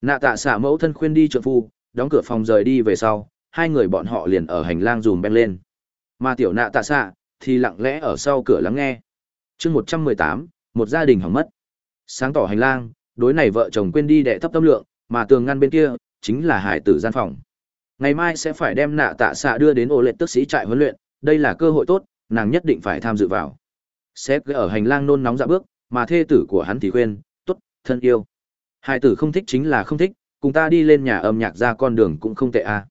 nạ tạ xạ mẫu thân khuyên đi trợ phu, đóng cửa phòng rời đi về sau, hai người bọn họ liền ở hành lang dùm beng lên. Mà tiểu nạ tạ xạ thì lặng lẽ ở sau cửa lắng nghe. Chương một trăm mười tám, một gia đình hỏng mất. Sáng tỏ hành lang, đối này vợ chồng quên đi đệ thấp tâm lượng, mà tường ngăn bên kia chính là hải tử gian phòng. Ngày mai sẽ phải đem nạ tạ xạ đưa đến Ô lệ tức sĩ trại huấn luyện, đây là cơ hội tốt, nàng nhất định phải tham dự vào. Xét ở hành lang nôn nóng dạ bước, mà thê tử của hắn thì khuyên t ố t thân yêu hải tử không thích chính là không thích, cùng ta đi lên nhà âm nhạc ra con đường cũng không tệ à.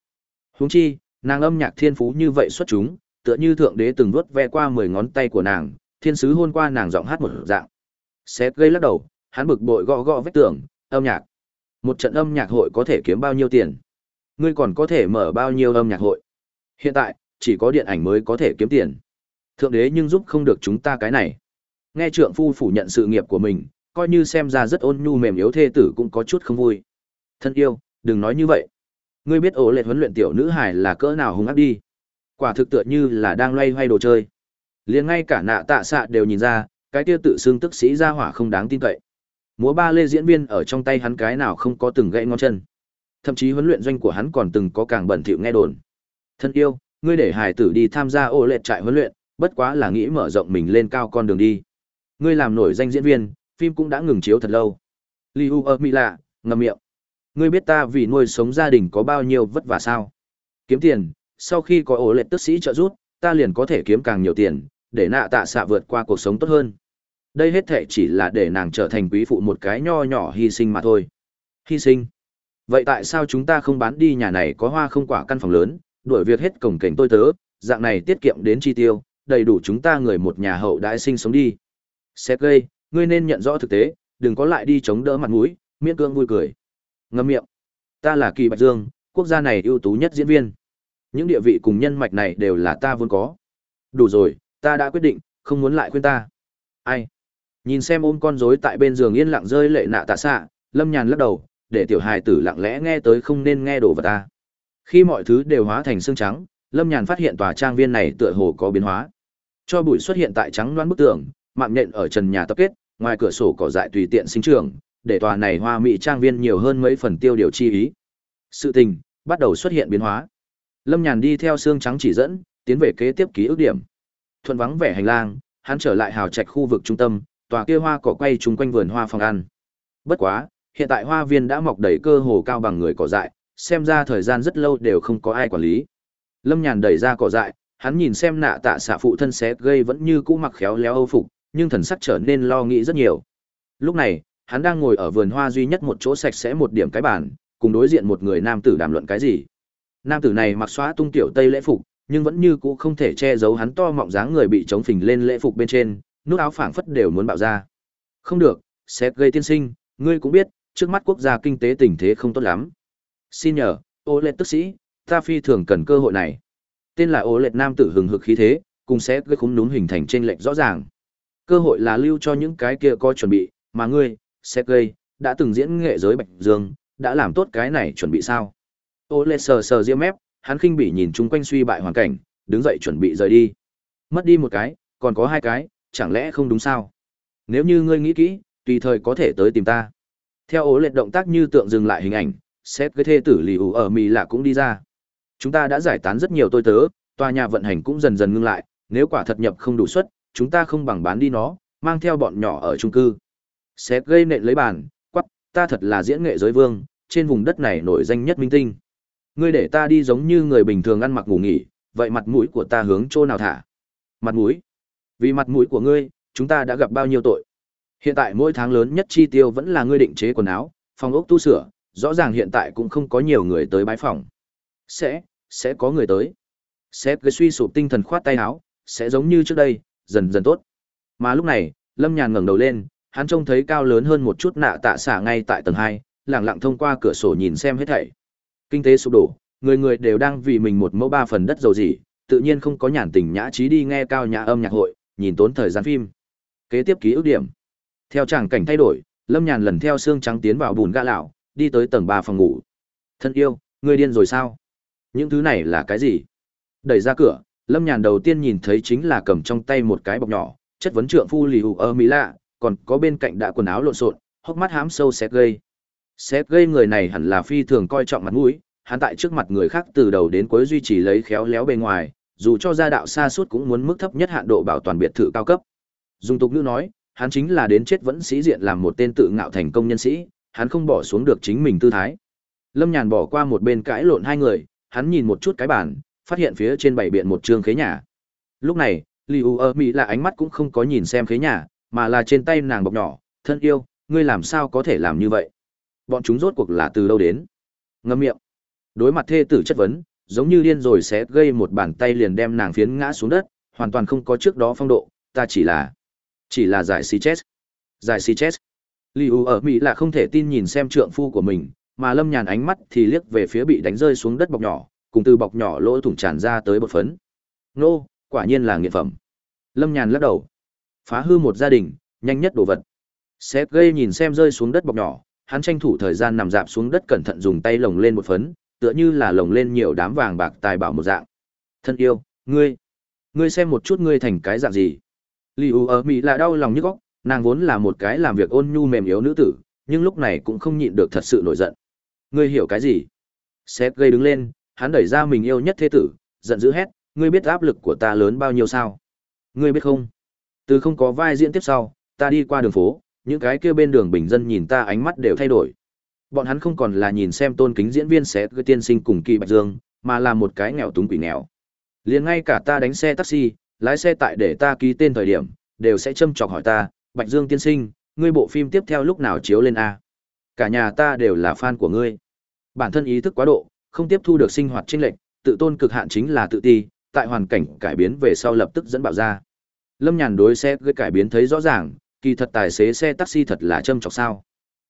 huống chi, nàng âm nhạc thiên phú như vậy xuất chúng, tựa như thượng đế từng vuốt ve qua mười ngón tay của nàng, thiên sứ hôn qua nàng giọng hát một dạng. Xét gây lắc đầu, hắn bực bội gõ gõ vách tường, âm nhạc. Một trận âm nhạc hội có thể kiếm bao nhiêu tiền? Ngươi còn có thể mở bao nhiêu âm nhạc hội? Hiện tại, chỉ có điện ảnh mới có thể kiếm tiền. Thượng đế nhưng giúp không được chúng ta cái này. Nghe trượng phu phủ nhận sự nghiệp của mình coi như xem ra rất ôn nhu mềm yếu thê tử cũng có chút không vui. Thân yêu, đừng nói như vậy. Ngươi biết ổ lệ huấn luyện tiểu nữ hải là cỡ nào hung ác đi. Quả thực tựa như là đang loay hoay đồ chơi. Liền ngay cả nạ tạ xạ đều nhìn ra, cái kia tự xưng tức sĩ ra hỏa không đáng tin cậy. Múa ba lê diễn viên ở trong tay hắn cái nào không có từng gãy ngón chân. Thậm chí huấn luyện doanh của hắn còn từng có càng bẩn thỉu nghe đồn. Thân yêu, ngươi để hải tử đi tham gia ô lệ trại huấn luyện, bất quá là nghĩ mở rộng mình lên cao con đường đi. Ngươi làm nổi danh diễn viên phim cũng đã ngừng chiếu thật lâu. Li u ở mỹ lạ ngầm miệng. Ngươi biết ta vì nuôi sống gia đình có bao nhiêu vất vả sao? Kiếm tiền, sau khi có ổ lệ tức sĩ trợ giúp, ta liền có thể kiếm càng nhiều tiền, để nạ tạ xạ vượt qua cuộc sống tốt hơn. Đây hết thệ chỉ là để nàng trở thành quý phụ một cái nho nhỏ hy sinh mà thôi. Hy sinh? Vậy tại sao chúng ta không bán đi nhà này có hoa không quả căn phòng lớn, đuổi việc hết cổng cảnh tôi tớ, dạng này tiết kiệm đến chi tiêu, đầy đủ chúng ta người một nhà hậu đãi sinh sống đi. Xét gây ngươi nên nhận rõ thực tế, đừng có lại đi chống đỡ mặt mũi, miễn cương vui cười. Ngâm miệng. Ta là kỳ bạch dương, quốc gia này ưu tú nhất diễn viên. Những địa vị cùng nhân mạch này đều là ta vốn có. Đủ rồi, ta đã quyết định, không muốn lại khuyên ta. Ai? Nhìn xem ôm con rối tại bên giường yên lặng rơi lệ nạ tạ xạ, lâm nhàn lắc đầu, để tiểu hài tử lặng lẽ nghe tới không nên nghe đồ vật ta. Khi mọi thứ đều hóa thành xương trắng, lâm nhàn phát hiện tòa trang viên này tựa hồ có biến hóa. Cho bụi xuất hiện tại trắng loan bức tường mạng nhện ở trần nhà tập kết, ngoài cửa sổ cỏ dại tùy tiện sinh trường để tòa này hoa mỹ trang viên nhiều hơn mấy phần tiêu điều chi ý. Sự tình bắt đầu xuất hiện biến hóa. Lâm nhàn đi theo xương trắng chỉ dẫn, tiến về kế tiếp ký ức điểm. Thuận vắng vẻ hành lang, hắn trở lại hào trạch khu vực trung tâm, tòa kia hoa cỏ quay chung quanh vườn hoa phòng ăn. Bất quá, hiện tại hoa viên đã mọc đầy cơ hồ cao bằng người cỏ dại, xem ra thời gian rất lâu đều không có ai quản lý. Lâm nhàn đẩy ra cỏ dại, hắn nhìn xem nạ tạ xạ phụ thân xé gây vẫn như cũ mặc khéo léo âu phục nhưng thần sắc trở nên lo nghĩ rất nhiều. Lúc này, hắn đang ngồi ở vườn hoa duy nhất một chỗ sạch sẽ một điểm cái bàn, cùng đối diện một người nam tử đàm luận cái gì. Nam tử này mặc xóa tung tiểu tây lễ phục, nhưng vẫn như cũ không thể che giấu hắn to mọng dáng người bị chống phình lên lễ phục bên trên, nút áo phảng phất đều muốn bạo ra. Không được sẽ gây tiên sinh, ngươi cũng biết, trước mắt quốc gia kinh tế tình thế không tốt lắm. Xin nhờ ô lệ tức sĩ, ta phi thường cần cơ hội này. Tên là ô lệ nam tử hừng hực khí thế, cùng sẽ gây khúng núm hình thành trên lệch rõ ràng cơ hội là lưu cho những cái kia có chuẩn bị, mà ngươi sẽ gây đã từng diễn nghệ giới bạch dương, đã làm tốt cái này chuẩn bị sao? Ô lê sờ sờ ria mép, hắn khinh bỉ nhìn chung quanh suy bại hoàn cảnh, đứng dậy chuẩn bị rời đi. Mất đi một cái, còn có hai cái, chẳng lẽ không đúng sao? Nếu như ngươi nghĩ kỹ, tùy thời có thể tới tìm ta. Theo ố lệ động tác như tượng dừng lại hình ảnh xét cái thê tử lì ủ ở mì lạ cũng đi ra. Chúng ta đã giải tán rất nhiều tôi tớ, tòa nhà vận hành cũng dần dần ngưng lại, nếu quả thật nhập không đủ suất chúng ta không bằng bán đi nó mang theo bọn nhỏ ở trung cư. Sẽ gây nện lấy bàn quắc, ta thật là diễn nghệ giới vương trên vùng đất này nổi danh nhất minh tinh. Ngươi để ta đi giống như người bình thường ăn mặc ngủ nghỉ vậy mặt mũi của ta hướng chỗ nào thả? Mặt mũi? Vì mặt mũi của ngươi chúng ta đã gặp bao nhiêu tội? Hiện tại mỗi tháng lớn nhất chi tiêu vẫn là ngươi định chế quần áo phòng ốc tu sửa rõ ràng hiện tại cũng không có nhiều người tới bái phòng. Sẽ sẽ có người tới. Sẽ gây suy sụp tinh thần khoát tay áo sẽ giống như trước đây dần dần tốt. Mà lúc này, lâm nhàn ngẩng đầu lên, hắn trông thấy cao lớn hơn một chút nạ tạ xả ngay tại tầng hai, lặng lặng thông qua cửa sổ nhìn xem hết thảy. Kinh tế sụp đổ, người người đều đang vì mình một mẫu ba phần đất giàu gì tự nhiên không có nhàn tình nhã trí đi nghe cao nhã âm nhạc hội, nhìn tốn thời gian phim. Kế tiếp ký ức điểm. Theo tràng cảnh thay đổi, lâm nhàn lần theo xương trắng tiến vào bùn gã lão, đi tới tầng ba phòng ngủ. Thân yêu người điên rồi sao? Những thứ này là cái gì? Đẩy ra cửa lâm nhàn đầu tiên nhìn thấy chính là cầm trong tay một cái bọc nhỏ chất vấn trượng phu lì hụ ơ mỹ lạ còn có bên cạnh đã quần áo lộn xộn hốc mắt hám sâu xét gây Xét gây người này hẳn là phi thường coi trọng mặt mũi, hắn tại trước mặt người khác từ đầu đến cuối duy trì lấy khéo léo bề ngoài, dù cho gia đạo xa suốt cũng muốn mức thấp nhất hạn độ bảo toàn biệt thự cao cấp. Dung tục nữ nói, hắn chính là đến chết vẫn sĩ diện làm một tên tự ngạo thành công nhân sĩ, hắn không bỏ xuống được chính mình tư thái. Lâm Nhàn bỏ qua một bên cãi lộn hai người, hắn nhìn một chút cái bàn, phát hiện phía trên bảy biện một trường khế nhà. Lúc này, Liu ở Mỹ là ánh mắt cũng không có nhìn xem khế nhà, mà là trên tay nàng bọc nhỏ, thân yêu, ngươi làm sao có thể làm như vậy? Bọn chúng rốt cuộc là từ đâu đến? Ngâm miệng. Đối mặt thê tử chất vấn, giống như điên rồi sẽ gây một bàn tay liền đem nàng phiến ngã xuống đất, hoàn toàn không có trước đó phong độ, ta chỉ là chỉ là giải si chết. Giải si chết. Liu ở Mỹ là không thể tin nhìn xem trượng phu của mình, mà Lâm Nhàn ánh mắt thì liếc về phía bị đánh rơi xuống đất bọc nhỏ, cùng từ bọc nhỏ lỗ thủng tràn ra tới bột phấn. Nô, quả nhiên là nghiện phẩm. Lâm Nhàn lắc đầu. Phá hư một gia đình, nhanh nhất đồ vật. Sếp gây nhìn xem rơi xuống đất bọc nhỏ, hắn tranh thủ thời gian nằm dạp xuống đất cẩn thận dùng tay lồng lên một phấn, tựa như là lồng lên nhiều đám vàng bạc tài bảo một dạng. Thân yêu, ngươi, ngươi xem một chút ngươi thành cái dạng gì. Liu ở Mỹ là đau lòng nhức góc, nàng vốn là một cái làm việc ôn nhu mềm yếu nữ tử, nhưng lúc này cũng không nhịn được thật sự nổi giận. Ngươi hiểu cái gì? Sếp gây đứng lên, hắn đẩy ra mình yêu nhất thế tử, giận dữ hét, ngươi biết áp lực của ta lớn bao nhiêu sao? Ngươi biết không? Từ không có vai diễn tiếp sau, ta đi qua đường phố, những cái kia bên đường bình dân nhìn ta ánh mắt đều thay đổi. Bọn hắn không còn là nhìn xem tôn kính diễn viên sẽ gây tiên sinh cùng kỳ bạch dương, mà là một cái nghèo túng quỷ nghèo. Liền ngay cả ta đánh xe taxi, lái xe tại để ta ký tên thời điểm, đều sẽ châm chọc hỏi ta, Bạch Dương tiên sinh, ngươi bộ phim tiếp theo lúc nào chiếu lên a? Cả nhà ta đều là fan của ngươi. Bản thân ý thức quá độ, không tiếp thu được sinh hoạt chênh lệch, tự tôn cực hạn chính là tự ti, tại hoàn cảnh cải biến về sau lập tức dẫn bạo ra. Lâm Nhàn đối xe gây cải biến thấy rõ ràng, kỳ thật tài xế xe taxi thật là châm chọc sao.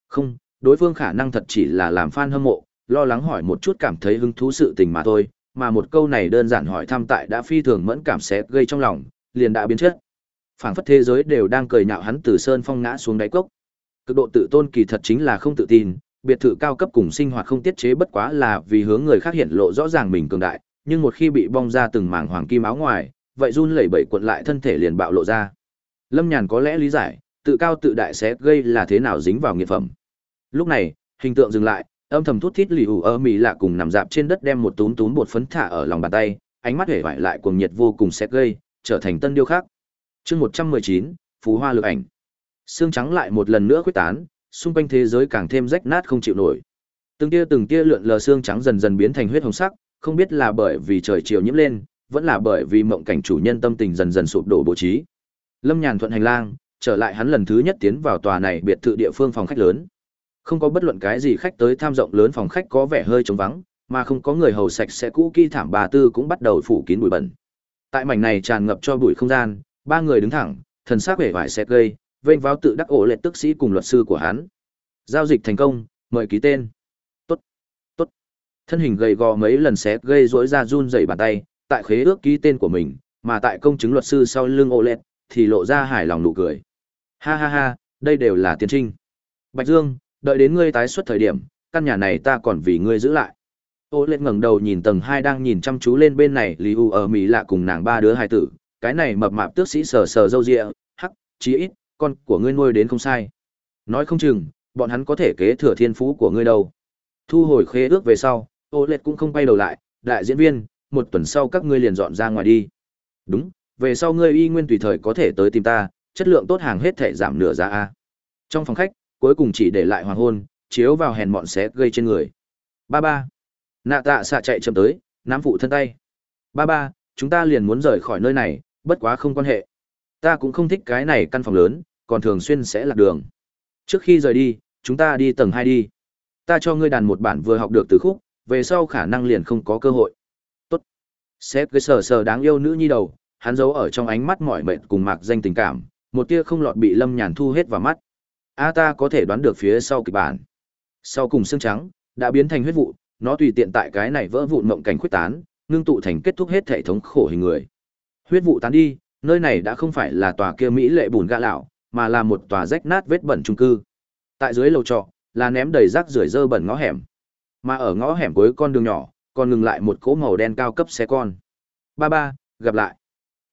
Không, đối phương khả năng thật chỉ là làm fan hâm mộ, lo lắng hỏi một chút cảm thấy hứng thú sự tình mà thôi, mà một câu này đơn giản hỏi thăm tại đã phi thường mẫn cảm sẽ gây trong lòng, liền đã biến chất. Phảng phất thế giới đều đang cười nhạo hắn từ sơn phong ngã xuống đáy cốc. Cực độ tự tôn kỳ thật chính là không tự tin, biệt thự cao cấp cùng sinh hoạt không tiết chế bất quá là vì hướng người khác hiện lộ rõ ràng mình cường đại, nhưng một khi bị bong ra từng mảng hoàng kim áo ngoài, vậy run lẩy bẩy cuộn lại thân thể liền bạo lộ ra. Lâm Nhàn có lẽ lý giải, tự cao tự đại sẽ gây là thế nào dính vào nghiệt phẩm. Lúc này, hình tượng dừng lại, âm thầm thút thít lì ủ ở mỹ lạ cùng nằm dạp trên đất đem một túm túm bột phấn thả ở lòng bàn tay, ánh mắt hể vải lại cuồng nhiệt vô cùng sẽ gây, trở thành tân điêu khác. Chương một trăm mười chín Phú Hoa lực ảnh. Xương trắng lại một lần nữa quyết tán, xung quanh thế giới càng thêm rách nát không chịu nổi. Từng tia từng tia lượn lờ xương trắng dần dần biến thành huyết hồng sắc, không biết là bởi vì trời chiều nhiễm lên, vẫn là bởi vì mộng cảnh chủ nhân tâm tình dần dần sụp đổ bố trí. Lâm Nhàn thuận hành lang, trở lại hắn lần thứ nhất tiến vào tòa này biệt thự địa phương phòng khách lớn. Không có bất luận cái gì khách tới tham rộng lớn phòng khách có vẻ hơi trống vắng, mà không có người hầu sạch sẽ cũ kỹ thảm bà tư cũng bắt đầu phủ kín bụi bẩn. Tại mảnh này tràn ngập cho bụi không gian, ba người đứng thẳng, thần sắc vẻ vải sẽ gây, vênh vào tự đắc ổ lệ tức sĩ cùng luật sư của hắn. Giao dịch thành công, mời ký tên. Tốt, tốt. Thân hình gầy gò mấy lần xé gây rỗi ra run rẩy bàn tay, tại khế ước ký tên của mình, mà tại công chứng luật sư sau lưng ổ lệ thì lộ ra hài lòng nụ cười. Ha ha ha, đây đều là tiền trinh. Bạch Dương, đợi đến ngươi tái xuất thời điểm, căn nhà này ta còn vì ngươi giữ lại. Ô lên ngẩng đầu nhìn tầng hai đang nhìn chăm chú lên bên này, Lý U ở Mỹ lạ cùng nàng ba đứa hài tử, cái này mập mạp tước sĩ sờ sờ râu ria, hắc, chí ít, con của ngươi nuôi đến không sai. Nói không chừng, bọn hắn có thể kế thừa thiên phú của ngươi đâu. Thu hồi khế ước về sau, Ô Lệt cũng không quay đầu lại, đại diễn viên, một tuần sau các ngươi liền dọn ra ngoài đi. Đúng, về sau ngươi y nguyên tùy thời có thể tới tìm ta, chất lượng tốt hàng hết thể giảm nửa giá a. Trong phòng khách, cuối cùng chỉ để lại hoàng hôn, chiếu vào hèn mọn xé gây trên người. Ba ba. Nạ tạ xạ chạy chậm tới, nắm phụ thân tay. Ba ba, chúng ta liền muốn rời khỏi nơi này, bất quá không quan hệ. Ta cũng không thích cái này căn phòng lớn, còn thường xuyên sẽ lạc đường. Trước khi rời đi, chúng ta đi tầng hai đi. Ta cho ngươi đàn một bản vừa học được từ khúc, về sau khả năng liền không có cơ hội. Tốt. Sếp cái sờ sờ đáng yêu nữ nhi đầu, hắn giấu ở trong ánh mắt mỏi mệt cùng mạc danh tình cảm, một tia không lọt bị Lâm Nhàn thu hết vào mắt. A ta có thể đoán được phía sau kịch bản. Sau cùng xương trắng đã biến thành huyết vụ, nó tùy tiện tại cái này vỡ vụn mộng cảnh khuyết tán, ngưng tụ thành kết thúc hết hệ thống khổ hình người. Huyết vụ tán đi, nơi này đã không phải là tòa kia mỹ lệ bùn gạ lão, mà là một tòa rách nát vết bẩn trung cư. Tại dưới lầu trọ, là ném đầy rác rưởi dơ bẩn ngõ hẻm. Mà ở ngõ hẻm cuối con đường nhỏ, còn ngừng lại một cỗ màu đen cao cấp xe con. Ba ba, gặp lại.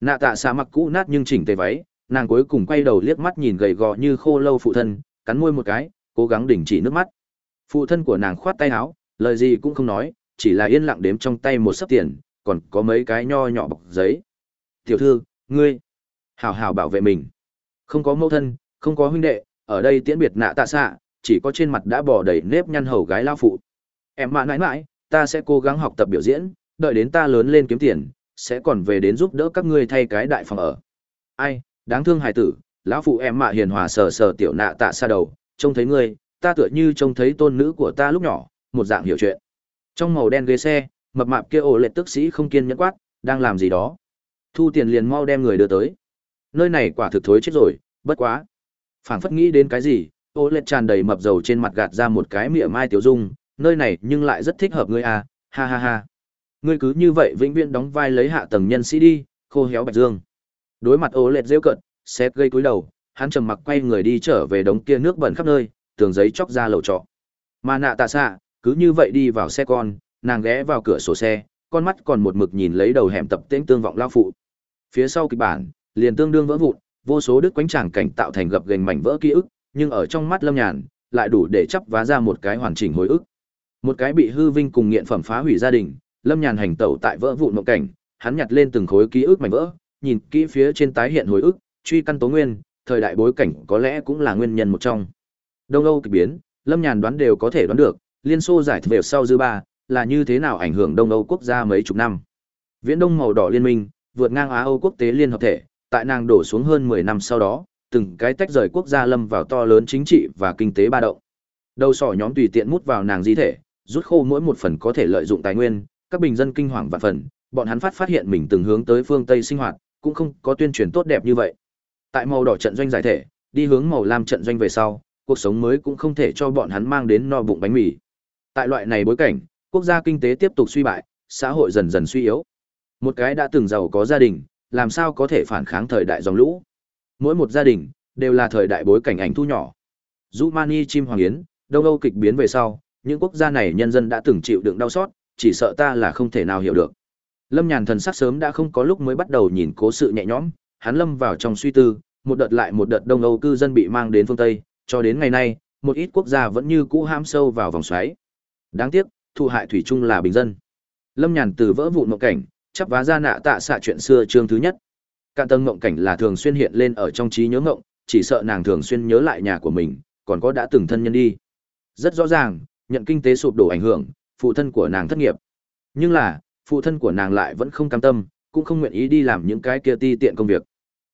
Nạ tạ xạ mặc cũ nát nhưng chỉnh tề váy, nàng cuối cùng quay đầu liếc mắt nhìn gầy gò như khô lâu phụ thân, cắn môi một cái, cố gắng đình chỉ nước mắt. Phụ thân của nàng khoát tay áo, lời gì cũng không nói, chỉ là yên lặng đếm trong tay một sấp tiền, còn có mấy cái nho nhỏ bọc giấy. Tiểu thư, ngươi, hảo hảo bảo vệ mình. Không có mẫu thân, không có huynh đệ, ở đây tiễn biệt nạ tạ xạ, chỉ có trên mặt đã bỏ đầy nếp nhăn hầu gái lao phụ. Em mạ nãi nãi, ta sẽ cố gắng học tập biểu diễn, đợi đến ta lớn lên kiếm tiền, sẽ còn về đến giúp đỡ các ngươi thay cái đại phòng ở. Ai, đáng thương hài tử, lão phụ em mạ hiền hòa sờ sờ tiểu nạ tạ xa đầu, trông thấy ngươi, ta tựa như trông thấy tôn nữ của ta lúc nhỏ, một dạng hiểu chuyện. Trong màu đen ghế xe, mập mạp kia ổ lệ tức sĩ không kiên nhẫn quát, đang làm gì đó. Thu tiền liền mau đem người đưa tới. Nơi này quả thực thối chết rồi, bất quá. Phảng phất nghĩ đến cái gì, ô lệ tràn đầy mập dầu trên mặt gạt ra một cái mỉa mai tiểu dung, nơi này nhưng lại rất thích hợp ngươi à, ha ha ha. Ngươi cứ như vậy vĩnh viễn đóng vai lấy hạ tầng nhân sĩ đi, khô héo bạch dương. Đối mặt ô lệ rêu cận, xét gây cúi đầu, hắn trầm mặc quay người đi trở về đống kia nước bẩn khắp nơi, tường giấy chóc ra lầu trọ. Mà nạ tạ xạ, cứ như vậy đi vào xe con, nàng ghé vào cửa sổ xe, con mắt còn một mực nhìn lấy đầu hẻm tập tễnh tương vọng lao phụ. Phía sau kịch bản, liền tương đương vỡ vụn, vô số đứt quánh tràng cảnh tạo thành gập gềnh mảnh vỡ ký ức, nhưng ở trong mắt Lâm Nhàn, lại đủ để chấp vá ra một cái hoàn chỉnh hồi ức. Một cái bị hư vinh cùng nghiện phẩm phá hủy gia đình, Lâm Nhàn hành tẩu tại vỡ vụn mộng cảnh, hắn nhặt lên từng khối ký ức mảnh vỡ, nhìn kỹ phía trên tái hiện hồi ức, truy căn tố nguyên, thời đại bối cảnh có lẽ cũng là nguyên nhân một trong. Đông Âu kỳ biến, Lâm Nhàn đoán đều có thể đoán được, Liên Xô giải thể sau dư ba, là như thế nào ảnh hưởng Đông Âu quốc gia mấy chục năm. Viễn Đông màu đỏ liên minh, vượt ngang Á Âu quốc tế liên hợp thể, tại nàng đổ xuống hơn 10 năm sau đó, từng cái tách rời quốc gia lâm vào to lớn chính trị và kinh tế ba động. Đầu sỏ nhóm tùy tiện mút vào nàng di thể, rút khô mỗi một phần có thể lợi dụng tài nguyên, các bình dân kinh hoàng và phần, bọn hắn phát phát hiện mình từng hướng tới phương Tây sinh hoạt, cũng không có tuyên truyền tốt đẹp như vậy. Tại màu đỏ trận doanh giải thể, đi hướng màu lam trận doanh về sau, cuộc sống mới cũng không thể cho bọn hắn mang đến no bụng bánh mì. Tại loại này bối cảnh, quốc gia kinh tế tiếp tục suy bại, xã hội dần dần suy yếu. Một cái đã từng giàu có gia đình, làm sao có thể phản kháng thời đại dòng lũ? Mỗi một gia đình đều là thời đại bối cảnh ảnh thu nhỏ. Rumani chim hoàng yến, Đông Âu kịch biến về sau, những quốc gia này nhân dân đã từng chịu đựng đau xót, chỉ sợ ta là không thể nào hiểu được. Lâm Nhàn thần sắc sớm đã không có lúc mới bắt đầu nhìn cố sự nhẹ nhõm, hắn lâm vào trong suy tư, một đợt lại một đợt Đông Âu cư dân bị mang đến phương Tây, cho đến ngày nay, một ít quốc gia vẫn như cũ ham sâu vào vòng xoáy. Đáng tiếc, thụ hại thủy chung là bình dân. Lâm Nhàn từ vỡ vụn một cảnh, chắp vá ra nạ tạ xạ chuyện xưa chương thứ nhất. Cạn tầng ngộng cảnh là thường xuyên hiện lên ở trong trí nhớ ngộng chỉ sợ nàng thường xuyên nhớ lại nhà của mình, còn có đã từng thân nhân đi. Rất rõ ràng, nhận kinh tế sụp đổ ảnh hưởng, phụ thân của nàng thất nghiệp. Nhưng là, phụ thân của nàng lại vẫn không cam tâm, cũng không nguyện ý đi làm những cái kia ti tiện công việc.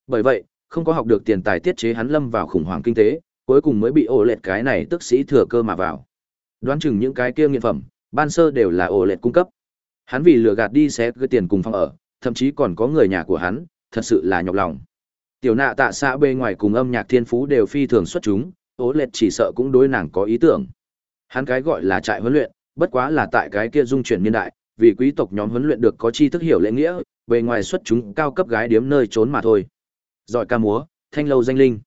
Bởi vậy, không có học được tiền tài tiết chế hắn lâm vào khủng hoảng kinh tế, cuối cùng mới bị ổ lệt cái này tức sĩ thừa cơ mà vào. Đoán chừng những cái kia nghiện phẩm, ban sơ đều là ổ lệt cung cấp. Hắn vì lừa gạt đi sẽ gửi tiền cùng phòng ở, thậm chí còn có người nhà của hắn, thật sự là nhọc lòng. Tiểu nạ tạ xã bề ngoài cùng âm nhạc thiên phú đều phi thường xuất chúng, ố lệt chỉ sợ cũng đối nàng có ý tưởng. Hắn cái gọi là trại huấn luyện, bất quá là tại cái kia dung chuyển niên đại, vì quý tộc nhóm huấn luyện được có tri thức hiểu lễ nghĩa, bề ngoài xuất chúng cao cấp gái điếm nơi trốn mà thôi. Giỏi ca múa, thanh lâu danh linh.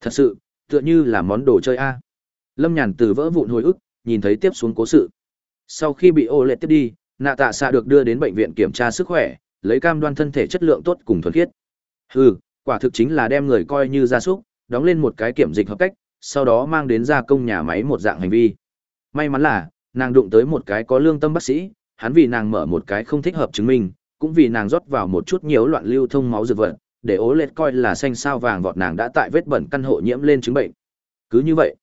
Thật sự, tựa như là món đồ chơi a. Lâm Nhàn từ vỡ vụn hồi ức, nhìn thấy tiếp xuống cố sự. Sau khi bị ô lệ tiếp đi, nạ tạ xạ được đưa đến bệnh viện kiểm tra sức khỏe, lấy cam đoan thân thể chất lượng tốt cùng thuần khiết. Ừ, quả thực chính là đem người coi như gia súc, đóng lên một cái kiểm dịch hợp cách, sau đó mang đến gia công nhà máy một dạng hành vi. May mắn là, nàng đụng tới một cái có lương tâm bác sĩ, hắn vì nàng mở một cái không thích hợp chứng minh, cũng vì nàng rót vào một chút nhiễu loạn lưu thông máu dược vật, để ố lệt coi là xanh sao vàng vọt nàng đã tại vết bẩn căn hộ nhiễm lên chứng bệnh. Cứ như vậy,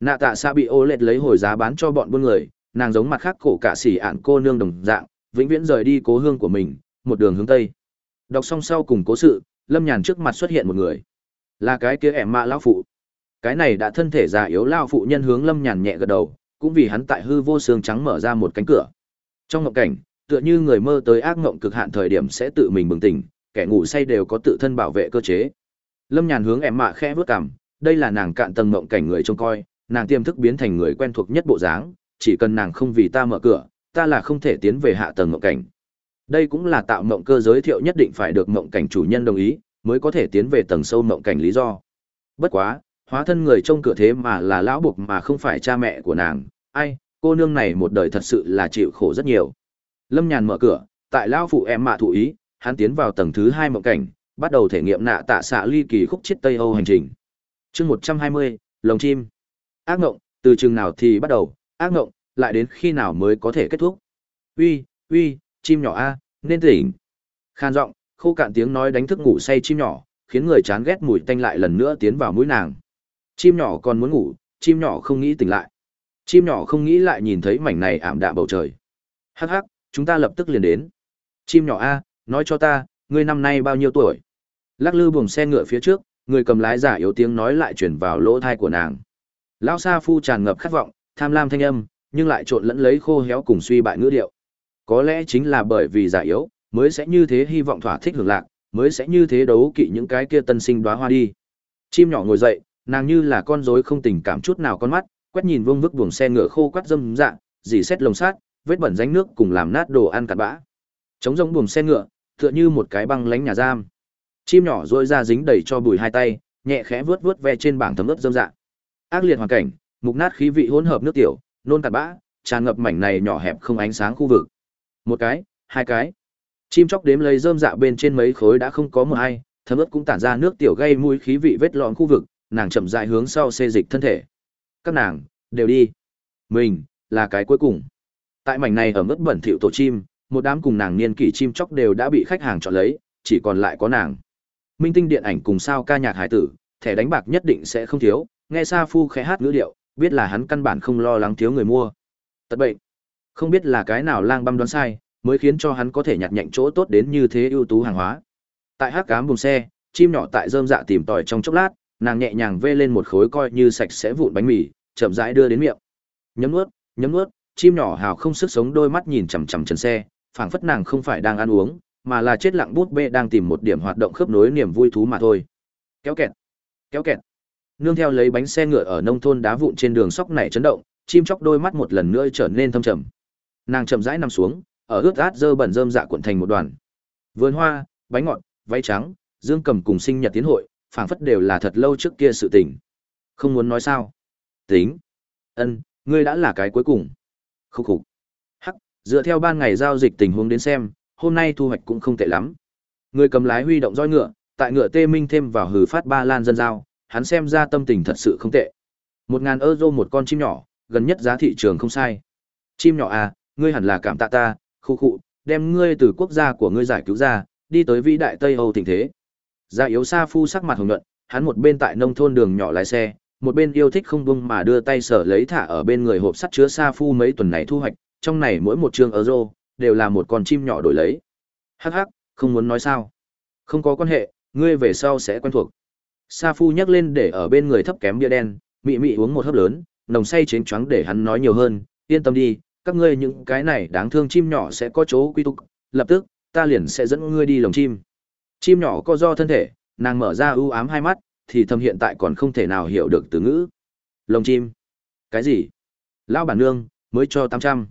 nạ tạ xa bị ố lệt lấy hồi giá bán cho bọn buôn người, nàng giống mặt khác cổ cả xỉ ạn cô nương đồng dạng, vĩnh viễn rời đi cố hương của mình, một đường hướng tây. Đọc xong sau cùng cố sự, Lâm Nhàn trước mặt xuất hiện một người. Là cái kia ẻm mạ lão phụ. Cái này đã thân thể già yếu lao phụ nhân hướng Lâm Nhàn nhẹ gật đầu, cũng vì hắn tại hư vô xương trắng mở ra một cánh cửa. Trong ngộng cảnh, tựa như người mơ tới ác ngộng cực hạn thời điểm sẽ tự mình bừng tỉnh, kẻ ngủ say đều có tự thân bảo vệ cơ chế. Lâm Nhàn hướng ẻm mạ khẽ bước cằm, đây là nàng cạn tầng ngộng cảnh người trông coi, nàng tiềm thức biến thành người quen thuộc nhất bộ dáng, chỉ cần nàng không vì ta mở cửa, ta là không thể tiến về hạ tầng mộng cảnh. Đây cũng là tạo mộng cơ giới thiệu nhất định phải được mộng cảnh chủ nhân đồng ý, mới có thể tiến về tầng sâu mộng cảnh lý do. Bất quá, hóa thân người trông cửa thế mà là lão buộc mà không phải cha mẹ của nàng, ai, cô nương này một đời thật sự là chịu khổ rất nhiều. Lâm Nhàn mở cửa, tại lão phụ em mạ thụ ý, hắn tiến vào tầng thứ hai mộng cảnh, bắt đầu thể nghiệm nạ tạ xạ ly kỳ khúc chiết Tây Âu hành trình. chương một trăm hai mươi lồng chim. Ác mộng, từ chừng nào thì bắt đầu, ác ngộng, lại đến khi nào mới có thể kết thúc. Uy, uy, chim nhỏ a, nên tỉnh. Khan giọng, khô cạn tiếng nói đánh thức ngủ say chim nhỏ, khiến người chán ghét mùi tanh lại lần nữa tiến vào mũi nàng. Chim nhỏ còn muốn ngủ, chim nhỏ không nghĩ tỉnh lại. Chim nhỏ không nghĩ lại nhìn thấy mảnh này ảm đạm bầu trời. Hắc hắc, chúng ta lập tức liền đến. Chim nhỏ a, nói cho ta, ngươi năm nay bao nhiêu tuổi? Lắc lư buồng xe ngựa phía trước, người cầm lái giả yếu tiếng nói lại truyền vào lỗ tai của nàng. Lão Sa Phu tràn ngập khát vọng, tham lam thanh âm, nhưng lại trộn lẫn lấy khô héo cùng suy bại ngữ điệu. Có lẽ chính là bởi vì giả yếu, mới sẽ như thế hy vọng thỏa thích hưởng lạc, mới sẽ như thế đấu kỵ những cái kia tân sinh đóa hoa đi. Chim nhỏ ngồi dậy, nàng như là con rối không tình cảm chút nào con mắt, quét nhìn vương vức buồng xe ngựa khô quắt dâm dạ, dì xét lồng sát, vết bẩn ránh nước cùng làm nát đồ ăn cặn bã. Trống rỗng buồng xe ngựa, tựa như một cái băng lánh nhà giam. Chim nhỏ rỗi ra dính đầy cho bùi hai tay, nhẹ khẽ vướt vướt ve trên bảng thấm ướt dâm dạ. Ác liệt hoàn cảnh, mục nát khí vị hỗn hợp nước tiểu, nôn cặn bã, tràn ngập mảnh này nhỏ hẹp không ánh sáng khu vực. Một cái, hai cái. Chim chóc đếm lấy rơm dạ bên trên mấy khối đã không có một ai, thấm ướt cũng tản ra nước tiểu gây mũi khí vị vết lõm khu vực, nàng chậm rãi hướng sau xê dịch thân thể. Các nàng đều đi. Mình là cái cuối cùng. Tại mảnh này ở mức bẩn thỉu tổ chim, một đám cùng nàng niên kỷ chim chóc đều đã bị khách hàng chọn lấy, chỉ còn lại có nàng. Minh tinh điện ảnh cùng sao ca nhạc hải tử, thẻ đánh bạc nhất định sẽ không thiếu, nghe Sa Phu khẽ hát ngữ điệu, biết là hắn căn bản không lo lắng thiếu người mua. Tật bệnh. Không biết là cái nào lang băm đoán sai, mới khiến cho hắn có thể nhặt nhạnh chỗ tốt đến như thế ưu tú hàng hóa. Tại hắc cám bùng xe, chim nhỏ tại rơm dạ tìm tòi trong chốc lát, nàng nhẹ nhàng vê lên một khối coi như sạch sẽ vụn bánh mì, chậm rãi đưa đến miệng. Nhấm nuốt, nhấm nuốt, chim nhỏ hào không sức sống đôi mắt nhìn chằm chằm chân xe, phảng phất nàng không phải đang ăn uống, mà là chết lặng bút bê đang tìm một điểm hoạt động khớp nối niềm vui thú mà thôi. Kéo kẹt, kéo kẹt. Nương theo lấy bánh xe ngựa ở nông thôn đá vụn trên đường sóc này chấn động, chim chóc đôi mắt một lần nữa trở nên thâm trầm. Nàng chậm rãi nằm xuống, ở ướt át dơ bẩn rơm dạ cuộn thành một đoàn. Vườn hoa, bánh ngọt, váy trắng, dương cầm cùng sinh nhật tiến hội, phảng phất đều là thật lâu trước kia sự tình. Không muốn nói sao? Tính. Ân, ngươi đã là cái cuối cùng. Khúc khục. Hắc, dựa theo ban ngày giao dịch tình huống đến xem, hôm nay thu hoạch cũng không tệ lắm. Người cầm lái huy động roi ngựa, tại ngựa tê minh thêm vào hừ phát ba lan dân giao, hắn xem ra tâm tình thật sự không tệ. Một ngàn euro một con chim nhỏ, gần nhất giá thị trường không sai. Chim nhỏ à, ngươi hẳn là cảm tạ ta, khu khụ, đem ngươi từ quốc gia của ngươi giải cứu ra, đi tới vĩ đại Tây Âu thịnh thế. Gia yếu Sa Phu sắc mặt hồng nhuận, hắn một bên tại nông thôn đường nhỏ lái xe, một bên yêu thích không buông mà đưa tay sở lấy thả ở bên người hộp sắt chứa Sa Phu mấy tuần này thu hoạch, trong này mỗi một chương euro đều là một con chim nhỏ đổi lấy. Hắc hắc, không muốn nói sao? Không có quan hệ, ngươi về sau sẽ quen thuộc. Sa Phu nhắc lên để ở bên người thấp kém bia đen, mị mị uống một hớp lớn, nồng say chén choáng để hắn nói nhiều hơn, yên tâm đi, các ngươi những cái này đáng thương chim nhỏ sẽ có chỗ quy tục, lập tức, ta liền sẽ dẫn ngươi đi lồng chim. Chim nhỏ co do thân thể, nàng mở ra ưu ám hai mắt, thì thầm hiện tại còn không thể nào hiểu được từ ngữ. Lồng chim? Cái gì? Lão bản nương, mới cho 800.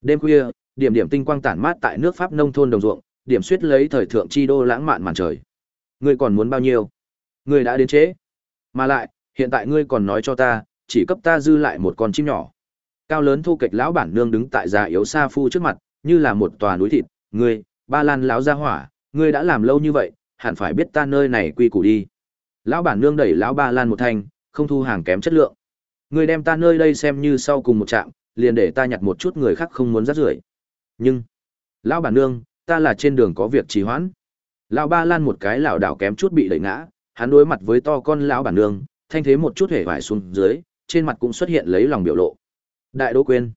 Đêm khuya, điểm điểm tinh quang tản mát tại nước Pháp nông thôn đồng ruộng, điểm suyết lấy thời thượng chi đô lãng mạn màn trời. Ngươi còn muốn bao nhiêu? Ngươi đã đến chế. Mà lại, hiện tại ngươi còn nói cho ta, chỉ cấp ta dư lại một con chim nhỏ. Cao lớn thu kịch lão bản nương đứng tại già yếu sa phu trước mặt, như là một tòa núi thịt, ngươi, ba lan lão gia hỏa, ngươi đã làm lâu như vậy, hẳn phải biết ta nơi này quy củ đi. Lão bản nương đẩy lão ba lan một thanh, không thu hàng kém chất lượng. Ngươi đem ta nơi đây xem như sau cùng một trạm, liền để ta nhặt một chút người khác không muốn rắc rưởi. Nhưng, lão bản nương, ta là trên đường có việc trì hoãn. Lão ba lan một cái lão đảo kém chút bị đẩy ngã, hắn đối mặt với to con lão bản nương, thanh thế một chút hề vải xuống dưới, trên mặt cũng xuất hiện lấy lòng biểu lộ. Đại Đỗ Quyên.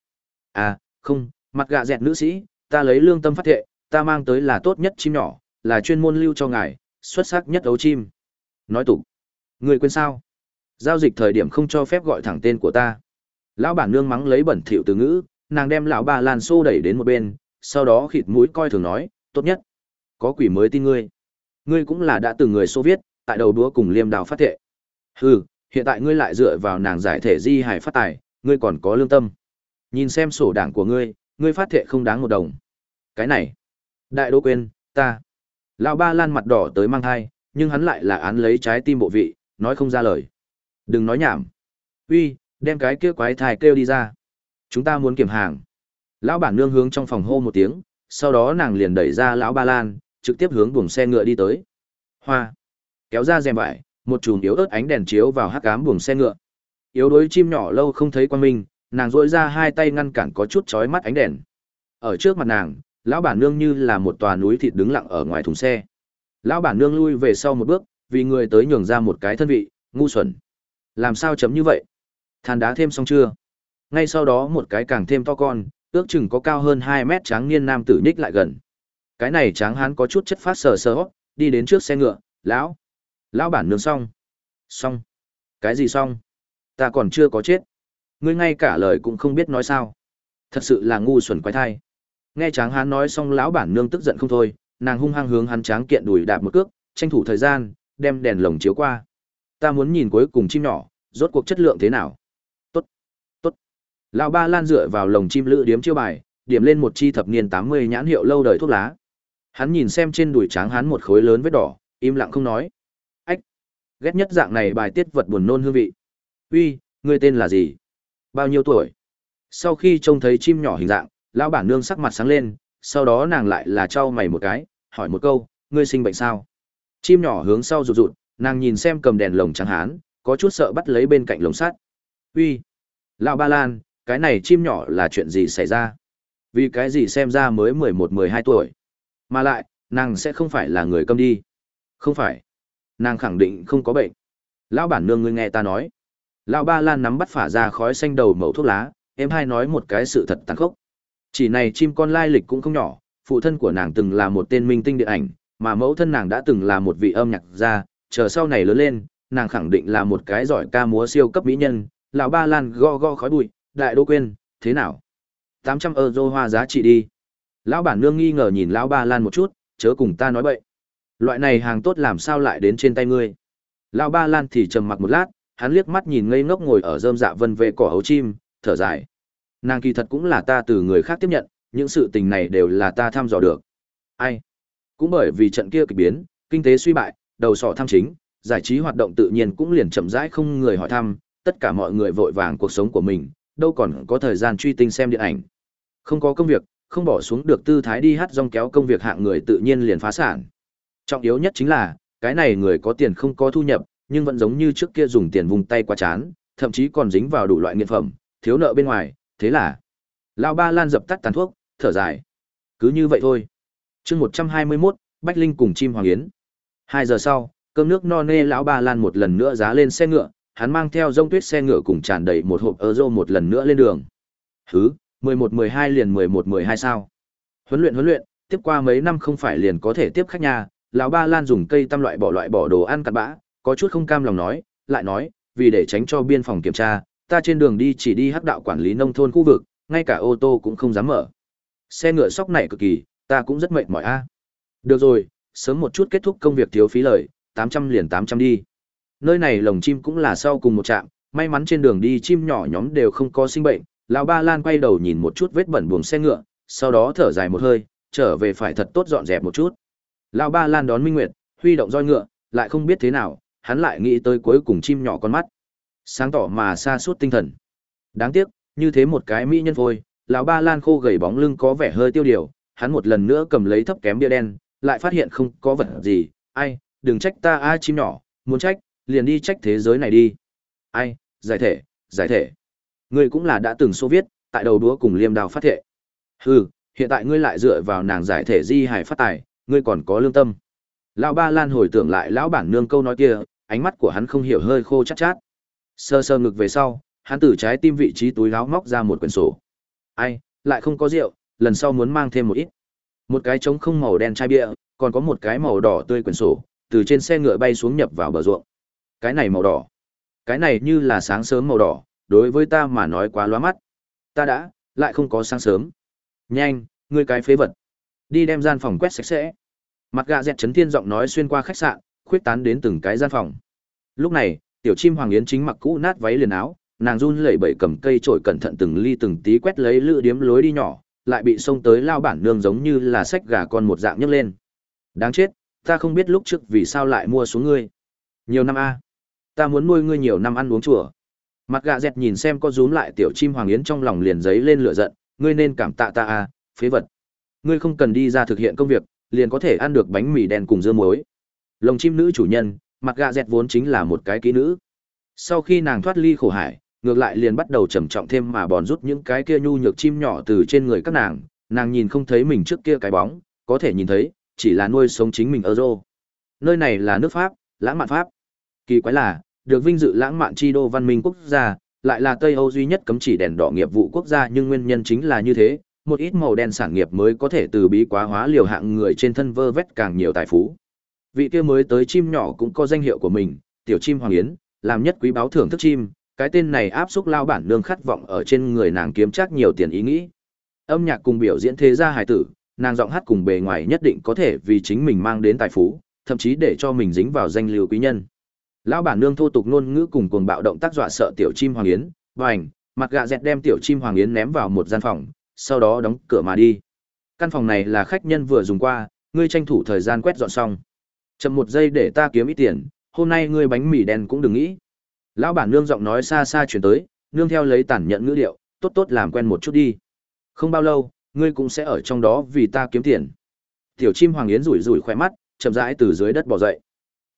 À, không, mặt gạ dẹt nữ sĩ, ta lấy lương tâm phát thệ, ta mang tới là tốt nhất chim nhỏ, là chuyên môn lưu cho ngài, xuất sắc nhất ấu chim. Nói tục. Người quên sao? Giao dịch thời điểm không cho phép gọi thẳng tên của ta. Lão bản nương mắng lấy bẩn thỉu từ ngữ, nàng đem lão bà Lan xô đẩy đến một bên, sau đó khịt mũi coi thường nói, tốt nhất. Có quỷ mới tin ngươi. Ngươi cũng là đã từng người Xô Viết, tại đầu đúa cùng liêm đào phát thệ. Hừ, hiện tại ngươi lại dựa vào nàng giải thể di hải phát tài, ngươi còn có lương tâm. Nhìn xem sổ đảng của ngươi, ngươi phát thệ không đáng một đồng. Cái này, đại đô quên, ta. Lão ba lan mặt đỏ tới mang thai, nhưng hắn lại là án lấy trái tim bộ vị, nói không ra lời. Đừng nói nhảm. Uy, đem cái kia quái thai kêu đi ra. Chúng ta muốn kiểm hàng. Lão bản nương hướng trong phòng hô một tiếng, sau đó nàng liền đẩy ra lão ba lan, trực tiếp hướng buồng xe ngựa đi tới. Hoa. Kéo ra rèm vải, một chùm yếu ớt ánh đèn chiếu vào hắc ám buồng xe ngựa yếu đuối chim nhỏ lâu không thấy quan minh nàng duỗi ra hai tay ngăn cản có chút chói mắt ánh đèn. Ở trước mặt nàng, lão bản nương như là một tòa núi thịt đứng lặng ở ngoài thùng xe. Lão bản nương lui về sau một bước, vì người tới nhường ra một cái thân vị, ngu xuẩn. Làm sao chấm như vậy? Than đá thêm xong chưa? Ngay sau đó một cái càng thêm to con, ước chừng có cao hơn 2 mét tráng niên nam tử nhích lại gần. Cái này tráng hán có chút chất phát sờ sờ đi đến trước xe ngựa, lão. Lão bản nương xong. Xong. Cái gì xong? Ta còn chưa có chết. Ngươi ngay cả lời cũng không biết nói sao. Thật sự là ngu xuẩn quái thai. Nghe tráng hán nói xong lão bản nương tức giận không thôi, nàng hung hăng hướng hắn tráng kiện đùi đạp một cước, tranh thủ thời gian, đem đèn lồng chiếu qua. Ta muốn nhìn cuối cùng chim nhỏ, rốt cuộc chất lượng thế nào. Tốt, tốt. Lão ba lan dựa vào lồng chim lữ điếm chiêu bài, điểm lên một chi thập niên 80 nhãn hiệu lâu đời thuốc lá. Hắn nhìn xem trên đùi tráng hán một khối lớn vết đỏ, im lặng không nói. Ghét nhất dạng này bài tiết vật buồn nôn hương vị. Uy, ngươi tên là gì? Bao nhiêu tuổi? Sau khi trông thấy chim nhỏ hình dạng, lão bản nương sắc mặt sáng lên, sau đó nàng lại là trao mày một cái, hỏi một câu, ngươi sinh bệnh sao? Chim nhỏ hướng sau rụt rụt, nàng nhìn xem cầm đèn lồng trắng hán, có chút sợ bắt lấy bên cạnh lồng sắt. Uy, lão ba lan, cái này chim nhỏ là chuyện gì xảy ra? Vì cái gì xem ra mới mười một mười hai tuổi? Mà lại, nàng sẽ không phải là người câm đi. Không phải. Nàng khẳng định không có bệnh. Lão bản nương ngươi nghe ta nói. Lão ba lan nắm bắt phả ra khói xanh đầu mẩu thuốc lá, em hai nói một cái sự thật tàn khốc. Chỉ này chim con lai lịch cũng không nhỏ, phụ thân của nàng từng là một tên minh tinh điện ảnh, mà mẫu thân nàng đã từng là một vị âm nhạc gia, chờ sau này lớn lên, nàng khẳng định là một cái giỏi ca múa siêu cấp mỹ nhân. Lão ba lan go go khói bụi, đại đô quên, thế nào? 800 euro hoa giá trị đi. Lão bản nương nghi ngờ nhìn lão ba lan một chút, chớ cùng ta nói bậy. Loại này hàng tốt làm sao lại đến trên tay ngươi? Lão ba lan thì trầm mặc một lát, hắn liếc mắt nhìn ngây ngốc ngồi ở rơm dạ vân vệ cỏ hấu chim, thở dài. Nàng kỳ thật cũng là ta từ người khác tiếp nhận, những sự tình này đều là ta thăm dò được. Ai? Cũng bởi vì trận kia kỳ biến, kinh tế suy bại, đầu sỏ tham chính, giải trí hoạt động tự nhiên cũng liền chậm rãi không người hỏi thăm, tất cả mọi người vội vàng cuộc sống của mình, đâu còn có thời gian truy tinh xem điện ảnh. Không có công việc, không bỏ xuống được tư thái đi hát rong kéo công việc hạng người tự nhiên liền phá sản. Trọng yếu nhất chính là, cái này người có tiền không có thu nhập, nhưng vẫn giống như trước kia dùng tiền vùng tay qua chán, thậm chí còn dính vào đủ loại nghiện phẩm, thiếu nợ bên ngoài, thế là Lão Ba Lan dập tắt tàn thuốc, thở dài. Cứ như vậy thôi. Chương 121, Bách Linh cùng chim hoàng yến. Hai giờ sau, cơm nước no nê lão Ba Lan một lần nữa giá lên xe ngựa, hắn mang theo rông tuyết xe ngựa cùng tràn đầy một hộp euro một lần nữa lên đường. Hứ, 11-12 liền 11-12 sao. Huấn luyện huấn luyện, tiếp qua mấy năm không phải liền có thể tiếp khách nhà, lão ba lan dùng cây tam loại bỏ loại bỏ đồ ăn cặn bã, có chút không cam lòng nói, lại nói, vì để tránh cho biên phòng kiểm tra, ta trên đường đi chỉ đi hắc đạo quản lý nông thôn khu vực, ngay cả ô tô cũng không dám mở. Xe ngựa sóc này cực kỳ, ta cũng rất mệt mỏi a. Được rồi, sớm một chút kết thúc công việc thiếu phí lời, 800 liền 800 đi. Nơi này lồng chim cũng là sau cùng một trạm, may mắn trên đường đi chim nhỏ nhóm đều không có sinh bệnh, lão ba lan quay đầu nhìn một chút vết bẩn buồng xe ngựa sau đó thở dài một hơi trở về phải thật tốt dọn dẹp một chút lão ba lan đón minh nguyệt huy động roi ngựa lại không biết thế nào hắn lại nghĩ tới cuối cùng chim nhỏ con mắt. Sáng tỏ mà xa suốt tinh thần. Đáng tiếc như thế một cái mỹ nhân phôi lão ba lan khô gầy bóng lưng có vẻ hơi tiêu điều hắn một lần nữa cầm lấy thấp kém bia đen lại phát hiện không có vật gì. Ai đừng trách ta ai chim nhỏ muốn trách liền đi trách thế giới này đi. Ai giải thể giải thể. Ngươi cũng là đã từng Xô viết, tại đầu đúa cùng liêm đào phát thệ. Hừ, hiện tại ngươi lại dựa vào nàng giải thể di hải phát tài, ngươi còn có lương tâm. Lão Ba Lan hồi tưởng lại lão bản nương câu nói kia, ánh mắt của hắn không hiểu hơi khô chát chát. Sơ sơ ngực về sau, hắn từ trái tim vị trí túi áo móc ra một quyển sổ. Ai, lại không có rượu, lần sau muốn mang thêm một ít. Một cái trống không màu đen chai bia, còn có một cái màu đỏ tươi quyển sổ, từ trên xe ngựa bay xuống nhập vào bờ ruộng. Cái này màu đỏ. Cái này như là sáng sớm màu đỏ, đối với ta mà nói quá lóa mắt. Ta đã, lại không có sáng sớm. Nhanh, ngươi cái phế vật. Đi đem gian phòng quét sạch sẽ. Mặt gạ dẹt chấn thiên giọng nói xuyên qua khách sạn, khuyết tán đến từng cái gian phòng. Lúc này, tiểu chim hoàng yến chính mặc cũ nát váy liền áo, nàng run lẩy bẩy cầm cây chổi cẩn thận từng ly từng tí quét lấy lựa điếm lối đi nhỏ, lại bị xông tới lao bản nương giống như là sách gà con một dạng nhấc lên. Đáng chết, ta không biết lúc trước vì sao lại mua xuống ngươi. Nhiều năm a, ta muốn nuôi ngươi nhiều năm ăn uống chùa. Mặt gạ dẹt nhìn xem có rúm lại tiểu chim hoàng yến trong lòng liền giấy lên lửa giận, ngươi nên cảm tạ ta à, phế vật. Ngươi không cần đi ra thực hiện công việc, liền có thể ăn được bánh mì đen cùng dưa muối. Lồng chim nữ chủ nhân, mặt gạ dẹt vốn chính là một cái kỹ nữ. Sau khi nàng thoát ly khổ hải, ngược lại liền bắt đầu trầm trọng thêm mà bòn rút những cái kia nhu nhược chim nhỏ từ trên người các nàng, nàng nhìn không thấy mình trước kia cái bóng, có thể nhìn thấy, chỉ là nuôi sống chính mình ở rô. Nơi này là nước Pháp, lãng mạn Pháp. Kỳ quái là, được vinh dự lãng mạn chi đô văn minh quốc gia, lại là Tây Âu duy nhất cấm chỉ đèn đỏ nghiệp vụ quốc gia nhưng nguyên nhân chính là như thế, một ít màu đen sản nghiệp mới có thể từ bí quá hóa liều hạng người trên thân vơ vét càng nhiều tài phú. Vị kia mới tới chim nhỏ cũng có danh hiệu của mình, tiểu chim hoàng yến, làm nhất quý báo thưởng thức chim, cái tên này áp xúc lao bản nương khát vọng ở trên người nàng kiếm chắc nhiều tiền ý nghĩ. Âm nhạc cùng biểu diễn thế gia hài tử, nàng giọng hát cùng bề ngoài nhất định có thể vì chính mình mang đến tài phú, thậm chí để cho mình dính vào danh lưu quý nhân. Lão bản nương thô tục ngôn ngữ cùng cuồng bạo động tác dọa sợ tiểu chim hoàng yến, vành, mặt gạ dẹt đem tiểu chim hoàng yến ném vào một gian phòng, sau đó đóng cửa mà đi. Căn phòng này là khách nhân vừa dùng qua, ngươi tranh thủ thời gian quét dọn xong. Chậm một giây để ta kiếm ít tiền, hôm nay ngươi bánh mì đen cũng đừng nghĩ. Lão bản nương giọng nói xa xa chuyển tới, nương theo lấy tản nhận ngữ điệu, tốt tốt làm quen một chút đi. Không bao lâu, ngươi cũng sẽ ở trong đó vì ta kiếm tiền. Tiểu chim hoàng yến rủi rủi khỏe mắt, chậm rãi từ dưới đất bò dậy.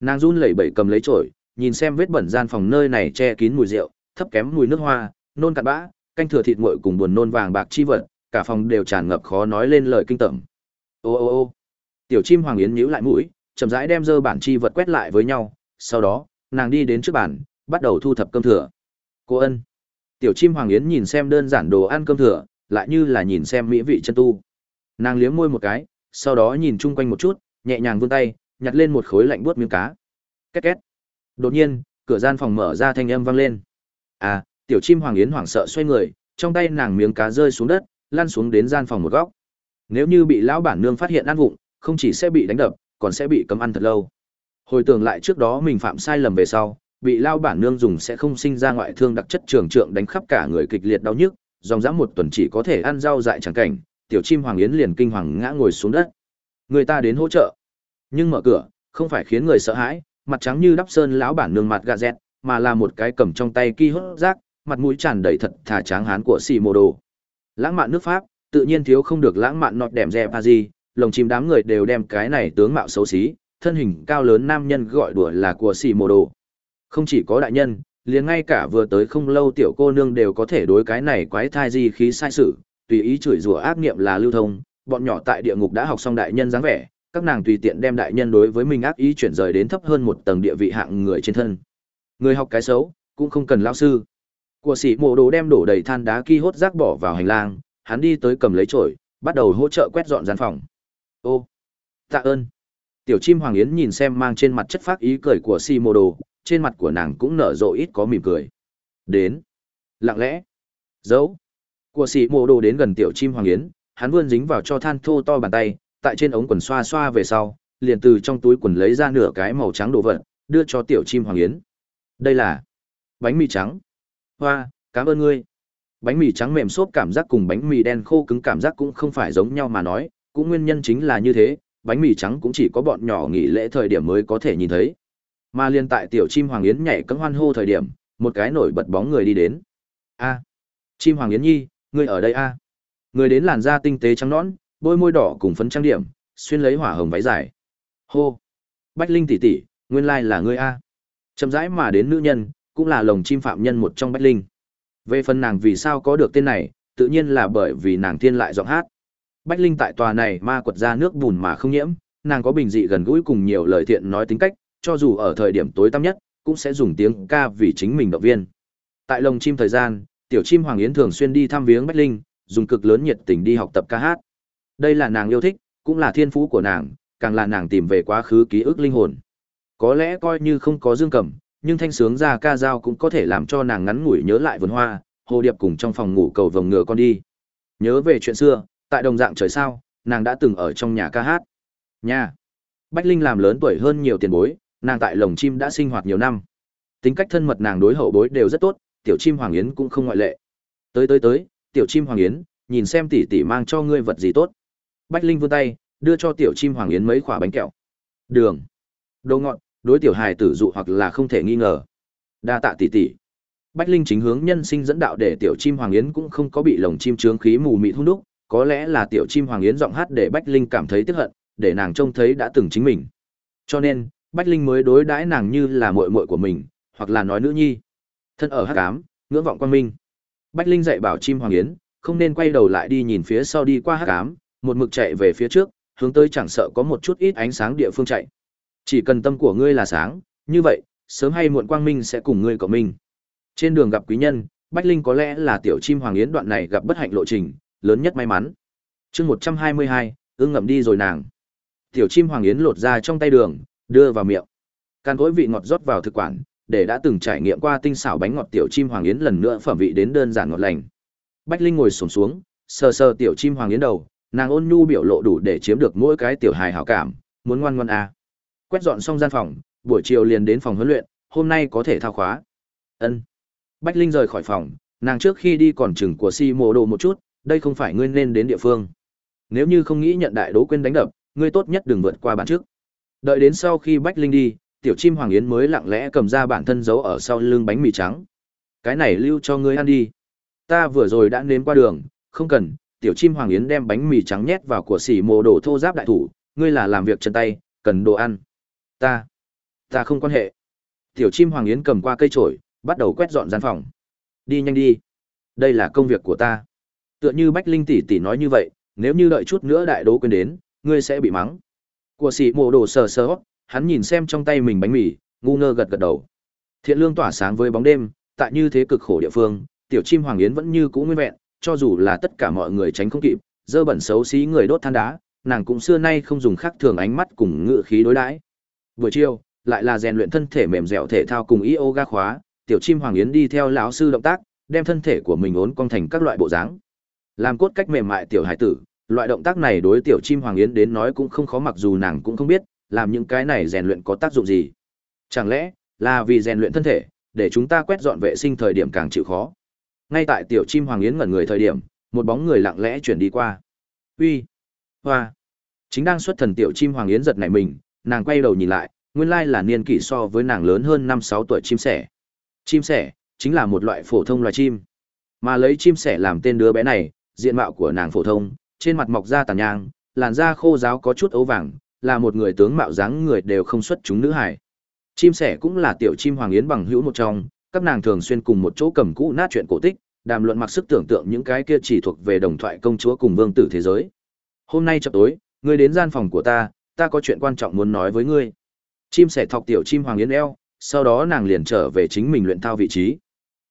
Nàng run lẩy bẩy cầm lấy chổi, nhìn xem vết bẩn gian phòng nơi này che kín mùi rượu, thấp kém mùi nước hoa, nôn cặn bã, canh thừa thịt nguội cùng buồn nôn vàng bạc chi vật, cả phòng đều tràn ngập khó nói lên lời kinh tởm. Ô ô ô. Tiểu chim hoàng yến nhíu lại mũi, chậm rãi đem dơ bản chi vật quét lại với nhau, sau đó, nàng đi đến trước bàn, bắt đầu thu thập cơm thừa. Cô ân. Tiểu chim hoàng yến nhìn xem đơn giản đồ ăn cơm thừa, lại như là nhìn xem mỹ vị chân tu. Nàng liếm môi một cái, sau đó nhìn chung quanh một chút, nhẹ nhàng vươn tay, nhặt lên một khối lạnh buốt miếng cá. Két két. Đột nhiên, cửa gian phòng mở ra thanh âm vang lên. À, tiểu chim hoàng yến hoảng sợ xoay người, trong tay nàng miếng cá rơi xuống đất, lăn xuống đến gian phòng một góc. Nếu như bị lão bản nương phát hiện ăn vụng, không chỉ sẽ bị đánh đập, còn sẽ bị cấm ăn thật lâu. Hồi tưởng lại trước đó mình phạm sai lầm về sau, bị lao bản nương dùng sẽ không sinh ra ngoại thương đặc chất trường trượng đánh khắp cả người kịch liệt đau nhức, dòng dã một tuần chỉ có thể ăn rau dại chẳng cảnh, tiểu chim hoàng yến liền kinh hoàng ngã ngồi xuống đất. Người ta đến hỗ trợ, nhưng mở cửa, không phải khiến người sợ hãi, mặt trắng như đắp sơn lão bản nương mặt gà dẹt, mà là một cái cầm trong tay ki hốt rác, mặt mũi tràn đầy thật thà tráng hán của xì mô đồ. Lãng mạn nước Pháp, tự nhiên thiếu không được lãng mạn nọt đẹp a gì, lồng chim đám người đều đem cái này tướng mạo xấu xí, thân hình cao lớn nam nhân gọi đùa là của xì mô đồ. Không chỉ có đại nhân, liền ngay cả vừa tới không lâu tiểu cô nương đều có thể đối cái này quái thai di khí sai sự, tùy ý chửi rủa ác niệm là lưu thông, bọn nhỏ tại địa ngục đã học xong đại nhân dáng vẻ, các nàng tùy tiện đem đại nhân đối với mình ác ý chuyển rời đến thấp hơn một tầng địa vị hạng người trên thân. Người học cái xấu, cũng không cần lao sư. Của sĩ mộ đồ đem đổ đầy than đá ki hốt rác bỏ vào hành lang, hắn đi tới cầm lấy chổi, bắt đầu hỗ trợ quét dọn gian phòng. Ô, tạ ơn. Tiểu chim Hoàng Yến nhìn xem mang trên mặt chất phác ý cười của si mô đồ, trên mặt của nàng cũng nở rộ ít có mỉm cười. Đến. Lặng lẽ. Giấu. Của sĩ mô đồ đến gần tiểu chim Hoàng Yến, hắn vươn dính vào cho than thô to bàn tay, tại trên ống quần xoa xoa về sau, liền từ trong túi quần lấy ra nửa cái màu trắng đồ vật, đưa cho tiểu chim Hoàng Yến. Đây là bánh mì trắng. Hoa, cảm ơn ngươi. Bánh mì trắng mềm xốp cảm giác cùng bánh mì đen khô cứng cảm giác cũng không phải giống nhau mà nói, cũng nguyên nhân chính là như thế, bánh mì trắng cũng chỉ có bọn nhỏ nghỉ lễ thời điểm mới có thể nhìn thấy. Mà liên tại tiểu chim Hoàng Yến nhảy cẫng hoan hô thời điểm, một cái nổi bật bóng người đi đến. A, chim Hoàng Yến Nhi, ngươi ở đây a? Người đến làn da tinh tế trắng nõn, bôi môi đỏ cùng phấn trang điểm, xuyên lấy hỏa hồng váy dài. Hô, Bách Linh tỷ tỷ, nguyên lai là ngươi a. Chậm rãi mà đến nữ nhân, cũng là lồng chim phạm nhân một trong Bách Linh. Về phần nàng vì sao có được tên này, tự nhiên là bởi vì nàng thiên lại giọng hát. Bách Linh tại tòa này ma quật ra nước bùn mà không nhiễm, nàng có bình dị gần gũi cùng nhiều lời thiện nói tính cách, cho dù ở thời điểm tối tăm nhất, cũng sẽ dùng tiếng ca vì chính mình động viên. Tại lồng chim thời gian, tiểu chim Hoàng Yến thường xuyên đi thăm viếng Bách Linh, dùng cực lớn nhiệt tình đi học tập ca hát. Đây là nàng yêu thích, cũng là thiên phú của nàng, càng là nàng tìm về quá khứ ký ức linh hồn. Có lẽ coi như không có dương cầm, nhưng thanh sướng ra ca dao cũng có thể làm cho nàng ngắn ngủi nhớ lại vườn hoa, hồ điệp cùng trong phòng ngủ cầu vồng ngựa con đi. Nhớ về chuyện xưa, tại đồng dạng trời sao, nàng đã từng ở trong nhà ca hát. Nhà. Bách Linh làm lớn tuổi hơn nhiều tiền bối, nàng tại lồng chim đã sinh hoạt nhiều năm. Tính cách thân mật nàng đối hậu bối đều rất tốt, tiểu chim Hoàng Yến cũng không ngoại lệ. Tới tới tới, tiểu chim Hoàng Yến, nhìn xem tỷ tỷ mang cho ngươi vật gì tốt. Bách Linh vươn tay, đưa cho tiểu chim Hoàng Yến mấy quả bánh kẹo. Đường. Đồ ngọt, đối tiểu hài tử dụ hoặc là không thể nghi ngờ. Đa tạ tỷ tỷ. Bách Linh chính hướng nhân sinh dẫn đạo để tiểu chim Hoàng Yến cũng không có bị lồng chim trướng khí mù mịt hung đúc, có lẽ là tiểu chim Hoàng Yến giọng hát để Bách Linh cảm thấy tức hận, để nàng trông thấy đã từng chính mình. Cho nên, Bách Linh mới đối đãi nàng như là muội muội của mình, hoặc là nói nữ nhi. Thân ở hắc Cám, ngưỡng vọng quan minh. Bách Linh dạy bảo chim hoàng yến, không nên quay đầu lại đi nhìn phía sau đi qua hắc Cám, một mực chạy về phía trước, hướng tới chẳng sợ có một chút ít ánh sáng địa phương chạy. Chỉ cần tâm của ngươi là sáng, như vậy, sớm hay muộn quang minh sẽ cùng ngươi cộng minh. Trên đường gặp quý nhân, Bách Linh có lẽ là tiểu chim hoàng yến đoạn này gặp bất hạnh lộ trình, lớn nhất may mắn. Chương 122, ương ngậm đi rồi nàng. Tiểu chim hoàng yến lột ra trong tay đường, đưa vào miệng. Can cối vị ngọt rót vào thực quản, để đã từng trải nghiệm qua tinh xảo bánh ngọt tiểu chim hoàng yến lần nữa phẩm vị đến đơn giản ngọt lành. Bách Linh ngồi xổm xuống, sờ sờ tiểu chim hoàng yến đầu, nàng ôn nhu biểu lộ đủ để chiếm được mỗi cái tiểu hài hảo cảm, muốn ngoan ngoan à. Quét dọn xong gian phòng, buổi chiều liền đến phòng huấn luyện, hôm nay có thể thao khóa. Ân. Bách Linh rời khỏi phòng, nàng trước khi đi còn chừng của si mộ đồ một chút, đây không phải ngươi nên đến địa phương. Nếu như không nghĩ nhận đại đố quên đánh đập, ngươi tốt nhất đừng vượt qua bản trước. Đợi đến sau khi Bách Linh đi, tiểu chim hoàng yến mới lặng lẽ cầm ra bản thân giấu ở sau lưng bánh mì trắng. Cái này lưu cho ngươi ăn đi. Ta vừa rồi đã nếm qua đường, không cần. Tiểu chim hoàng yến đem bánh mì trắng nhét vào của xỉ mồ đồ thô giáp đại thủ, ngươi là làm việc chân tay, cần đồ ăn. Ta, ta không quan hệ. Tiểu chim hoàng yến cầm qua cây chổi, bắt đầu quét dọn gian phòng. Đi nhanh đi. Đây là công việc của ta. Tựa như Bách Linh tỷ tỷ nói như vậy, nếu như đợi chút nữa đại đố quên đến, ngươi sẽ bị mắng. Của sĩ mộ đồ sờ sờ, hắn nhìn xem trong tay mình bánh mì, ngu ngơ gật gật đầu. Thiện lương tỏa sáng với bóng đêm, tại như thế cực khổ địa phương, tiểu chim hoàng yến vẫn như cũ nguyên vẹn, cho dù là tất cả mọi người tránh không kịp, dơ bẩn xấu xí người đốt than đá, nàng cũng xưa nay không dùng khác thường ánh mắt cùng ngự khí đối đãi. Buổi chiều, lại là rèn luyện thân thể mềm dẻo thể thao cùng yoga khóa, tiểu chim hoàng yến đi theo lão sư động tác, đem thân thể của mình uốn cong thành các loại bộ dáng. Làm cốt cách mềm mại tiểu hải tử, loại động tác này đối tiểu chim hoàng yến đến nói cũng không khó mặc dù nàng cũng không biết, làm những cái này rèn luyện có tác dụng gì. Chẳng lẽ là vì rèn luyện thân thể, để chúng ta quét dọn vệ sinh thời điểm càng chịu khó. Ngay tại tiểu chim hoàng yến ngẩn người thời điểm, một bóng người lặng lẽ chuyển đi qua. Uy, hoa. Chính đang xuất thần tiểu chim hoàng yến giật nảy mình, nàng quay đầu nhìn lại, nguyên lai là niên kỷ so với nàng lớn hơn năm sáu tuổi chim sẻ. Chim sẻ chính là một loại phổ thông loài chim. Mà lấy chim sẻ làm tên đứa bé này, diện mạo của nàng phổ thông, trên mặt mọc da tàn nhang, làn da khô ráo có chút ấu vàng, là một người tướng mạo dáng người đều không xuất chúng nữ hải. Chim sẻ cũng là tiểu chim hoàng yến bằng hữu một trong, các nàng thường xuyên cùng một chỗ cầm cũ nát chuyện cổ tích, đàm luận mặc sức tưởng tượng những cái kia chỉ thuộc về đồng thoại công chúa cùng vương tử thế giới. Hôm nay chập tối, ngươi đến gian phòng của ta, ta có chuyện quan trọng muốn nói với ngươi. Chim sẻ thọc tiểu chim hoàng yến eo, sau đó nàng liền trở về chính mình luyện thao vị trí.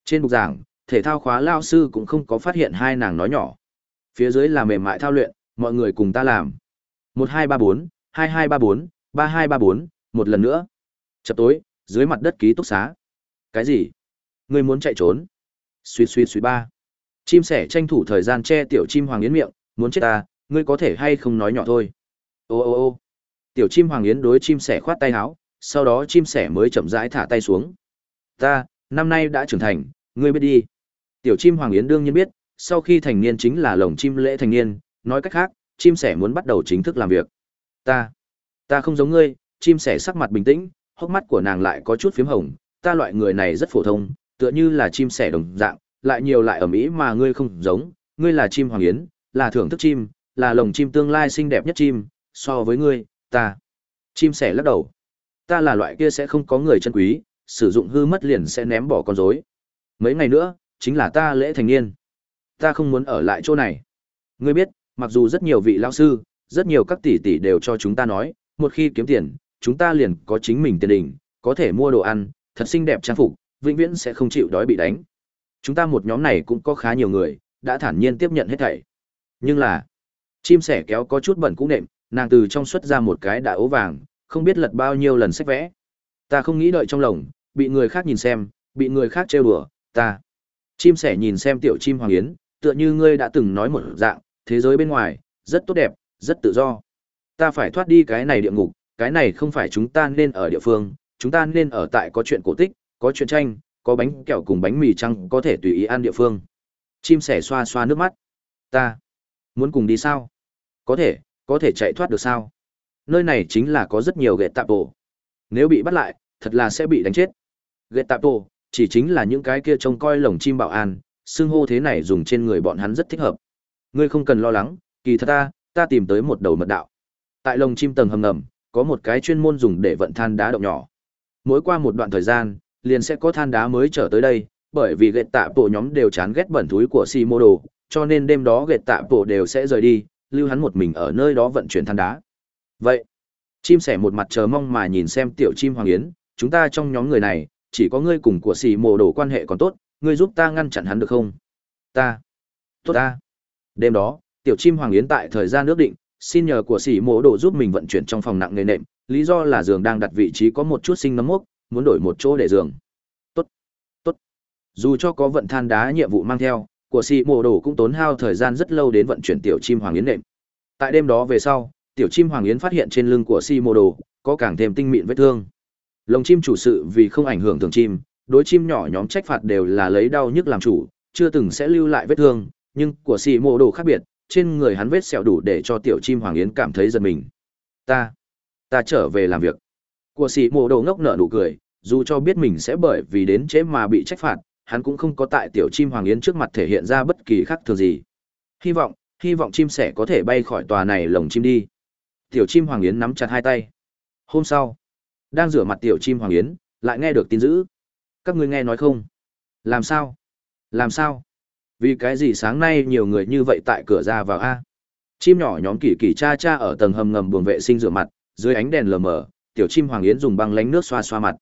Trên bục giảng, thể thao khóa lao sư cũng không có phát hiện hai nàng nói nhỏ. Phía dưới là mềm mại thao luyện, mọi người cùng ta làm. một hai ba bốn hai hai ba bốn ba hai ba bốn một lần nữa chập tối dưới mặt đất ký túc xá cái gì ngươi muốn chạy trốn suýt suýt suýt ba chim sẻ tranh thủ thời gian che tiểu chim hoàng yến miệng muốn chết ta ngươi có thể hay không nói nhỏ thôi ô ô ô tiểu chim hoàng yến đối chim sẻ khoát tay áo, sau đó chim sẻ mới chậm rãi thả tay xuống. Ta, năm nay đã trưởng thành, ngươi biết đi. Tiểu chim hoàng yến đương nhiên biết, sau khi thành niên chính là lồng chim lễ thành niên, nói cách khác, chim sẻ muốn bắt đầu chính thức làm việc. Ta ta không giống ngươi, chim sẻ sắc mặt bình tĩnh, hốc mắt của nàng lại có chút p h í m hồng, ta loại người này rất phổ thông, tựa như là chim sẻ đồng dạng, lại nhiều lại ở mỹ mà ngươi không giống, ngươi là chim hoàng yến, là thưởng thức chim, là lồng chim tương lai xinh đẹp nhất chim, so với ngươi ta. Chim sẻ lắc đầu. Ta là loại kia sẽ không có người chân quý sử dụng hư mất liền sẽ ném bỏ con dối mấy ngày nữa chính là ta lễ thành niên. Ta không muốn ở lại chỗ này. Ngươi biết mặc dù rất nhiều vị lao sư rất nhiều các tỷ tỷ đều cho chúng ta nói, một khi kiếm tiền, chúng ta liền có chính mình tiền đình, có thể mua đồ ăn, thật xinh đẹp trang phục, vĩnh viễn sẽ không chịu đói bị đánh. Chúng ta một nhóm này cũng có khá nhiều người, đã thản nhiên tiếp nhận hết thảy. Nhưng là, chim sẻ kéo có chút bẩn cũng nệm, nàng từ trong xuất ra một cái đã ố vàng, không biết lật bao nhiêu lần sách vẽ. Ta không nghĩ đợi trong lồng, bị người khác nhìn xem, bị người khác trêu đùa, ta. Chim sẻ nhìn xem tiểu chim hoàng yến, tựa như ngươi đã từng nói một dạng, thế giới bên ngoài, rất tốt đẹp, rất tự do. Ta phải thoát đi cái này địa ngục, cái này không phải chúng ta nên ở địa phương, chúng ta nên ở tại có chuyện cổ tích, có chuyện tranh, có bánh kẹo cùng bánh mì trăng có thể tùy ý ăn địa phương. Chim sẻ xoa xoa nước mắt. Ta muốn cùng đi sao? Có thể, có thể chạy thoát được sao? Nơi này chính là có rất nhiều ghệ tạp bộ. Nếu bị bắt lại, thật là sẽ bị đánh chết. Ghệ tạp bộ chỉ chính là những cái kia trông coi lồng chim bảo an, xương hô thế này dùng trên người bọn hắn rất thích hợp. Ngươi không cần lo lắng, kỳ thật ta, ta tìm tới một đầu mật đạo. Tại lồng chim tầng hầm ngầm, có một cái chuyên môn dùng để vận than đá động nhỏ. Mỗi qua một đoạn thời gian, liền sẽ có than đá mới trở tới đây, bởi vì gệt tạ bộ nhóm đều chán ghét bẩn thúi của Si mô đồ, cho nên đêm đó gệt tạ bộ đều sẽ rời đi, lưu hắn một mình ở nơi đó vận chuyển than đá. Vậy, chim sẻ một mặt chờ mong mà nhìn xem tiểu chim hoàng yến, chúng ta trong nhóm người này, chỉ có ngươi cùng của xì mồ đổ quan hệ còn tốt, ngươi giúp ta ngăn chặn hắn được không? Ta. Tốt ta. Đêm đó, tiểu chim hoàng yến tại thời gian nước định, xin nhờ của xì mồ đổ giúp mình vận chuyển trong phòng nặng nề nệm, lý do là giường đang đặt vị trí có một chút sinh nấm mốc, muốn đổi một chỗ để giường. Tốt. Tốt. Dù cho có vận than đá nhiệm vụ mang theo, của sĩ mộ đồ cũng tốn hao thời gian rất lâu đến vận chuyển tiểu chim hoàng yến nệm. Tại đêm đó về sau, tiểu chim hoàng yến phát hiện trên lưng của sĩ mộ đồ có càng thêm tinh mịn vết thương. Lồng chim chủ sự vì không ảnh hưởng thường chim, đối chim nhỏ nhóm trách phạt đều là lấy đau nhức làm chủ, chưa từng sẽ lưu lại vết thương, nhưng của sĩ mộ đồ khác biệt, trên người hắn vết sẹo đủ để cho tiểu chim hoàng yến cảm thấy giật mình. Ta, ta trở về làm việc. Của sĩ mộ đồ ngốc nở nụ cười, dù cho biết mình sẽ bởi vì đến trễ mà bị trách phạt, hắn cũng không có tại tiểu chim hoàng yến trước mặt thể hiện ra bất kỳ khác thường gì. Hy vọng, hy vọng chim sẻ có thể bay khỏi tòa này lồng chim đi. Tiểu chim hoàng yến nắm chặt hai tay. Hôm sau, đang rửa mặt tiểu chim hoàng yến, lại nghe được tin dữ. Các ngươi nghe nói không? Làm sao? Làm sao? Vì cái gì sáng nay nhiều người như vậy tại cửa ra vào a? Chim nhỏ nhóm kỳ kỳ cha cha ở tầng hầm ngầm buồng vệ sinh rửa mặt, dưới ánh đèn lờ mờ, tiểu chim hoàng yến dùng băng lánh nước xoa xoa mặt.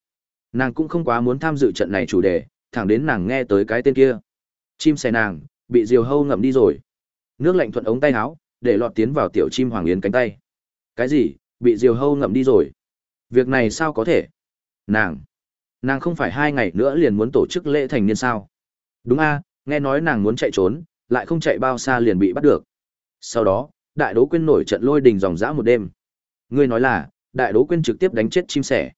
Nàng cũng không quá muốn tham dự trận này chủ đề, thẳng đến nàng nghe tới cái tên kia. Chim sẻ nàng, bị diều hâu ngậm đi rồi. Nước lạnh thuận ống tay áo, để lọt tiến vào tiểu chim hoàng yến cánh tay. Cái gì? Bị diều hâu ngậm đi rồi? Việc này sao có thể? Nàng, nàng không phải hai ngày nữa liền muốn tổ chức lễ thành niên sao? Đúng a, nghe nói nàng muốn chạy trốn, lại không chạy bao xa liền bị bắt được. Sau đó, đại đố quyên nổi trận lôi đình dòng dã một đêm. Ngươi nói là, đại đố quyên trực tiếp đánh chết chim sẻ.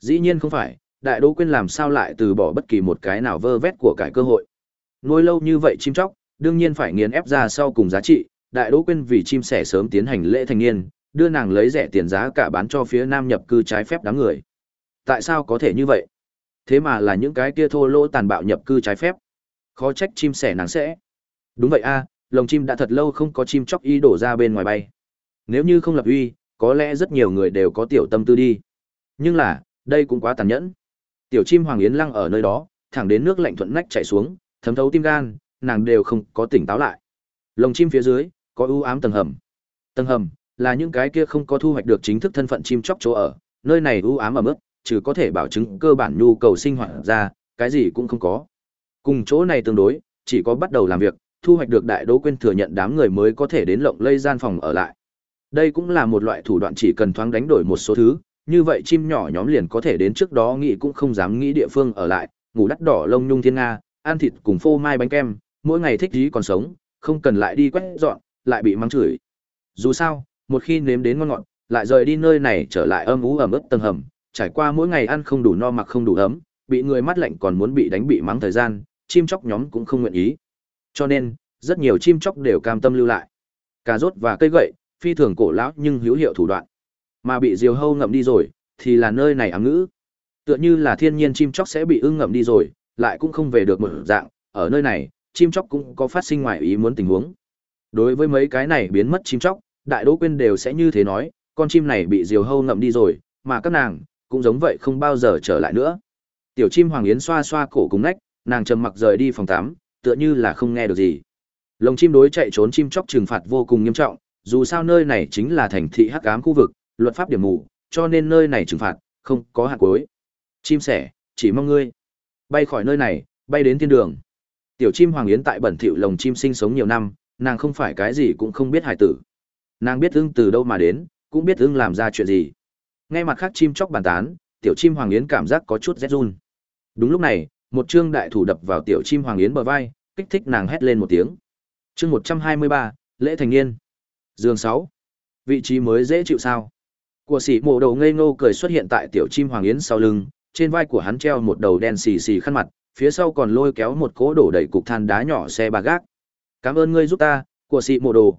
Dĩ nhiên không phải, đại Đỗ quên làm sao lại từ bỏ bất kỳ một cái nào vơ vét của cải cơ hội. Nuôi lâu như vậy chim chóc, đương nhiên phải nghiền ép ra sau cùng giá trị, đại Đỗ quên vì chim sẻ sớm tiến hành lễ thành niên, đưa nàng lấy rẻ tiền giá cả bán cho phía nam nhập cư trái phép đám người. Tại sao có thể như vậy? Thế mà là những cái kia thô lỗ tàn bạo nhập cư trái phép. Khó trách chim sẻ nàng sẽ. Đúng vậy a, lồng chim đã thật lâu không có chim chóc y đổ ra bên ngoài bay. Nếu như không lập uy, có lẽ rất nhiều người đều có tiểu tâm tư đi. Nhưng là, đây cũng quá tàn nhẫn. Tiểu chim hoàng yến lăng ở nơi đó, thẳng đến nước lạnh thuận nách chảy xuống, thấm thấu tim gan, nàng đều không có tỉnh táo lại. Lồng chim phía dưới, có ưu ám tầng hầm. Tầng hầm là những cái kia không có thu hoạch được chính thức thân phận chim chóc chỗ ở, nơi này ưu ám ở mức, trừ có thể bảo chứng cơ bản nhu cầu sinh hoạt ra, cái gì cũng không có. Cùng chỗ này tương đối, chỉ có bắt đầu làm việc, thu hoạch được đại đỗ quên thừa nhận đám người mới có thể đến lộng lây gian phòng ở lại. Đây cũng là một loại thủ đoạn chỉ cần thoáng đánh đổi một số thứ, như vậy chim nhỏ nhóm liền có thể đến trước đó nghĩ cũng không dám nghĩ địa phương ở lại, ngủ đắt đỏ lông nhung thiên nga, ăn thịt cùng phô mai bánh kem, mỗi ngày thích gì còn sống, không cần lại đi quét dọn, lại bị mắng chửi. Dù sao, một khi nếm đến ngon ngọt, lại rời đi nơi này trở lại âm ú ẩm ướt tầng hầm, trải qua mỗi ngày ăn không đủ no mặc không đủ ấm, bị người mắt lạnh còn muốn bị đánh bị mắng thời gian, chim chóc nhóm cũng không nguyện ý. Cho nên, rất nhiều chim chóc đều cam tâm lưu lại. Cà rốt và cây gậy, phi thường cổ lão nhưng hữu hiệu thủ đoạn. Mà bị diều hâu ngậm đi rồi, thì là nơi này ám ngữ. Tựa như là thiên nhiên chim chóc sẽ bị ưng ngậm đi rồi, lại cũng không về được một dạng, ở nơi này, chim chóc cũng có phát sinh ngoài ý muốn tình huống. Đối với mấy cái này biến mất chim chóc, đại đỗ quyên đều sẽ như thế nói, con chim này bị diều hâu ngậm đi rồi, mà các nàng, cũng giống vậy không bao giờ trở lại nữa. Tiểu chim Hoàng Yến xoa xoa cổ cùng nách, nàng trầm mặc rời đi phòng tắm, tựa như là không nghe được gì. Lồng chim đối chạy trốn chim chóc trừng phạt vô cùng nghiêm trọng, dù sao nơi này chính là thành thị hắc ám khu vực, luật pháp điểm mù, cho nên nơi này trừng phạt không có hạn cuối. Chim sẻ, chỉ mong ngươi bay khỏi nơi này, bay đến thiên đường. Tiểu chim Hoàng Yến tại bẩn thỉu lồng chim sinh sống nhiều năm, nàng không phải cái gì cũng không biết hải tử. Nàng biết ưng từ đâu mà đến, cũng biết ưng làm ra chuyện gì. Nghe mặt khác chim chóc bàn tán, tiểu chim Hoàng Yến cảm giác có chút rét run. Đúng lúc này, một trương đại thủ đập vào tiểu chim Hoàng Yến bờ vai, kích thích nàng hét lên một tiếng. Chương một trăm hai mươi ba, lễ thành niên. Dương sáu, Vị trí mới dễ chịu sao? Của sĩ mộ đầu ngây ngô cười xuất hiện tại tiểu chim Hoàng Yến sau lưng, trên vai của hắn treo một đầu đen xì xì khăn mặt, phía sau còn lôi kéo một cỗ đổ đầy cục than đá nhỏ xe ba gác. Cảm ơn ngươi giúp ta, của sĩ mộ đồ.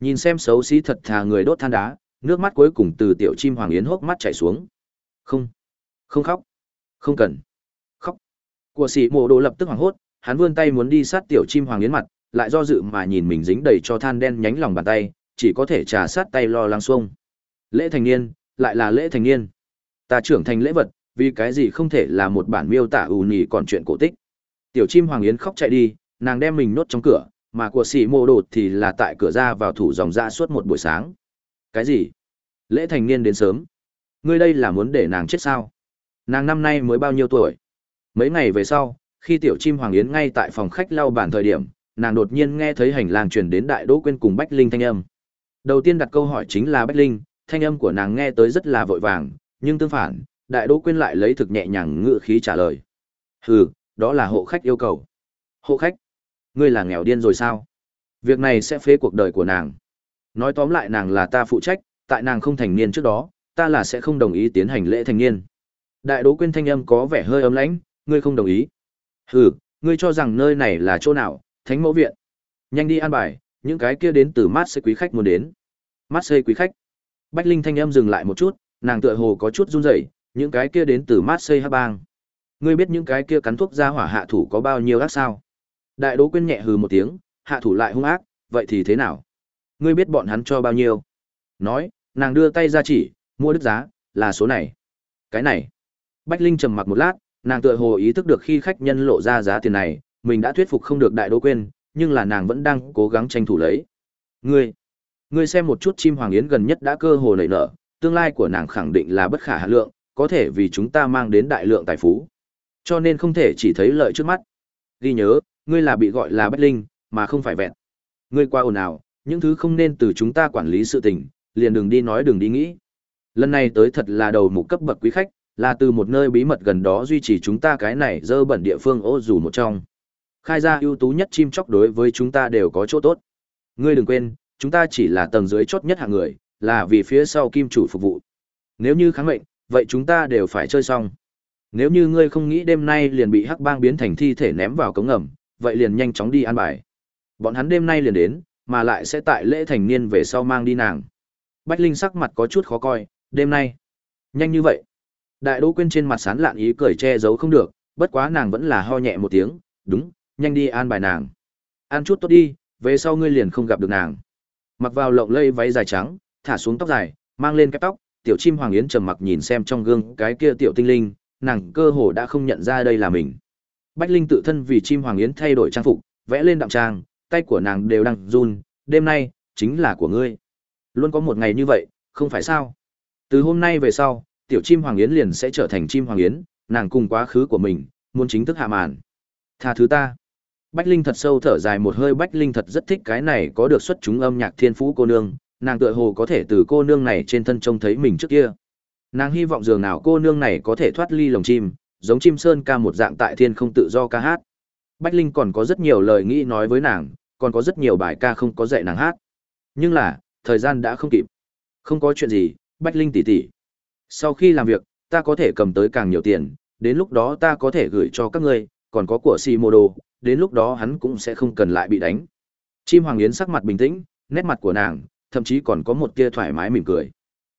Nhìn xem xấu xí thật thà người đốt than đá, nước mắt cuối cùng từ tiểu chim hoàng yến hốc mắt chảy xuống. Không, không khóc, không cần, khóc. Của sĩ mộ đồ lập tức hoảng hốt, hắn vươn tay muốn đi sát tiểu chim hoàng yến mặt, lại do dự mà nhìn mình dính đầy cho than đen nhánh lòng bàn tay, chỉ có thể trà sát tay lo lắng xuông. Lễ thành niên, lại là lễ thành niên. Ta trưởng thành lễ vật, vì cái gì không thể là một bản miêu tả ù nhì còn chuyện cổ tích. Tiểu chim Hoàng Yến khóc chạy đi, nàng đem mình nốt trong cửa, mà của sĩ mô đột thì là tại cửa ra vào thủ dòng ra suốt một buổi sáng. Cái gì? Lễ thành niên đến sớm. Ngươi đây là muốn để nàng chết sao? Nàng năm nay mới bao nhiêu tuổi? Mấy ngày về sau, khi tiểu chim Hoàng Yến ngay tại phòng khách lau bàn thời điểm, nàng đột nhiên nghe thấy hành lang truyền đến đại đỗ quên cùng Bách Linh thanh âm. Đầu tiên đặt câu hỏi chính là Bách Linh, thanh âm của nàng nghe tới rất là vội vàng, nhưng tương phản, đại đỗ quên lại lấy thực nhẹ nhàng ngựa khí trả lời. Hừ, đó là hộ khách yêu cầu. Hộ khách? Ngươi là nghèo điên rồi sao? Việc này sẽ phế cuộc đời của nàng. Nói tóm lại nàng là ta phụ trách, tại nàng không thành niên trước đó, ta là sẽ không đồng ý tiến hành lễ thành niên. Đại đỗ quên thanh âm có vẻ hơi ấm lãnh, ngươi không đồng ý. Hừ, ngươi cho rằng nơi này là chỗ nào, thánh mẫu viện. Nhanh đi an bài, những cái kia đến từ mát sẽ quý khách muốn đến. Mát xây quý khách. Bách Linh thanh âm dừng lại một chút, nàng tựa hồ có chút run rẩy, những cái kia đến từ mát xây hắc bang. Ngươi biết những cái kia cắn thuốc ra hỏa hạ thủ có bao nhiêu ác sao? Đại Đỗ Quyên nhẹ hừ một tiếng, hạ thủ lại hung ác, vậy thì thế nào? Ngươi biết bọn hắn cho bao nhiêu? Nói, nàng đưa tay ra chỉ, mua đứt giá, là số này. Cái này. Bách Linh trầm mặc một lát, nàng tựa hồ ý thức được khi khách nhân lộ ra giá tiền này, mình đã thuyết phục không được Đại Đỗ Quyên, nhưng là nàng vẫn đang cố gắng tranh thủ lấy. Ngươi, ngươi xem một chút chim hoàng yến gần nhất đã cơ hồ nảy nở, tương lai của nàng khẳng định là bất khả hạn lượng, có thể vì chúng ta mang đến đại lượng tài phú. Cho nên không thể chỉ thấy lợi trước mắt. Ghi nhớ, ngươi là bị gọi là Bách Linh, mà không phải vẹn. Ngươi qua ồn ào, những thứ không nên từ chúng ta quản lý sự tình, liền đừng đi nói đừng đi nghĩ. Lần này tới thật là đầu mục cấp bậc quý khách, là từ một nơi bí mật gần đó duy trì chúng ta cái này dơ bẩn địa phương ô dù một trong. Khai ra ưu tú nhất chim chóc đối với chúng ta đều có chỗ tốt. Ngươi đừng quên, chúng ta chỉ là tầng dưới chốt nhất hạng người, là vì phía sau kim chủ phục vụ. Nếu như kháng mệnh, vậy chúng ta đều phải chơi xong. Nếu như ngươi không nghĩ đêm nay liền bị hắc bang biến thành thi thể ném vào cống ngầm, vậy liền nhanh chóng đi an bài. Bọn hắn đêm nay liền đến, mà lại sẽ tại lễ thành niên về sau mang đi nàng. Bách Linh sắc mặt có chút khó coi, đêm nay. Nhanh như vậy. Đại Đỗ Quyên trên mặt sán lạn ý cười che giấu không được, bất quá nàng vẫn là ho nhẹ một tiếng, đúng, nhanh đi an bài nàng. an chút tốt đi, về sau ngươi liền không gặp được nàng. Mặc vào lộng lây váy dài trắng, thả xuống tóc dài, mang lên cái tóc, tiểu chim hoàng yến trầm mặc nhìn xem trong gương cái kia tiểu tinh linh, nàng cơ hồ đã không nhận ra đây là mình. Bách Linh tự thân vì chim hoàng yến thay đổi trang phục, vẽ lên đạm trang, tay của nàng đều đang run, đêm nay chính là của ngươi. Luôn có một ngày như vậy, không phải sao? Từ hôm nay về sau, tiểu chim hoàng yến liền sẽ trở thành chim hoàng yến, nàng cùng quá khứ của mình, muốn chính thức hạ màn. Tha thứ ta. Bách Linh thật sâu thở dài một hơi, Bách Linh thật rất thích cái này có được xuất chúng âm nhạc thiên phú cô nương, nàng tựa hồ có thể từ cô nương này trên thân trông thấy mình trước kia. Nàng hy vọng dường nào cô nương này có thể thoát ly lồng chim, giống chim sơn ca một dạng tại thiên không tự do ca hát. Bách Linh còn có rất nhiều lời nghĩ nói với nàng, còn có rất nhiều bài ca không có dạy nàng hát. Nhưng là, thời gian đã không kịp. Không có chuyện gì, Bách Linh tỷ tỷ. Sau khi làm việc, ta có thể cầm tới càng nhiều tiền, đến lúc đó ta có thể gửi cho các ngươi, còn có của Simodo, đến lúc đó hắn cũng sẽ không cần lại bị đánh. Chim Hoàng Yến sắc mặt bình tĩnh, nét mặt của nàng, thậm chí còn có một tia thoải mái mỉm cười.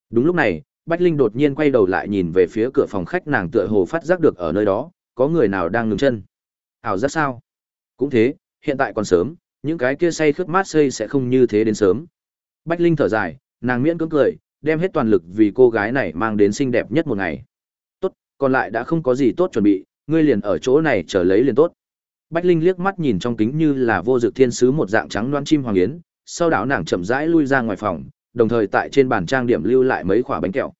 Đúng lúc này, Bách Linh đột nhiên quay đầu lại nhìn về phía cửa phòng khách nàng tựa hồ phát giác được ở nơi đó, có người nào đang ngừng chân. Ảo giác sao? Cũng thế, hiện tại còn sớm, những cái kia say khướt mát xây sẽ không như thế đến sớm. Bách Linh thở dài, nàng miễn cưỡng cười, đem hết toàn lực vì cô gái này mang đến xinh đẹp nhất một ngày. Tốt, còn lại đã không có gì tốt chuẩn bị, ngươi liền ở chỗ này chờ lấy liền tốt. Bách Linh liếc mắt nhìn trong kính như là vô dược thiên sứ một dạng trắng loan chim hoàng yến, sau đó nàng chậm rãi lui ra ngoài phòng, đồng thời tại trên bàn trang điểm lưu lại mấy quả bánh kẹo.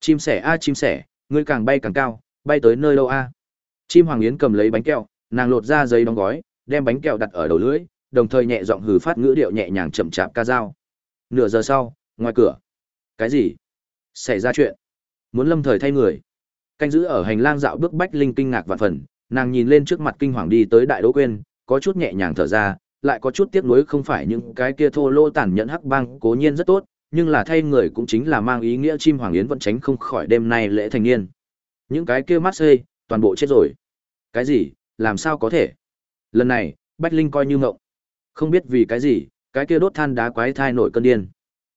Chim sẻ a chim sẻ, ngươi càng bay càng cao, bay tới nơi đâu a? Chim hoàng yến cầm lấy bánh kẹo, nàng lột ra giấy đóng gói, đem bánh kẹo đặt ở đầu lưỡi, đồng thời nhẹ giọng hừ phát ngữ điệu nhẹ nhàng chậm chạp ca dao. Nửa giờ sau, ngoài cửa. Cái gì? Xảy ra chuyện. Muốn lâm thời thay người. Canh giữ ở hành lang dạo bước bách linh kinh ngạc vạn phần, nàng nhìn lên trước mặt kinh hoàng đi tới đại đỗ quên, có chút nhẹ nhàng thở ra, lại có chút tiếc nuối không phải những cái kia thô lô tàn nhẫn hắc bang cố nhiên rất tốt, nhưng là thay người cũng chính là mang ý nghĩa chim hoàng yến vẫn tránh không khỏi đêm nay lễ thành niên. Những cái kia mắt xê, toàn bộ chết rồi. Cái gì, làm sao có thể? Lần này, Bách Linh coi như ngộng. Không biết vì cái gì, cái kia đốt than đá quái thai nổi cơn điên.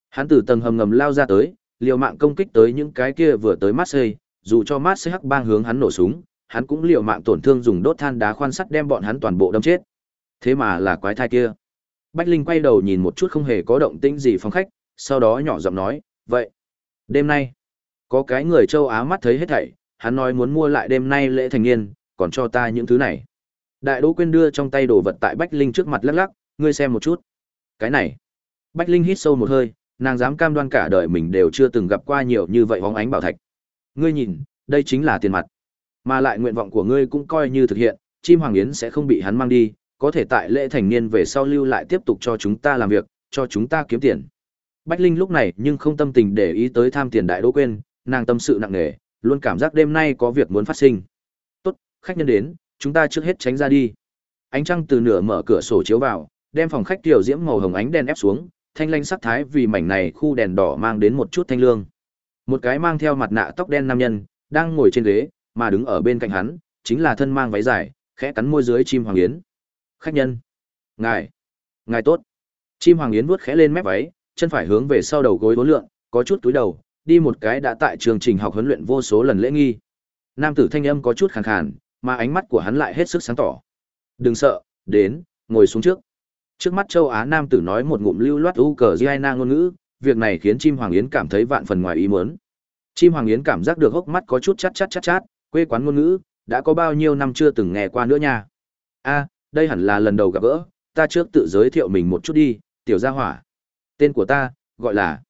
Hắn từ tầng hầm ngầm lao ra tới, liều mạng công kích tới những cái kia vừa tới Marseille, dù cho Marseille hắc bang hướng hắn nổ súng, hắn cũng liều mạng tổn thương dùng đốt than đá khoan sắt đem bọn hắn toàn bộ đâm chết. Thế mà là quái thai kia. Bách Linh quay đầu nhìn một chút không hề có động tĩnh gì phòng khách, sau đó nhỏ giọng nói, "Vậy, đêm nay có cái người châu Á mắt thấy hết thảy, hắn nói muốn mua lại đêm nay lễ thành niên, còn cho ta những thứ này." Đại Đỗ Quyên đưa trong tay đồ vật tại Bách Linh trước mặt lắc lắc, ngươi xem một chút. Cái này. Bách Linh hít sâu một hơi, nàng dám cam đoan cả đời mình đều chưa từng gặp qua nhiều như vậy bóng ánh bảo thạch. Ngươi nhìn, đây chính là tiền mặt. Mà lại nguyện vọng của ngươi cũng coi như thực hiện, chim hoàng yến sẽ không bị hắn mang đi, có thể tại lễ thành niên về sau lưu lại tiếp tục cho chúng ta làm việc, cho chúng ta kiếm tiền. Bách Linh lúc này nhưng không tâm tình để ý tới tham tiền đại đỗ quên, nàng tâm sự nặng nề, luôn cảm giác đêm nay có việc muốn phát sinh. Tốt, khách nhân đến, chúng ta trước hết tránh ra đi. Ánh trăng từ nửa mở cửa sổ chiếu vào, đem phòng khách tiểu diễm màu hồng ánh đèn ép xuống, thanh lanh sắc thái vì mảnh này khu đèn đỏ mang đến một chút thanh lương. Một cái mang theo mặt nạ tóc đen nam nhân, đang ngồi trên ghế, mà đứng ở bên cạnh hắn, chính là thân mang váy dài, khẽ cắn môi dưới chim hoàng yến. Khách nhân, ngài, ngài tốt. Chim hoàng yến vuốt khẽ lên mép váy, chân phải hướng về sau đầu gối vốn lượn, có chút túi đầu, đi một cái đã tại trường trình học huấn luyện vô số lần lễ nghi. Nam tử thanh âm có chút khàn khàn, mà ánh mắt của hắn lại hết sức sáng tỏ. Đừng sợ, đến, ngồi xuống trước. Trước mắt châu Á nam tử nói một ngụm lưu loát u cờ Giana ngôn ngữ, việc này khiến chim hoàng yến cảm thấy vạn phần ngoài ý muốn. Chim hoàng yến cảm giác được hốc mắt có chút chát chát chát chát, quê quán ngôn ngữ, đã có bao nhiêu năm chưa từng nghe qua nữa nha. A, đây hẳn là lần đầu gặp gỡ, ta trước tự giới thiệu mình một chút đi, tiểu gia hỏa. Tên của ta, gọi là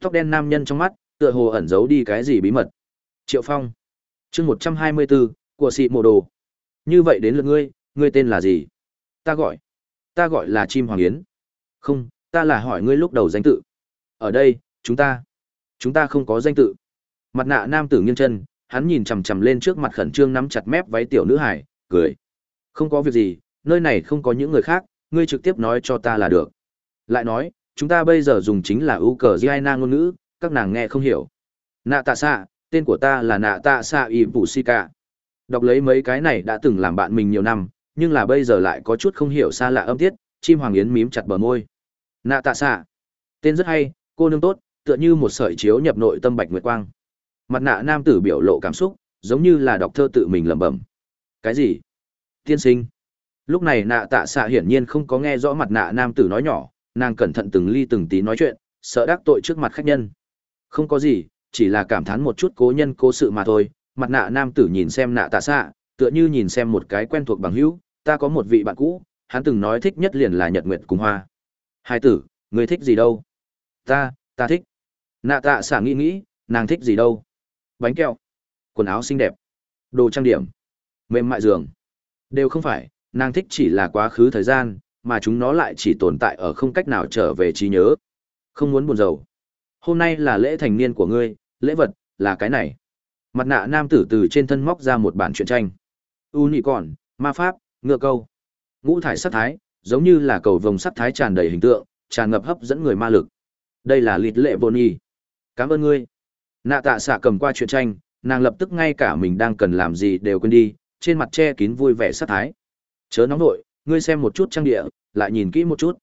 Tóc đen nam nhân trong mắt, tựa hồ ẩn giấu đi cái gì bí mật. Triệu Phong. Chương một trăm hai mươi 124, của sĩ mộ đồ. Như vậy đến lượt ngươi, ngươi tên là gì? Ta gọi. Ta gọi là chim hoàng yến. Không, ta là hỏi ngươi lúc đầu danh tự. Ở đây, chúng ta. Chúng ta không có danh tự. Mặt nạ nam tử nghiêng chân, hắn nhìn chằm chằm lên trước mặt khẩn trương nắm chặt mép váy tiểu nữ hải, cười. Không có việc gì, nơi này không có những người khác, ngươi trực tiếp nói cho ta là được. Lại nói, chúng ta bây giờ dùng chính là ưu cờ Giana ngôn ngữ, các nàng nghe không hiểu. Nạ tạ xạ, tên của ta là nạ tạ xạ y bù si ca. Đọc lấy mấy cái này đã từng làm bạn mình nhiều năm, nhưng là bây giờ lại có chút không hiểu xa lạ âm tiết, chim hoàng yến mím chặt bờ môi. Nạ tạ xạ, tên rất hay, cô nương tốt, tựa như một sợi chiếu nhập nội tâm bạch nguyệt quang. Mặt nạ nam tử biểu lộ cảm xúc, giống như là đọc thơ tự mình lẩm bẩm. Cái gì? Tiên sinh. Lúc này nạ tạ xạ hiển nhiên không có nghe rõ mặt nạ nam tử nói nhỏ, nàng cẩn thận từng ly từng tí nói chuyện, sợ đắc tội trước mặt khách nhân. Không có gì, chỉ là cảm thán một chút cố nhân cố sự mà thôi. Mặt nạ nam tử nhìn xem nạ tạ xạ, tựa như nhìn xem một cái quen thuộc bằng hữu, ta có một vị bạn cũ, hắn từng nói thích nhất liền là nhật nguyệt cùng hoa. Hai tử, người thích gì đâu? Ta, ta thích. Nạ tạ xạ nghĩ nghĩ, nàng thích gì đâu? Bánh kẹo, quần áo xinh đẹp, đồ trang điểm, mềm mại giường. Đều không phải, nàng thích chỉ là quá khứ thời gian, mà chúng nó lại chỉ tồn tại ở không cách nào trở về trí nhớ. Không muốn buồn rầu. Hôm nay là lễ thành niên của ngươi, lễ vật, là cái này. Mặt nạ nam tử từ trên thân móc ra một bản truyện tranh. U nhị còn, ma pháp, ngựa câu. Ngũ thải sắc thái, giống như là cầu vồng sắc thái tràn đầy hình tượng, tràn ngập hấp dẫn người ma lực. Đây là lịt lệ bồn nhi. Cảm ơn ngươi. Nạ tạ xạ cầm qua chuyện tranh, nàng lập tức ngay cả mình đang cần làm gì đều quên đi, trên mặt che kín vui vẻ sắc thái. Chớ nóng nội, ngươi xem một chút trang địa, lại nhìn kỹ một chút.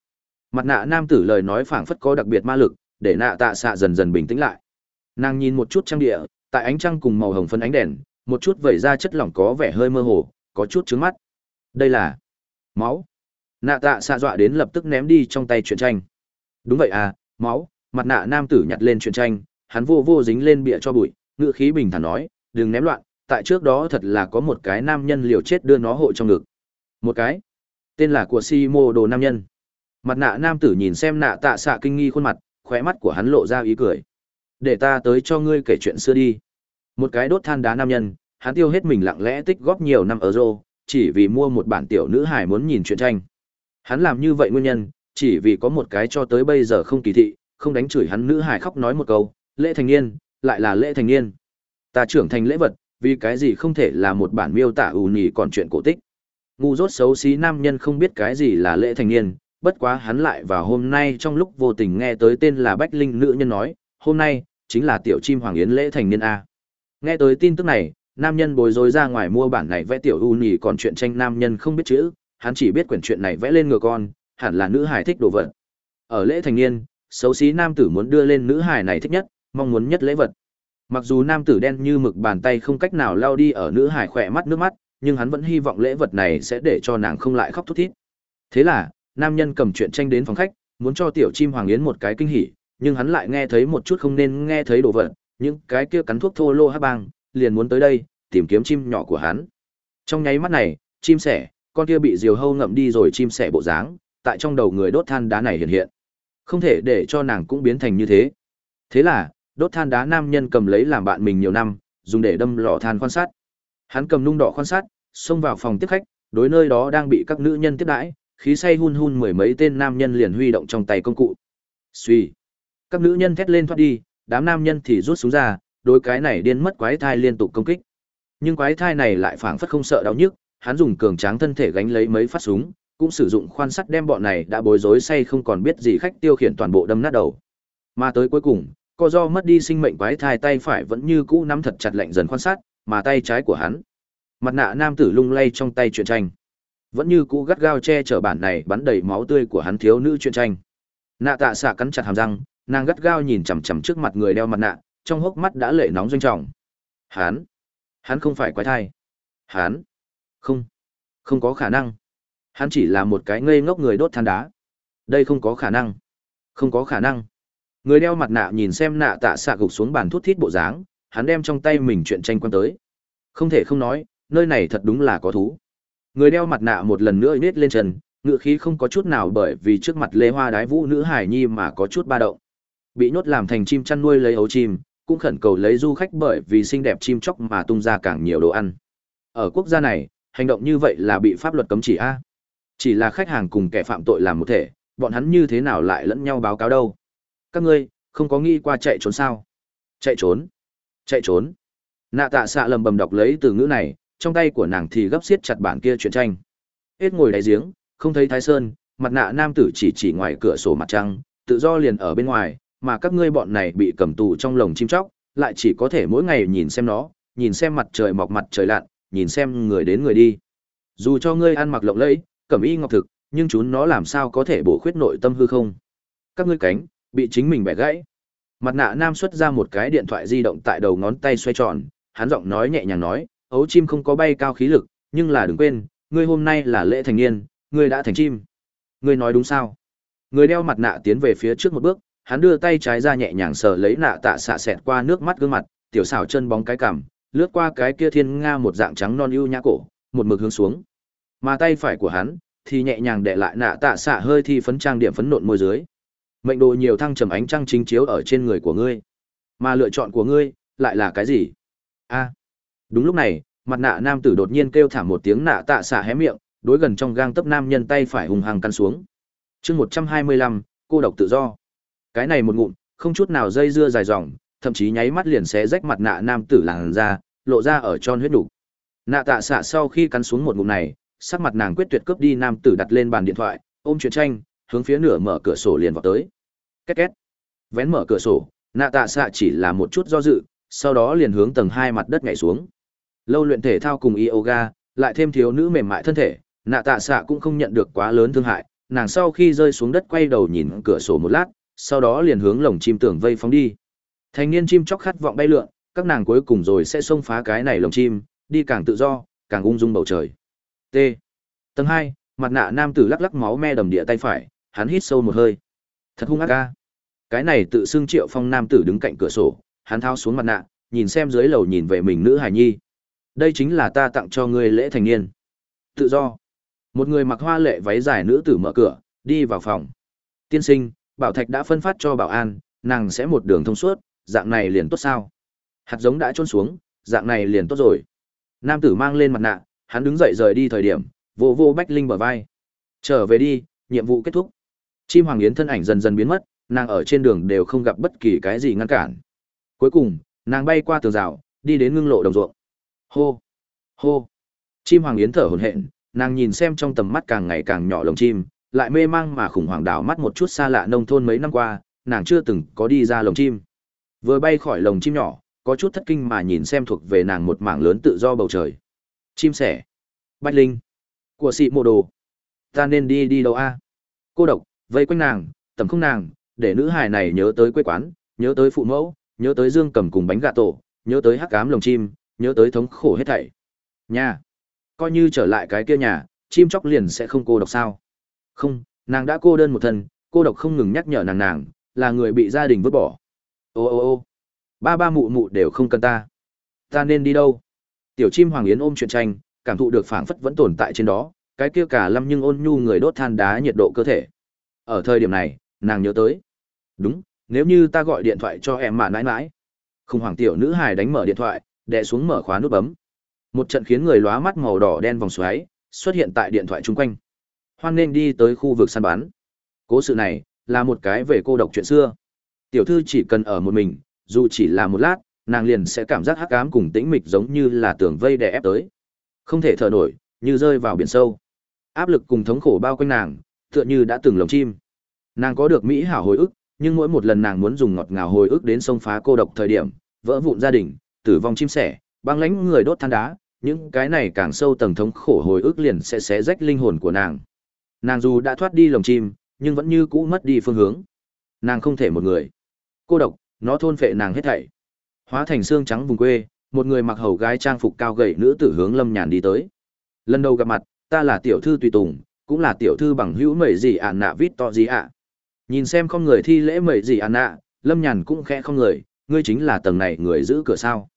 Mặt nạ nam tử lời nói phảng phất có đặc biệt ma lực, để nạ tạ xạ dần dần bình tĩnh lại. Nàng nhìn một chút trang địa, tại ánh trăng cùng màu hồng phân ánh đèn, một chút vẩy ra chất lỏng có vẻ hơi mơ hồ, có chút trứng mắt. Đây là máu. Nạ tạ xạ dọa đến lập tức ném đi trong tay chuyện tranh. Đúng vậy à, máu. Mặt nạ nam tử nhặt lên chuyện tranh, hắn vô vô dính lên bịa cho bụi, ngựa khí bình thản nói, đừng ném loạn, tại trước đó thật là có một cái nam nhân liều chết đưa nó hộ trong ngực. Một cái, tên là của si mô đồ nam nhân. Mặt nạ nam tử nhìn xem nạ tạ xạ kinh nghi khuôn mặt, khóe mắt của hắn lộ ra ý cười. Để ta tới cho ngươi kể chuyện xưa đi. Một cái đốt than đá nam nhân, hắn tiêu hết mình lặng lẽ tích góp nhiều năm ở euro, chỉ vì mua một bản tiểu nữ hải muốn nhìn chuyện tranh. Hắn làm như vậy nguyên nhân, chỉ vì có một cái cho tới bây giờ không kỳ thị, không đánh chửi hắn nữ hải khóc nói một câu, lễ thành niên, lại là lễ thành niên. Ta trưởng thành lễ vật, vì cái gì không thể là một bản miêu tả ù nhì còn chuyện cổ tích. Ngu dốt xấu xí nam nhân không biết cái gì là lễ thành niên, bất quá hắn lại vào hôm nay trong lúc vô tình nghe tới tên là Bách Linh nữ nhân nói, hôm nay, chính là tiểu chim hoàng yến lễ thành niên A. Nghe tới tin tức này, nam nhân bối rối ra ngoài mua bản này vẽ tiểu u nhì còn chuyện tranh nam nhân không biết chữ, hắn chỉ biết quyển chuyện này vẽ lên ngựa con, hẳn là nữ hài thích đồ vật. Ở lễ thành niên, xấu xí nam tử muốn đưa lên nữ hài này thích nhất, mong muốn nhất lễ vật. Mặc dù nam tử đen như mực bàn tay không cách nào lao đi ở nữ hải khỏe mắt nước mắt, nhưng hắn vẫn hy vọng lễ vật này sẽ để cho nàng không lại khóc thút thít. Thế là, nam nhân cầm chuyện tranh đến phòng khách, muốn cho tiểu chim hoàng yến một cái kinh hỉ, nhưng hắn lại nghe thấy một chút không nên nghe thấy đồ vật, những cái kia cắn thuốc thô lô hắc bang, liền muốn tới đây, tìm kiếm chim nhỏ của hắn. Trong nháy mắt này, chim sẻ, con kia bị diều hâu ngậm đi rồi chim sẻ bộ dáng, tại trong đầu người đốt than đá này hiện hiện. Không thể để cho nàng cũng biến thành như thế. Thế là, đốt than đá nam nhân cầm lấy làm bạn mình nhiều năm, dùng để đâm lò than quan sát. Hắn cầm nung đỏ quan sát, xông vào phòng tiếp khách, đối nơi đó đang bị các nữ nhân tiếp đãi, khí say hun hun mười mấy tên nam nhân liền huy động trong tay công cụ. Suy. Các nữ nhân thét lên thoát đi, đám nam nhân thì rút súng ra, đối cái này điên mất quái thai liên tục công kích. Nhưng quái thai này lại phảng phất không sợ đau nhức, hắn dùng cường tráng thân thể gánh lấy mấy phát súng, cũng sử dụng khoan sắt đem bọn này đã bối rối say không còn biết gì khách tiêu khiển toàn bộ đâm nát đầu. Mà tới cuối cùng, co do mất đi sinh mệnh quái thai tay phải vẫn như cũ nắm thật chặt lạnh dần quan sát, mà tay trái của hắn, mặt nạ nam tử lung lay trong tay truyện tranh, vẫn như cũ gắt gao che chở bản này bắn đầy máu tươi của hắn thiếu nữ truyện tranh. Nạ tạ xạ cắn chặt hàm răng, nàng gắt gao nhìn chằm chằm trước mặt người đeo mặt nạ, trong hốc mắt đã lệ nóng doanh trọng. Hắn, hắn không phải quái thai. Hắn, không, không có khả năng. Hắn chỉ là một cái ngây ngốc người đốt than đá. Đây không có khả năng. Không có khả năng. Người đeo mặt nạ nhìn xem nạ tạ xạ gục xuống bàn thuốc thít bộ dáng, hắn đem trong tay mình chuyện tranh quan tới. Không thể không nói, nơi này thật đúng là có thú. Người đeo mặt nạ một lần nữa nết lên chân, ngựa khí không có chút nào bởi vì trước mặt lê hoa đái vũ nữ hải nhi mà có chút ba động. Bị nhốt làm thành chim chăn nuôi lấy ấu chim, cũng khẩn cầu lấy du khách bởi vì xinh đẹp chim chóc mà tung ra càng nhiều đồ ăn. Ở quốc gia này, hành động như vậy là bị pháp luật cấm chỉ a. Chỉ là khách hàng cùng kẻ phạm tội làm một thể, bọn hắn như thế nào lại lẫn nhau báo cáo đâu? Các ngươi không có nghĩ qua chạy trốn sao? Chạy trốn? Chạy trốn? Nạ tạ xạ lầm bầm đọc lấy từ ngữ này, trong tay của nàng thì gấp xiết chặt bản kia chuyện tranh. Hết ngồi đáy giếng, không thấy Thái Sơn, mặt nạ nam tử chỉ chỉ ngoài cửa sổ mặt trăng, tự do liền ở bên ngoài, mà các ngươi bọn này bị cầm tù trong lồng chim chóc, lại chỉ có thể mỗi ngày nhìn xem nó, nhìn xem mặt trời mọc mặt trời lặn, nhìn xem người đến người đi. Dù cho ngươi ăn mặc lộng lẫy, cẩm y ngọc thực, nhưng chúng nó làm sao có thể bổ khuyết nội tâm hư không? Các ngươi cánh bị chính mình bẻ gãy. Mặt nạ nam xuất ra một cái điện thoại di động tại đầu ngón tay xoay tròn, hắn giọng nói nhẹ nhàng nói, ấu chim không có bay cao khí lực, nhưng là đừng quên, ngươi hôm nay là lễ thành niên, ngươi đã thành chim. Ngươi nói đúng sao? Người đeo mặt nạ tiến về phía trước một bước, hắn đưa tay trái ra nhẹ nhàng sờ lấy nạ tạ xạ xẹt qua nước mắt gương mặt, tiểu xảo chân bóng cái cằm, lướt qua cái kia thiên nga một dạng trắng non ưu nhã cổ, một mực hướng xuống. Mà tay phải của hắn thì nhẹ nhàng để lại nạ tạ xạ hơi thi phấn trang điểm phấn nộn môi dưới. Mệnh đồ nhiều thăng trầm ánh trăng chính chiếu ở trên người của ngươi. Mà lựa chọn của ngươi lại là cái gì? A. Đúng lúc này, mặt nạ nam tử đột nhiên kêu thảm một tiếng nạ tạ xạ hé miệng, đối gần trong gang tấc nam nhân tay phải hùng hàng căn xuống. Chương một trăm hai mươi lăm cô độc tự do. Cái này một ngụm, không chút nào dây dưa dài dòng, thậm chí nháy mắt liền xé rách mặt nạ nam tử làn ra, lộ ra ở tròn huyết đủ. Nạ tạ xạ sau khi cắn xuống một ngụm này, sắc mặt nàng quyết tuyệt cướp đi nam tử đặt lên bàn điện thoại, ôm chuyện tranh, hướng phía nửa mở cửa sổ liền vào tới. Két két. Vén mở cửa sổ, nạ tạ xạ chỉ là một chút do dự, sau đó liền hướng tầng hai mặt đất nhảy xuống. Lâu luyện thể thao cùng yoga, lại thêm thiếu nữ mềm mại thân thể, nạ tạ xạ cũng không nhận được quá lớn thương hại, nàng sau khi rơi xuống đất quay đầu nhìn cửa sổ một lát, sau đó liền hướng lồng chim tưởng vây phóng đi. Thanh niên chim chóc khát vọng bay lượn, các nàng cuối cùng rồi sẽ xông phá cái này lồng chim, đi càng tự do, càng ung dung bầu trời. T. Tầng hai, mặt nạ nam tử lắc lắc máu me đầm địa tay phải, hắn hít sâu một hơi. Thật hung ác ca. Cái này tự xưng Triệu Phong nam tử đứng cạnh cửa sổ, hắn thao xuống mặt nạ, nhìn xem dưới lầu nhìn về mình nữ hài nhi. Đây chính là ta tặng cho ngươi lễ thành niên. Tự do. Một người mặc hoa lệ váy dài nữ tử mở cửa, đi vào phòng. Tiên sinh, bảo thạch đã phân phát cho bảo an, nàng sẽ một đường thông suốt, dạng này liền tốt sao? Hạt giống đã trôn xuống, dạng này liền tốt rồi. Nam tử mang lên mặt nạ, hắn đứng dậy rời đi thời điểm, vô vô Bách Linh bờ vai. Trở về đi, nhiệm vụ kết thúc. Chim Hoàng Yến thân ảnh dần dần biến mất, nàng ở trên đường đều không gặp bất kỳ cái gì ngăn cản. Cuối cùng, nàng bay qua tường rào, đi đến ngưng lộ đồng ruộng. Hô, hô. Chim Hoàng Yến thở hổn hển, nàng nhìn xem trong tầm mắt càng ngày càng nhỏ lồng chim, lại mê mang mà khủng hoảng đảo mắt một chút xa lạ nông thôn mấy năm qua, nàng chưa từng có đi ra lồng chim. Vừa bay khỏi lồng chim nhỏ, có chút thất kinh mà nhìn xem thuộc về nàng một mảng lớn tự do bầu trời. Chim sẻ, Bách Linh, của sĩ mộ đồ. Ta nên đi đi đâu a? Cô độc, vây quanh nàng, tầm không nàng, để nữ hài này nhớ tới quê quán, nhớ tới phụ mẫu, nhớ tới dương cầm cùng bánh gà tổ, nhớ tới hắc cám lồng chim, nhớ tới thống khổ hết thảy. Nhà, coi như trở lại cái kia nhà, chim chóc liền sẽ không cô độc sao? Không, nàng đã cô đơn một thân, cô độc không ngừng nhắc nhở nàng nàng, là người bị gia đình vứt bỏ. Ô ô ô, ba ba mụ mụ đều không cần ta. Ta nên đi đâu? Tiểu chim Hoàng Yến ôm chuyện tranh, cảm thụ được phảng phất vẫn tồn tại trên đó, cái kia cả lâm nhưng ôn nhu người đốt than đá nhiệt độ cơ thể. Ở thời điểm này, nàng nhớ tới. Đúng, nếu như ta gọi điện thoại cho em mà nãi nãi. Khủng hoảng tiểu nữ hài đánh mở điện thoại, đè xuống mở khóa nút bấm. Một trận khiến người lóa mắt màu đỏ đen vòng xoáy xuất hiện tại điện thoại chung quanh. Hoan nên đi tới khu vực săn bắn. Cố sự này là một cái về cô độc chuyện xưa. Tiểu thư chỉ cần ở một mình, dù chỉ là một lát, nàng liền sẽ cảm giác hắc ám cùng tĩnh mịch giống như là tường vây đè ép tới. Không thể thở nổi, như rơi vào biển sâu. Áp lực cùng thống khổ bao quanh nàng, tựa như đã từng lồng chim. Nàng có được mỹ hảo hồi ức, nhưng mỗi một lần nàng muốn dùng ngọt ngào hồi ức đến sông phá cô độc thời điểm, vỡ vụn gia đình, tử vong chim sẻ, băng lãnh người đốt than đá, những cái này càng sâu tầng thống khổ hồi ức liền sẽ xé rách linh hồn của nàng. Nàng dù đã thoát đi lồng chim, nhưng vẫn như cũ mất đi phương hướng. Nàng không thể một người. Cô độc, nó thôn phệ nàng hết thảy. Hóa thành xương trắng vùng quê, một người mặc hầu gái trang phục cao gầy nữ tử hướng Lâm Nhàn đi tới. Lần đầu gặp mặt, ta là tiểu thư tùy tùng, cũng là tiểu thư bằng hữu mẩy gì ạn nạ vít to gì ạ. Nhìn xem không người thi lễ mẩy gì ạn nạ, Lâm Nhàn cũng khẽ không người, ngươi chính là tầng này người giữ cửa sao.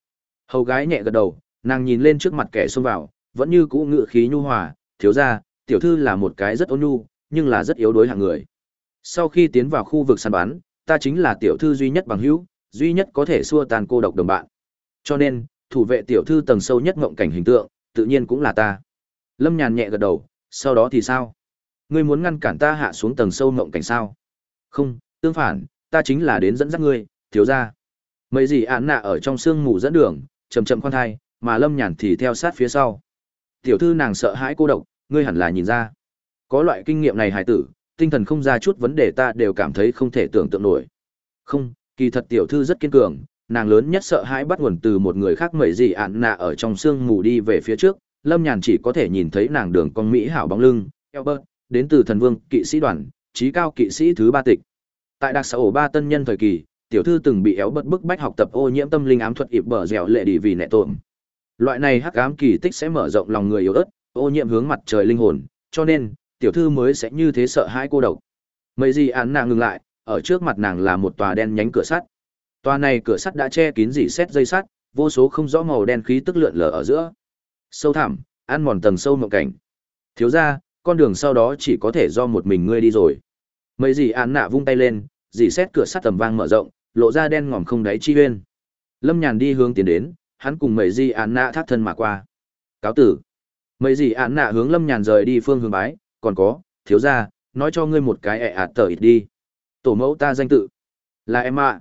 Hầu gái nhẹ gật đầu, nàng nhìn lên trước mặt kẻ xông vào, vẫn như cũ ngự khí nhu hòa, thiếu ra, tiểu thư là một cái rất ôn nhu, nhưng là rất yếu đối hạng người. Sau khi tiến vào khu vực săn bắn, ta chính là tiểu thư duy nhất bằng hữu, duy nhất có thể xua tan cô độc đồng bạn. Cho nên, thủ vệ tiểu thư tầng sâu nhất ngộng cảnh hình tượng, tự nhiên cũng là ta. Lâm Nhàn nhẹ gật đầu, sau đó thì sao? Ngươi muốn ngăn cản ta hạ xuống tầng sâu ngộng cảnh sao? Không, tương phản, ta chính là đến dẫn dắt ngươi, thiếu gia. Mấy gì án nạ ở trong sương mù dẫn đường, chậm chậm khoan thai, mà Lâm Nhàn thì theo sát phía sau. Tiểu thư nàng sợ hãi cô độc, ngươi hẳn là nhìn ra. Có loại kinh nghiệm này hài tử, tinh thần không ra chút vấn đề ta đều cảm thấy không thể tưởng tượng nổi. Không, kỳ thật tiểu thư rất kiên cường, nàng lớn nhất sợ hãi bắt nguồn từ một người khác mẩy gì ạn nạ ở trong sương mù đi về phía trước, Lâm Nhàn chỉ có thể nhìn thấy nàng đường con mỹ hảo bóng lưng, Albert, đến từ thần vương kỵ sĩ đoàn, trí cao kỵ sĩ thứ ba tịch. Tại đặc xã ổ ba tân nhân thời kỳ, tiểu thư từng bị éo bật bức bách học tập ô nhiễm tâm linh ám thuật ịp bở dẻo lệ đi vì nệ tội. Loại này hắc ám kỳ tích sẽ mở rộng lòng người yếu ớt, ô nhiễm hướng mặt trời linh hồn, cho nên tiểu thư mới sẽ như thế sợ hãi cô độc. Mấy gì án nàng ngừng lại, ở trước mặt nàng là một tòa đen nhánh cửa sắt. Tòa này cửa sắt đã che kín dỉ xét dây sắt, vô số không rõ màu đen khí tức lượn lờ ở giữa. Sâu thẳm, ăn mòn tầng sâu mộng cảnh. Thiếu ra, con đường sau đó chỉ có thể do một mình ngươi đi rồi. Mấy gì án nạ vung tay lên, dì xét cửa sắt tầm vang mở rộng, lộ ra đen ngòm không đáy chi huyên. Lâm Nhàn đi hướng tiến đến, hắn cùng mấy gì án nạ thác thân mà qua. Cáo tử. Mấy gì án nạ hướng Lâm Nhàn rời đi phương hướng bái, còn có, thiếu ra, nói cho ngươi một cái ẹ ạt tờ ít đi. Tổ mẫu ta danh tự. Là em ạ.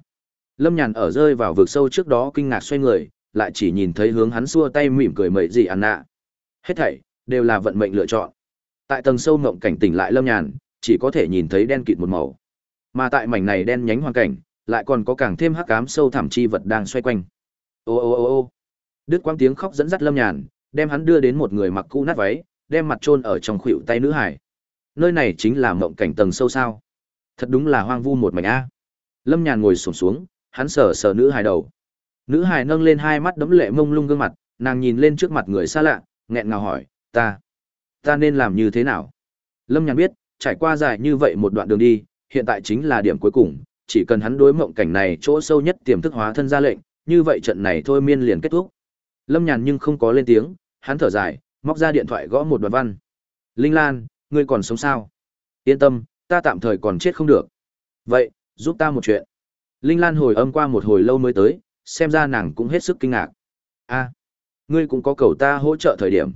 Lâm Nhàn ở rơi vào vực sâu trước đó kinh ngạc xoay người, lại chỉ nhìn thấy hướng hắn xua tay mỉm cười mẩy gì ăn nạ. Hết thảy, đều là vận mệnh lựa chọn. Tại tầng sâu ngộng cảnh tỉnh lại Lâm Nhàn, chỉ có thể nhìn thấy đen kịt một màu. Mà tại mảnh này đen nhánh hoàn cảnh, lại còn có càng thêm hắc ám sâu thẳm chi vật đang xoay quanh. Ô ô ô ô. Đứt quãng tiếng khóc dẫn dắt Lâm Nhàn, đem hắn đưa đến một người mặc cũ nát váy, đem mặt chôn ở trong khuỷu tay nữ hải. Nơi này chính là mộng cảnh tầng sâu sao? Thật đúng là hoang vu một mảnh a. Lâm Nhàn ngồi xổm xuống, hắn sờ sờ nữ hài đầu. Nữ hài nâng lên hai mắt đấm lệ mông lung gương mặt, nàng nhìn lên trước mặt người xa lạ, nghẹn ngào hỏi, "Ta, ta nên làm như thế nào?" Lâm Nhàn biết, trải qua dài như vậy một đoạn đường đi, hiện tại chính là điểm cuối cùng, chỉ cần hắn đối mộng cảnh này chỗ sâu nhất tiềm thức hóa thân ra lệnh, như vậy trận này thôi miên liền kết thúc. Lâm Nhàn nhưng không có lên tiếng, hắn thở dài, móc ra điện thoại gõ một đoạn văn. "Linh Lan, ngươi còn sống sao?" "Yên tâm, ta tạm thời còn chết không được." "Vậy, giúp ta một chuyện." Linh Lan hồi âm qua một hồi lâu mới tới, xem ra nàng cũng hết sức kinh ngạc. "A, ngươi cũng có cầu ta hỗ trợ thời điểm."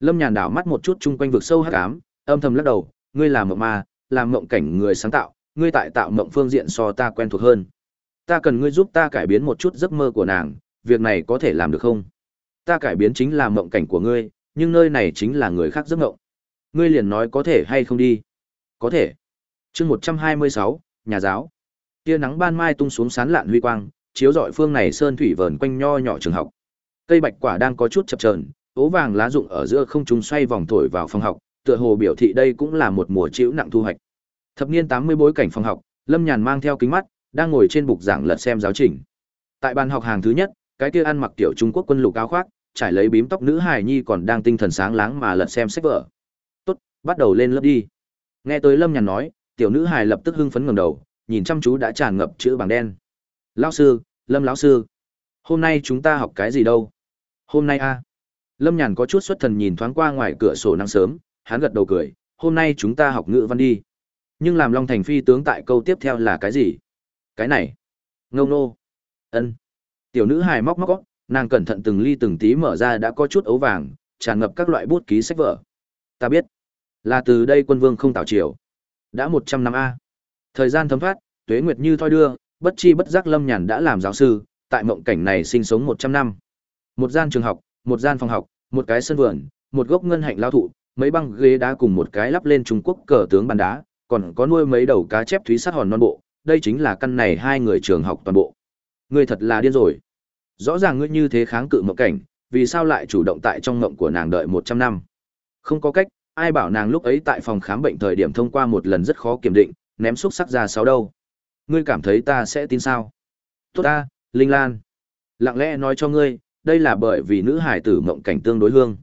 Lâm Nhàn đảo mắt một chút chung quanh vực sâu hắc ám, âm thầm lắc đầu, "Ngươi là mộng ma, làm mộng cảnh người sáng tạo, ngươi tại tạo mộng phương diện so ta quen thuộc hơn. Ta cần ngươi giúp ta cải biến một chút giấc mơ của nàng, việc này có thể làm được không? Ta cải biến chính là mộng cảnh của ngươi, nhưng nơi này chính là người khác giấc mộng. Ngươi liền nói có thể hay không đi? Có thể. Chương một trăm hai mươi sáu, nhà giáo. Tia nắng ban mai tung xuống sán lạn huy quang, chiếu rọi phương này sơn thủy vờn quanh nho nhỏ trường học. Cây bạch quả đang có chút chập chờn, ố vàng lá rụng ở giữa không trung xoay vòng thổi vào phòng học, tựa hồ biểu thị đây cũng là một mùa chịu nặng thu hoạch. Thập niên 80 bối cảnh phòng học, Lâm Nhàn mang theo kính mắt, đang ngồi trên bục giảng lật xem giáo trình. Tại bàn học hàng thứ nhất, cái kia ăn mặc tiểu Trung Quốc quân lục áo khoác, trải lấy bím tóc nữ hài nhi còn đang tinh thần sáng láng mà lật xem sách vở. "Tốt, bắt đầu lên lớp đi." Nghe tới Lâm Nhàn nói, tiểu nữ hài lập tức hưng phấn ngẩng đầu, nhìn chăm chú đã tràn ngập chữ bằng đen. "Lão sư, Lâm lão sư, hôm nay chúng ta học cái gì đâu?" "Hôm nay a?" Lâm Nhàn có chút xuất thần nhìn thoáng qua ngoài cửa sổ nắng sớm, hắn gật đầu cười, hôm nay chúng ta học ngữ văn đi. Nhưng làm Long Thành phi tướng tại câu tiếp theo là cái gì? Cái này. ngâu nô. ân Tiểu nữ hài móc móc nàng cẩn thận từng ly từng tí mở ra đã có chút ấu vàng, tràn ngập các loại bút ký sách vở. Ta biết. Là từ đây quân vương không tạo triều. Đã một trăm năm A. Thời gian thấm thoát, tuế nguyệt như thoi đưa, bất chi bất giác lâm nhàn đã làm giáo sư, tại mộng cảnh này sinh sống một trăm năm. Một gian trường học, một gian phòng học, một cái sân vườn, một gốc ngân hạnh lao thụ, mấy băng ghế đá cùng một cái lắp lên Trung Quốc cờ tướng bàn đá, còn có nuôi mấy đầu cá chép thúy sát hòn non bộ, đây chính là căn này hai người trường học toàn bộ. Ngươi thật là điên rồi. Rõ ràng ngươi như thế kháng cự mộng cảnh, vì sao lại chủ động tại trong mộng của nàng đợi một trăm năm? Không có cách, ai bảo nàng lúc ấy tại phòng khám bệnh thời điểm thông qua một lần rất khó kiểm định, ném xúc sắc ra sáu đâu. Ngươi cảm thấy ta sẽ tin sao? Tốt ta, Linh Lan. Lặng lẽ nói cho ngươi, đây là bởi vì nữ hải tử mộng cảnh tương đối hương.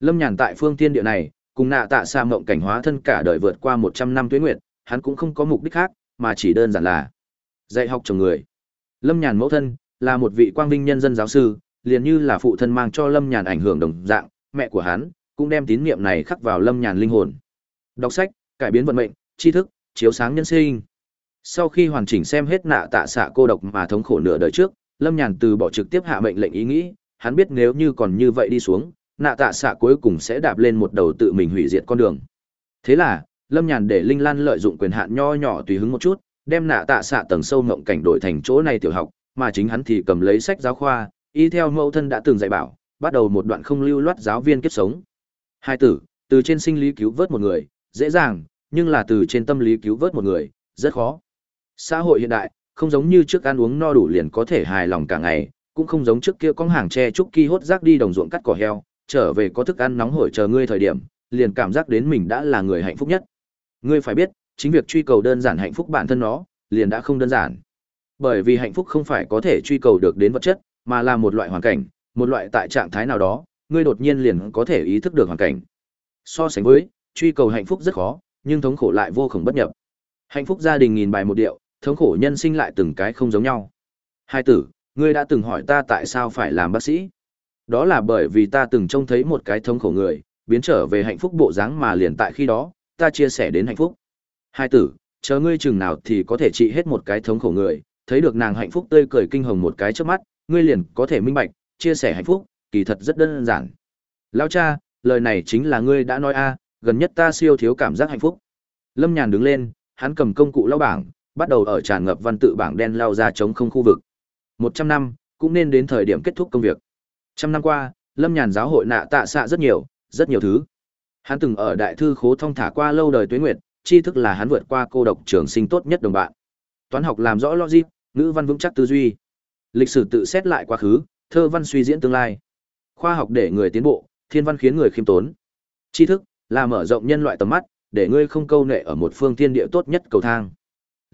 Lâm Nhàn tại phương tiên địa này, cùng nạ tạ xa mộng cảnh hóa thân cả đời vượt qua một trăm năm tuế nguyệt, hắn cũng không có mục đích khác, mà chỉ đơn giản là dạy học chồng người. Lâm Nhàn mẫu thân là một vị quang vinh nhân dân giáo sư, liền như là phụ thân mang cho Lâm Nhàn ảnh hưởng đồng dạng, mẹ của hắn cũng đem tín niệm này khắc vào Lâm Nhàn linh hồn. Đọc sách, cải biến vận mệnh, tri thức, chiếu sáng nhân sinh. Sau khi hoàn chỉnh xem hết nạ tạ xạ cô độc mà thống khổ nửa đời trước, Lâm Nhàn từ bỏ trực tiếp hạ mệnh lệnh ý nghĩ, hắn biết nếu như còn như vậy đi xuống, nạ tạ xạ cuối cùng sẽ đạp lên một đầu tự mình hủy diệt con đường. Thế là, Lâm Nhàn để Linh Lan lợi dụng quyền hạn nho nhỏ tùy hứng một chút, đem nạ tạ xạ tầng sâu ngộng cảnh đổi thành chỗ này tiểu học, mà chính hắn thì cầm lấy sách giáo khoa, y theo mẫu thân đã từng dạy bảo, bắt đầu một đoạn không lưu loát giáo viên kiếp sống. Hai tử, từ trên sinh lý cứu vớt một người, dễ dàng, nhưng là từ trên tâm lý cứu vớt một người, rất khó. Xã hội hiện đại, không giống như trước ăn uống no đủ liền có thể hài lòng cả ngày, cũng không giống trước kia con hàng tre trúc kỳ hốt rác đi đồng ruộng cắt cỏ heo, trở về có thức ăn nóng hổi chờ ngươi thời điểm, liền cảm giác đến mình đã là người hạnh phúc nhất. Ngươi phải biết, chính việc truy cầu đơn giản hạnh phúc bản thân nó, liền đã không đơn giản. Bởi vì hạnh phúc không phải có thể truy cầu được đến vật chất, mà là một loại hoàn cảnh, một loại tại trạng thái nào đó, ngươi đột nhiên liền có thể ý thức được hoàn cảnh. So sánh với, truy cầu hạnh phúc rất khó, nhưng thống khổ lại vô cùng bất nhập. Hạnh phúc gia đình nghìn bài một điệu, thống khổ nhân sinh lại từng cái không giống nhau. Hai tử, ngươi đã từng hỏi ta tại sao phải làm bác sĩ? Đó là bởi vì ta từng trông thấy một cái thống khổ người, biến trở về hạnh phúc bộ dáng mà liền tại khi đó, ta chia sẻ đến hạnh phúc. Hai tử, chờ ngươi chừng nào thì có thể trị hết một cái thống khổ người, thấy được nàng hạnh phúc tươi cười kinh hồng một cái trước mắt, ngươi liền có thể minh bạch, chia sẻ hạnh phúc, kỳ thật rất đơn giản. Lao cha, lời này chính là ngươi đã nói a, gần nhất ta siêu thiếu cảm giác hạnh phúc. Lâm Nhàn đứng lên, hắn cầm công cụ lao bảng, bắt đầu ở tràn ngập văn tự bảng đen lao ra chống không khu vực. Một trăm năm, cũng nên đến thời điểm kết thúc công việc. Trăm năm qua, Lâm Nhàn giáo hội nạ tạ xạ rất nhiều, rất nhiều thứ. Hắn từng ở đại thư khố thông thả qua lâu đời tuế nguyệt, tri thức là hắn vượt qua cô độc trường sinh tốt nhất đồng bạn. Toán học làm rõ logic, ngữ văn vững chắc tư duy. Lịch sử tự xét lại quá khứ, thơ văn suy diễn tương lai. Khoa học để người tiến bộ, thiên văn khiến người khiêm tốn. Tri thức là mở rộng nhân loại tầm mắt, để ngươi không câu nệ ở một phương thiên địa tốt nhất cầu thang.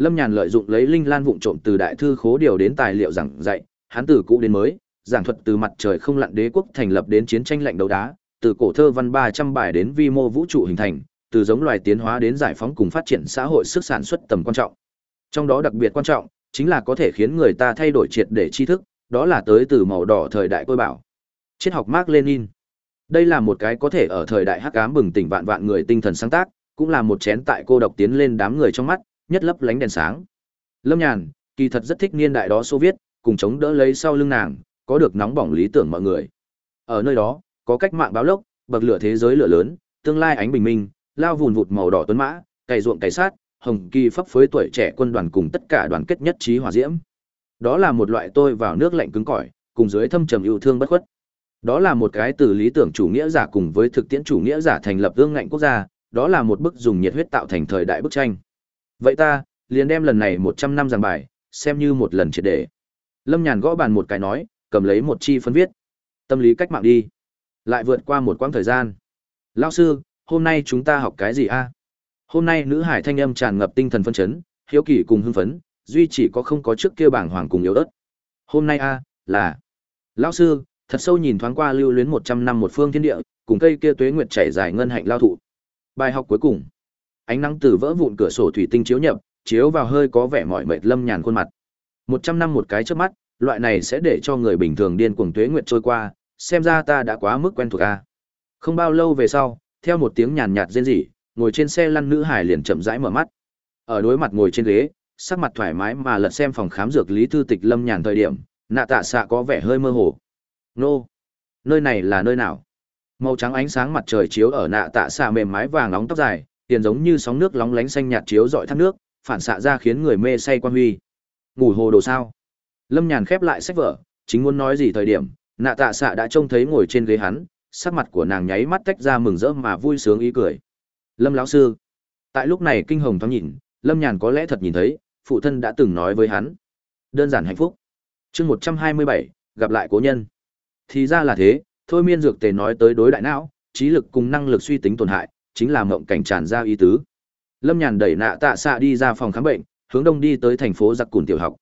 Lâm Nhàn lợi dụng lấy linh lan vụng trộm từ đại thư khố điều đến tài liệu giảng dạy, hắn từ cũ đến mới, giảng thuật từ mặt trời không lặn đế quốc thành lập đến chiến tranh lạnh đấu đá, từ cổ thơ văn 300 bài đến vi mô vũ trụ hình thành, từ giống loài tiến hóa đến giải phóng cùng phát triển xã hội sức sản xuất tầm quan trọng. Trong đó đặc biệt quan trọng, chính là có thể khiến người ta thay đổi triệt để tri thức, đó là tới từ màu đỏ thời đại tôi bảo. Triết học Mark Lenin. Đây là một cái có thể ở thời đại hắc ám bừng tỉnh vạn vạn người tinh thần sáng tác, cũng là một chén tại cô độc tiến lên đám người trong mắt, nhất lấp lánh đèn sáng. Lâm Nhàn, kỳ thật rất thích niên đại đó Xô Viết, cùng chống đỡ lấy sau lưng nàng, có được nóng bỏng lý tưởng mọi người. Ở nơi đó, có cách mạng báo lốc, bậc lửa thế giới lửa lớn, tương lai ánh bình minh, lao vùn vụt màu đỏ tuấn mã, cày ruộng cày sát, hồng kỳ phấp phới tuổi trẻ quân đoàn cùng tất cả đoàn kết nhất trí hòa diễm. Đó là một loại tôi vào nước lạnh cứng cỏi, cùng dưới thâm trầm yêu thương bất khuất. Đó là một cái từ lý tưởng chủ nghĩa giả cùng với thực tiễn chủ nghĩa giả thành lập ương ngạnh quốc gia, đó là một bức dùng nhiệt huyết tạo thành thời đại bức tranh. Vậy ta, liền đem lần này 100 năm giảng bài, xem như một lần triệt để. Lâm Nhàn gõ bàn một cái nói, cầm lấy một chi phân viết. Tâm lý cách mạng đi. Lại vượt qua một quãng thời gian. Lão sư, hôm nay chúng ta học cái gì a? Hôm nay nữ hải thanh âm tràn ngập tinh thần phân chấn, hiếu kỳ cùng hưng phấn, duy chỉ có không có trước kia bảng hoàng cùng yếu ớt. Hôm nay a, là Lão sư, thật sâu nhìn thoáng qua lưu luyến 100 năm một phương thiên địa, cùng cây kia tuế nguyệt chảy dài ngân hạnh lao thụ. Bài học cuối cùng. Ánh nắng từ vỡ vụn cửa sổ thủy tinh chiếu nhập, chiếu vào hơi có vẻ mỏi mệt lâm nhàn khuôn mặt. 100 năm một cái trước mắt, loại này sẽ để cho người bình thường điên cuồng tuế nguyệt trôi qua, xem ra ta đã quá mức quen thuộc a. Không bao lâu về sau, theo một tiếng nhàn nhạt rên rỉ, ngồi trên xe lăn nữ hải liền chậm rãi mở mắt. Ở đối mặt ngồi trên ghế, sắc mặt thoải mái mà lật xem phòng khám dược lý thư tịch lâm nhàn thời điểm, nạ tạ xạ có vẻ hơi mơ hồ. Nô, nơi này là nơi nào? Màu trắng ánh sáng mặt trời chiếu ở nạ tạ xạ mềm mái vàng nóng tóc dài, tiền giống như sóng nước lóng lánh xanh nhạt chiếu dọi thác nước, phản xạ ra khiến người mê say quan huy. Ngủ hồ đồ sao? Lâm Nhàn khép lại sách vở, chính muốn nói gì thời điểm, nạ tạ xạ đã trông thấy ngồi trên ghế hắn, sắc mặt của nàng nháy mắt tách ra mừng rỡ mà vui sướng ý cười. Lâm lão sư. Tại lúc này kinh hồng thoáng nhìn, Lâm Nhàn có lẽ thật nhìn thấy, phụ thân đã từng nói với hắn. Đơn giản hạnh phúc. chương một trăm hai mươi bảy gặp lại cố nhân. Thì ra là thế, thôi miên dược tề nói tới đối đại não, trí lực cùng năng lực suy tính tổn hại, chính là mộng cảnh tràn ra ý tứ. Lâm Nhàn đẩy nạ tạ xạ đi ra phòng khám bệnh, hướng đông đi tới thành phố giặc cùn tiểu học.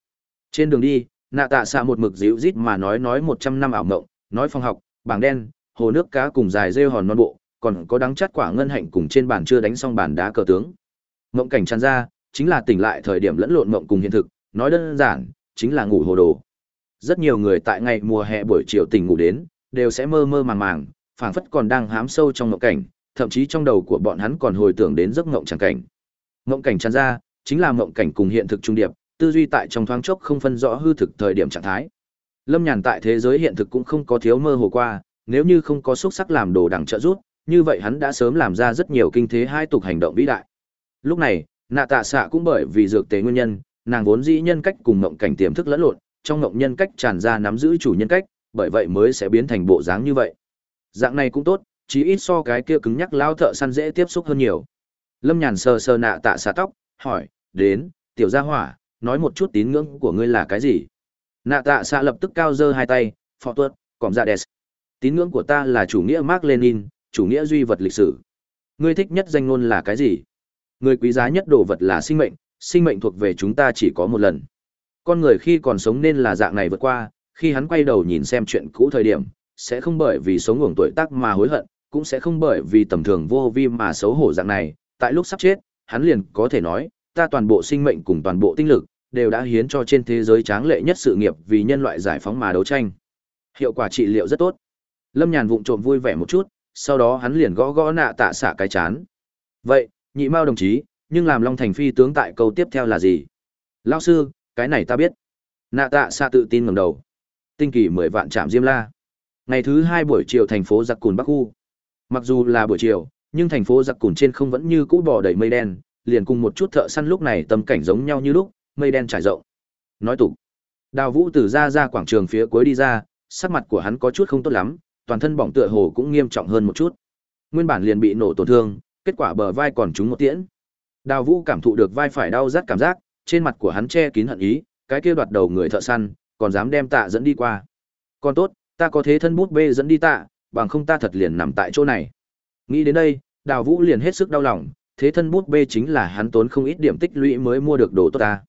Trên đường đi, nạ tạ xạ một mực dịu rít mà nói nói một trăm năm ảo mộng, nói phòng học, bảng đen, hồ nước cá cùng dài rêu hòn non bộ, còn có đắng chát quả ngân hạnh cùng trên bàn chưa đánh xong bàn đá cờ tướng. Mộng cảnh tràn ra, chính là tỉnh lại thời điểm lẫn lộn mộng cùng hiện thực, nói đơn giản, chính là ngủ hồ đồ. Rất nhiều người tại ngày mùa hè buổi chiều tỉnh ngủ đến, đều sẽ mơ mơ màng màng, phảng phất còn đang hám sâu trong mộng cảnh, thậm chí trong đầu của bọn hắn còn hồi tưởng đến giấc mộng chẳng cảnh. Mộng cảnh tràn ra, chính là mộng cảnh cùng hiện thực trung điệp, tư duy tại trong thoáng chốc không phân rõ hư thực thời điểm trạng thái. Lâm Nhàn tại thế giới hiện thực cũng không có thiếu mơ hồ qua, nếu như không có xúc sắc làm đồ đằng trợ rút, như vậy hắn đã sớm làm ra rất nhiều kinh thế hai tục hành động vĩ đại. Lúc này, nạ tạ xạ cũng bởi vì dược tế nguyên nhân, nàng vốn dĩ nhân cách cùng mộng cảnh tiềm thức lẫn lộn, trong mộng nhân cách tràn ra nắm giữ chủ nhân cách, bởi vậy mới sẽ biến thành bộ dáng như vậy. Dạng này cũng tốt, chí ít so cái kia cứng nhắc lao thợ săn dễ tiếp xúc hơn nhiều. Lâm Nhàn sờ sờ nạ tạ xà tóc, hỏi, đến, tiểu gia hỏa, nói một chút tín ngưỡng của ngươi là cái gì? Nạ tạ xà lập tức cao dơ hai tay, phò tuất, cỏm ra dạ đẹp. Tín ngưỡng của ta là chủ nghĩa Mark Lenin, chủ nghĩa duy vật lịch sử. Ngươi thích nhất danh ngôn là cái gì? Người quý giá nhất đồ vật là sinh mệnh, sinh mệnh thuộc về chúng ta chỉ có một lần. Con người khi còn sống nên là dạng này vượt qua, khi hắn quay đầu nhìn xem chuyện cũ thời điểm, sẽ không bởi vì sống ngủng tuổi tác mà hối hận, cũng sẽ không bởi vì tầm thường vô vi mà xấu hổ dạng này, tại lúc sắp chết, hắn liền có thể nói, ta toàn bộ sinh mệnh cùng toàn bộ tinh lực, đều đã hiến cho trên thế giới tráng lệ nhất sự nghiệp vì nhân loại giải phóng mà đấu tranh. Hiệu quả trị liệu rất tốt. Lâm Nhàn vụng trộm vui vẻ một chút, sau đó hắn liền gõ gõ nạ tạ xạ cái chán. Vậy, nhị mao đồng chí, nhưng làm Long Thành phi tướng tại câu tiếp theo là gì? Lão sư, cái này ta biết. Nạ tạ xạ tự tin ngẩng đầu. Tinh kỳ mười vạn trạm diêm la. Ngày thứ hai buổi chiều thành phố giặc cùn Bắc Khu. Mặc dù là buổi chiều, nhưng thành phố giặc cùn trên không vẫn như cũ bò đầy mây đen, liền cùng một chút thợ săn lúc này tâm cảnh giống nhau như lúc, mây đen trải rộng. Nói tục. Đào Vũ từ ra ra quảng trường phía cuối đi ra, sắc mặt của hắn có chút không tốt lắm, toàn thân bỏng tựa hồ cũng nghiêm trọng hơn một chút. Nguyên bản liền bị nổ tổn thương, kết quả bờ vai còn trúng một tiễn. Đào Vũ cảm thụ được vai phải đau rát cảm giác, trên mặt của hắn che kín hận ý, cái kia đoạt đầu người thợ săn, còn dám đem tạ dẫn đi qua. Còn tốt, ta có thế thân bút bê dẫn đi tạ, bằng không ta thật liền nằm tại chỗ này. Nghĩ đến đây, Đào Vũ liền hết sức đau lòng, thế thân bút bê chính là hắn tốn không ít điểm tích lũy mới mua được đồ tốt ta.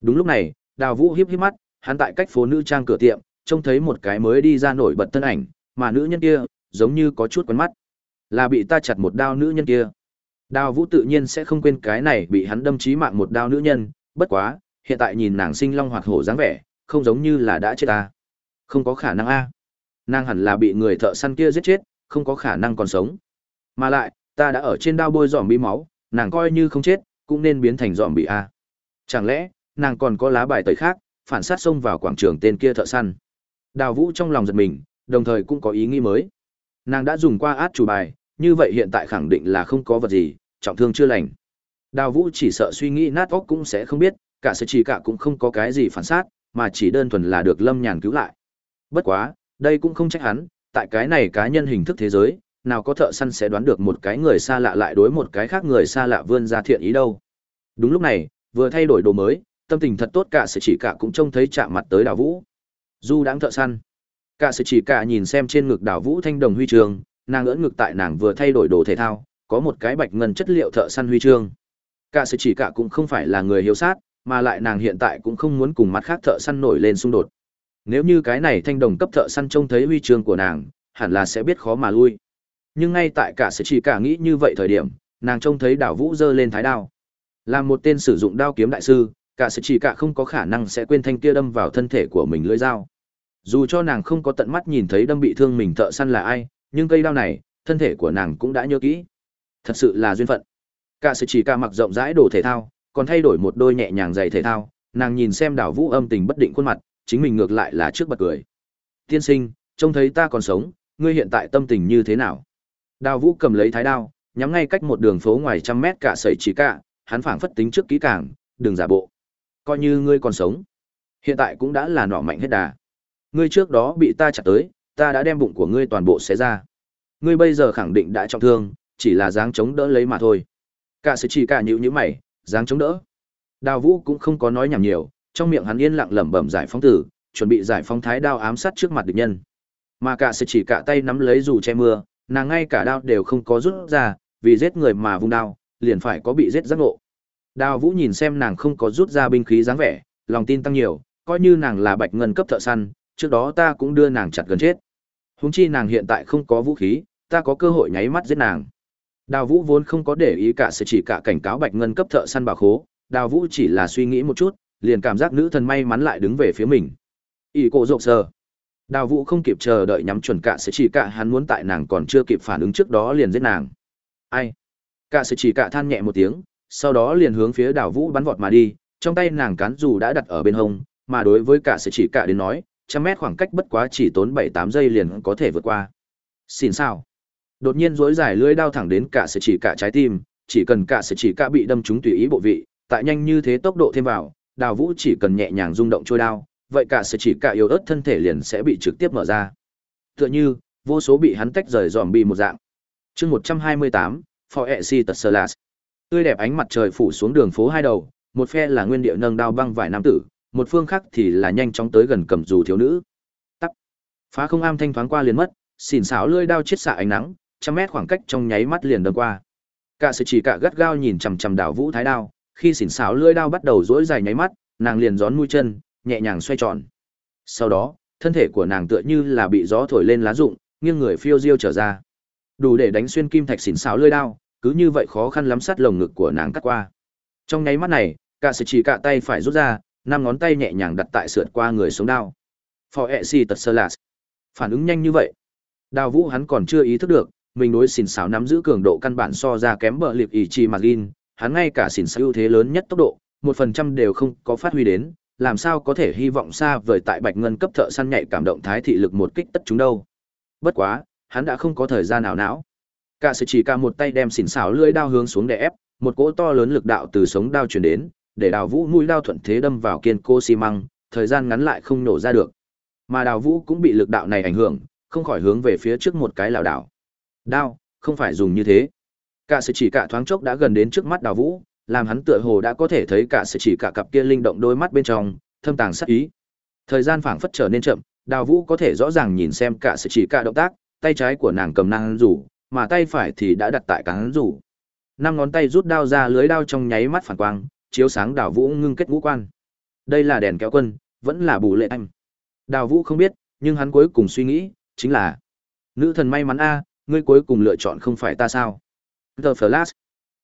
Đúng lúc này, Đào Vũ hiếp hiếp mắt, hắn tại cách phố nữ trang cửa tiệm, trông thấy một cái mới đi ra nổi bật thân ảnh, mà nữ nhân kia, giống như có chút quen mắt. Là bị ta chặt một đao nữ nhân kia. Đào Vũ tự nhiên sẽ không quên cái này bị hắn đâm chí mạng một đao nữ nhân, bất quá, hiện tại nhìn nàng sinh long hoạt hổ dáng vẻ, không giống như là đã chết ta. Không có khả năng a. Nàng hẳn là bị người thợ săn kia giết chết, không có khả năng còn sống. Mà lại, ta đã ở trên đao bôi dòm bị máu, nàng coi như không chết, cũng nên biến thành dòm bị a. Chẳng lẽ, nàng còn có lá bài tẩy khác, phản sát xông vào quảng trường tên kia thợ săn. Đào Vũ trong lòng giật mình, đồng thời cũng có ý nghĩ mới. Nàng đã dùng qua át chủ bài, như vậy hiện tại khẳng định là không có vật gì, trọng thương chưa lành. Đào Vũ chỉ sợ suy nghĩ nát óc cũng sẽ không biết, cả sẽ chỉ cả cũng không có cái gì phản sát, mà chỉ đơn thuần là được Lâm Nhàn cứu lại. Bất quá, đây cũng không trách hắn, tại cái này cá nhân hình thức thế giới, nào có thợ săn sẽ đoán được một cái người xa lạ lại đối một cái khác người xa lạ vươn ra thiện ý đâu. Đúng lúc này, vừa thay đổi đồ mới, tâm tình thật tốt cả sự chỉ cả cũng trông thấy chạm mặt tới Đào Vũ. Du đáng thợ săn. Cả sự chỉ cả nhìn xem trên ngực Đào Vũ thanh đồng huy chương, nàng ưỡn ngực tại nàng vừa thay đổi đồ thể thao, có một cái bạch ngân chất liệu thợ săn huy chương. Cả sự chỉ cả cũng không phải là người hiếu sát, mà lại nàng hiện tại cũng không muốn cùng mặt khác thợ săn nổi lên xung đột. Nếu như cái này thanh đồng cấp thợ săn trông thấy huy chương của nàng, hẳn là sẽ biết khó mà lui. Nhưng ngay tại cả sự chỉ cả nghĩ như vậy thời điểm, nàng trông thấy đảo vũ giơ lên thái đao. Là một tên sử dụng đao kiếm đại sư, cả sự chỉ cả không có khả năng sẽ quên thanh kia đâm vào thân thể của mình lưỡi dao. Dù cho nàng không có tận mắt nhìn thấy đâm bị thương mình thợ săn là ai, nhưng cây đao này, thân thể của nàng cũng đã nhớ kỹ thật sự là duyên phận cả sự chỉ cả mặc rộng rãi đồ thể thao còn thay đổi một đôi nhẹ nhàng giày thể thao nàng nhìn xem đảo vũ âm tình bất định khuôn mặt chính mình ngược lại là trước bật cười. Tiên sinh, trông thấy ta còn sống, ngươi hiện tại tâm tình như thế nào? Đào vũ cầm lấy thái đao, nhắm ngay cách một đường phố ngoài trăm mét cả sẩy chỉ cả, hắn phảng phất tính trước kỹ càng, đừng giả bộ. Coi như ngươi còn sống, hiện tại cũng đã là nọ mạnh hết đà. Ngươi trước đó bị ta chặt tới, ta đã đem bụng của ngươi toàn bộ xé ra. Ngươi bây giờ khẳng định đã trọng thương, chỉ là dáng chống đỡ lấy mà thôi. Cả sẩy chỉ cả nhữ nhữ mày, dáng chống đỡ? Đào vũ cũng không có nói nhảm nhiều trong miệng hắn yên lặng lẩm bẩm giải phóng tử, chuẩn bị giải phóng thái đao ám sát trước mặt địch nhân. Mà cả sẽ chỉ cả tay nắm lấy dù che mưa, nàng ngay cả đao đều không có rút ra, vì giết người mà vung đao, liền phải có bị giết giác ngộ. Đào vũ nhìn xem nàng không có rút ra binh khí dáng vẻ, lòng tin tăng nhiều, coi như nàng là bạch ngân cấp thợ săn, trước đó ta cũng đưa nàng chặt gần chết. Huống chi nàng hiện tại không có vũ khí, ta có cơ hội nháy mắt giết nàng. Đào vũ vốn không có để ý cả sự chỉ cả cảnh cáo bạch ngân cấp thợ săn bảo khố, đào vũ chỉ là suy nghĩ một chút liền cảm giác nữ thần may mắn lại đứng về phía mình. Ỷ cổ rộng sờ. Đào vũ không kịp chờ đợi nhắm chuẩn cả sẽ chỉ cả hắn muốn tại nàng còn chưa kịp phản ứng trước đó liền giết nàng. Ai? Cả sẽ chỉ cả than nhẹ một tiếng, sau đó liền hướng phía đào vũ bắn vọt mà đi, trong tay nàng cán dù đã đặt ở bên hông, mà đối với cả sẽ chỉ cả đến nói, trăm mét khoảng cách bất quá chỉ tốn bảy tám giây liền có thể vượt qua. Xin sao đột nhiên dối dài lưỡi đao thẳng đến cả sẽ chỉ cả trái tim, chỉ cần cả sẽ chỉ cả bị đâm trúng tùy ý bộ vị, tại nhanh như thế tốc độ thêm vào đào vũ chỉ cần nhẹ nhàng rung động trôi đao, vậy cả sẽ chỉ cả yếu ớt thân thể liền sẽ bị trực tiếp mở ra. Tựa như, vô số bị hắn tách rời dòm bi một dạng. Chương một trăm hai mươi tám phò ẹ si tật sơ lạt. Tươi đẹp ánh mặt trời phủ xuống đường phố hai đầu, một phe là nguyên địa nâng đao băng vài nam tử, một phương khác thì là nhanh chóng tới gần cầm dù thiếu nữ. Tắt phá không am thanh thoáng qua liền mất, xỉn xảo lưỡi đao chiết xạ ánh nắng, trăm mét khoảng cách trong nháy mắt liền đâm qua. Cả sự chỉ cả gắt gao nhìn chằm chằm đảo vũ thái đao khi xỉn xáo lưỡi đao bắt đầu rỗi dài nháy mắt, nàng liền gión mũi chân, nhẹ nhàng xoay tròn. Sau đó, thân thể của nàng tựa như là bị gió thổi lên lá rụng, nghiêng người phiêu diêu trở ra. Đủ để đánh xuyên kim thạch xỉn xáo lưỡi đao, cứ như vậy khó khăn lắm sát lồng ngực của nàng cắt qua. Trong nháy mắt này, cả sự chỉ cả tay phải rút ra, năm ngón tay nhẹ nhàng đặt tại sượt qua người sống đao. Phò ẹ xì tật sơ lạt. Phản ứng nhanh như vậy. Đào vũ hắn còn chưa ý thức được, mình đối xỉn xáo nắm giữ cường độ căn bản so ra kém bờ liệp ý chi mặt gin hắn ngay cả xỉn xa ưu thế lớn nhất tốc độ, một phần trăm đều không có phát huy đến, làm sao có thể hy vọng xa vời tại bạch ngân cấp thợ săn nhạy cảm động thái thị lực một kích tất chúng đâu. Bất quá, hắn đã không có thời gian nào não. Cả sự chỉ cả một tay đem xỉn xảo lưỡi đao hướng xuống để ép, một cỗ to lớn lực đạo từ sống đao chuyển đến, để đào vũ mũi đao thuận thế đâm vào kiên cô xi măng, thời gian ngắn lại không nổ ra được. Mà đào vũ cũng bị lực đạo này ảnh hưởng, không khỏi hướng về phía trước một cái lảo đảo. Đao, không phải dùng như thế cả sự chỉ cả thoáng chốc đã gần đến trước mắt đào vũ, làm hắn tựa hồ đã có thể thấy cả sự chỉ cả cặp kia linh động đôi mắt bên trong, thâm tàng sắc ý. Thời gian phảng phất trở nên chậm, đào vũ có thể rõ ràng nhìn xem cả sự chỉ cả động tác, tay trái của nàng cầm năng rủ, mà tay phải thì đã đặt tại cán rủ. Năm ngón tay rút đao ra lưới đao trong nháy mắt phản quang, chiếu sáng đào vũ ngưng kết ngũ quan. Đây là đèn kéo quân, vẫn là bù lệ anh. Đào vũ không biết, nhưng hắn cuối cùng suy nghĩ, chính là, nữ thần may mắn a, ngươi cuối cùng lựa chọn không phải ta sao? The flash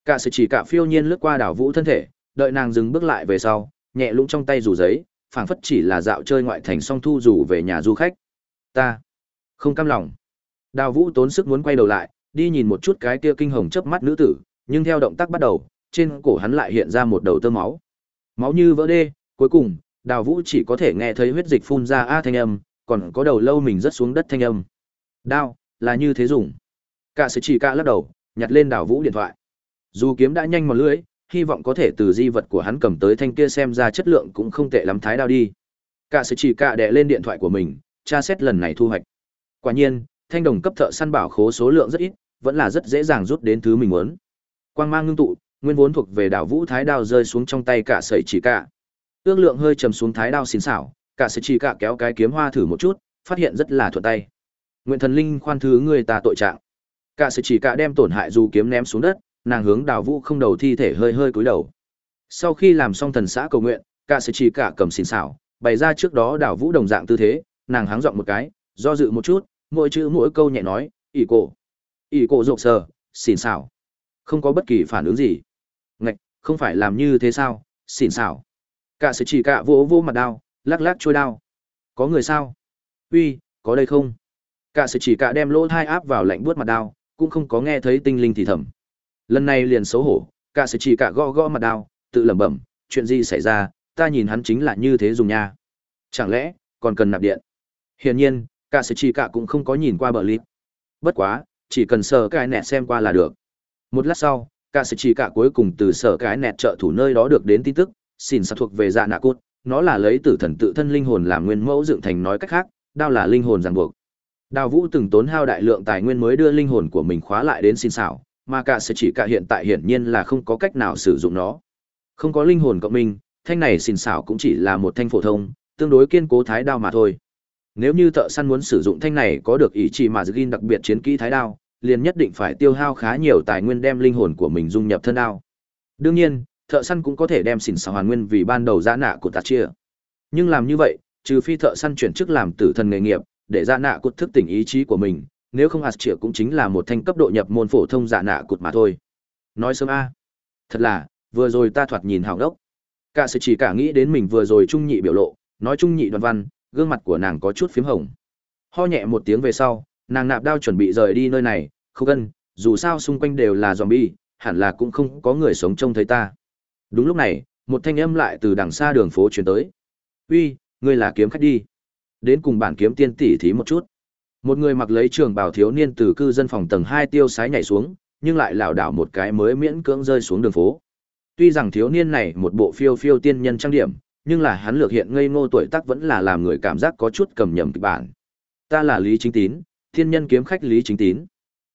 cả sự chỉ cả phiêu nhiên lướt qua đào vũ thân thể đợi nàng dừng bước lại về sau nhẹ lũng trong tay rủ giấy phảng phất chỉ là dạo chơi ngoại thành song thu rủ về nhà du khách ta không cam lòng đào vũ tốn sức muốn quay đầu lại đi nhìn một chút cái kia kinh hồng chớp mắt nữ tử nhưng theo động tác bắt đầu trên cổ hắn lại hiện ra một đầu tơ máu. Máu như vỡ đê, cuối cùng, Đào Vũ chỉ có thể nghe thấy huyết dịch phun ra a thanh âm, còn có đầu lâu mình rớt xuống đất thanh âm. Đao, là như thế dùng. Cả sự chỉ cả lắc đầu, nhặt lên Đào Vũ điện thoại. Dù kiếm đã nhanh một lưỡi, hy vọng có thể từ di vật của hắn cầm tới thanh kia xem ra chất lượng cũng không tệ lắm thái đao đi. Cả sự chỉ cả đè lên điện thoại của mình, tra xét lần này thu hoạch. Quả nhiên, thanh đồng cấp thợ săn bảo khố số lượng rất ít, vẫn là rất dễ dàng rút đến thứ mình muốn. Quang mang ngưng tụ, nguyên vốn thuộc về đảo vũ thái đao rơi xuống trong tay cả sợi chỉ cả ước lượng hơi trầm xuống thái đao xin xảo cả sợi chỉ cả kéo cái kiếm hoa thử một chút phát hiện rất là thuận tay nguyện thần linh khoan thứ người ta tội trạng cả sự chỉ cả đem tổn hại dù kiếm ném xuống đất, nàng hướng đào vũ không đầu thi thể hơi hơi cúi đầu. Sau khi làm xong thần xã cầu nguyện, cả sự chỉ cả cầm xin xảo, bày ra trước đó đào vũ đồng dạng tư thế, nàng háng giọng một cái, do dự một chút, mỗi chữ mỗi câu nhẹ nói, ỷ cổ ỷ cổ rộp sờ xin xảo. Không có bất kỳ phản ứng gì. Ngạch, không phải làm như thế sao? Xin xảo. Cả sự chỉ cả vỗ vỗ mặt đao, lắc lắc trôi đao. Có người sao? Uy, có đây không? Cả sự chỉ cả đem lỗ thai áp vào lạnh buốt mặt đao cũng không có nghe thấy tinh linh thì thầm. Lần này liền xấu hổ, cả sẽ chỉ cả gõ gõ mặt đao, tự lẩm bẩm, chuyện gì xảy ra, ta nhìn hắn chính là như thế dùng nha. Chẳng lẽ còn cần nạp điện? Hiển nhiên, cả sẽ chỉ cả cũng không có nhìn qua bờ lip. Bất quá, chỉ cần sờ cái nẹt xem qua là được. Một lát sau, cả sẽ chỉ cả cuối cùng từ sở cái nẹt trợ thủ nơi đó được đến tin tức, xin sắc thuộc về dạ nạ cốt, nó là lấy tử thần tự thân linh hồn làm nguyên mẫu dựng thành nói cách khác, đao là linh hồn ràng buộc. Đào Vũ từng tốn hao đại lượng tài nguyên mới đưa linh hồn của mình khóa lại đến xin xảo, mà cả sẽ chỉ cả hiện tại hiển nhiên là không có cách nào sử dụng nó. Không có linh hồn cộng minh, thanh này xin xảo cũng chỉ là một thanh phổ thông, tương đối kiên cố thái đao mà thôi. Nếu như thợ săn muốn sử dụng thanh này có được ý chỉ mà Zgin đặc biệt chiến kỹ thái đao, liền nhất định phải tiêu hao khá nhiều tài nguyên đem linh hồn của mình dung nhập thân đao. Đương nhiên, thợ săn cũng có thể đem xỉn xào hoàn nguyên vì ban đầu giã nạ của tạt chia. Nhưng làm như vậy, trừ phi thợ săn chuyển chức làm tử thần nghề nghiệp, để dạ nạ cột thức tỉnh ý chí của mình, nếu không ạt chia cũng chính là một thanh cấp độ nhập môn phổ thông dạ nạ cột mà thôi. Nói sớm a, thật là, vừa rồi ta thoạt nhìn hào đốc. Cả sự chỉ cả nghĩ đến mình vừa rồi trung nhị biểu lộ, nói trung nhị đoàn văn, gương mặt của nàng có chút phím hồng. Ho nhẹ một tiếng về sau, nàng nạp đao chuẩn bị rời đi nơi này, không cần, dù sao xung quanh đều là zombie, hẳn là cũng không có người sống trông thấy ta. Đúng lúc này, một thanh âm lại từ đằng xa đường phố truyền tới. "Uy, ngươi là kiếm khách đi. Đến cùng bản kiếm tiên tỷ thí một chút." Một người mặc lấy trường bào thiếu niên từ cư dân phòng tầng 2 tiêu sái nhảy xuống, nhưng lại lảo đảo một cái mới miễn cưỡng rơi xuống đường phố. Tuy rằng thiếu niên này một bộ phiêu phiêu tiên nhân trang điểm, nhưng là hắn lược hiện ngây ngô tuổi tác vẫn là làm người cảm giác có chút cầm nhầm kịch bản. Ta là Lý Chính Tín, thiên nhân kiếm khách Lý Chính Tín.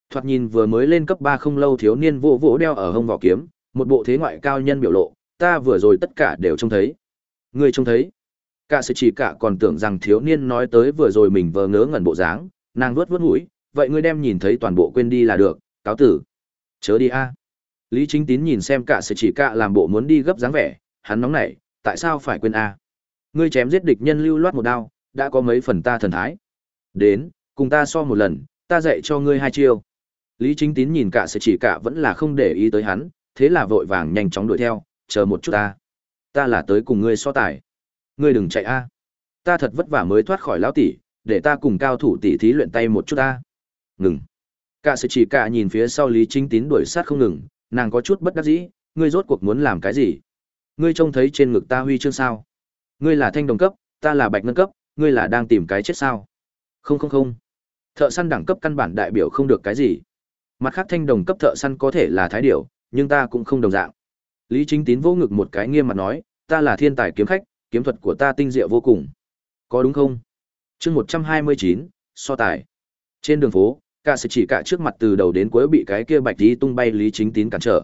Thoạt nhìn vừa mới lên cấp 3 không lâu thiếu niên vỗ vỗ đeo ở hông vỏ kiếm, một bộ thế ngoại cao nhân biểu lộ, ta vừa rồi tất cả đều trông thấy. Người trông thấy? Cả sự chỉ cả còn tưởng rằng thiếu niên nói tới vừa rồi mình vờ ngớ ngẩn bộ dáng, nàng vuốt vuốt mũi, vậy ngươi đem nhìn thấy toàn bộ quên đi là được, cáo tử. Chớ đi a. Lý Chính Tín nhìn xem cả sự chỉ cả làm bộ muốn đi gấp dáng vẻ, hắn nóng nảy, tại sao phải quên a? Ngươi chém giết địch nhân lưu loát một đao, đã có mấy phần ta thần thái. Đến, cùng ta so một lần, ta dạy cho ngươi hai chiêu. Lý Chính Tín nhìn cả sự chỉ cả vẫn là không để ý tới hắn, thế là vội vàng nhanh chóng đuổi theo, chờ một chút ta. Ta là tới cùng ngươi so tài. Ngươi đừng chạy a. Ta thật vất vả mới thoát khỏi lão tỷ, để ta cùng cao thủ tỷ thí luyện tay một chút ta. Ngừng. Cả sự chỉ cả nhìn phía sau Lý Chính Tín đuổi sát không ngừng, nàng có chút bất đắc dĩ, ngươi rốt cuộc muốn làm cái gì? Ngươi trông thấy trên ngực ta huy chương sao? Ngươi là thanh đồng cấp, ta là bạch ngân cấp, ngươi là đang tìm cái chết sao? Không không không. Thợ săn đẳng cấp căn bản đại biểu không được cái gì. Mặt khác thanh đồng cấp thợ săn có thể là thái điểu, nhưng ta cũng không đồng dạng. Lý Chính Tín vô ngực một cái nghiêm mặt nói, ta là thiên tài kiếm khách, kiếm thuật của ta tinh diệu vô cùng. Có đúng không? chương một trăm hai mươi chín, so tài. Trên đường phố, cả sự chỉ cả trước mặt từ đầu đến cuối bị cái kia bạch tí tung bay Lý Chính Tín cản trở.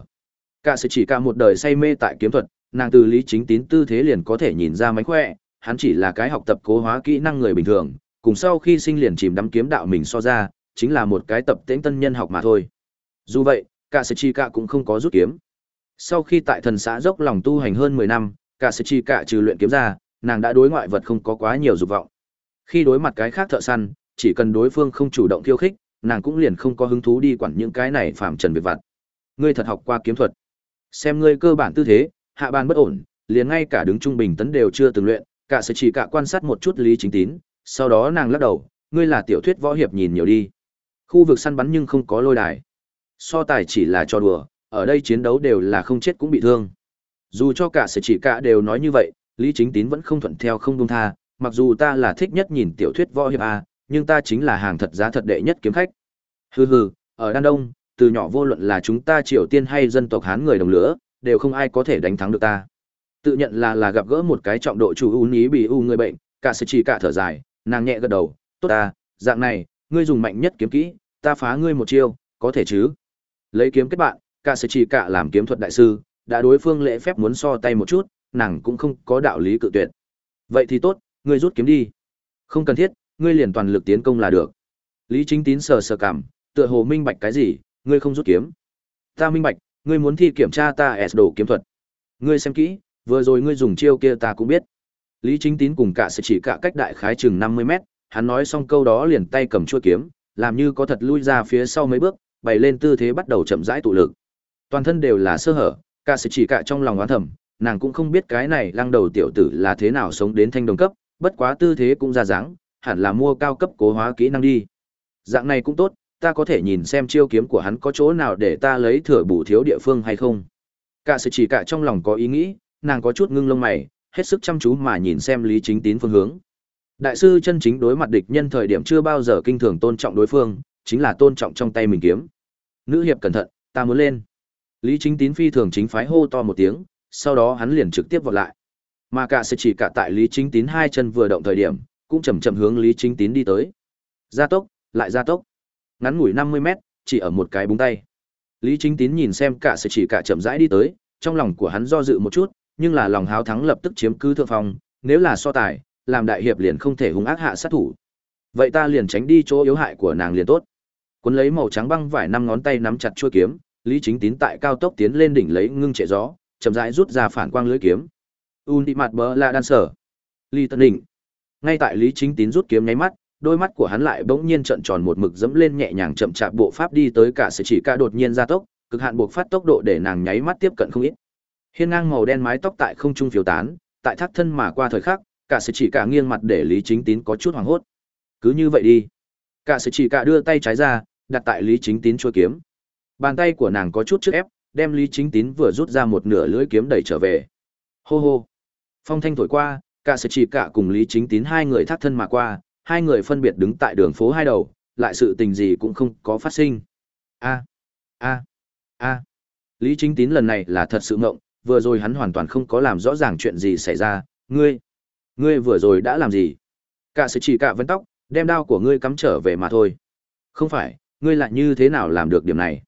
Cả sự chỉ cả một đời say mê tại kiếm thuật, nàng từ Lý Chính Tín tư thế liền có thể nhìn ra mánh khỏe, hắn chỉ là cái học tập cố hóa kỹ năng người bình thường, cùng sau khi sinh liền chìm đắm kiếm đạo mình so ra, chính là một cái tập tễnh tân nhân học mà thôi. Dù vậy, cả sự chỉ cả cũng không có rút kiếm. Sau khi tại thần xã dốc lòng tu hành hơn 10 năm, cả sự chi cả trừ luyện kiếm ra, nàng đã đối ngoại vật không có quá nhiều dục vọng. Khi đối mặt cái khác thợ săn, chỉ cần đối phương không chủ động khiêu khích, nàng cũng liền không có hứng thú đi quản những cái này phạm trần việc vặt. Ngươi thật học qua kiếm thuật. Xem ngươi cơ bản tư thế, hạ bàn bất ổn, liền ngay cả đứng trung bình tấn đều chưa từng luyện, cả sự chỉ cả quan sát một chút lý chính tín, sau đó nàng lắc đầu, ngươi là tiểu thuyết võ hiệp nhìn nhiều đi. Khu vực săn bắn nhưng không có lôi đài. So tài chỉ là trò đùa, ở đây chiến đấu đều là không chết cũng bị thương. Dù cho cả sẽ chỉ cả đều nói như vậy, Lý Chính Tín vẫn không thuận theo không dung tha, mặc dù ta là thích nhất nhìn tiểu thuyết võ hiệp a, nhưng ta chính là hàng thật giá thật đệ nhất kiếm khách. Hừ hừ, ở Đan Đông, từ nhỏ vô luận là chúng ta Triều Tiên hay dân tộc Hán người đồng lửa, đều không ai có thể đánh thắng được ta. Tự nhận là là gặp gỡ một cái trọng độ chủ ưu ý bị u người bệnh, cả sẽ chỉ cả thở dài, nàng nhẹ gật đầu, tốt ta, dạng này, ngươi dùng mạnh nhất kiếm kỹ, ta phá ngươi một chiêu, có thể chứ? Lấy kiếm kết bạn, cả sẽ chỉ cả làm kiếm thuật đại sư, đã đối phương lễ phép muốn so tay một chút, nàng cũng không có đạo lý cự tuyệt. Vậy thì tốt, ngươi rút kiếm đi. Không cần thiết, ngươi liền toàn lực tiến công là được. Lý Chính Tín sờ sờ cảm, tựa hồ minh bạch cái gì, ngươi không rút kiếm. Ta minh bạch, ngươi muốn thi kiểm tra ta S đồ kiếm thuật. Ngươi xem kỹ, vừa rồi ngươi dùng chiêu kia ta cũng biết. Lý Chính Tín cùng cả sẽ chỉ cả cách đại khái chừng 50 mét, hắn nói xong câu đó liền tay cầm chuôi kiếm, làm như có thật lui ra phía sau mấy bước, bày lên tư thế bắt đầu chậm rãi tụ lực. Toàn thân đều là sơ hở, cả sự chỉ cả trong lòng oán thầm, nàng cũng không biết cái này lăng đầu tiểu tử là thế nào sống đến thanh đồng cấp, bất quá tư thế cũng ra dáng, hẳn là mua cao cấp cố hóa kỹ năng đi. Dạng này cũng tốt, ta có thể nhìn xem chiêu kiếm của hắn có chỗ nào để ta lấy thừa bù thiếu địa phương hay không. Cả sự chỉ cả trong lòng có ý nghĩ, nàng có chút ngưng lông mày, hết sức chăm chú mà nhìn xem Lý Chính Tín phương hướng. Đại sư chân chính đối mặt địch nhân thời điểm chưa bao giờ kinh thường tôn trọng đối phương, chính là tôn trọng trong tay mình kiếm. Nữ hiệp cẩn thận, ta muốn lên. Lý Chính Tín phi thường chính phái hô to một tiếng, sau đó hắn liền trực tiếp vọt lại. Mà cả sẽ chỉ cả tại Lý Chính Tín hai chân vừa động thời điểm, cũng chậm chậm hướng Lý Chính Tín đi tới. Gia tốc, lại gia tốc. Ngắn ngủi 50 mét, chỉ ở một cái búng tay. Lý Chính Tín nhìn xem cả sẽ chỉ cả chậm rãi đi tới, trong lòng của hắn do dự một chút, nhưng là lòng háo thắng lập tức chiếm cứ thượng phong, nếu là so tài, làm đại hiệp liền không thể hung ác hạ sát thủ. Vậy ta liền tránh đi chỗ yếu hại của nàng liền tốt. Cuốn lấy màu trắng băng vải năm ngón tay nắm chặt chuôi kiếm, Lý Chính Tín tại cao tốc tiến lên đỉnh lấy ngưng trệ gió, chậm rãi rút ra phản quang lưới kiếm. Ultimate bờ là đan sở. Lý Tân Đỉnh. Ngay tại Lý Chính Tín rút kiếm nháy mắt, đôi mắt của hắn lại bỗng nhiên trợn tròn một mực dẫm lên nhẹ nhàng chậm chạp bộ pháp đi tới cả sẽ chỉ cả đột nhiên gia tốc, cực hạn buộc phát tốc độ để nàng nháy mắt tiếp cận không ít. Hiên ngang màu đen mái tóc tại không trung phiêu tán, tại thác thân mà qua thời khắc, cả sẽ chỉ cả nghiêng mặt để Lý Chính Tín có chút hoảng hốt. Cứ như vậy đi. Cả sẽ chỉ cả đưa tay trái ra, đặt tại Lý Chính Tín chua kiếm. Bàn tay của nàng có chút trước ép, đem Lý Chính Tín vừa rút ra một nửa lưỡi kiếm đẩy trở về. Hô hô. Phong thanh thổi qua, cả sẽ chỉ cả cùng Lý Chính Tín hai người thác thân mà qua, hai người phân biệt đứng tại đường phố hai đầu, lại sự tình gì cũng không có phát sinh. A, a, a. Lý Chính Tín lần này là thật sự ngộng, vừa rồi hắn hoàn toàn không có làm rõ ràng chuyện gì xảy ra, ngươi, ngươi vừa rồi đã làm gì? Cả sự chỉ cả vấn tóc, đem đao của ngươi cắm trở về mà thôi. Không phải, ngươi lại như thế nào làm được điểm này?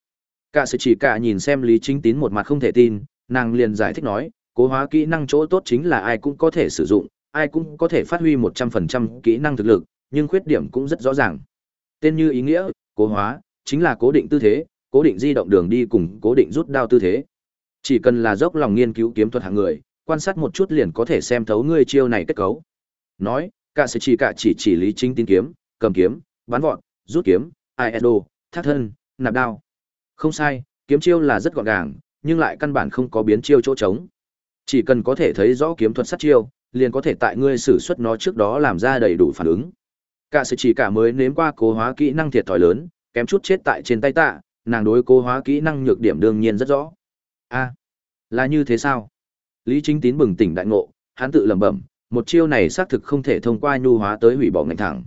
Cả sự chỉ cả nhìn xem Lý Chính Tín một mặt không thể tin, nàng liền giải thích nói, cố hóa kỹ năng chỗ tốt chính là ai cũng có thể sử dụng, ai cũng có thể phát huy 100% kỹ năng thực lực, nhưng khuyết điểm cũng rất rõ ràng. Tên như ý nghĩa, cố hóa, chính là cố định tư thế, cố định di động đường đi cùng cố định rút đao tư thế. Chỉ cần là dốc lòng nghiên cứu kiếm thuật hạng người, quan sát một chút liền có thể xem thấu ngươi chiêu này kết cấu. Nói, cả sẽ chỉ cả chỉ chỉ lý chính tín kiếm, cầm kiếm, bán vọt, rút kiếm, ISO, thác thân, nạp đao. Không sai, kiếm chiêu là rất gọn gàng, nhưng lại căn bản không có biến chiêu chỗ trống. Chỉ cần có thể thấy rõ kiếm thuật sát chiêu, liền có thể tại ngươi sử xuất nó trước đó làm ra đầy đủ phản ứng. Cả sự chỉ cả mới nếm qua cố hóa kỹ năng thiệt thòi lớn, kém chút chết tại trên tay tạ, nàng đối cố hóa kỹ năng nhược điểm đương nhiên rất rõ. A, là như thế sao? Lý Chính Tín bừng tỉnh đại ngộ, hắn tự lẩm bẩm, một chiêu này xác thực không thể thông qua nhu hóa tới hủy bỏ ngành thẳng.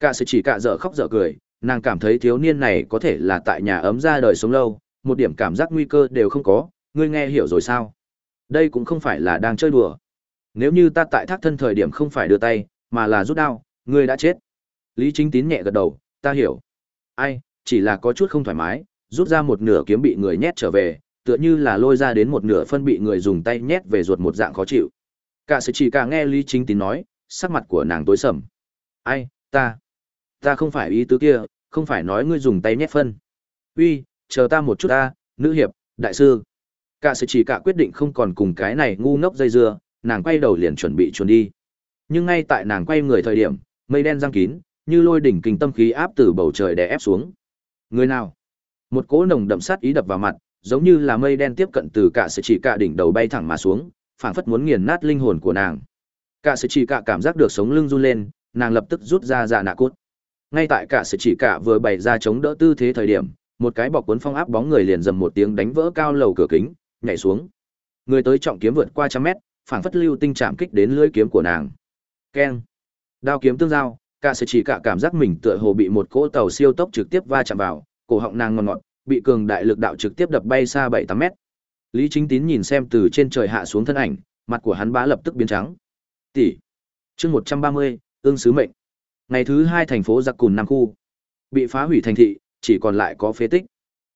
Cả sự chỉ cả dở khóc dở cười, nàng cảm thấy thiếu niên này có thể là tại nhà ấm ra đời sống lâu, một điểm cảm giác nguy cơ đều không có, ngươi nghe hiểu rồi sao? Đây cũng không phải là đang chơi đùa. Nếu như ta tại thác thân thời điểm không phải đưa tay, mà là rút đao, ngươi đã chết. Lý Chính Tín nhẹ gật đầu, ta hiểu. Ai, chỉ là có chút không thoải mái, rút ra một nửa kiếm bị người nhét trở về, tựa như là lôi ra đến một nửa phân bị người dùng tay nhét về ruột một dạng khó chịu. Cả sự chỉ cả nghe Lý Chính Tín nói, sắc mặt của nàng tối sầm. Ai, ta, ta không phải ý tứ kia, không phải nói ngươi dùng tay nhét phân. Uy, chờ ta một chút ta, nữ hiệp, đại sư. Cả sự chỉ cả quyết định không còn cùng cái này ngu ngốc dây dưa, nàng quay đầu liền chuẩn bị chuồn đi. Nhưng ngay tại nàng quay người thời điểm, mây đen giăng kín, như lôi đỉnh kinh tâm khí áp từ bầu trời đè ép xuống. Người nào? Một cỗ nồng đậm sát ý đập vào mặt, giống như là mây đen tiếp cận từ cả sự chỉ cả đỉnh đầu bay thẳng mà xuống, phảng phất muốn nghiền nát linh hồn của nàng. Cả sự chỉ cả cảm giác được sống lưng run lên, nàng lập tức rút ra dạ nạ cốt. Ngay tại cả sự chỉ cả vừa bày ra chống đỡ tư thế thời điểm, một cái bọc cuốn phong áp bóng người liền dầm một tiếng đánh vỡ cao lầu cửa kính, nhảy xuống. Người tới trọng kiếm vượt qua trăm mét, phảng phất lưu tinh chạm kích đến lưỡi kiếm của nàng. Keng. Đao kiếm tương giao, cả sự chỉ cả cảm giác mình tựa hồ bị một cỗ tàu siêu tốc trực tiếp va chạm vào, cổ họng nàng ngọt ngọt, bị cường đại lực đạo trực tiếp đập bay xa bảy tám mét. Lý Chính Tín nhìn xem từ trên trời hạ xuống thân ảnh, mặt của hắn bá lập tức biến trắng. Tỷ. Chương một trăm ba mươi, ương sứ mệnh. Ngày thứ hai thành phố giặc cùn Nam khu. Bị phá hủy thành thị, chỉ còn lại có phế tích.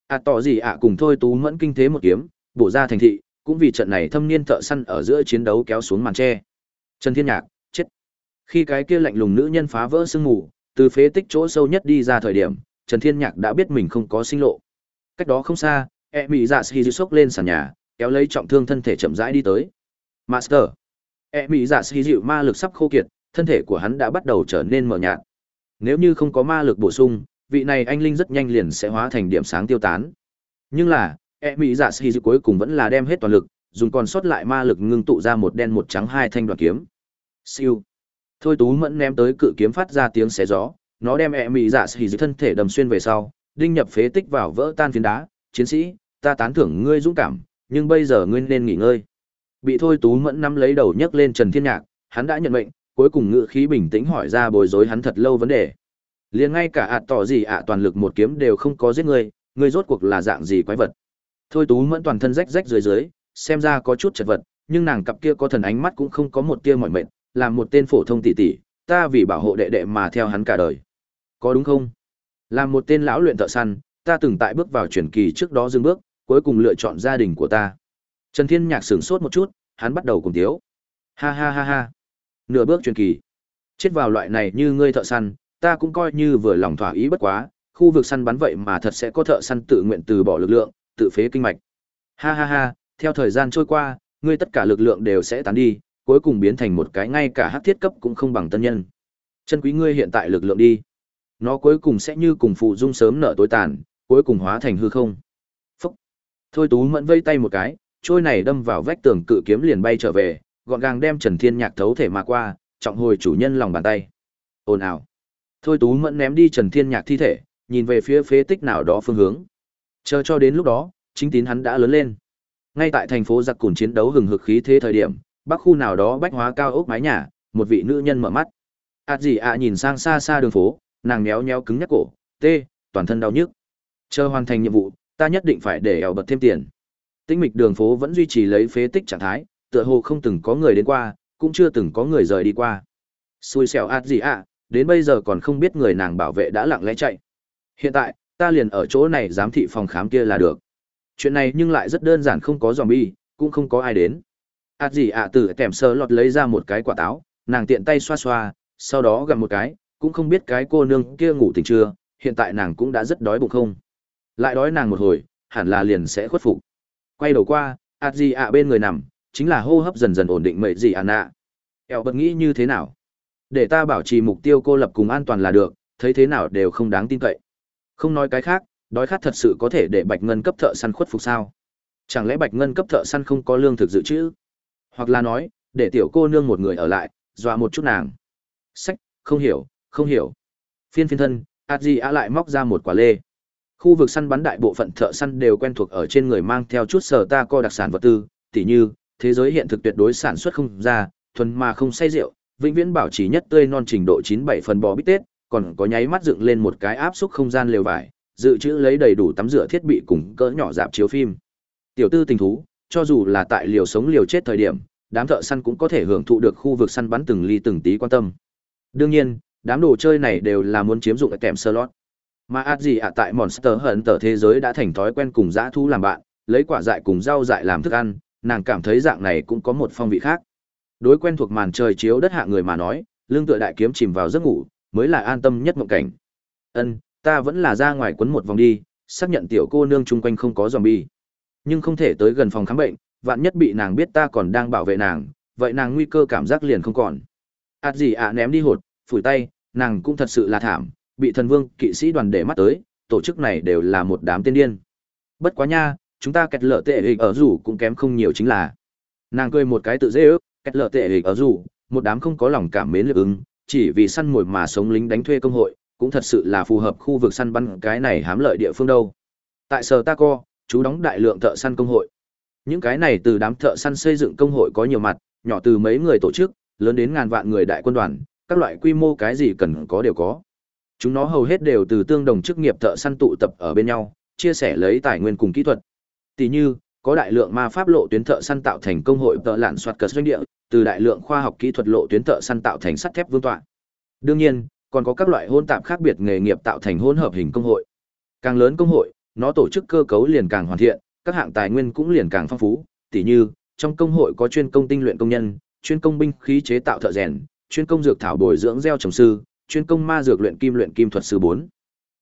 À tỏ gì ạ cùng thôi tú mẫn kinh thế một kiếm, bổ ra thành thị, cũng vì trận này thâm niên thợ săn ở giữa chiến đấu kéo xuống màn tre. Trần Thiên Nhạc, chết. Khi cái kia lạnh lùng nữ nhân phá vỡ sương mù, từ phế tích chỗ sâu nhất đi ra thời điểm, Trần Thiên Nhạc đã biết mình không có sinh lộ. Cách đó không xa, e mỹ dạ xì sốc lên sàn nhà, kéo lấy trọng thương thân thể chậm rãi đi tới. Master. E mỹ dạ xì dịu ma lực sắp khô kiệt, thân thể của hắn đã bắt đầu trở nên mờ nhạt. Nếu như không có ma lực bổ sung, vị này anh linh rất nhanh liền sẽ hóa thành điểm sáng tiêu tán. Nhưng là, e mỹ dạ xì cuối cùng vẫn là đem hết toàn lực, dùng còn sót lại ma lực ngưng tụ ra một đen một trắng hai thanh đoạn kiếm. Siêu. Thôi Tú Mẫn ném tới cự kiếm phát ra tiếng xé gió, nó đem e mỹ dạ xì thân thể đầm xuyên về sau, đinh nhập phế tích vào vỡ tan phiến đá, chiến sĩ, ta tán thưởng ngươi dũng cảm, nhưng bây giờ ngươi nên nghỉ ngơi. Bị Thôi Tú Mẫn nắm lấy đầu nhấc lên Trần Thiên Nhạc, hắn đã nhận mệnh, cuối cùng ngự khí bình tĩnh hỏi ra bối rối hắn thật lâu vấn đề. Liền ngay cả ạt tỏ gì ạ toàn lực một kiếm đều không có giết người, người rốt cuộc là dạng gì quái vật. Thôi Tú Mẫn toàn thân rách rách dưới dưới, xem ra có chút chật vật, nhưng nàng cặp kia có thần ánh mắt cũng không có một tia mỏi mệt, làm một tên phổ thông tỷ tỷ, ta vì bảo hộ đệ đệ mà theo hắn cả đời. Có đúng không? Làm một tên lão luyện thợ săn, ta từng tại bước vào truyền kỳ trước đó dừng bước, cuối cùng lựa chọn gia đình của ta. Trần Thiên Nhạc sửng sốt một chút, hắn bắt đầu cùng tiếu. Ha ha ha ha. Nửa bước truyền kỳ. Chết vào loại này như ngươi thợ săn, ta cũng coi như vừa lòng thỏa ý bất quá, khu vực săn bắn vậy mà thật sẽ có thợ săn tự nguyện từ bỏ lực lượng, tự phế kinh mạch. Ha ha ha, theo thời gian trôi qua, ngươi tất cả lực lượng đều sẽ tán đi, cuối cùng biến thành một cái ngay cả hắc thiết cấp cũng không bằng tân nhân. Chân quý ngươi hiện tại lực lượng đi. Nó cuối cùng sẽ như cùng phụ dung sớm nợ tối tàn, cuối cùng hóa thành hư không. Phúc. Thôi Tú Mẫn vây tay một cái, trôi này đâm vào vách tường cự kiếm liền bay trở về, gọn gàng đem Trần Thiên Nhạc thấu thể mà qua, trọng hồi chủ nhân lòng bàn tay. Ồn ào. Thôi Tú Mẫn ném đi Trần Thiên Nhạc thi thể, nhìn về phía phế tích nào đó phương hướng. Chờ cho đến lúc đó, chính tín hắn đã lớn lên. Ngay tại thành phố giặc cùn chiến đấu hừng hực khí thế thời điểm, bắc khu nào đó bách hóa cao ốc mái nhà, một vị nữ nhân mở mắt. À gì ạ nhìn sang xa xa đường phố, nàng méo méo cứng nhắc cổ, tê, toàn thân đau nhức. Chờ hoàn thành nhiệm vụ, ta nhất định phải để eo bật thêm tiền. Tĩnh mịch đường phố vẫn duy trì lấy phế tích trạng thái, tựa hồ không từng có người đến qua, cũng chưa từng có người rời đi qua. Xui xẻo ạt gì ạ, đến bây giờ còn không biết người nàng bảo vệ đã lặng lẽ chạy. Hiện tại, ta liền ở chỗ này giám thị phòng khám kia là được. Chuyện này nhưng lại rất đơn giản không có zombie, cũng không có ai đến. ạt gì ạ từ kèm sơ lọt lấy ra một cái quả táo, nàng tiện tay xoa xoa, sau đó gặm một cái, cũng không biết cái cô nương kia ngủ tỉnh chưa, hiện tại nàng cũng đã rất đói bụng không. Lại đói nàng một hồi, hẳn là liền sẽ khuất phục. Quay đầu qua, ạt gì ạ bên người nằm, chính là hô hấp dần dần ổn định mậy gì ạ nạ. Eo bật nghĩ như thế nào? Để ta bảo trì mục tiêu cô lập cùng an toàn là được, thấy thế nào đều không đáng tin cậy. Không nói cái khác, đói khát thật sự có thể để Bạch Ngân cấp thợ săn khuất phục sao? Chẳng lẽ Bạch Ngân cấp thợ săn không có lương thực dự trữ? Hoặc là nói, để tiểu cô nương một người ở lại, dọa một chút nàng. Sách, không hiểu, không hiểu. Phiên phiên thân, adi a lại móc ra một quả lê. Khu vực săn bắn đại bộ phận thợ săn đều quen thuộc ở trên người mang theo chút sở ta co đặc sản vật tư, tỉ như, thế giới hiện thực tuyệt đối sản xuất không ra, thuần mà không say rượu, vĩnh viễn bảo trì nhất tươi non trình độ 97 phần bò bít tết, còn có nháy mắt dựng lên một cái áp xúc không gian lều vải, dự trữ lấy đầy đủ tắm rửa thiết bị cùng cỡ nhỏ dạp chiếu phim. Tiểu tư tình thú, cho dù là tại liều sống liều chết thời điểm, đám thợ săn cũng có thể hưởng thụ được khu vực săn bắn từng ly từng tí quan tâm. Đương nhiên, đám đồ chơi này đều là muốn chiếm dụng kèm slot. Mà át gì ạ tại Monster Hunter thế giới đã thành thói quen cùng dã thú làm bạn, lấy quả dại cùng rau dại làm thức ăn, nàng cảm thấy dạng này cũng có một phong vị khác. Đối quen thuộc màn trời chiếu đất hạ người mà nói, lương tựa đại kiếm chìm vào giấc ngủ, mới là an tâm nhất mộng cảnh. Ân, ta vẫn là ra ngoài quấn một vòng đi, xác nhận tiểu cô nương chung quanh không có zombie. Nhưng không thể tới gần phòng khám bệnh, vạn nhất bị nàng biết ta còn đang bảo vệ nàng, vậy nàng nguy cơ cảm giác liền không còn. Át gì ạ ném đi hột, phủi tay, nàng cũng thật sự là thảm, bị thần vương kỵ sĩ đoàn để mắt tới, tổ chức này đều là một đám tên điên. Bất quá nha, chúng ta kẹt lở tệ hình ở rủ cũng kém không nhiều chính là. Nàng cười một cái tự dễ ước, kẹt lở tệ hình ở rủ, một đám không có lòng cảm mến lực ứng, chỉ vì săn mồi mà sống lính đánh thuê công hội, cũng thật sự là phù hợp khu vực săn bắn cái này hám lợi địa phương đâu. Tại Sở Taco, chú đóng đại lượng thợ săn công hội. Những cái này từ đám thợ săn xây dựng công hội có nhiều mặt, nhỏ từ mấy người tổ chức, lớn đến ngàn vạn người đại quân đoàn, các loại quy mô cái gì cần có đều có. Chúng nó hầu hết đều từ tương đồng chức nghiệp thợ săn tụ tập ở bên nhau, chia sẻ lấy tài nguyên cùng kỹ thuật. Tỷ như, có đại lượng ma pháp lộ tuyến thợ săn tạo thành công hội tợ lạn soạt cờ doanh địa, từ đại lượng khoa học kỹ thuật lộ tuyến thợ săn tạo thành sắt thép vương tọa. Đương nhiên, còn có các loại hôn tạp khác biệt nghề nghiệp tạo thành hỗn hợp hình công hội. Càng lớn công hội, nó tổ chức cơ cấu liền càng hoàn thiện, các hạng tài nguyên cũng liền càng phong phú, tỉ như, trong công hội có chuyên công tinh luyện công nhân, chuyên công binh khí chế tạo thợ rèn, chuyên công dược thảo bồi dưỡng gieo trồng sư, chuyên công ma dược luyện kim luyện kim thuật sư 4.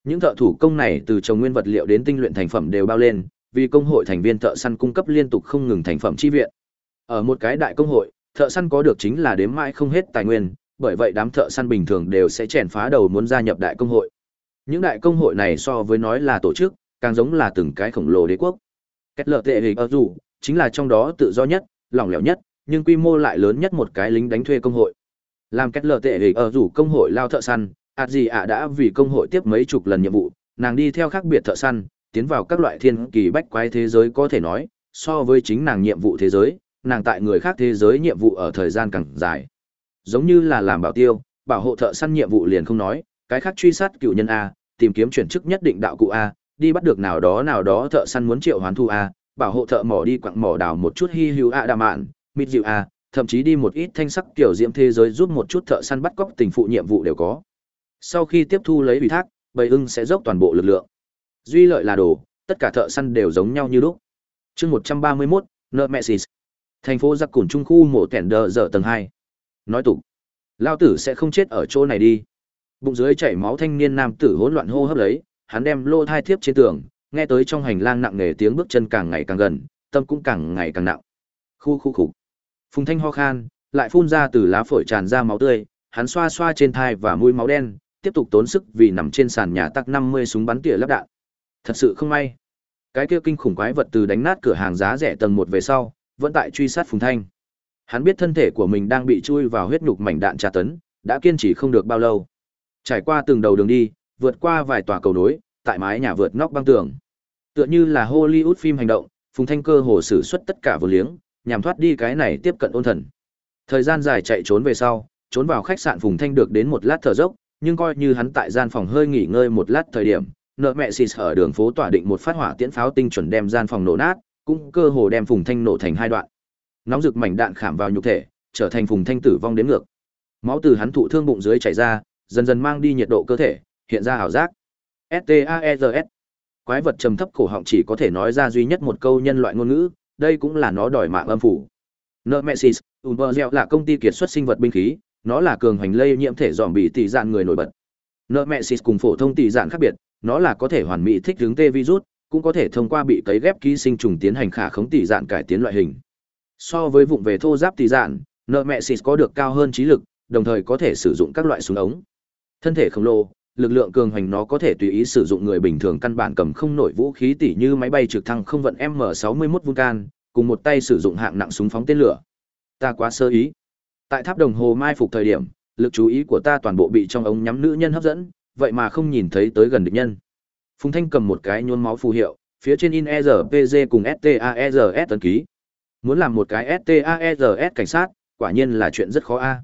Những thợ thủ công này từ trồng nguyên vật liệu đến tinh luyện thành phẩm đều bao lên, vì công hội thành viên thợ săn cung cấp liên tục không ngừng thành phẩm chi viện. Ở một cái đại công hội, thợ săn có được chính là đếm mãi không hết tài nguyên, bởi vậy đám thợ săn bình thường đều sẽ chèn phá đầu muốn gia nhập đại công hội. Những đại công hội này so với nói là tổ chức, càng giống là từng cái khổng lồ đế quốc. Kết lợ tệ hình ở dù, chính là trong đó tự do nhất, lỏng lẻo nhất, nhưng quy mô lại lớn nhất một cái lính đánh thuê công hội. Làm kết lợ tệ hình ở dù công hội lao thợ săn, ạt gì ạ đã vì công hội tiếp mấy chục lần nhiệm vụ, nàng đi theo khác biệt thợ săn, tiến vào các loại thiên kỳ bách quái thế giới có thể nói, so với chính nàng nhiệm vụ thế giới, nàng tại người khác thế giới nhiệm vụ ở thời gian càng dài. Giống như là làm bảo tiêu, bảo hộ thợ săn nhiệm vụ liền không nói, cái khác truy sát cựu nhân A, tìm kiếm chuyển chức nhất định đạo cụ A, đi bắt được nào đó nào đó thợ săn muốn triệu hoán thu A, bảo hộ thợ mỏ đi quặng mỏ đào một chút hi hữu A đà mạn, mịt dịu A, thậm chí đi một ít thanh sắc kiểu diễm thế giới giúp một chút thợ săn bắt cóc tình phụ nhiệm vụ đều có. Sau khi tiếp thu lấy ủy thác, bầy ưng sẽ dốc toàn bộ lực lượng. Duy lợi là đồ, tất cả thợ săn đều giống nhau như lúc. Chương 131, Nợ mẹ xì. Thành phố giặc cùn trung khu mổ kẻn đờ dở tầng 2. Nói tục, lao tử sẽ không chết ở chỗ này đi. Bụng dưới chảy máu thanh niên nam tử hỗn loạn hô hấp lấy, hắn đem lô thai thiếp trên tường, nghe tới trong hành lang nặng nề tiếng bước chân càng ngày càng gần, tâm cũng càng ngày càng nặng. Khu khu khục. Phùng Thanh ho khan, lại phun ra từ lá phổi tràn ra máu tươi, hắn xoa xoa trên thai và mũi máu đen, tiếp tục tốn sức vì nằm trên sàn nhà tắc 50 súng bắn tỉa lắp đạn. Thật sự không may. Cái kia kinh khủng quái vật từ đánh nát cửa hàng giá rẻ tầng một về sau, vẫn tại truy sát Phùng Thanh. Hắn biết thân thể của mình đang bị chui vào huyết nhục mảnh đạn tra tấn, đã kiên trì không được bao lâu. Trải qua từng đầu đường đi, vượt qua vài tòa cầu nối, tại mái nhà vượt nóc băng tường. Tựa như là Hollywood phim hành động, Phùng Thanh cơ hồ sử xuất tất cả vô liếng, nhằm thoát đi cái này tiếp cận ôn thần. Thời gian dài chạy trốn về sau, trốn vào khách sạn Phùng Thanh được đến một lát thở dốc, nhưng coi như hắn tại gian phòng hơi nghỉ ngơi một lát thời điểm, nợ mẹ xịt ở đường phố tỏa định một phát hỏa tiễn pháo tinh chuẩn đem gian phòng nổ nát, cũng cơ hồ đem Phùng Thanh nổ thành hai đoạn. Nóng rực mảnh đạn khảm vào nhục thể, trở thành Phùng Thanh tử vong đến ngược. Máu từ hắn thụ thương bụng dưới chảy ra, dần dần mang đi nhiệt độ cơ thể, hiện ra ảo giác. STAERS. E Quái vật trầm thấp cổ họng chỉ có thể nói ra duy nhất một câu nhân loại ngôn ngữ, đây cũng là nó đòi mạng âm phủ. Nemesis, Umbrella là công ty kiệt xuất sinh vật binh khí, nó là cường hành lây nhiễm thể dòm bị tỷ dạng người nổi bật. Nemesis cùng phổ thông tỷ dạng khác biệt, nó là có thể hoàn mỹ thích ứng tê virus, cũng có thể thông qua bị cấy ghép ký sinh trùng tiến hành khả khống tỷ dạn cải tiến loại hình. So với vụng về thô giáp tỷ dạn, xịt có được cao hơn trí lực, đồng thời có thể sử dụng các loại súng ống. Thân thể khổng lồ, lực lượng cường hành nó có thể tùy ý sử dụng người bình thường căn bản cầm không nổi vũ khí tỉ như máy bay trực thăng không vận M61 Vulcan, cùng một tay sử dụng hạng nặng súng phóng tên lửa. Ta quá sơ ý. Tại tháp đồng hồ mai phục thời điểm, lực chú ý của ta toàn bộ bị trong ống nhắm nữ nhân hấp dẫn, vậy mà không nhìn thấy tới gần địch nhân. Phùng Thanh cầm một cái nhôn máu phù hiệu, phía trên in ERPG cùng STAERS tấn ký. Muốn làm một cái STAERS cảnh sát, quả nhiên là chuyện rất khó a.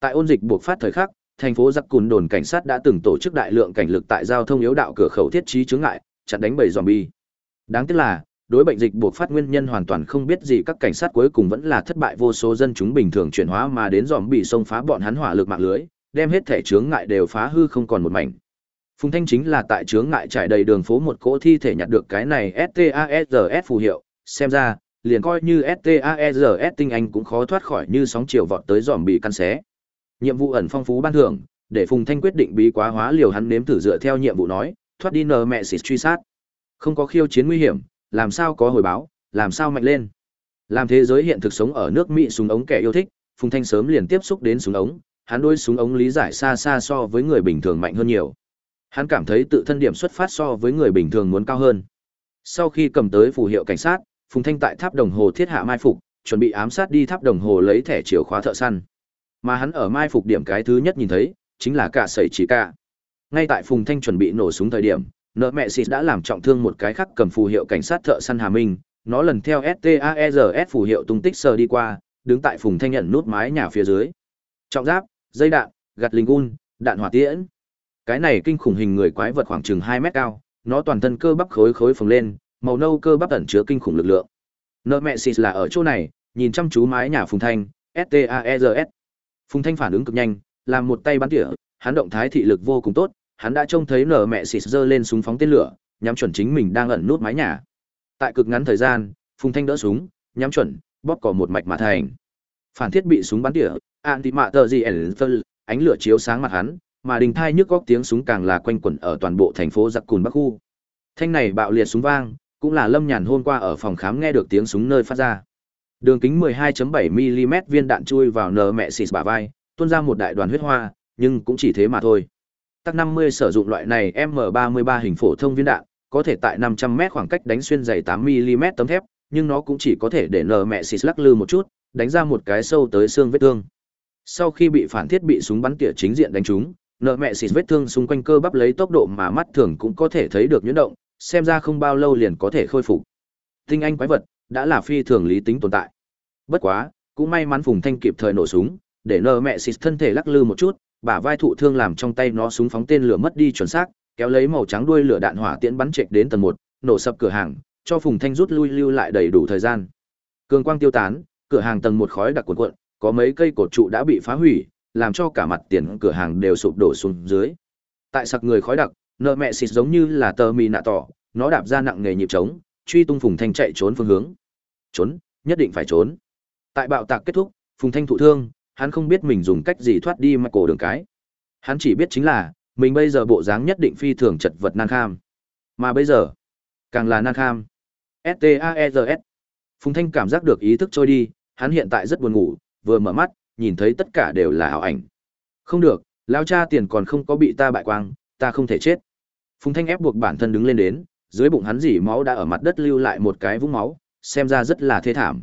Tại ôn dịch buộc phát thời khắc, thành phố giặc cùn đồn cảnh sát đã từng tổ chức đại lượng cảnh lực tại giao thông yếu đạo cửa khẩu thiết trí chướng ngại, chặn đánh bầy zombie. Đáng tiếc là, đối bệnh dịch buộc phát nguyên nhân hoàn toàn không biết gì các cảnh sát cuối cùng vẫn là thất bại vô số dân chúng bình thường chuyển hóa mà đến dòm bị xông phá bọn hắn hỏa lực mạng lưới, đem hết thể chướng ngại đều phá hư không còn một mảnh. Phùng Thanh chính là tại chướng ngại trải đầy đường phố một cỗ thi thể nhặt được cái này STASRS phù hiệu, xem ra, liền coi như STASRS tinh anh cũng khó thoát khỏi như sóng chiều vọt tới dòm bị căn xé. Nhiệm vụ ẩn phong phú ban thưởng, để Phùng Thanh quyết định bí quá hóa liều hắn nếm thử dựa theo nhiệm vụ nói, thoát đi nờ mẹ xịt truy sát. Không có khiêu chiến nguy hiểm, làm sao có hồi báo, làm sao mạnh lên. Làm thế giới hiện thực sống ở nước Mỹ súng ống kẻ yêu thích, Phùng Thanh sớm liền tiếp xúc đến súng ống, hắn đôi súng ống lý giải xa xa so với người bình thường mạnh hơn nhiều. Hắn cảm thấy tự thân điểm xuất phát so với người bình thường muốn cao hơn. Sau khi cầm tới phù hiệu cảnh sát, Phùng Thanh tại tháp đồng hồ thiết hạ mai phục, chuẩn bị ám sát đi tháp đồng hồ lấy thẻ chìa khóa thợ săn. Mà hắn ở mai phục điểm cái thứ nhất nhìn thấy, chính là cả sẩy chỉ cả. Ngay tại Phùng Thanh chuẩn bị nổ súng thời điểm, nợ mẹ xịt đã làm trọng thương một cái khác cầm phù hiệu cảnh sát thợ săn Hà Minh, nó lần theo STAERS phù hiệu tung tích sờ đi qua, đứng tại Phùng Thanh nhận nút mái nhà phía dưới. Trọng giáp, dây đạn, gạt linh gun, đạn hỏa tiễn. Cái này kinh khủng hình người quái vật khoảng chừng 2 mét cao, nó toàn thân cơ bắp khối khối phồng lên, màu nâu cơ bắp ẩn chứa kinh khủng lực lượng. Nợ mẹ xịt là ở chỗ này, nhìn chăm chú mái nhà Phùng Thanh, STAERS Phùng Thanh phản ứng cực nhanh, làm một tay bắn tỉa, hắn động thái thị lực vô cùng tốt, hắn đã trông thấy nở mẹ xịt giơ lên súng phóng tên lửa, nhắm chuẩn chính mình đang ẩn nút mái nhà. Tại cực ngắn thời gian, Phùng Thanh đỡ súng, nhắm chuẩn, bóp cò một mạch mà thành. Phản thiết bị súng bắn tỉa, anti mạ tờ gì ánh lửa chiếu sáng mặt hắn, mà đình thai nhức góc tiếng súng càng là quanh quẩn ở toàn bộ thành phố giặc cùn bắc khu. Thanh này bạo liệt súng vang, cũng là Lâm Nhàn hôm qua ở phòng khám nghe được tiếng súng nơi phát ra. Đường kính 12.7 mm viên đạn chui vào nờ mẹ xịt bả vai, tuôn ra một đại đoàn huyết hoa, nhưng cũng chỉ thế mà thôi. Tắc 50 sử dụng loại này M33 hình phổ thông viên đạn, có thể tại 500 m khoảng cách đánh xuyên dày 8 mm tấm thép, nhưng nó cũng chỉ có thể để nờ mẹ xịt lắc lư một chút, đánh ra một cái sâu tới xương vết thương. Sau khi bị phản thiết bị súng bắn tỉa chính diện đánh trúng, nợ mẹ xịt vết thương xung quanh cơ bắp lấy tốc độ mà mắt thường cũng có thể thấy được nhuyễn động, xem ra không bao lâu liền có thể khôi phục. Tinh anh quái vật đã là phi thường lý tính tồn tại. Bất quá, cũng may mắn Phùng Thanh kịp thời nổ súng, để nợ mẹ xịt thân thể lắc lư một chút, bả vai thụ thương làm trong tay nó súng phóng tên lửa mất đi chuẩn xác, kéo lấy màu trắng đuôi lửa đạn hỏa tiễn bắn trệch đến tầng một, nổ sập cửa hàng, cho Phùng Thanh rút lui lưu lại đầy đủ thời gian. Cường quang tiêu tán, cửa hàng tầng một khói đặc cuộn cuộn, có mấy cây cột trụ đã bị phá hủy, làm cho cả mặt tiền cửa hàng đều sụp đổ xuống dưới. Tại sặc người khói đặc, nợ mẹ xịt giống như là tơ mì nạ tỏ, nó đạp ra nặng nghề nhịp trống, truy tung Phùng Thanh chạy trốn phương hướng. Trốn, nhất định phải trốn. Tại bạo tạc kết thúc, Phùng Thanh thụ thương, hắn không biết mình dùng cách gì thoát đi cổ đường cái. Hắn chỉ biết chính là, mình bây giờ bộ dáng nhất định phi thường chật vật nan kham. Mà bây giờ, càng là nan kham. S-T-A-E-R-S. E Phùng Thanh cảm giác được ý thức trôi đi, hắn hiện tại rất buồn ngủ, vừa mở mắt, nhìn thấy tất cả đều là ảo ảnh. Không được, lão cha tiền còn không có bị ta bại quang, ta không thể chết. Phùng Thanh ép buộc bản thân đứng lên đến, dưới bụng hắn dỉ máu đã ở mặt đất lưu lại một cái vũng máu, xem ra rất là thê thảm.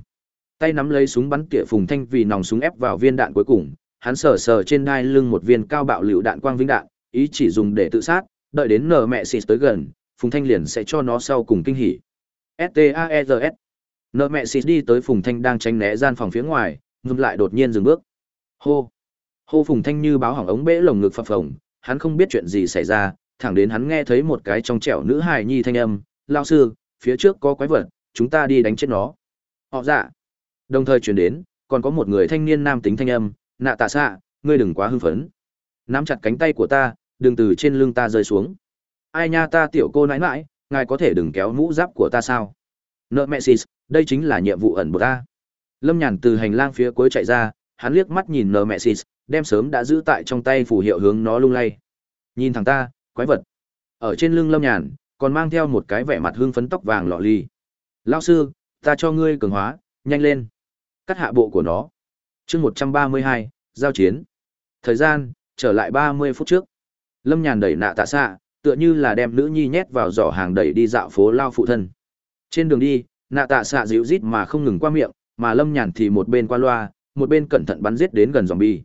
Tay nắm lấy súng bắn tỉa Phùng Thanh vì nòng súng ép vào viên đạn cuối cùng, hắn sờ sờ trên đai lưng một viên cao bạo lựu đạn quang vĩnh đạn, ý chỉ dùng để tự sát, đợi đến nở mẹ xịt tới gần, Phùng Thanh liền sẽ cho nó sau cùng kinh hỉ. S-T-A-E-R-S Nợ mẹ xịt đi tới Phùng Thanh đang tránh né gian phòng phía ngoài, ngừng lại đột nhiên dừng bước. Hô! Hô Phùng Thanh như báo hỏng ống bể lồng ngực phập phồng, hắn không biết chuyện gì xảy ra, thẳng đến hắn nghe thấy một cái trong trẻo nữ hài nhi thanh âm, lao sư, phía trước có quái vật, chúng ta đi đánh chết nó. Họ dạ. Đồng thời chuyển đến, còn có một người thanh niên nam tính thanh âm, nạ tạ xạ, ngươi đừng quá hưng phấn. Nắm chặt cánh tay của ta, đừng từ trên lưng ta rơi xuống. Ai nha ta tiểu cô nãi nãi, ngài có thể đừng kéo mũ giáp của ta sao? Nợ mẹ đây chính là nhiệm vụ ẩn bộ ta. Lâm Nhàn từ hành lang phía cuối chạy ra, hắn liếc mắt nhìn nợ mẹ đem sớm đã giữ tại trong tay phù hiệu hướng nó lung lay. Nhìn thằng ta, quái vật. Ở trên lưng Lâm Nhàn, còn mang theo một cái vẻ mặt hương phấn tóc vàng lọ ly. Lão sư, ta cho ngươi cường hóa, nhanh lên. Cắt hạ bộ của nó. chương một trăm ba mươi hai, giao chiến. Thời gian, trở lại ba mươi phút trước. Lâm Nhàn đẩy nạ tạ xạ, tựa như là đem nữ nhi nhét vào giỏ hàng đẩy đi dạo phố lao phụ thân. Trên đường đi, nạ tạ xạ dịu rít mà không ngừng qua miệng, mà Lâm Nhàn thì một bên qua loa, một bên cẩn thận bắn giết đến gần zombie.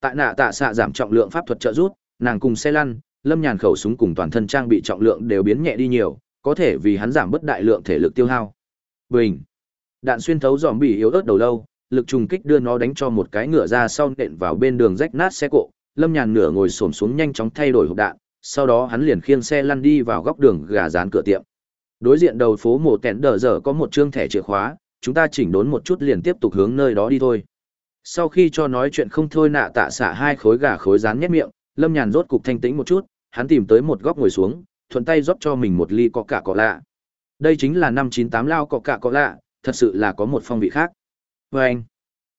Tại nạ tạ xạ giảm trọng lượng pháp thuật trợ rút, nàng cùng xe lăn, Lâm Nhàn khẩu súng cùng toàn thân trang bị trọng lượng đều biến nhẹ đi nhiều, có thể vì hắn giảm bất đại lượng thể lực tiêu hao. Bình. Đạn xuyên thấu zombie yếu ớt đầu lâu, lực trùng kích đưa nó đánh cho một cái ngựa ra sau nện vào bên đường rách nát xe cộ, Lâm Nhàn nửa ngồi xổm xuống nhanh chóng thay đổi hộp đạn, sau đó hắn liền khiêng xe lăn đi vào góc đường gà dán cửa tiệm. Đối diện đầu phố mổ tẹn đờ dở có một trương thẻ chìa khóa, chúng ta chỉnh đốn một chút liền tiếp tục hướng nơi đó đi thôi. Sau khi cho nói chuyện không thôi nạ tạ xả hai khối gà khối rán nhét miệng, Lâm Nhàn rốt cục thanh tĩnh một chút, hắn tìm tới một góc ngồi xuống, thuận tay rót cho mình một ly coca cỏ lạ. Đây chính là năm chín tám lao coca cỏ lạ, thật sự là có một phong vị khác. vê anh,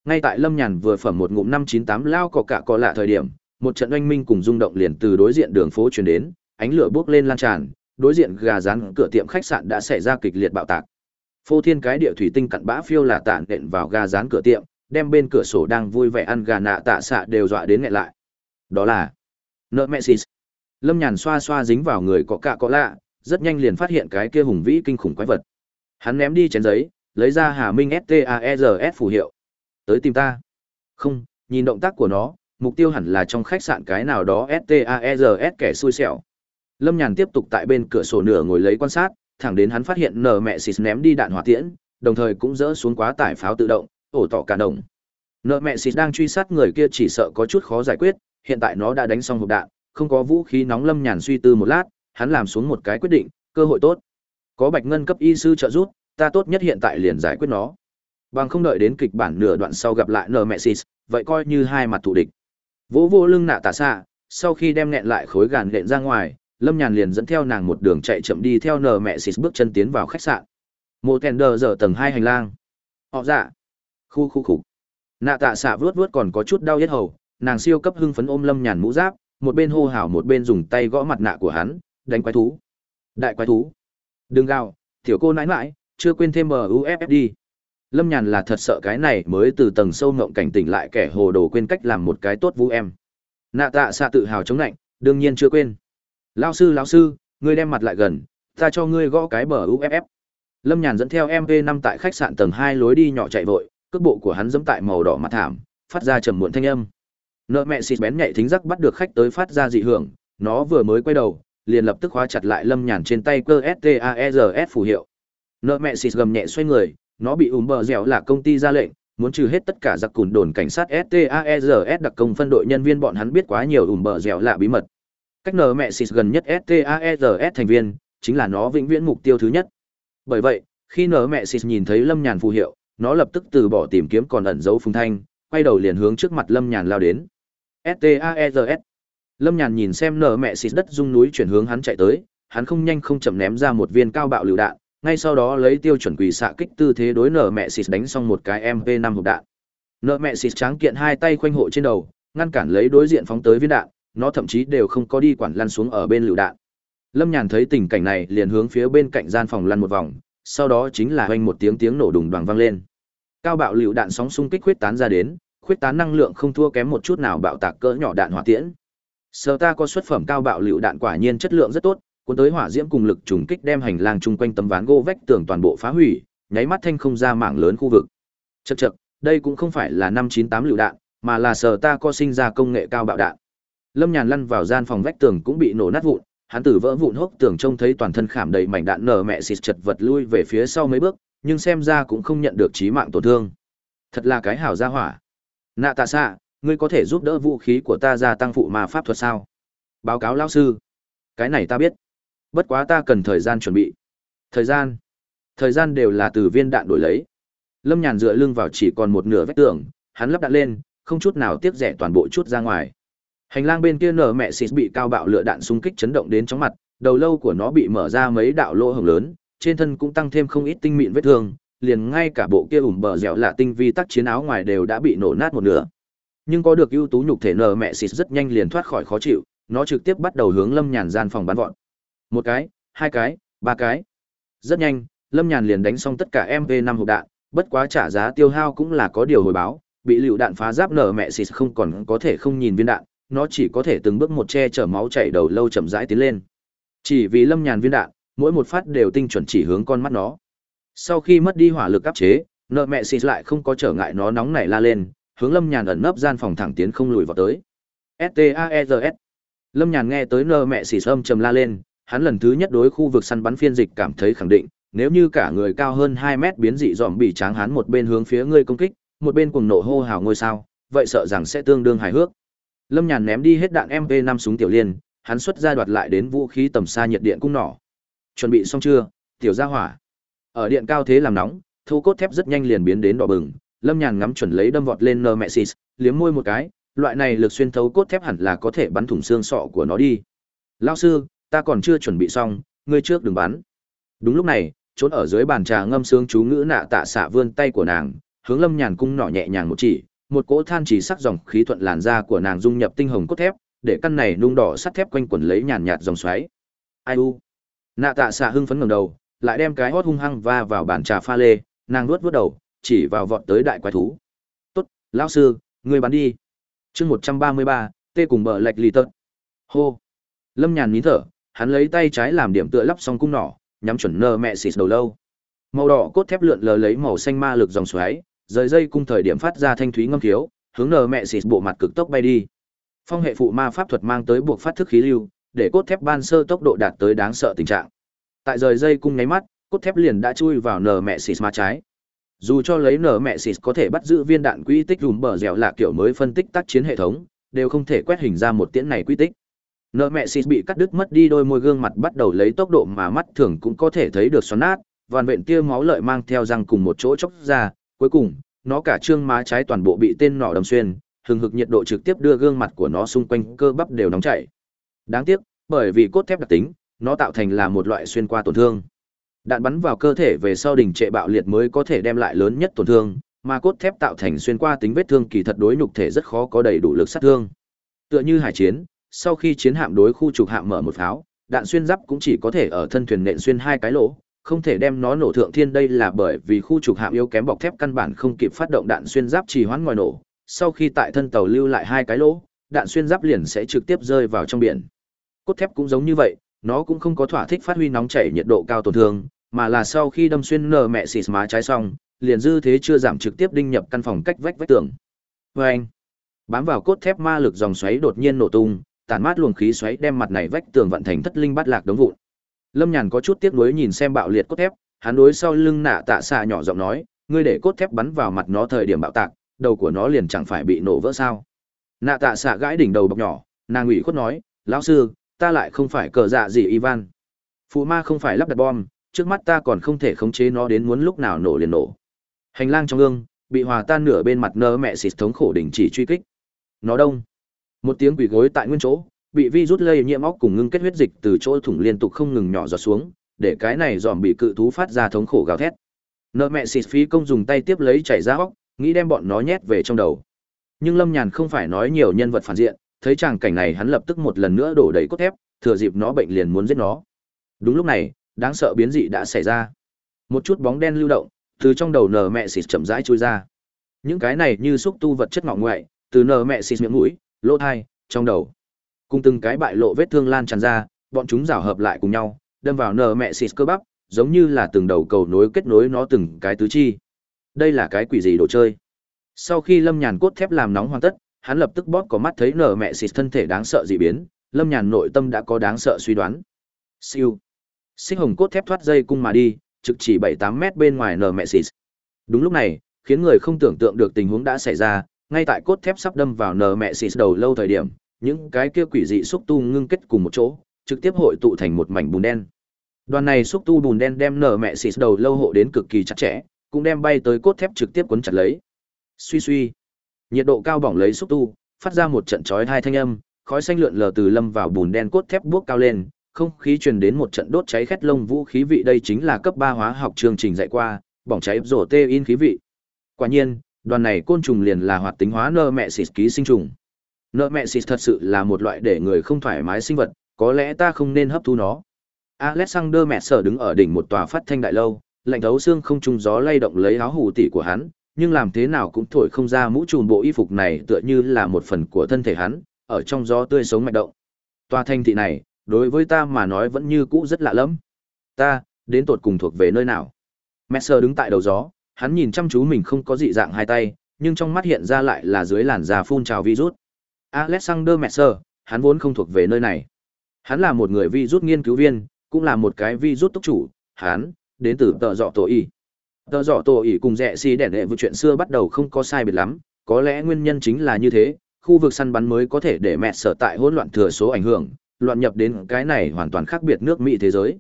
ngay tại Lâm Nhàn vừa phẩm một ngụm năm chín tám lao coca cỏ lạ thời điểm, một trận oanh minh cùng rung động liền từ đối diện đường phố truyền đến, ánh lửa buốc lên lan tràn, đối diện gà rán cửa tiệm khách sạn đã xảy ra kịch liệt bạo tạc. Phô thiên cái địa thủy tinh cặn bã phiêu là tản đện vào gà rán cửa tiệm, đem bên cửa sổ đang vui vẻ ăn gà nạ tạ xạ đều dọa đến nghẹn lại. Đó là nợ mẹ xịt. Lâm Nhàn xoa xoa dính vào người có cạ có lạ, rất nhanh liền phát hiện cái kia hùng vĩ kinh khủng quái vật. Hắn ném đi chén giấy, lấy ra Hà Minh STAERS phù hiệu. Tới tìm ta. Không, nhìn động tác của nó, mục tiêu hẳn là trong khách sạn cái nào đó STAERS kẻ xui xẻo. Lâm Nhàn tiếp tục tại bên cửa sổ nửa ngồi lấy quan sát, thẳng đến hắn phát hiện nở mẹ xịt ném đi đạn hỏa tiễn, đồng thời cũng dỡ xuống quá tải pháo tự động, ổ tỏ cả đồng. Nợ mẹ xịt đang truy sát người kia chỉ sợ có chút khó giải quyết, hiện tại nó đã đánh xong hộp đạn, không có vũ khí nóng Lâm Nhàn suy tư một lát, hắn làm xuống một cái quyết định, cơ hội tốt. Có Bạch Ngân cấp y sư trợ giúp, ta tốt nhất hiện tại liền giải quyết nó. Bằng không đợi đến kịch bản nửa đoạn sau gặp lại nợ mẹ xịt, vậy coi như hai mặt thù địch. Vỗ vô lưng nạ tà xạ, sau khi đem nẹn lại khối gàn nện ra ngoài, Lâm Nhàn liền dẫn theo nàng một đường chạy chậm đi theo nờ mẹ xịt bước chân tiến vào khách sạn. Mộ kèn đờ giờ tầng hai hành lang. Họ dạ. Khu khu khục. Nạ tạ xạ vuốt vuốt còn có chút đau yết hầu, nàng siêu cấp hưng phấn ôm Lâm Nhàn mũ giáp, một bên hô hào một bên dùng tay gõ mặt nạ của hắn, đánh quái thú. Đại quái thú. Đừng gào, tiểu cô nãi nãi, chưa quên thêm MUFFD. Lâm Nhàn là thật sợ cái này mới từ tầng sâu ngộng cảnh tỉnh lại kẻ hồ đồ quên cách làm một cái tốt vũ em. Nạ tạ xạ tự hào chống lạnh đương nhiên chưa quên. Lão sư lão sư, ngươi đem mặt lại gần, ta cho ngươi gõ cái bờ UFF. Lâm Nhàn dẫn theo MP5 tại khách sạn tầng hai lối đi nhỏ chạy vội, cước bộ của hắn dẫm tại màu đỏ mặt thảm, phát ra trầm muộn thanh âm. Nợ mẹ xịt bén nhạy thính giác bắt được khách tới phát ra dị hưởng, nó vừa mới quay đầu, liền lập tức khóa chặt lại Lâm Nhàn trên tay cơ STAERS phù hiệu. Nợ mẹ xịt gầm nhẹ xoay người, nó bị ùm bờ dẻo là công ty ra lệnh, muốn trừ hết tất cả giặc cùn đồn cảnh sát STAERS đặc công phân đội nhân viên bọn hắn biết quá nhiều ùm bờ dẻo là bí mật. Cách nở mẹ xịt gần nhất STAERS thành viên, chính là nó vĩnh viễn mục tiêu thứ nhất. Bởi vậy, khi nở mẹ xịt nhìn thấy Lâm Nhàn phù hiệu, nó lập tức từ bỏ tìm kiếm còn ẩn giấu phùng thanh, quay đầu liền hướng trước mặt Lâm Nhàn lao đến. STAERS. Lâm Nhàn nhìn xem nở mẹ xịt đất rung núi chuyển hướng hắn chạy tới, hắn không nhanh không chậm ném ra một viên cao bạo lựu đạn, ngay sau đó lấy tiêu chuẩn quỷ xạ kích tư thế đối nở mẹ xịt đánh xong một cái MP5 hộp đạn. Nở mẹ xịt tráng kiện hai tay khoanh hộ trên đầu, ngăn cản lấy đối diện phóng tới viên đạn, nó thậm chí đều không có đi quản lăn xuống ở bên lựu đạn. Lâm Nhàn thấy tình cảnh này liền hướng phía bên cạnh gian phòng lăn một vòng, sau đó chính là hoanh một tiếng tiếng nổ đùng đoàng vang lên. Cao bạo lựu đạn sóng xung kích huyết tán ra đến, khuyết tán năng lượng không thua kém một chút nào bạo tạc cỡ nhỏ đạn hỏa tiễn. Sở ta có xuất phẩm cao bạo lựu đạn quả nhiên chất lượng rất tốt, cuốn tới hỏa diễm cùng lực trùng kích đem hành lang chung quanh tấm ván gỗ vách tường toàn bộ phá hủy, nháy mắt thanh không ra mảng lớn khu vực. Chậc chậc, đây cũng không phải là 598 lựu đạn, mà là sở ta có sinh ra công nghệ cao bạo đạn. Lâm Nhàn lăn vào gian phòng vách tường cũng bị nổ nát vụn, hắn tử vỡ vụn hốc tường trông thấy toàn thân khảm đầy mảnh đạn nở mẹ xịt chật vật lui về phía sau mấy bước, nhưng xem ra cũng không nhận được chí mạng tổn thương. Thật là cái hảo gia hỏa. Nạ tạ xạ ngươi có thể giúp đỡ vũ khí của ta gia tăng phụ ma pháp thuật sao? Báo cáo lão sư. Cái này ta biết. Bất quá ta cần thời gian chuẩn bị. Thời gian. Thời gian đều là từ viên đạn đổi lấy. Lâm nhàn dựa lưng vào chỉ còn một nửa vách tường hắn lắp đạn lên không chút nào tiếc rẻ toàn bộ chút ra ngoài hành lang bên kia nở mẹ xịt bị cao bạo lựa đạn xung kích chấn động đến chóng mặt đầu lâu của nó bị mở ra mấy đạo lỗ hổng lớn trên thân cũng tăng thêm không ít tinh mịn vết thương liền ngay cả bộ kia ủm bờ dẻo lạ tinh vi tắc chiến áo ngoài đều đã bị nổ nát một nửa. Nhưng có được ưu tú nhục thể nở mẹ xịt rất nhanh liền thoát khỏi khó chịu, nó trực tiếp bắt đầu hướng Lâm Nhàn gian phòng bắn vọt. Một cái, hai cái, ba cái. Rất nhanh, Lâm Nhàn liền đánh xong tất cả MP5 hộp đạn, bất quá trả giá tiêu hao cũng là có điều hồi báo, bị lựu đạn phá giáp nở mẹ xịt không còn có thể không nhìn viên đạn, nó chỉ có thể từng bước một che chở máu chảy đầu lâu chậm rãi tiến lên. Chỉ vì Lâm Nhàn viên đạn, mỗi một phát đều tinh chuẩn chỉ hướng con mắt nó. Sau khi mất đi hỏa lực áp chế, nợ mẹ xịt lại không có trở ngại nó nóng nảy la lên, hướng Lâm Nhàn ẩn nấp gian phòng thẳng tiến không lùi vào tới. STAERS. Lâm Nhàn nghe tới nợ mẹ xịt âm trầm la lên, hắn lần thứ nhất đối khu vực săn bắn phiên dịch cảm thấy khẳng định, nếu như cả người cao hơn 2 mét biến dị dòm bị tráng hắn một bên hướng phía ngươi công kích, một bên cuồng nộ hô hào ngôi sao, vậy sợ rằng sẽ tương đương hài hước. Lâm Nhàn ném đi hết đạn MP5 súng tiểu liên, hắn xuất ra đoạt lại đến vũ khí tầm xa nhiệt điện cung nỏ. Chuẩn bị xong chưa, tiểu gia hỏa? Ở điện cao thế làm nóng, thu cốt thép rất nhanh liền biến đến đỏ bừng, Lâm Nhàn ngắm chuẩn lấy đâm vọt lên nơ mẹ xịt, liếm môi một cái, loại này lực xuyên thấu cốt thép hẳn là có thể bắn thủng xương sọ của nó đi. Lão sư, ta còn chưa chuẩn bị xong, ngươi trước đừng bắn. Đúng lúc này, trốn ở dưới bàn trà ngâm sướng chú ngữ nạ tạ xạ vươn tay của nàng, hướng Lâm Nhàn cung nỏ nhẹ nhàng một chỉ, một cỗ than chỉ sắc dòng khí thuận làn da của nàng dung nhập tinh hồng cốt thép, để căn này nung đỏ sắt thép quanh quẩn lấy nhàn nhạt dòng xoáy. Ai u? Nạ tạ xạ hưng phấn ngẩng đầu, lại đem cái hót hung hăng va vào bàn trà pha lê, nàng nuốt vuốt đầu, chỉ vào vọt tới đại quái thú. "Tốt, lão sư, ngươi bắn đi." Chương 133, tê cùng bờ lệch lì tật. Hô. Lâm Nhàn nín thở, hắn lấy tay trái làm điểm tựa lắp xong cung nỏ, nhắm chuẩn nơ mẹ xịt đầu lâu. Màu đỏ cốt thép lượn lờ lấy màu xanh ma lực dòng xoáy, rời dây cung thời điểm phát ra thanh thúy ngâm thiếu, hướng nở mẹ xịt bộ mặt cực tốc bay đi. Phong hệ phụ ma pháp thuật mang tới buộc phát thức khí lưu, để cốt thép ban sơ tốc độ đạt tới đáng sợ tình trạng. Tại rời dây cung nháy mắt cốt thép liền đã chui vào nở mẹ xịt má trái. Dù cho lấy nở mẹ xịt có thể bắt giữ viên đạn quy tích dùm bờ dẻo là kiểu mới phân tích tác chiến hệ thống đều không thể quét hình ra một tiễn này quy tích. Nở mẹ xịt bị cắt đứt mất đi đôi môi gương mặt bắt đầu lấy tốc độ mà mắt thường cũng có thể thấy được xoắn nát vằn vện tia máu lợi mang theo răng cùng một chỗ chốc ra cuối cùng nó cả trương má trái toàn bộ bị tên nỏ đâm xuyên hừng hực nhiệt độ trực tiếp đưa gương mặt của nó xung quanh cơ bắp đều nóng chảy đáng tiếc bởi vì cốt thép đặc tính nó tạo thành là một loại xuyên qua tổn thương. Đạn bắn vào cơ thể về sau đỉnh trệ bạo liệt mới có thể đem lại lớn nhất tổn thương, mà cốt thép tạo thành xuyên qua tính vết thương kỳ thật đối nhục thể rất khó có đầy đủ lực sát thương. Tựa như hải chiến, sau khi chiến hạm đối khu trục hạm mở một pháo, đạn xuyên giáp cũng chỉ có thể ở thân thuyền nện xuyên hai cái lỗ, không thể đem nó nổ thượng thiên đây là bởi vì khu trục hạm yếu kém bọc thép căn bản không kịp phát động đạn xuyên giáp trì hoãn ngoài nổ, sau khi tại thân tàu lưu lại hai cái lỗ, đạn xuyên giáp liền sẽ trực tiếp rơi vào trong biển. Cốt thép cũng giống như vậy, nó cũng không có thỏa thích phát huy nóng chảy nhiệt độ cao tổn thương, mà là sau khi đâm xuyên nở mẹ xịt má trái xong, liền dư thế chưa giảm trực tiếp đinh nhập căn phòng cách vách vách tường. Vâng! Bám vào cốt thép ma lực dòng xoáy đột nhiên nổ tung, tản mát luồng khí xoáy đem mặt này vách tường vận thành thất linh bát lạc đống vụn. Lâm Nhàn có chút tiếc nuối nhìn xem bạo liệt cốt thép, hắn đối sau lưng nạ tạ xạ nhỏ giọng nói, ngươi để cốt thép bắn vào mặt nó thời điểm bạo tạc, đầu của nó liền chẳng phải bị nổ vỡ sao? Nạ tạ xạ gãi đỉnh đầu bọc nhỏ, nàng ủy khuất nói, lão sư, ta lại không phải cờ dạ gì Ivan. Phụ ma không phải lắp đặt bom, trước mắt ta còn không thể khống chế nó đến muốn lúc nào nổ liền nổ. Hành lang trong gương, bị hòa tan nửa bên mặt nơ mẹ xịt thống khổ đình chỉ truy kích. Nó đông. Một tiếng quỷ gối tại nguyên chỗ, bị vi rút lây nhiễm óc cùng ngưng kết huyết dịch từ chỗ thủng liên tục không ngừng nhỏ giọt xuống, để cái này dòm bị cự thú phát ra thống khổ gào thét. Nợ mẹ xịt phí công dùng tay tiếp lấy chảy ra óc, nghĩ đem bọn nó nhét về trong đầu. Nhưng Lâm Nhàn không phải nói nhiều nhân vật phản diện, thấy chàng cảnh này hắn lập tức một lần nữa đổ đầy cốt thép, thừa dịp nó bệnh liền muốn giết nó. Đúng lúc này, đáng sợ biến dị đã xảy ra. Một chút bóng đen lưu động, từ trong đầu nở mẹ xịt chậm rãi trôi ra. Những cái này như xúc tu vật chất ngọ ngoại, từ nở mẹ xịt miệng mũi, lỗ tai, trong đầu. Cùng từng cái bại lộ vết thương lan tràn ra, bọn chúng rảo hợp lại cùng nhau, đâm vào nở mẹ xịt cơ bắp, giống như là từng đầu cầu nối kết nối nó từng cái tứ chi. Đây là cái quỷ gì đồ chơi? Sau khi Lâm Nhàn cốt thép làm nóng hoàn tất, hắn lập tức bóp có mắt thấy nở mẹ xịt thân thể đáng sợ dị biến, Lâm Nhàn nội tâm đã có đáng sợ suy đoán. Siêu. Xích hồng cốt thép thoát dây cung mà đi, trực chỉ 7-8 mét bên ngoài nở mẹ xịt. Đúng lúc này, khiến người không tưởng tượng được tình huống đã xảy ra, ngay tại cốt thép sắp đâm vào nở mẹ xịt đầu lâu thời điểm, những cái kia quỷ dị xúc tu ngưng kết cùng một chỗ, trực tiếp hội tụ thành một mảnh bùn đen. Đoàn này xúc tu bùn đen đem nở mẹ xịt đầu lâu hộ đến cực kỳ chặt chẽ, cũng đem bay tới cốt thép trực tiếp cuốn chặt lấy. Suy suy, nhiệt độ cao bỏng lấy xúc tu, phát ra một trận chói hai thanh âm, khói xanh lượn lờ từ lâm vào bùn đen cốt thép buốc cao lên, không khí truyền đến một trận đốt cháy khét lông vũ khí vị đây chính là cấp ba hóa học chương trình dạy qua, bỏng cháy rổ tê in khí vị. Quả nhiên, đoàn này côn trùng liền là hoạt tính hóa nơ mẹ xịt ký sinh trùng. Nợ mẹ xịt thật sự là một loại để người không thoải mái sinh vật, có lẽ ta không nên hấp thu nó. Alexander mẹ sở đứng ở đỉnh một tòa phát thanh đại lâu, lạnh thấu xương không trung gió lay động lấy áo hủ tỉ của hắn, nhưng làm thế nào cũng thổi không ra mũ trùm bộ y phục này tựa như là một phần của thân thể hắn, ở trong gió tươi sống mạch động. Tòa thanh thị này, đối với ta mà nói vẫn như cũ rất lạ lẫm. Ta, đến tột cùng thuộc về nơi nào? Mẹ Sơ đứng tại đầu gió, hắn nhìn chăm chú mình không có dị dạng hai tay, nhưng trong mắt hiện ra lại là dưới làn da phun trào virus. Alexander Messer, hắn vốn không thuộc về nơi này. Hắn là một người virus nghiên cứu viên, cũng là một cái virus tốc chủ, hắn, đến từ tờ dọ tổ y. Tờ dọ tổ y cùng rẻ si đẻ đệ vụ chuyện xưa bắt đầu không có sai biệt lắm, có lẽ nguyên nhân chính là như thế, khu vực săn bắn mới có thể để mẹ sở tại hỗn loạn thừa số ảnh hưởng, loạn nhập đến cái này hoàn toàn khác biệt nước Mỹ thế giới.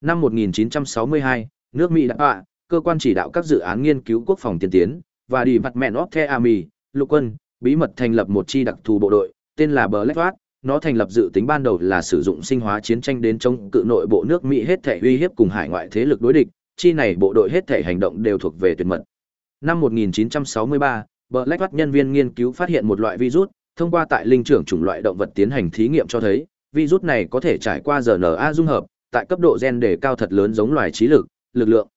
Năm 1962, nước Mỹ đã bạ, cơ quan chỉ đạo các dự án nghiên cứu quốc phòng tiên tiến, và đi mặt mẹn of the Army, lục quân, bí mật thành lập một chi đặc thù bộ đội, tên là Blackwatt. Nó thành lập dự tính ban đầu là sử dụng sinh hóa chiến tranh đến chống cự nội bộ nước Mỹ hết thể uy hiếp cùng hải ngoại thế lực đối địch, chi này bộ đội hết thể hành động đều thuộc về tuyệt mật. Năm 1963, Blackwatt nhân viên nghiên cứu phát hiện một loại virus, thông qua tại linh trưởng chủng loại động vật tiến hành thí nghiệm cho thấy, virus này có thể trải qua RNA dung hợp, tại cấp độ gen để cao thật lớn giống loài trí lực, lực lượng.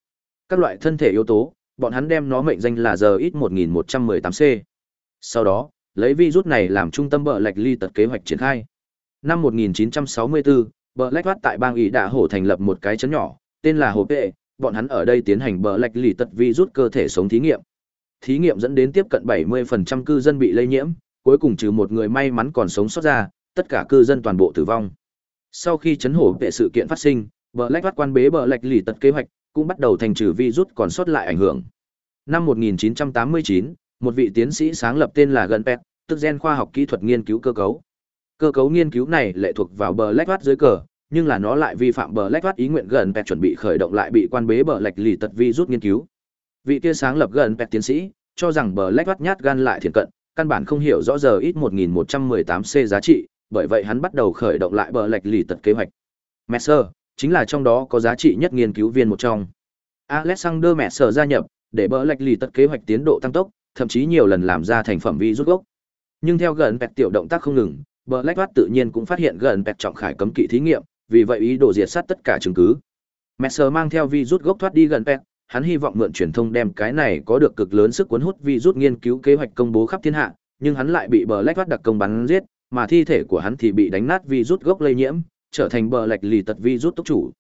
Các loại thân thể yếu tố, bọn hắn đem nó mệnh danh là RX1118C. Sau đó, lấy virus này làm trung tâm bờ lạch ly tật kế hoạch triển khai. Năm 1964, bờ lạch thoát tại bang Ý đã hổ thành lập một cái chấn nhỏ, tên là Hồ Pệ, bọn hắn ở đây tiến hành bờ lạch ly tật virus cơ thể sống thí nghiệm. Thí nghiệm dẫn đến tiếp cận 70% cư dân bị lây nhiễm, cuối cùng trừ một người may mắn còn sống sót ra, tất cả cư dân toàn bộ tử vong. Sau khi chấn hổ vệ sự kiện phát sinh, bờ lách thoát quan bế bờ lạch lì tật kế hoạch, cũng bắt đầu thành trừ virus còn sót lại ảnh hưởng. Năm 1989, một vị tiến sĩ sáng lập tên là Gunpet, tức gen khoa học kỹ thuật nghiên cứu cơ cấu. Cơ cấu nghiên cứu này lệ thuộc vào bờ dưới cờ, nhưng là nó lại vi phạm bờ ý nguyện Gunpet chuẩn bị khởi động lại bị quan bế bờ lệch lì tật virus nghiên cứu. Vị kia sáng lập Gunpet tiến sĩ cho rằng bờ nhát gan lại thiền cận, căn bản không hiểu rõ giờ ít 1118C giá trị, bởi vậy hắn bắt đầu khởi động lại bờ lệch lì tật kế hoạch. Messer chính là trong đó có giá trị nhất nghiên cứu viên một trong. Alexander Messer gia nhập, để bờ lệch lì tật kế hoạch tiến độ tăng tốc, thậm chí nhiều lần làm ra thành phẩm vi rút gốc. Nhưng theo gần pẹt tiểu động tác không ngừng, Black tự nhiên cũng phát hiện gần pẹt trọng khải cấm kỵ thí nghiệm, vì vậy ý đồ diệt sát tất cả chứng cứ. Messer mang theo vi rút gốc thoát đi gần pẹt, hắn hy vọng mượn truyền thông đem cái này có được cực lớn sức cuốn hút vi rút nghiên cứu kế hoạch công bố khắp thiên hạ, nhưng hắn lại bị Black đặc công bắn giết, mà thi thể của hắn thì bị đánh nát vi rút gốc lây nhiễm, trở thành bờ lạch lì tật vi rút tốc chủ.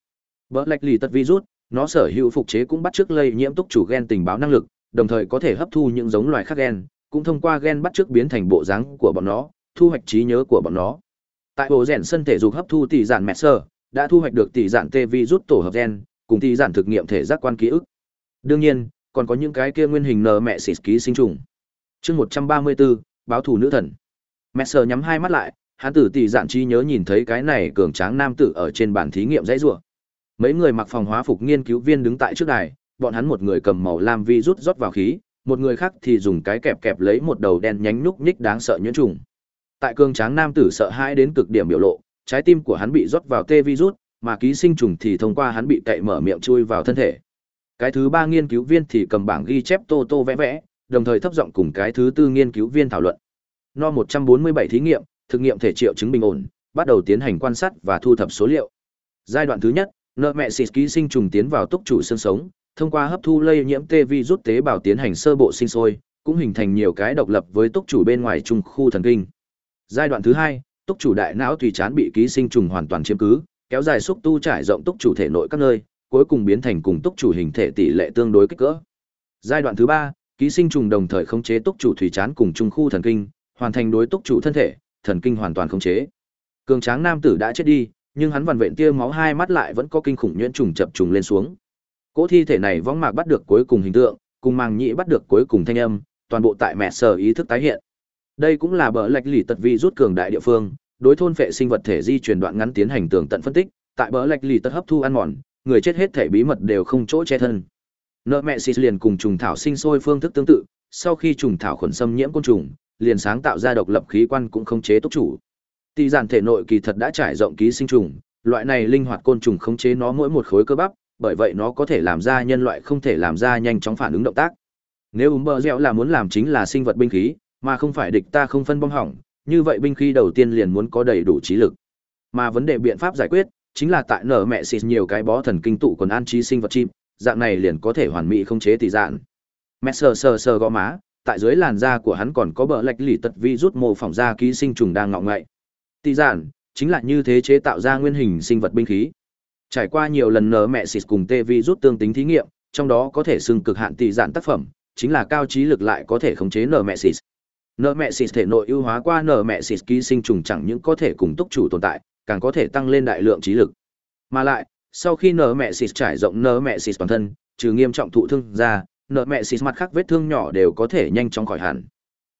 Bờ lạch lì tật vi rút, nó sở hữu phục chế cũng bắt chước lây nhiễm tốc chủ gen tình báo năng lực, đồng thời có thể hấp thu những giống loài khác gen, cũng thông qua gen bắt chước biến thành bộ dáng của bọn nó, thu hoạch trí nhớ của bọn nó. Tại bộ rèn sân thể dục hấp thu tỷ giản mẹ sơ, đã thu hoạch được tỷ giản tê vi rút tổ hợp gen, cùng tỷ giản thực nghiệm thể giác quan ký ức. Đương nhiên, còn có những cái kia nguyên hình nờ mẹ xịt ký sinh trùng. Chương 134, báo thủ nữ thần. Mẹ sơ nhắm hai mắt lại, hắn tử tỷ giản trí nhớ nhìn thấy cái này cường tráng nam tử ở trên bàn thí nghiệm dãy rủa. Mấy người mặc phòng hóa phục nghiên cứu viên đứng tại trước đài, bọn hắn một người cầm màu lam vi rút rót vào khí, một người khác thì dùng cái kẹp kẹp lấy một đầu đen nhánh nhúc nhích đáng sợ nhuyễn trùng. Tại cương tráng nam tử sợ hãi đến cực điểm biểu lộ, trái tim của hắn bị rót vào tê virus, mà ký sinh trùng thì thông qua hắn bị cậy mở miệng chui vào thân thể. Cái thứ ba nghiên cứu viên thì cầm bảng ghi chép tô tô vẽ vẽ, đồng thời thấp giọng cùng cái thứ tư nghiên cứu viên thảo luận. No 147 thí nghiệm, thực nghiệm thể triệu chứng bình ổn, bắt đầu tiến hành quan sát và thu thập số liệu. Giai đoạn thứ nhất, nợ mẹ xịt ký sinh trùng tiến vào túc chủ xương sống, thông qua hấp thu lây nhiễm tê rút tế bào tiến hành sơ bộ sinh sôi, cũng hình thành nhiều cái độc lập với túc chủ bên ngoài trung khu thần kinh. Giai đoạn thứ hai, túc chủ đại não tùy chán bị ký sinh trùng hoàn toàn chiếm cứ, kéo dài xúc tu trải rộng túc chủ thể nội các nơi, cuối cùng biến thành cùng túc chủ hình thể tỷ lệ tương đối kích cỡ. Giai đoạn thứ ba, ký sinh trùng đồng thời khống chế túc chủ thủy chán cùng trung khu thần kinh, hoàn thành đối túc chủ thân thể, thần kinh hoàn toàn khống chế. Cường tráng nam tử đã chết đi, nhưng hắn vằn vện tia máu hai mắt lại vẫn có kinh khủng nhuyễn trùng chập trùng lên xuống. Cỗ thi thể này võng mạc bắt được cuối cùng hình tượng, cùng màng nhĩ bắt được cuối cùng thanh âm, toàn bộ tại mẹ sở ý thức tái hiện. Đây cũng là bờ lệch lì tật vi rút cường đại địa phương, đối thôn phệ sinh vật thể di truyền đoạn ngắn tiến hành tường tận phân tích, tại bờ lệch lì tật hấp thu ăn mòn, người chết hết thể bí mật đều không chỗ che thân. Nợ mẹ xịt liền cùng trùng thảo sinh sôi phương thức tương tự, sau khi trùng thảo khuẩn xâm nhiễm côn trùng, liền sáng tạo ra độc lập khí quan cũng không chế tốc chủ. Tỷ giản thể nội kỳ thật đã trải rộng ký sinh trùng, loại này linh hoạt côn trùng khống chế nó mỗi một khối cơ bắp, bởi vậy nó có thể làm ra nhân loại không thể làm ra nhanh chóng phản ứng động tác. Nếu úm bờ dẻo là muốn làm chính là sinh vật binh khí, mà không phải địch ta không phân bom hỏng, như vậy binh khí đầu tiên liền muốn có đầy đủ trí lực. Mà vấn đề biện pháp giải quyết, chính là tại nở mẹ xịt nhiều cái bó thần kinh tụ còn an trí sinh vật chim, dạng này liền có thể hoàn mỹ không chế tỷ dạn. Mẹ sờ sờ sờ gõ má, tại dưới làn da của hắn còn có bờ lệch lì tật vi rút mô phỏng ra ký sinh trùng đang ngọ ngậy. Tỷ dạn, chính là như thế chế tạo ra nguyên hình sinh vật binh khí. Trải qua nhiều lần nở mẹ xịt cùng tê vi rút tương tính thí nghiệm, trong đó có thể xưng cực hạn tỷ dạn tác phẩm, chính là cao trí lực lại có thể khống chế nở mẹ xịt. Nở mẹ xịt thể nội ưu hóa qua nở mẹ xịt ký sinh trùng chẳng những có thể cùng túc chủ tồn tại, càng có thể tăng lên đại lượng trí lực. Mà lại, sau khi nở mẹ xịt trải rộng nở mẹ xịt toàn thân, trừ nghiêm trọng thụ thương ra, nở mẹ xịt mặt khác vết thương nhỏ đều có thể nhanh chóng khỏi hẳn.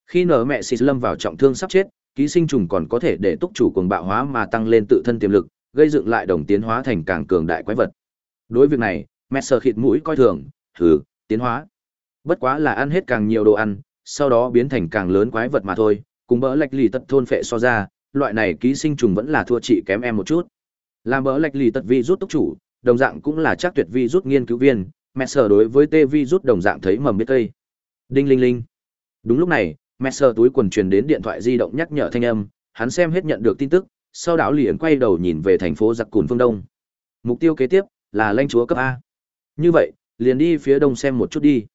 Khi nở mẹ xịt lâm vào trọng thương sắp chết, ký sinh trùng còn có thể để túc chủ cuồng bạo hóa mà tăng lên tự thân tiềm lực, gây dựng lại đồng tiến hóa thành càng cường đại quái vật. Đối việc này, Messer khịt mũi coi thường, thử, tiến hóa. Bất quá là ăn hết càng nhiều đồ ăn, sau đó biến thành càng lớn quái vật mà thôi, cùng bỡ lệch lì tật thôn phệ so ra, loại này ký sinh trùng vẫn là thua chị kém em một chút. Làm bỡ lệch lì tật vi rút tốc chủ, đồng dạng cũng là chắc tuyệt vi rút nghiên cứu viên, Messer đối với tê vi rút đồng dạng thấy mầm biết cây. Đinh linh linh. Đúng lúc này, Messer túi quần truyền đến điện thoại di động nhắc nhở thanh âm, hắn xem hết nhận được tin tức, sau đó liền quay đầu nhìn về thành phố giặc cùn phương đông. Mục tiêu kế tiếp là lãnh chúa cấp a. Như vậy, liền đi phía đông xem một chút đi.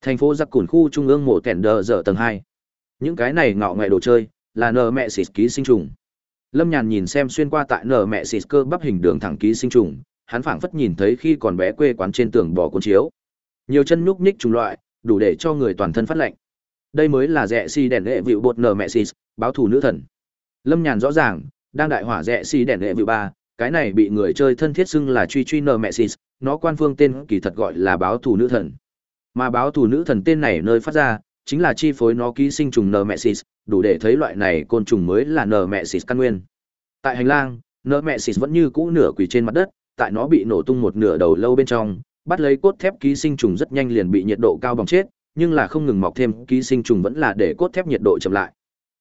Thành phố giặc cùn khu trung ương mộ kẻn đờ dở tầng hai. Những cái này ngọ ngoại đồ chơi là nờ mẹ xịt ký sinh trùng. Lâm nhàn nhìn xem xuyên qua tại nờ mẹ xịt cơ bắp hình đường thẳng ký sinh trùng, hắn phảng phất nhìn thấy khi còn bé quê quán trên tường bò cuốn chiếu. Nhiều chân nhúc nhích trùng loại, đủ để cho người toàn thân phát lạnh. Đây mới là rẻ si đèn lệ vịu bột nờ mẹ xịt, báo thù nữ thần. Lâm nhàn rõ ràng đang đại hỏa rẽ xì đèn lệ vự ba, cái này bị người chơi thân thiết xưng là truy truy nờ mẹ xì nó quan phương tên kỳ thật gọi là báo thù nữ thần. Mà báo thù nữ thần tên này nơi phát ra, chính là chi phối nó ký sinh trùng nờ mẹ xì đủ để thấy loại này côn trùng mới là nờ mẹ xì căn nguyên. Tại hành lang nờ mẹ xì vẫn như cũ nửa quỳ trên mặt đất, tại nó bị nổ tung một nửa đầu lâu bên trong, bắt lấy cốt thép ký sinh trùng rất nhanh liền bị nhiệt độ cao bỏng chết, nhưng là không ngừng mọc thêm, ký sinh trùng vẫn là để cốt thép nhiệt độ chậm lại.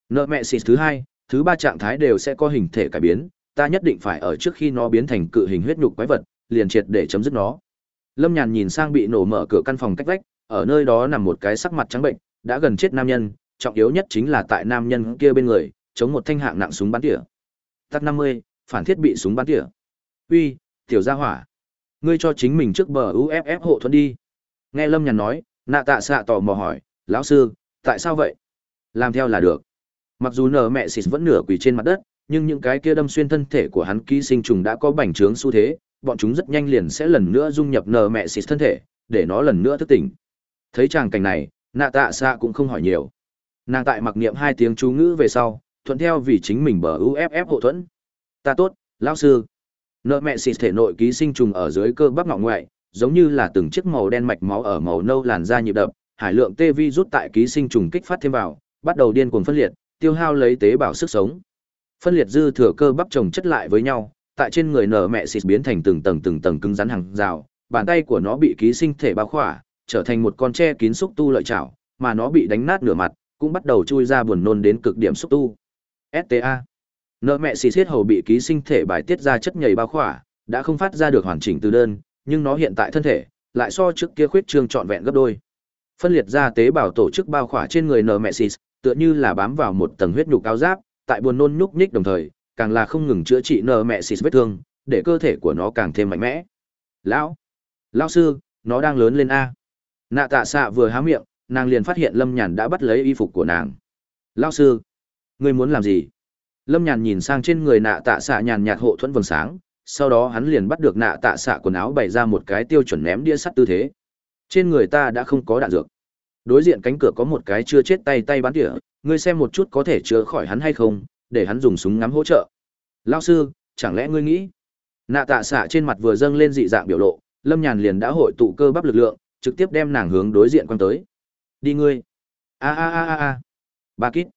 Nợ mẹ xịt thứ hai thứ ba trạng thái đều sẽ có hình thể cải biến, ta nhất định phải ở trước khi nó biến thành cự hình huyết nhục quái vật, liền triệt để chấm dứt nó. Lâm Nhàn nhìn sang bị nổ mở cửa căn phòng cách vách, ở nơi đó nằm một cái sắc mặt trắng bệnh, đã gần chết nam nhân, trọng yếu nhất chính là tại nam nhân kia bên người, chống một thanh hạng nặng súng bắn tỉa. Tắc 50, phản thiết bị súng bắn tỉa. Uy, tiểu gia hỏa, ngươi cho chính mình trước bờ UFF hộ thuẫn đi. Nghe Lâm Nhàn nói, nạ tạ xạ tò mò hỏi, lão sư, tại sao vậy? Làm theo là được. Mặc dù nở mẹ xịt vẫn nửa quỳ trên mặt đất, nhưng những cái kia đâm xuyên thân thể của hắn ký sinh trùng đã có bành trướng xu thế, bọn chúng rất nhanh liền sẽ lần nữa dung nhập nở mẹ xịt thân thể, để nó lần nữa thức tỉnh. Thấy tràng cảnh này, nạ tạ xạ cũng không hỏi nhiều. Nàng tại mặc niệm hai tiếng chú ngữ về sau, thuận theo vì chính mình bờ UFF hộ thuẫn. Ta tốt, lão sư. Nợ mẹ xịt thể nội ký sinh trùng ở dưới cơ bắp ngọng ngoại, giống như là từng chiếc màu đen mạch máu ở màu nâu làn da nhịp đập, hải lượng tê vi rút tại ký sinh trùng kích phát thêm vào, bắt đầu điên cuồng phân liệt, tiêu hao lấy tế bào sức sống. Phân liệt dư thừa cơ bắp chồng chất lại với nhau, tại trên người nở mẹ xịt biến thành từng tầng từng tầng cứng rắn hàng rào, bàn tay của nó bị ký sinh thể bao khỏa, trở thành một con tre kín xúc tu lợi chảo, mà nó bị đánh nát nửa mặt, cũng bắt đầu chui ra buồn nôn đến cực điểm xúc tu. STA. Nợ mẹ xì xiết hầu bị ký sinh thể bài tiết ra chất nhầy bao khỏa, đã không phát ra được hoàn chỉnh từ đơn, nhưng nó hiện tại thân thể lại so trước kia khuyết trương trọn vẹn gấp đôi. Phân liệt ra tế bào tổ chức bao khỏa trên người nợ mẹ xì, tựa như là bám vào một tầng huyết nhục cao giáp, tại buồn nôn nhúc nhích đồng thời, càng là không ngừng chữa trị nợ mẹ xì vết thương, để cơ thể của nó càng thêm mạnh mẽ. Lão, lão sư, nó đang lớn lên a. Nạ Tạ Xạ vừa há miệng, nàng liền phát hiện Lâm Nhàn đã bắt lấy y phục của nàng. Lão sư, ngươi muốn làm gì? Lâm Nhàn nhìn sang trên người nạ tạ xạ nhàn nhạt hộ thuẫn vầng sáng, sau đó hắn liền bắt được nạ tạ xạ quần áo bày ra một cái tiêu chuẩn ném đĩa sắt tư thế. Trên người ta đã không có đạn dược. Đối diện cánh cửa có một cái chưa chết tay tay bắn tỉa, ngươi xem một chút có thể chữa khỏi hắn hay không, để hắn dùng súng ngắm hỗ trợ. Lão sư, chẳng lẽ ngươi nghĩ? Nạ tạ xạ trên mặt vừa dâng lên dị dạng biểu lộ, Lâm Nhàn liền đã hội tụ cơ bắp lực lượng, trực tiếp đem nàng hướng đối diện quăng tới. Đi ngươi. A a a a a. Ba kít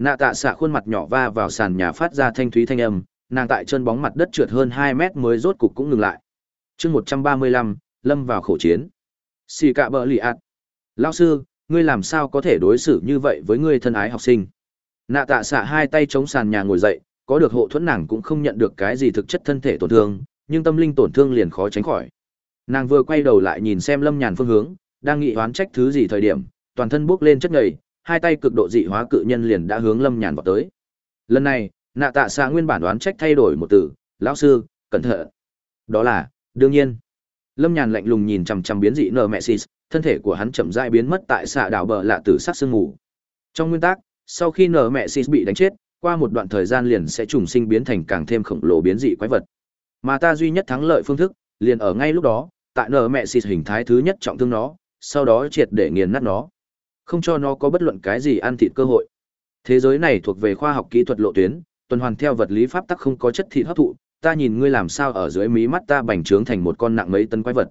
nạ tạ xạ khuôn mặt nhỏ va vào sàn nhà phát ra thanh thúy thanh âm nàng tại chân bóng mặt đất trượt hơn hai mét mới rốt cục cũng ngừng lại chương một trăm ba mươi lăm lâm vào khẩu chiến xì cạ bờ lì ạt lao sư ngươi làm sao có thể đối xử như vậy với ngươi thân ái học sinh? Nạ tạ xạ hai tay chống sàn nhà ngồi dậy, có được hộ thuẫn nàng cũng không nhận được cái gì thực chất thân thể tổn thương, nhưng tâm linh tổn thương liền khó tránh khỏi. Nàng vừa quay đầu lại nhìn xem lâm nhàn phương hướng, đang nghị oán trách thứ gì thời điểm, toàn thân buốc lên chất nhầy, hai tay cực độ dị hóa cự nhân liền đã hướng lâm nhàn vào tới. Lần này, nạ tạ xạ nguyên bản đoán trách thay đổi một từ, lão sư, cẩn thận. Đó là, đương nhiên. Lâm nhàn lạnh lùng nhìn chằm chằm biến dị nờ mẹ xịt thân thể của hắn chậm rãi biến mất tại xạ đảo bờ lạ tử sắc sương mù trong nguyên tắc sau khi nở mẹ sis bị đánh chết qua một đoạn thời gian liền sẽ trùng sinh biến thành càng thêm khổng lồ biến dị quái vật mà ta duy nhất thắng lợi phương thức liền ở ngay lúc đó tại nở mẹ sis hình thái thứ nhất trọng thương nó sau đó triệt để nghiền nát nó không cho nó có bất luận cái gì ăn thịt cơ hội. Thế giới này thuộc về khoa học kỹ thuật lộ tuyến, tuần hoàn theo vật lý pháp tắc không có chất thịt hấp thụ, ta nhìn ngươi làm sao ở dưới mí mắt ta bành trướng thành một con nặng mấy tấn quái vật.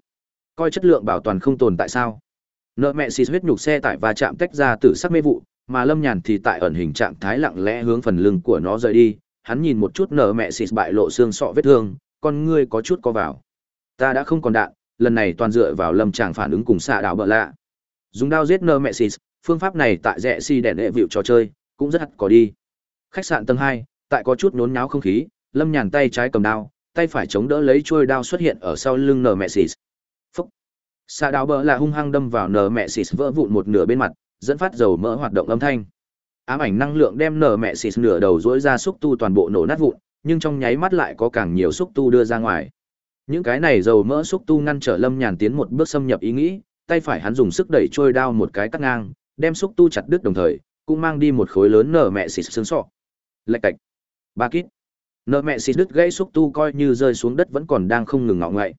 Coi chất lượng bảo toàn không tồn tại sao? Nợ mẹ xì huyết nhục xe tải và chạm tách ra từ sắc mê vụ, mà Lâm Nhàn thì tại ẩn hình trạng thái lặng lẽ hướng phần lưng của nó rời đi, hắn nhìn một chút nợ mẹ xì bại lộ xương sọ vết thương, con ngươi có chút co vào. Ta đã không còn đạn, lần này toàn dựa vào Lâm Tràng phản ứng cùng xạ đảo bợ lạ. Dùng đao giết nợ mẹ xì, phương pháp này tại rẽ xì đèn đệ vịu trò chơi cũng rất hắt có đi khách sạn tầng hai tại có chút nhốn nháo không khí lâm nhàn tay trái cầm đao tay phải chống đỡ lấy trôi đao xuất hiện ở sau lưng nờ mẹ xì xạ đào bờ là hung hăng đâm vào nờ mẹ xịt vỡ vụn một nửa bên mặt, dẫn phát dầu mỡ hoạt động âm thanh. Ám ảnh năng lượng đem nở mẹ xịt nửa đầu dỗi ra xúc tu toàn bộ nổ nát vụn, nhưng trong nháy mắt lại có càng nhiều xúc tu đưa ra ngoài. Những cái này dầu mỡ xúc tu ngăn trở lâm nhàn tiến một bước xâm nhập ý nghĩ, tay phải hắn dùng sức đẩy trôi đao một cái cắt ngang, đem xúc tu chặt đứt đồng thời, cũng mang đi một khối lớn nở mẹ xịt xương sọ. Lạch cạch. Ba kít. Nợ mẹ xịt đứt gãy xúc tu coi như rơi xuống đất vẫn còn đang không ngừng ngọ ngậy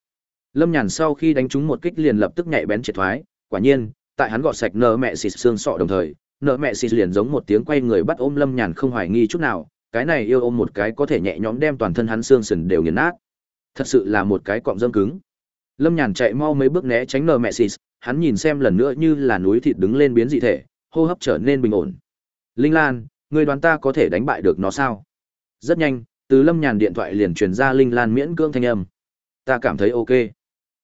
lâm nhàn sau khi đánh trúng một kích liền lập tức nhạy bén triệt thoái quả nhiên tại hắn gọt sạch nợ mẹ xịt xương sọ đồng thời nợ mẹ xịt liền giống một tiếng quay người bắt ôm lâm nhàn không hoài nghi chút nào cái này yêu ôm một cái có thể nhẹ nhõm đem toàn thân hắn xương sườn đều nghiền nát thật sự là một cái cọng dâm cứng lâm nhàn chạy mau mấy bước né tránh nợ mẹ xịt hắn nhìn xem lần nữa như là núi thịt đứng lên biến dị thể, hô hấp trở nên bình ổn. Linh Lan, người đoán ta có thể đánh bại được nó sao? Rất nhanh, từ Lâm Nhàn điện thoại liền truyền ra Linh Lan miễn cưỡng thanh âm. Ta cảm thấy ok.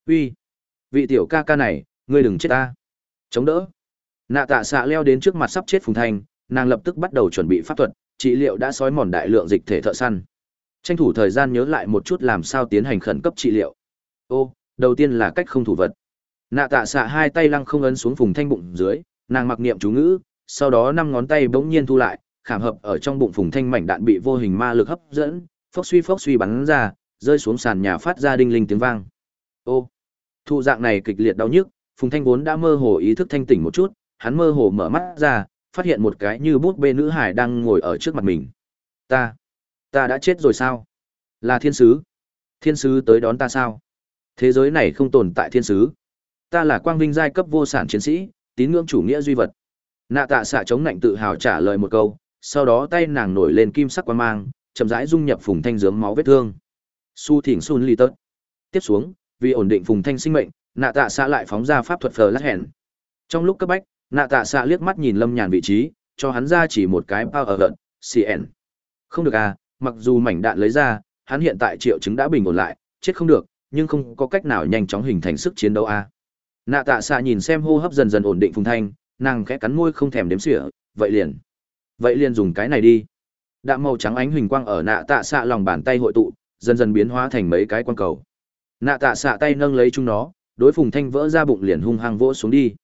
Uy, vị tiểu ca ca này, ngươi đừng chết ta. Chống đỡ. Nạ tạ xạ leo đến trước mặt sắp chết Phùng Thanh, nàng lập tức bắt đầu chuẩn bị pháp thuật, trị liệu đã sói mòn đại lượng dịch thể thợ săn. Tranh thủ thời gian nhớ lại một chút làm sao tiến hành khẩn cấp trị liệu. Ô, đầu tiên là cách không thủ vật nạ tạ xạ hai tay lăng không ấn xuống phùng thanh bụng dưới nàng mặc niệm chú ngữ sau đó năm ngón tay bỗng nhiên thu lại khảm hợp ở trong bụng phùng thanh mảnh đạn bị vô hình ma lực hấp dẫn phốc suy phốc suy bắn ra rơi xuống sàn nhà phát ra đinh linh tiếng vang ô thụ dạng này kịch liệt đau nhức phùng thanh vốn đã mơ hồ ý thức thanh tỉnh một chút hắn mơ hồ mở mắt ra phát hiện một cái như bút bê nữ hải đang ngồi ở trước mặt mình. Ta ta đã chết rồi sao? Là thiên sứ. Thiên sứ tới đón ta sao? Thế giới này không tồn tại thiên sứ. Ta là quang vinh giai cấp vô sản chiến sĩ, tín ngưỡng chủ nghĩa duy vật. nạ tạ xạ chống nạnh tự hào trả lời một câu sau đó tay nàng nổi lên kim sắc quan mang chậm rãi dung nhập phùng thanh dướng máu vết thương. Su thỉnh sun li tớt. Tiếp xuống vì ổn định phùng thanh sinh mệnh, nạ tạ xạ lại phóng ra pháp thuật phờ lát hẹn. Trong lúc cấp bách, nạ tạ xạ liếc mắt nhìn lâm nhàn vị trí, cho hắn ra chỉ một cái bao ở lợn cn không được à mặc dù mảnh đạn lấy ra, hắn hiện tại triệu chứng đã bình ổn lại, chết không được, nhưng không có cách nào nhanh chóng hình thành sức chiến đấu a nạ tạ xạ nhìn xem hô hấp dần dần ổn định phùng thanh, nàng khẽ cắn môi không thèm đếm xỉa, vậy liền. Vậy liền dùng cái này đi. Đạm màu trắng ánh huỳnh quang ở nạ tạ xạ lòng bàn tay hội tụ, dần dần biến hóa thành mấy cái quan cầu nạ tạ xạ tay nâng lấy chúng nó, đối phùng thanh vỡ ra bụng liền hung hăng vỗ xuống đi.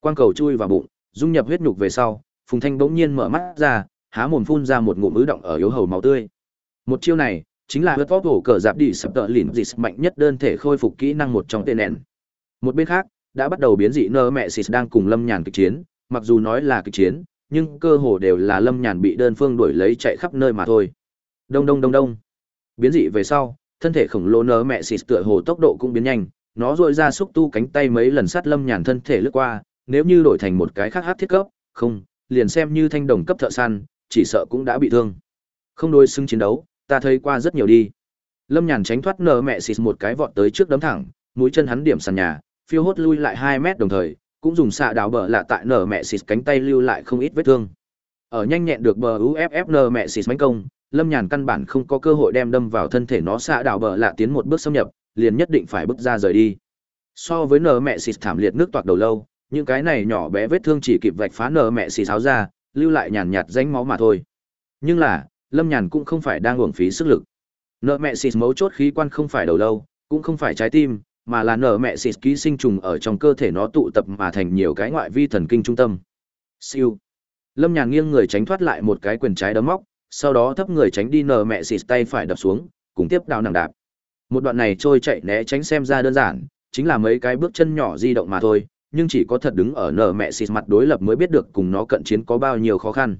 Quan cầu chui vào bụng, dung nhập huyết nhục về sau, phùng thanh bỗng nhiên mở mắt ra, há mồm phun ra một ngụm ứ động ở yếu hầu máu tươi. Một chiêu này, chính là hớt vót hổ cờ giáp đi sập tợ lìn dịt mạnh nhất đơn thể khôi phục kỹ năng một trong tên nền. Một bên khác, đã bắt đầu biến dị nơ mẹ xịt đang cùng lâm nhàn kịch chiến, mặc dù nói là kịch chiến, nhưng cơ hồ đều là lâm nhàn bị đơn phương đuổi lấy chạy khắp nơi mà thôi. Đông đông đông đông. Biến dị về sau thân thể khổng lồ nở mẹ xịt tựa hồ tốc độ cũng biến nhanh, nó dội ra xúc tu cánh tay mấy lần sát lâm nhàn thân thể lướt qua, nếu như đổi thành một cái khác hát thiết cấp, không, liền xem như thanh đồng cấp thợ săn, chỉ sợ cũng đã bị thương. Không đối xứng chiến đấu, ta thấy qua rất nhiều đi. Lâm nhàn tránh thoát nở mẹ xịt một cái vọt tới trước đấm thẳng, mũi chân hắn điểm sàn nhà, phiêu hốt lui lại hai mét đồng thời, cũng dùng xạ đào bờ lạ tại nở mẹ xịt cánh tay lưu lại không ít vết thương. Ở nhanh nhẹn được bờ UFFN mẹ xịt bánh công lâm nhàn căn bản không có cơ hội đem đâm vào thân thể nó xạ đảo bờ lạ tiến một bước xâm nhập, liền nhất định phải bước ra rời đi. So với nở mẹ xịt thảm liệt nước toạc đầu lâu, những cái này nhỏ bé vết thương chỉ kịp vạch phá nở mẹ xịt áo ra, lưu lại nhàn nhạt danh máu mà thôi. Nhưng là, lâm nhàn cũng không phải đang uổng phí sức lực. Nợ mẹ xịt mấu chốt khí quan không phải đầu lâu, cũng không phải trái tim, mà là nợ mẹ xịt ký sinh trùng ở trong cơ thể nó tụ tập mà thành nhiều cái ngoại vi thần kinh trung tâm. Siêu. Lâm nhàn nghiêng người tránh thoát lại một cái quyền trái đấm móc sau đó thấp người tránh đi nở mẹ xịt tay phải đập xuống, cùng tiếp đào nặng đạp. Một đoạn này trôi chạy né tránh xem ra đơn giản, chính là mấy cái bước chân nhỏ di động mà thôi, nhưng chỉ có thật đứng ở nở mẹ xịt mặt đối lập mới biết được cùng nó cận chiến có bao nhiêu khó khăn.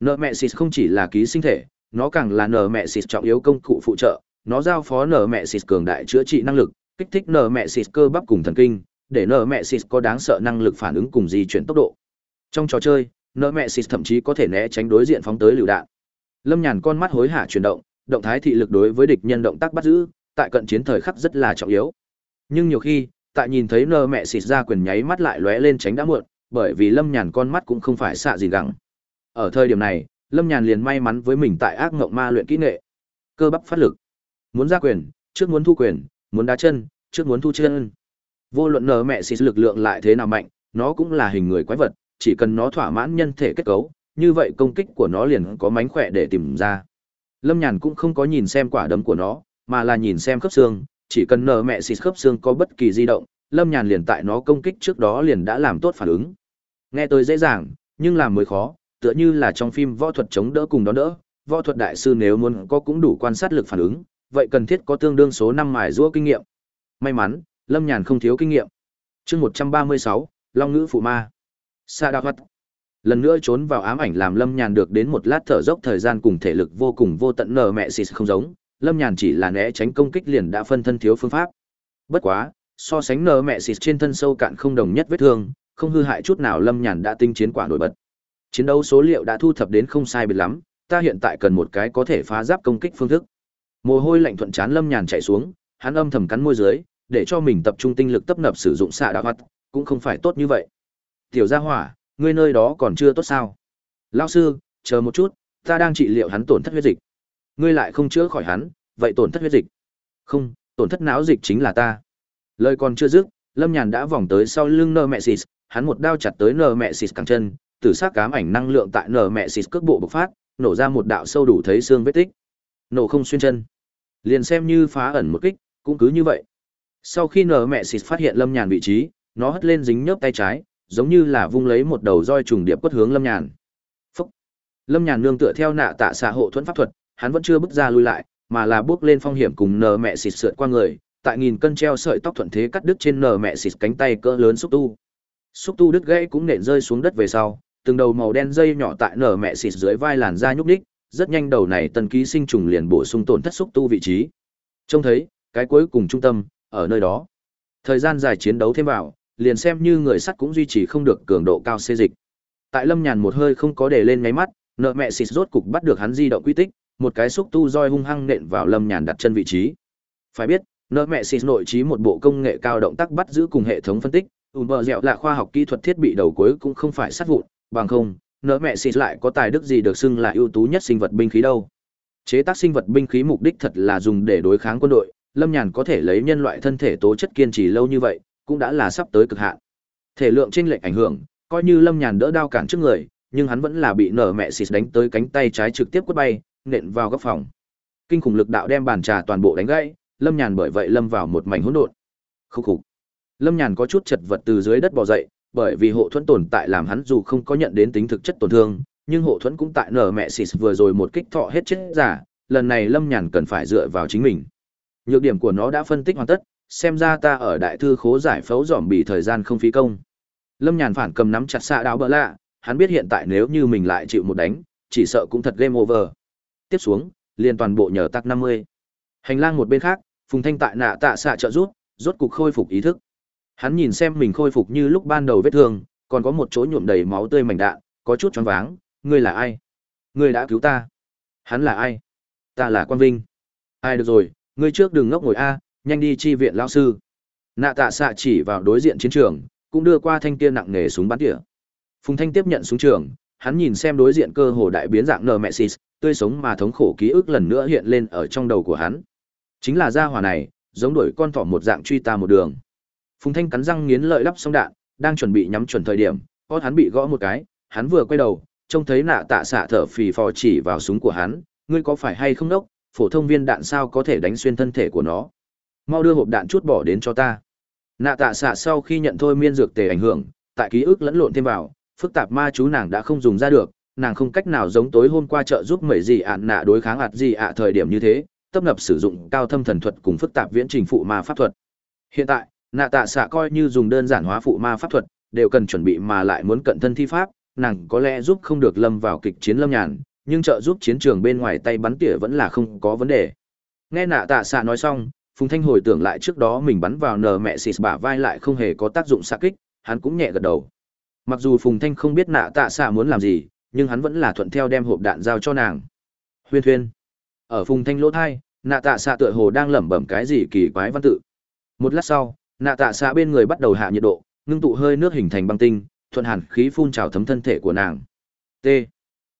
Nở mẹ xịt không chỉ là ký sinh thể, nó càng là nở mẹ xịt trọng yếu công cụ phụ trợ, nó giao phó nở mẹ xịt cường đại chữa trị năng lực, kích thích nở mẹ xịt cơ bắp cùng thần kinh, để nở mẹ xịt có đáng sợ năng lực phản ứng cùng di chuyển tốc độ. Trong trò chơi nợ mẹ xịt thậm chí có thể né tránh đối diện phóng tới lựu đạn lâm nhàn con mắt hối hả chuyển động động thái thị lực đối với địch nhân động tác bắt giữ tại cận chiến thời khắc rất là trọng yếu nhưng nhiều khi tại nhìn thấy nơ mẹ xịt ra quyền nháy mắt lại lóe lên tránh đã muộn bởi vì lâm nhàn con mắt cũng không phải xạ gì gẳng ở thời điểm này, Lâm Nhàn liền may mắn với mình tại ác ngộng ma luyện kỹ nghệ. Cơ bắp phát lực. Muốn ra quyền, trước muốn thu quyền, muốn đá chân, trước muốn thu chân. Vô luận nở mẹ xì lực lượng lại thế nào mạnh, nó cũng là hình người quái vật, chỉ cần nó thỏa mãn nhân thể kết cấu, như vậy công kích của nó liền có mánh khỏe để tìm ra. Lâm Nhàn cũng không có nhìn xem quả đấm của nó, mà là nhìn xem khớp xương, chỉ cần nở mẹ xịt khớp xương có bất kỳ di động, Lâm Nhàn liền tại nó công kích trước đó liền đã làm tốt phản ứng. Nghe tôi dễ dàng, nhưng làm mới khó, tựa như là trong phim võ thuật chống đỡ cùng đó đỡ, võ thuật đại sư nếu muốn có cũng đủ quan sát lực phản ứng, vậy cần thiết có tương đương số năm mài giũa kinh nghiệm. May mắn, Lâm Nhàn không thiếu kinh nghiệm. Chương một trăm ba mươi sáu, Long ngữ phụ ma. Sa Đa Vật. Lần nữa trốn vào ám ảnh làm Lâm Nhàn được đến một lát thở dốc thời gian cùng thể lực vô cùng vô tận nở mẹ xịt không giống, Lâm Nhàn chỉ là né tránh công kích liền đã phân thân thiếu phương pháp. Bất quá, so sánh nở mẹ xịt trên thân sâu cạn không đồng nhất vết thương, không hư hại chút nào Lâm Nhàn đã tinh chiến quả nổi bật. Chiến đấu số liệu đã thu thập đến không sai biệt lắm, ta hiện tại cần một cái có thể phá giáp công kích phương thức. Mồ hôi lạnh thuận chán Lâm Nhàn chạy xuống, hắn âm thầm cắn môi dưới, để cho mình tập trung tinh lực tấp nập sử dụng xạ đạo hoạt, cũng không phải tốt như vậy. Tiểu gia hỏa, ngươi nơi đó còn chưa tốt sao? Lão sư, chờ một chút, ta đang trị liệu hắn tổn thất huyết dịch. Ngươi lại không chữa khỏi hắn, vậy tổn thất huyết dịch? Không, tổn thất não dịch chính là ta. Lời còn chưa dứt, Lâm Nhàn đã vòng tới sau lưng nơ mẹ xịt, hắn một đao chặt tới nơ mẹ xịt cẳng chân, tử sắc cám ảnh năng lượng tại nờ mẹ xịt cước bộ bộc phát, nổ ra một đạo sâu đủ thấy xương vết tích. Nổ không xuyên chân. Liền xem như phá ẩn một kích, cũng cứ như vậy. Sau khi nờ mẹ xịt phát hiện Lâm Nhàn vị trí, nó hất lên dính nhớp tay trái, giống như là vung lấy một đầu roi trùng điệp quất hướng Lâm Nhàn. Phúc. Lâm Nhàn nương tựa theo nạ tạ xạ hộ thuẫn pháp thuật, hắn vẫn chưa bước ra lui lại, mà là bước lên phong hiểm cùng nở mẹ xịt sượt qua người, tại nghìn cân treo sợi tóc thuận thế cắt đứt trên nở mẹ xịt cánh tay cỡ lớn xúc tu. Xúc tu đứt gãy cũng nện rơi xuống đất về sau, từng đầu màu đen dây nhỏ tại nở mẹ xịt dưới vai làn da nhúc ních rất nhanh đầu này tân ký sinh trùng liền bổ sung tổn thất xúc tu vị trí. Trông thấy, cái cuối cùng trung tâm, ở nơi đó. Thời gian dài chiến đấu thêm vào, liền xem như người sắt cũng duy trì không được cường độ cao xê dịch. Tại Lâm Nhàn một hơi không có để lên nháy mắt, nợ mẹ xịt rốt cục bắt được hắn di động quy tích, một cái xúc tu roi hung hăng nện vào Lâm Nhàn đặt chân vị trí. Phải biết, nợ mẹ xịt nội trí một bộ công nghệ cao động tác bắt giữ cùng hệ thống phân tích, ùn bờ dẻo là khoa học kỹ thuật thiết bị đầu cuối cũng không phải sát vụn, bằng không, nợ mẹ xịt lại có tài đức gì được xưng là ưu tú nhất sinh vật binh khí đâu. Chế tác sinh vật binh khí mục đích thật là dùng để đối kháng quân đội, Lâm Nhàn có thể lấy nhân loại thân thể tố chất kiên trì lâu như vậy, cũng đã là sắp tới cực hạn. Thể lượng chênh lệch ảnh hưởng, coi như Lâm Nhàn đỡ đao cản trước người, nhưng hắn vẫn là bị nở mẹ xịt đánh tới cánh tay trái trực tiếp quất bay, nện vào góc phòng. Kinh khủng lực đạo đem bàn trà toàn bộ đánh gãy, Lâm Nhàn bởi vậy lâm vào một mảnh hỗn độn. Khô khủng. Lâm Nhàn có chút chật vật từ dưới đất bò dậy, bởi vì hộ thuẫn tồn tại làm hắn dù không có nhận đến tính thực chất tổn thương, nhưng hộ thuẫn cũng tại nở mẹ xịt vừa rồi một kích thọ hết chết giả, lần này Lâm Nhàn cần phải dựa vào chính mình. Nhược điểm của nó đã phân tích hoàn tất, xem ra ta ở đại thư khố giải phẫu dòm bị thời gian không phí công. Lâm Nhàn phản cầm nắm chặt xạ đáo bỡ lạ, hắn biết hiện tại nếu như mình lại chịu một đánh, chỉ sợ cũng thật game over. Tiếp xuống, liền toàn bộ nhờ tắc 50. Hành lang một bên khác, Phùng Thanh tại nạ tạ xạ trợ rút, rốt cục khôi phục ý thức. Hắn nhìn xem mình khôi phục như lúc ban đầu vết thương, còn có một chỗ nhuộm đầy máu tươi mảnh đạn, có chút choáng váng, ngươi là ai? Ngươi đã cứu ta. Hắn là ai? Ta là Quan Vinh. Ai được rồi, ngươi trước đừng ngốc ngồi a, nhanh đi chi viện lão sư. Nạ tạ xạ chỉ vào đối diện chiến trường, cũng đưa qua thanh kia nặng nề súng bắn tỉa. Phùng Thanh tiếp nhận súng trường, hắn nhìn xem đối diện cơ hồ đại biến dạng Nemesis, tươi sống mà thống khổ ký ức lần nữa hiện lên ở trong đầu của hắn. Chính là gia hỏa này, giống đuổi con thỏ một dạng truy ta một đường. Phùng Thanh cắn răng nghiến lợi lắp xong đạn, đang chuẩn bị nhắm chuẩn thời điểm, có hắn bị gõ một cái, hắn vừa quay đầu, trông thấy nạ tạ xạ thở phì phò chỉ vào súng của hắn, ngươi có phải hay không đốc, phổ thông viên đạn sao có thể đánh xuyên thân thể của nó. Mau đưa hộp đạn chút bỏ đến cho ta. Nạ tạ xạ sau khi nhận thôi miên dược tề ảnh hưởng, tại ký ức lẫn lộn thêm vào, phức tạp ma chú nàng đã không dùng ra được, nàng không cách nào giống tối hôm qua trợ giúp mẩy gì ạn nạ đối kháng ạt gì ạ thời điểm như thế, tập nập sử dụng cao thâm thần thuật cùng phức tạp viễn trình phụ ma pháp thuật. Hiện tại, nạ tạ xạ coi như dùng đơn giản hóa phụ ma pháp thuật, đều cần chuẩn bị mà lại muốn cận thân thi pháp, nàng có lẽ giúp không được lâm vào kịch chiến lâm nhàn, nhưng trợ giúp chiến trường bên ngoài tay bắn tỉa vẫn là không có vấn đề. Nghe nạ tạ xạ nói xong, Phùng Thanh hồi tưởng lại trước đó mình bắn vào nờ mẹ xịt bả vai lại không hề có tác dụng xạ kích, hắn cũng nhẹ gật đầu. Mặc dù Phùng Thanh không biết nạ tạ xạ muốn làm gì, nhưng hắn vẫn là thuận theo đem hộp đạn giao cho nàng. Huyên thuyên. Ở Phùng Thanh lỗ thai, nạ tạ xạ tựa hồ đang lẩm bẩm cái gì kỳ quái văn tự. Một lát sau, nạ tạ xạ bên người bắt đầu hạ nhiệt độ, ngưng tụ hơi nước hình thành băng tinh, thuận hàn khí phun trào thấm thân thể của nàng. T.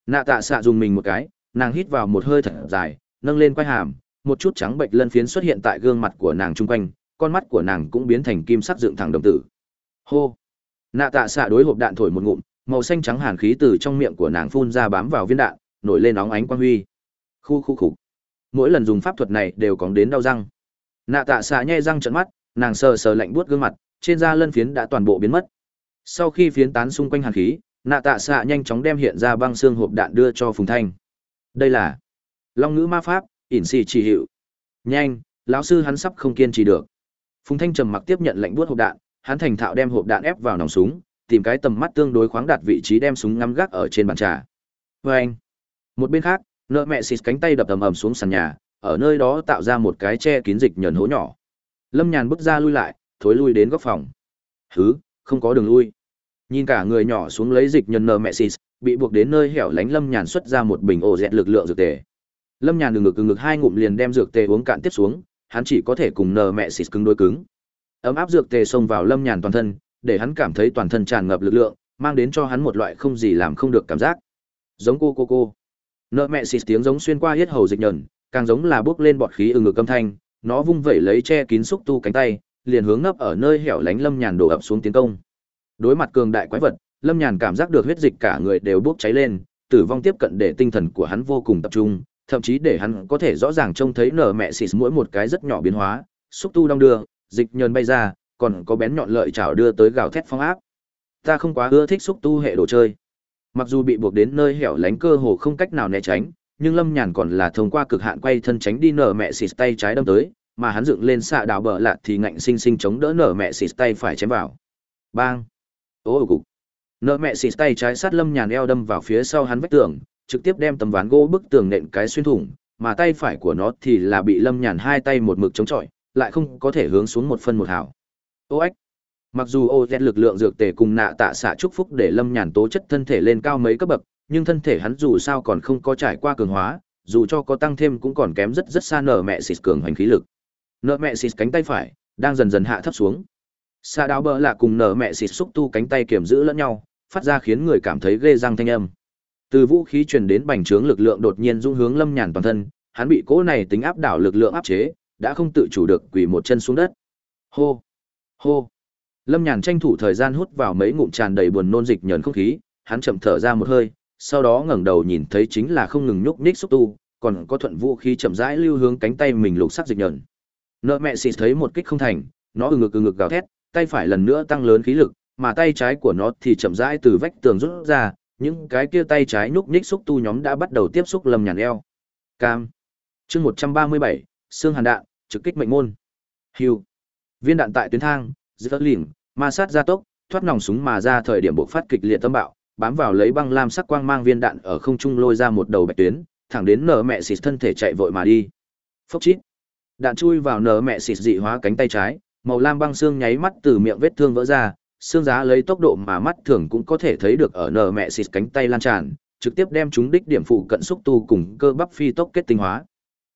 Nạ tạ xạ dùng mình một cái, nàng hít vào một hơi thật dài, nâng lên quai hàm, một chút trắng bệnh lân phiến xuất hiện tại gương mặt của nàng chung quanh, con mắt của nàng cũng biến thành kim sắc dựng thẳng đồng tử. Hô. Nạ tạ xạ đối hộp đạn thổi một ngụm, màu xanh trắng hàn khí từ trong miệng của nàng phun ra bám vào viên đạn, nổi lên óng ánh quang huy. Khu khu khục. Mỗi lần dùng pháp thuật này đều còn đến đau răng. Nạ tạ xạ nhai răng trợn mắt, nàng sờ sờ lạnh buốt gương mặt, trên da lân phiến đã toàn bộ biến mất. Sau khi phiến tán xung quanh hàn khí, nạ tạ xạ nhanh chóng đem hiện ra băng xương hộp đạn đưa cho Phùng Thanh. Đây là Long ngữ ma pháp, ỉn xì chỉ hiệu. Nhanh, lão sư hắn sắp không kiên trì được. Phùng Thanh trầm mặc tiếp nhận lệnh buốt hộp đạn, hắn thành thạo đem hộp đạn ép vào nòng súng, tìm cái tầm mắt tương đối khoáng đạt vị trí đem súng ngắm gác ở trên bàn trà. vê anh. Một bên khác, nợ mẹ xịt cánh tay đập ầm ầm xuống sàn nhà, ở nơi đó tạo ra một cái che kín dịch nhờn hố nhỏ. Lâm Nhàn bước ra lui lại, thối lui đến góc phòng. Hứ, không có đường lui. Nhìn cả người nhỏ xuống lấy dịch nhờn nợ mẹ xịt, bị buộc đến nơi hẻo lánh Lâm Nhàn xuất ra một bình ổ dẹt lực lượng dược tề. Lâm Nhàn ngừng ngực ngực hai ngụm liền đem dược tề uống cạn tiếp xuống, hắn chỉ có thể cùng nờ mẹ xịt cứng đôi cứng. Ấm áp dược tề xông vào Lâm Nhàn toàn thân, để hắn cảm thấy toàn thân tràn ngập lực lượng, mang đến cho hắn một loại không gì làm không được cảm giác. Giống cô cô cô. Nợ mẹ xịt tiếng giống xuyên qua hết hầu dịch nhẫn, càng giống là bước lên bọt khí ở ngực âm thanh, nó vung vẩy lấy che kín xúc tu cánh tay, liền hướng ngấp ở nơi hẻo lánh Lâm Nhàn đổ ập xuống tiến công. Đối mặt cường đại quái vật, Lâm Nhàn cảm giác được huyết dịch cả người đều bốc cháy lên, tử vong tiếp cận để tinh thần của hắn vô cùng tập trung, thậm chí để hắn có thể rõ ràng trông thấy nở mẹ xịt mỗi một cái rất nhỏ biến hóa, xúc tu đong đưa, dịch nhờn bay ra, còn có bén nhọn lợi chảo đưa tới gào thét phong áp. Ta không quá ưa thích xúc tu hệ đồ chơi. Mặc dù bị buộc đến nơi hẻo lánh cơ hồ không cách nào né tránh, nhưng Lâm Nhàn còn là thông qua cực hạn quay thân tránh đi nở mẹ xịt tay trái đâm tới, mà hắn dựng lên xạ đào bờ lạt thì ngạnh sinh sinh chống đỡ nở mẹ xịt tay phải chém vào. Bang! Ô cục! Nở mẹ xịt tay trái sát Lâm Nhàn eo đâm vào phía sau hắn vách tường, trực tiếp đem tấm ván gỗ bức tường nện cái xuyên thủng, mà tay phải của nó thì là bị Lâm Nhàn hai tay một mực chống chọi, lại không có thể hướng xuống một phân một hào. Ô ếch! Mặc dù ô Z lực lượng dược tề cùng nạ tạ xạ chúc phúc để Lâm Nhàn tố chất thân thể lên cao mấy cấp bậc, nhưng thân thể hắn dù sao còn không có trải qua cường hóa, dù cho có tăng thêm cũng còn kém rất rất xa nở mẹ xịt cường hành khí lực. Nở mẹ xịt cánh tay phải đang dần dần hạ thấp xuống. Sa đáo bờ là cùng nở mẹ xịt xúc tu cánh tay kiểm giữ lẫn nhau, phát ra khiến người cảm thấy ghê răng thanh âm. Từ vũ khí truyền đến bành trướng lực lượng đột nhiên dung hướng Lâm Nhàn toàn thân, hắn bị cỗ này tính áp đảo lực lượng áp chế, đã không tự chủ được quỳ một chân xuống đất. Hô, hô. Lâm Nhàn tranh thủ thời gian hút vào mấy ngụm tràn đầy buồn nôn dịch nhờn không khí, hắn chậm thở ra một hơi, sau đó ngẩng đầu nhìn thấy chính là không ngừng nhúc nhích xúc tu, còn có thuận vũ khí chậm rãi lưu hướng cánh tay mình lục sắc dịch nhờn. Nợ mẹ xì thấy một kích không thành, nó ừ ngực ừ ngực gào thét, tay phải lần nữa tăng lớn khí lực, mà tay trái của nó thì chậm rãi từ vách tường rút ra, những cái kia tay trái nhúc nhích xúc tu nhóm đã bắt đầu tiếp xúc Lâm Nhàn eo. Cam. Chương 137, xương hàn đạn, trực kích mệnh môn. Hưu. Viên đạn tại tuyến thang, giữa lỉnh, ma sát gia tốc, thoát nòng súng mà ra thời điểm bộc phát kịch liệt tâm bạo, bám vào lấy băng lam sắc quang mang viên đạn ở không trung lôi ra một đầu bạch tuyến, thẳng đến nở mẹ xịt thân thể chạy vội mà đi. Phốc chít. Đạn chui vào nở mẹ xịt dị hóa cánh tay trái, màu lam băng xương nháy mắt từ miệng vết thương vỡ ra, xương giá lấy tốc độ mà mắt thường cũng có thể thấy được ở nở mẹ xịt cánh tay lan tràn, trực tiếp đem chúng đích điểm phụ cận xúc tu cùng cơ bắp phi tốc kết tinh hóa.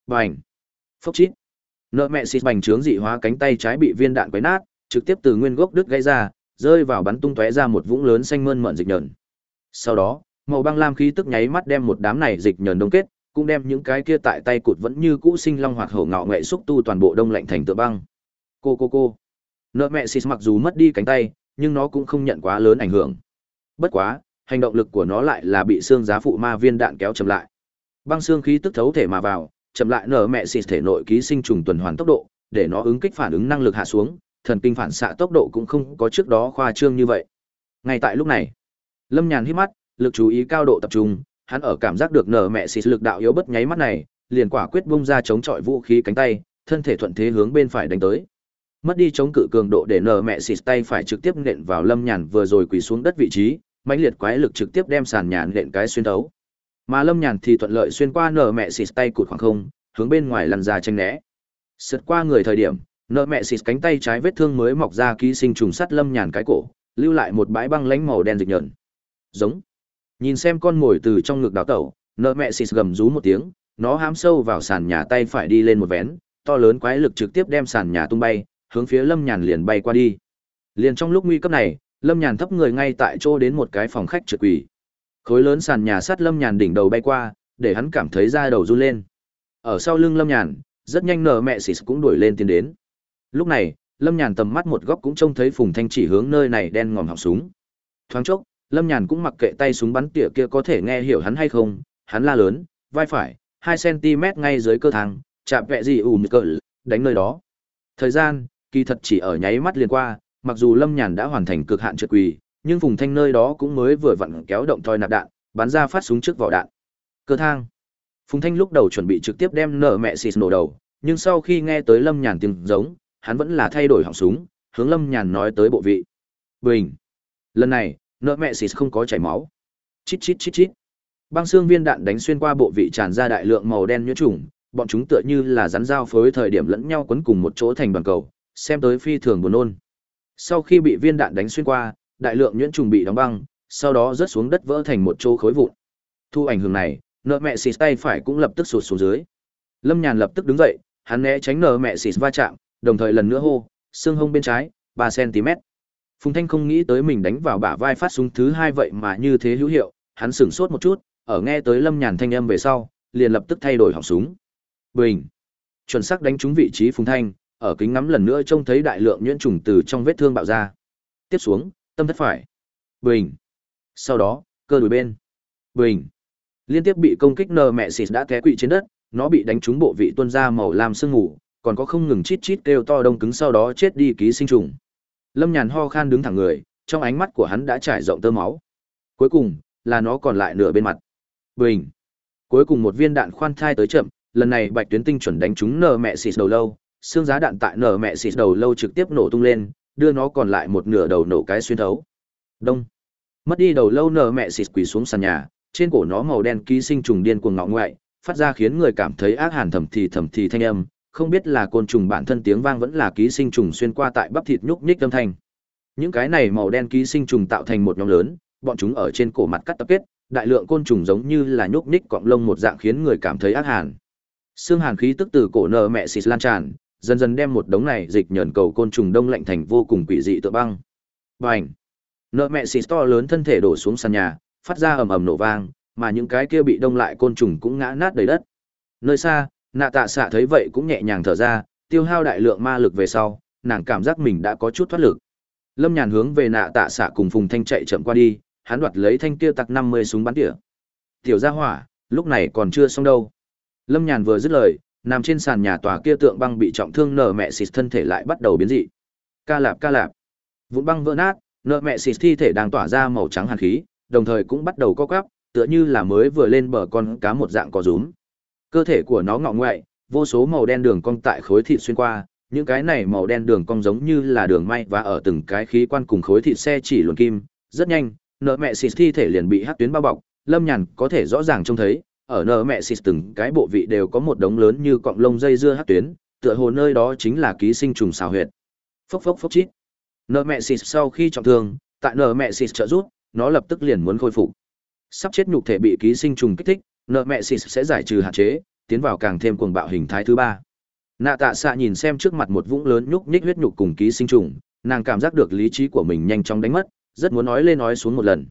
Bành. Phốc chít. Nợ mẹ xịt bành trướng dị hóa cánh tay trái bị viên đạn quấy nát, trực tiếp từ nguyên gốc đứt gãy ra, rơi vào bắn tung tóe ra một vũng lớn xanh mơn mởn dịch nhờn. Sau đó, màu băng lam khí tức nháy mắt đem một đám này dịch nhờn đông kết, cũng đem những cái kia tại tay cụt vẫn như cũ sinh long hoạt hổ ngạo nghệ xúc tu toàn bộ đông lạnh thành tựa băng. Cô cô cô. Nợ mẹ xịt mặc dù mất đi cánh tay, nhưng nó cũng không nhận quá lớn ảnh hưởng. Bất quá, hành động lực của nó lại là bị xương giá phụ ma viên đạn kéo chậm lại. Băng xương khí tức thấu thể mà vào, chậm lại nở mẹ xịt thể nội ký sinh trùng tuần hoàn tốc độ, để nó ứng kích phản ứng năng lực hạ xuống, thần kinh phản xạ tốc độ cũng không có trước đó khoa trương như vậy. Ngay tại lúc này, Lâm Nhàn hít mắt, lực chú ý cao độ tập trung, hắn ở cảm giác được nở mẹ xịt lực đạo yếu bất nháy mắt này, liền quả quyết bung ra chống chọi vũ khí cánh tay, thân thể thuận thế hướng bên phải đánh tới. Mất đi chống cự cường độ để nở mẹ xịt tay phải trực tiếp nện vào Lâm Nhàn vừa rồi quỳ xuống đất vị trí, mãnh liệt quái lực trực tiếp đem sàn nhàn nện cái xuyên thấu. Mà Lâm Nhàn thì thuận lợi xuyên qua nở mẹ xịt tay cụt khoảng không, hướng bên ngoài lăn ra tranh né. Sượt qua người thời điểm, nợ mẹ xịt cánh tay trái vết thương mới mọc ra ký sinh trùng sắt lâm nhàn cái cổ, lưu lại một bãi băng lánh màu đen dịch nhợn. Giống. Nhìn xem con mồi từ trong ngực đào tẩu, nợ mẹ xịt gầm rú một tiếng, nó hám sâu vào sàn nhà tay phải đi lên một vén, to lớn quái lực trực tiếp đem sàn nhà tung bay, hướng phía lâm nhàn liền bay qua đi. Liền trong lúc nguy cấp này, lâm nhàn thấp người ngay tại chỗ đến một cái phòng khách trượt quỷ. Khối lớn sàn nhà sắt lâm nhàn đỉnh đầu bay qua, để hắn cảm thấy da đầu run lên. Ở sau lưng lâm nhàn, rất nhanh nở mẹ xịt cũng đuổi lên tiến đến. Lúc này, Lâm Nhàn tầm mắt một góc cũng trông thấy Phùng Thanh chỉ hướng nơi này đen ngòm họng súng. Thoáng chốc, Lâm Nhàn cũng mặc kệ tay súng bắn tỉa kia có thể nghe hiểu hắn hay không, hắn la lớn, vai phải, 2 cm ngay dưới cơ thang, chạm vẹ gì ùm cỡ, đánh nơi đó. Thời gian, kỳ thật chỉ ở nháy mắt liền qua, mặc dù Lâm Nhàn đã hoàn thành cực hạn trượt quỳ, nhưng Phùng Thanh nơi đó cũng mới vừa vặn kéo động thoi nạp đạn, bắn ra phát súng trước vỏ đạn. Cơ thang. Phùng Thanh lúc đầu chuẩn bị trực tiếp đem nở mẹ xịt nổ đầu, nhưng sau khi nghe tới Lâm Nhàn tiếng giống, hắn vẫn là thay đổi họng súng, hướng Lâm Nhàn nói tới bộ vị. Bình. Lần này, nợ mẹ xịt không có chảy máu. Chít chít chít chít. Băng xương viên đạn đánh xuyên qua bộ vị tràn ra đại lượng màu đen nhuyễn trùng, bọn chúng tựa như là rắn dao phối thời điểm lẫn nhau quấn cùng một chỗ thành đoàn cầu, xem tới phi thường buồn nôn. Sau khi bị viên đạn đánh xuyên qua, đại lượng nhuyễn trùng bị đóng băng, sau đó rớt xuống đất vỡ thành một chỗ khối vụn. Thu ảnh hưởng này, nợ mẹ xịt tay phải cũng lập tức sụt xuống dưới. Lâm Nhàn lập tức đứng dậy, hắn né tránh nợ mẹ xịt va chạm, đồng thời lần nữa hô, xương hông bên trái, 3 cm. Phùng Thanh không nghĩ tới mình đánh vào bả vai phát súng thứ hai vậy mà như thế hữu hiệu, hắn sửng sốt một chút, ở nghe tới Lâm Nhàn thanh âm về sau, liền lập tức thay đổi họng súng. Bình. Chuẩn xác đánh trúng vị trí Phùng Thanh, ở kính ngắm lần nữa trông thấy đại lượng nhuyễn trùng từ trong vết thương bạo ra. Tiếp xuống, tâm thất phải. Bình. Sau đó, cơ đùi bên. Bình. Liên tiếp bị công kích nờ mẹ xịt đã té quỵ trên đất, nó bị đánh trúng bộ vị tuôn ra màu lam sương ngủ, còn có không ngừng chít chít kêu to đông cứng sau đó chết đi ký sinh trùng. Lâm Nhàn ho khan đứng thẳng người, trong ánh mắt của hắn đã trải rộng tơ máu. Cuối cùng, là nó còn lại nửa bên mặt. Bình. Cuối cùng một viên đạn khoan thai tới chậm, lần này Bạch Tuyến Tinh chuẩn đánh trúng nờ mẹ xịt đầu lâu, xương giá đạn tại nở mẹ xịt đầu lâu trực tiếp nổ tung lên, đưa nó còn lại một nửa đầu nổ cái xuyên thấu. Đông. Mất đi đầu lâu nở mẹ xịt quỳ xuống sàn nhà, trên cổ nó màu đen ký sinh trùng điên cuồng ngọ ngoại, phát ra khiến người cảm thấy ác hàn thầm thì thầm thì thanh âm, không biết là côn trùng bản thân tiếng vang vẫn là ký sinh trùng xuyên qua tại bắp thịt nhúc nhích âm thanh. những cái này màu đen ký sinh trùng tạo thành một nhóm lớn bọn chúng ở trên cổ mặt cắt tập kết đại lượng côn trùng giống như là nhúc nhích cọng lông một dạng khiến người cảm thấy ác hàn xương hàn khí tức từ cổ nở mẹ xịt lan tràn dần dần đem một đống này dịch nhờn cầu côn trùng đông lạnh thành vô cùng quỷ dị tựa băng Bành! Nợ mẹ xì to lớn thân thể đổ xuống sàn nhà, phát ra ầm ầm nổ vang, mà những cái kia bị đông lại côn trùng cũng ngã nát đầy đất. Nơi xa, nạ tạ xạ thấy vậy cũng nhẹ nhàng thở ra, tiêu hao đại lượng ma lực về sau, nàng cảm giác mình đã có chút thoát lực. Lâm Nhàn hướng về nạ tạ xạ cùng Phùng Thanh chạy chậm qua đi, hắn đoạt lấy thanh kia tặc 50 súng bắn tỉa. Tiểu gia hỏa, lúc này còn chưa xong đâu. Lâm Nhàn vừa dứt lời, nằm trên sàn nhà tòa kia tượng băng bị trọng thương nở mẹ xịt thân thể lại bắt đầu biến dị. Ca lạp ca lạp. Vụn băng vỡ nát, nợ mẹ xịt thi thể đang tỏa ra màu trắng hàn khí, đồng thời cũng bắt đầu co quắp, tựa như là mới vừa lên bờ con cá một dạng có rúm. Cơ thể của nó ngọ ngoại, vô số màu đen đường cong tại khối thịt xuyên qua, những cái này màu đen đường cong giống như là đường may và ở từng cái khí quan cùng khối thịt xe chỉ luồn kim, rất nhanh, nợ mẹ xịt thi thể liền bị hắc tuyến bao bọc, Lâm Nhàn có thể rõ ràng trông thấy, ở nợ mẹ xịt từng cái bộ vị đều có một đống lớn như cọng lông dây dưa hát tuyến, tựa hồ nơi đó chính là ký sinh trùng xào huyệt. Phốc phốc phốc chít. Nợ mẹ xịt sau khi trọng thương, tại nợ mẹ xịt trợ giúp, nó lập tức liền muốn khôi phục. Sắp chết nhục thể bị ký sinh trùng kích thích, nợ mẹ xịt sẽ giải trừ hạn chế, tiến vào càng thêm cuồng bạo hình thái thứ ba. Nạ tạ xạ nhìn xem trước mặt một vũng lớn nhúc nhích huyết nhục cùng ký sinh trùng, nàng cảm giác được lý trí của mình nhanh chóng đánh mất, rất muốn nói lên nói xuống một lần.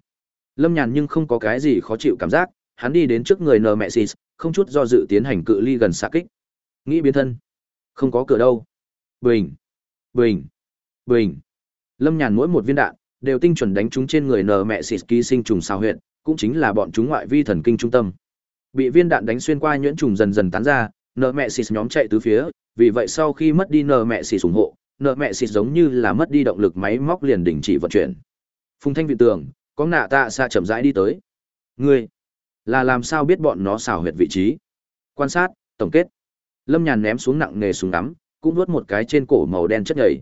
Lâm Nhàn nhưng không có cái gì khó chịu cảm giác, hắn đi đến trước người nờ mẹ xì không chút do dự tiến hành cự ly gần xạ kích. Nghĩ biến thân, không có cửa đâu. Bình, bình, bình. Lâm Nhàn mỗi một viên đạn đều tinh chuẩn đánh trúng trên người nờ mẹ xịt ký sinh trùng sao huyện, cũng chính là bọn chúng ngoại vi thần kinh trung tâm. Bị viên đạn đánh xuyên qua nhuyễn trùng dần dần tán ra, nờ mẹ xịt nhóm chạy tứ phía, vì vậy sau khi mất đi nờ mẹ xịt ủng hộ, nợ mẹ xịt giống như là mất đi động lực máy móc liền đình chỉ vận chuyển. Phùng Thanh vị tường, có nạ tạ xa chậm rãi đi tới. Ngươi, là làm sao biết bọn nó xào huyệt vị trí? Quan sát, tổng kết. Lâm Nhàn ném xuống nặng nề súng ngắm, cũng nuốt một cái trên cổ màu đen chất nhầy.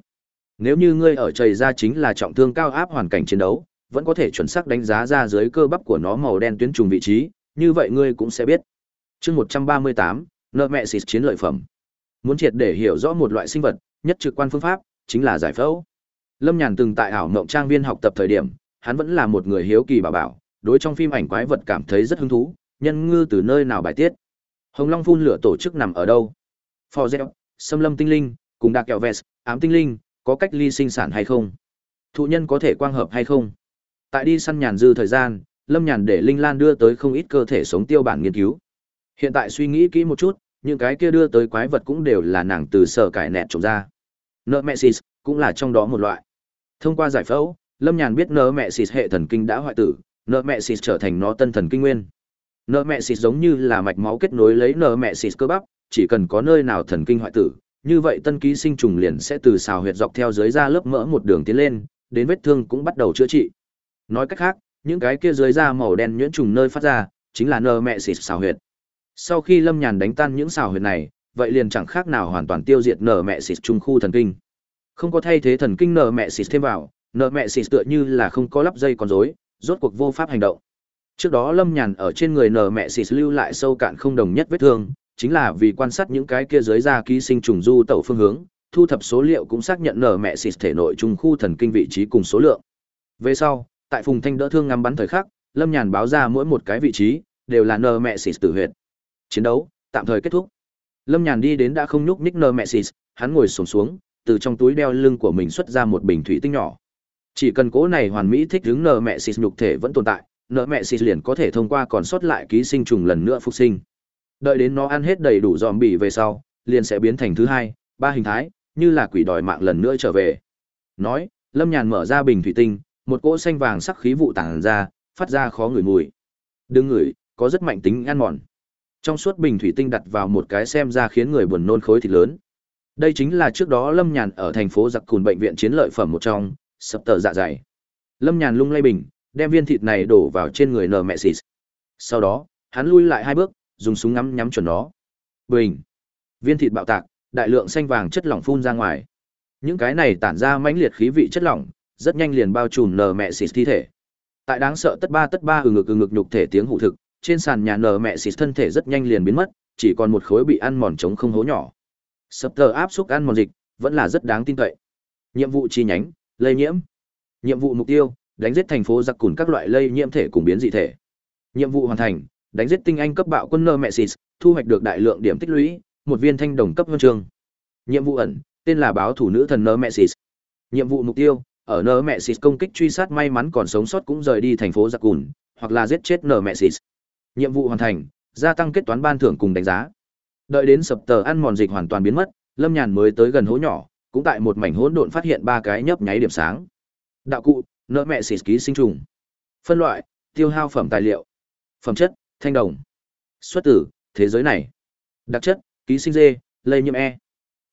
Nếu như ngươi ở trời ra chính là trọng thương cao áp hoàn cảnh chiến đấu, vẫn có thể chuẩn xác đánh giá ra dưới cơ bắp của nó màu đen tuyến trùng vị trí, như vậy ngươi cũng sẽ biết. Chương 138, nợ mẹ xịt chiến lợi phẩm. Muốn triệt để hiểu rõ một loại sinh vật, nhất trực quan phương pháp chính là giải phẫu. Lâm Nhàn từng tại ảo mộng trang viên học tập thời điểm, hắn vẫn là một người hiếu kỳ bảo bảo, đối trong phim ảnh quái vật cảm thấy rất hứng thú, nhân ngư từ nơi nào bài tiết. Hồng Long phun lửa tổ chức nằm ở đâu? Phò Dẹo, Sâm Lâm Tinh Linh, cùng Đạc Kẹo Vest, Ám Tinh Linh, có cách ly sinh sản hay không? Thụ nhân có thể quang hợp hay không? Tại đi săn nhàn dư thời gian, Lâm Nhàn để Linh Lan đưa tới không ít cơ thể sống tiêu bản nghiên cứu. Hiện tại suy nghĩ kỹ một chút, những cái kia đưa tới quái vật cũng đều là nàng từ sở cải nẹt trồng ra. Nợ mẹ xịt cũng là trong đó một loại. Thông qua giải phẫu, Lâm Nhàn biết nợ mẹ xịt hệ thần kinh đã hoại tử, nợ mẹ xịt trở thành nó tân thần kinh nguyên. Nợ mẹ xịt giống như là mạch máu kết nối lấy nợ mẹ xịt cơ bắp, chỉ cần có nơi nào thần kinh hoại tử, như vậy tân ký sinh trùng liền sẽ từ xào huyệt dọc theo dưới da lớp mỡ một đường tiến lên, đến vết thương cũng bắt đầu chữa trị. Nói cách khác, những cái kia dưới da màu đen nhuyễn trùng nơi phát ra, chính là nợ mẹ xịt xào huyệt. Sau khi Lâm Nhàn đánh tan những xào huyệt này, vậy liền chẳng khác nào hoàn toàn tiêu diệt nợ mẹ xịt trung khu thần kinh. Không có thay thế thần kinh nợ mẹ xịt thêm vào, nợ mẹ xịt tựa như là không có lắp dây con rối, rốt cuộc vô pháp hành động. Trước đó Lâm Nhàn ở trên người nở mẹ xịt lưu lại sâu cạn không đồng nhất vết thương, chính là vì quan sát những cái kia dưới da ký sinh trùng du tẩu phương hướng, thu thập số liệu cũng xác nhận nở mẹ xịt thể nội trung khu thần kinh vị trí cùng số lượng. Về sau, tại Phùng Thanh đỡ thương ngắm bắn thời khắc, Lâm Nhàn báo ra mỗi một cái vị trí đều là nở mẹ xịt tử huyệt. Chiến đấu tạm thời kết thúc. Lâm Nhàn đi đến đã không nhúc nhích nở mẹ xịt, hắn ngồi xổm xuống, từ trong túi đeo lưng của mình xuất ra một bình thủy tinh nhỏ. Chỉ cần cố này hoàn mỹ thích ứng nợ mẹ xịt nhục thể vẫn tồn tại, nợ mẹ xịt liền có thể thông qua còn sót lại ký sinh trùng lần nữa phục sinh. Đợi đến nó ăn hết đầy đủ dòm bỉ về sau, liền sẽ biến thành thứ hai, ba hình thái, như là quỷ đòi mạng lần nữa trở về. Nói, Lâm Nhàn mở ra bình thủy tinh, một cỗ xanh vàng sắc khí vụ tản ra, phát ra khó ngửi mùi. Đừng ngửi, có rất mạnh tính ăn mòn. Trong suốt bình thủy tinh đặt vào một cái xem ra khiến người buồn nôn khối thịt lớn. Đây chính là trước đó Lâm Nhàn ở thành phố giặc cùn bệnh viện chiến lợi phẩm một trong, sập tờ dạ dày. Lâm Nhàn lung lay bình, đem viên thịt này đổ vào trên người nờ mẹ xịt. Sau đó, hắn lui lại hai bước, dùng súng ngắm nhắm chuẩn nó. Bình. Viên thịt bạo tạc, đại lượng xanh vàng chất lỏng phun ra ngoài. Những cái này tản ra mãnh liệt khí vị chất lỏng, rất nhanh liền bao trùm nờ mẹ xịt thi thể. Tại đáng sợ tất ba tất ba ừ ngực ừ ngực nhục thể tiếng hụ thực, trên sàn nhà nờ mẹ xịt thân thể rất nhanh liền biến mất, chỉ còn một khối bị ăn mòn trống không hố nhỏ. Sập tờ áp xúc ăn mòn dịch, vẫn là rất đáng tin cậy. Nhiệm vụ chi nhánh, lây nhiễm. Nhiệm vụ mục tiêu, đánh giết thành phố giặc cùn các loại lây nhiễm thể cùng biến dị thể. Nhiệm vụ hoàn thành, đánh giết tinh anh cấp bạo quân nơ mẹ xịt, thu hoạch được đại lượng điểm tích lũy, một viên thanh đồng cấp huân chương. Nhiệm vụ ẩn, tên là báo thủ nữ thần nơ mẹ xịt. Nhiệm vụ mục tiêu, ở nơ mẹ xịt công kích truy sát may mắn còn sống sót cũng rời đi thành phố giặc cùn, hoặc là giết chết nơ mẹ xịt. Nhiệm vụ hoàn thành, gia tăng kết toán ban thưởng cùng đánh giá. Đợi đến sập tờ ăn mòn dịch hoàn toàn biến mất, Lâm Nhàn mới tới gần hố nhỏ, cũng tại một mảnh hỗn độn phát hiện ba cái nhấp nháy điểm sáng. Đạo cụ, nợ mẹ xịt ký sinh trùng. Phân loại, tiêu hao phẩm tài liệu. Phẩm chất, thanh đồng. Xuất tử, thế giới này. Đặc chất, ký sinh dê, lây nhiễm E.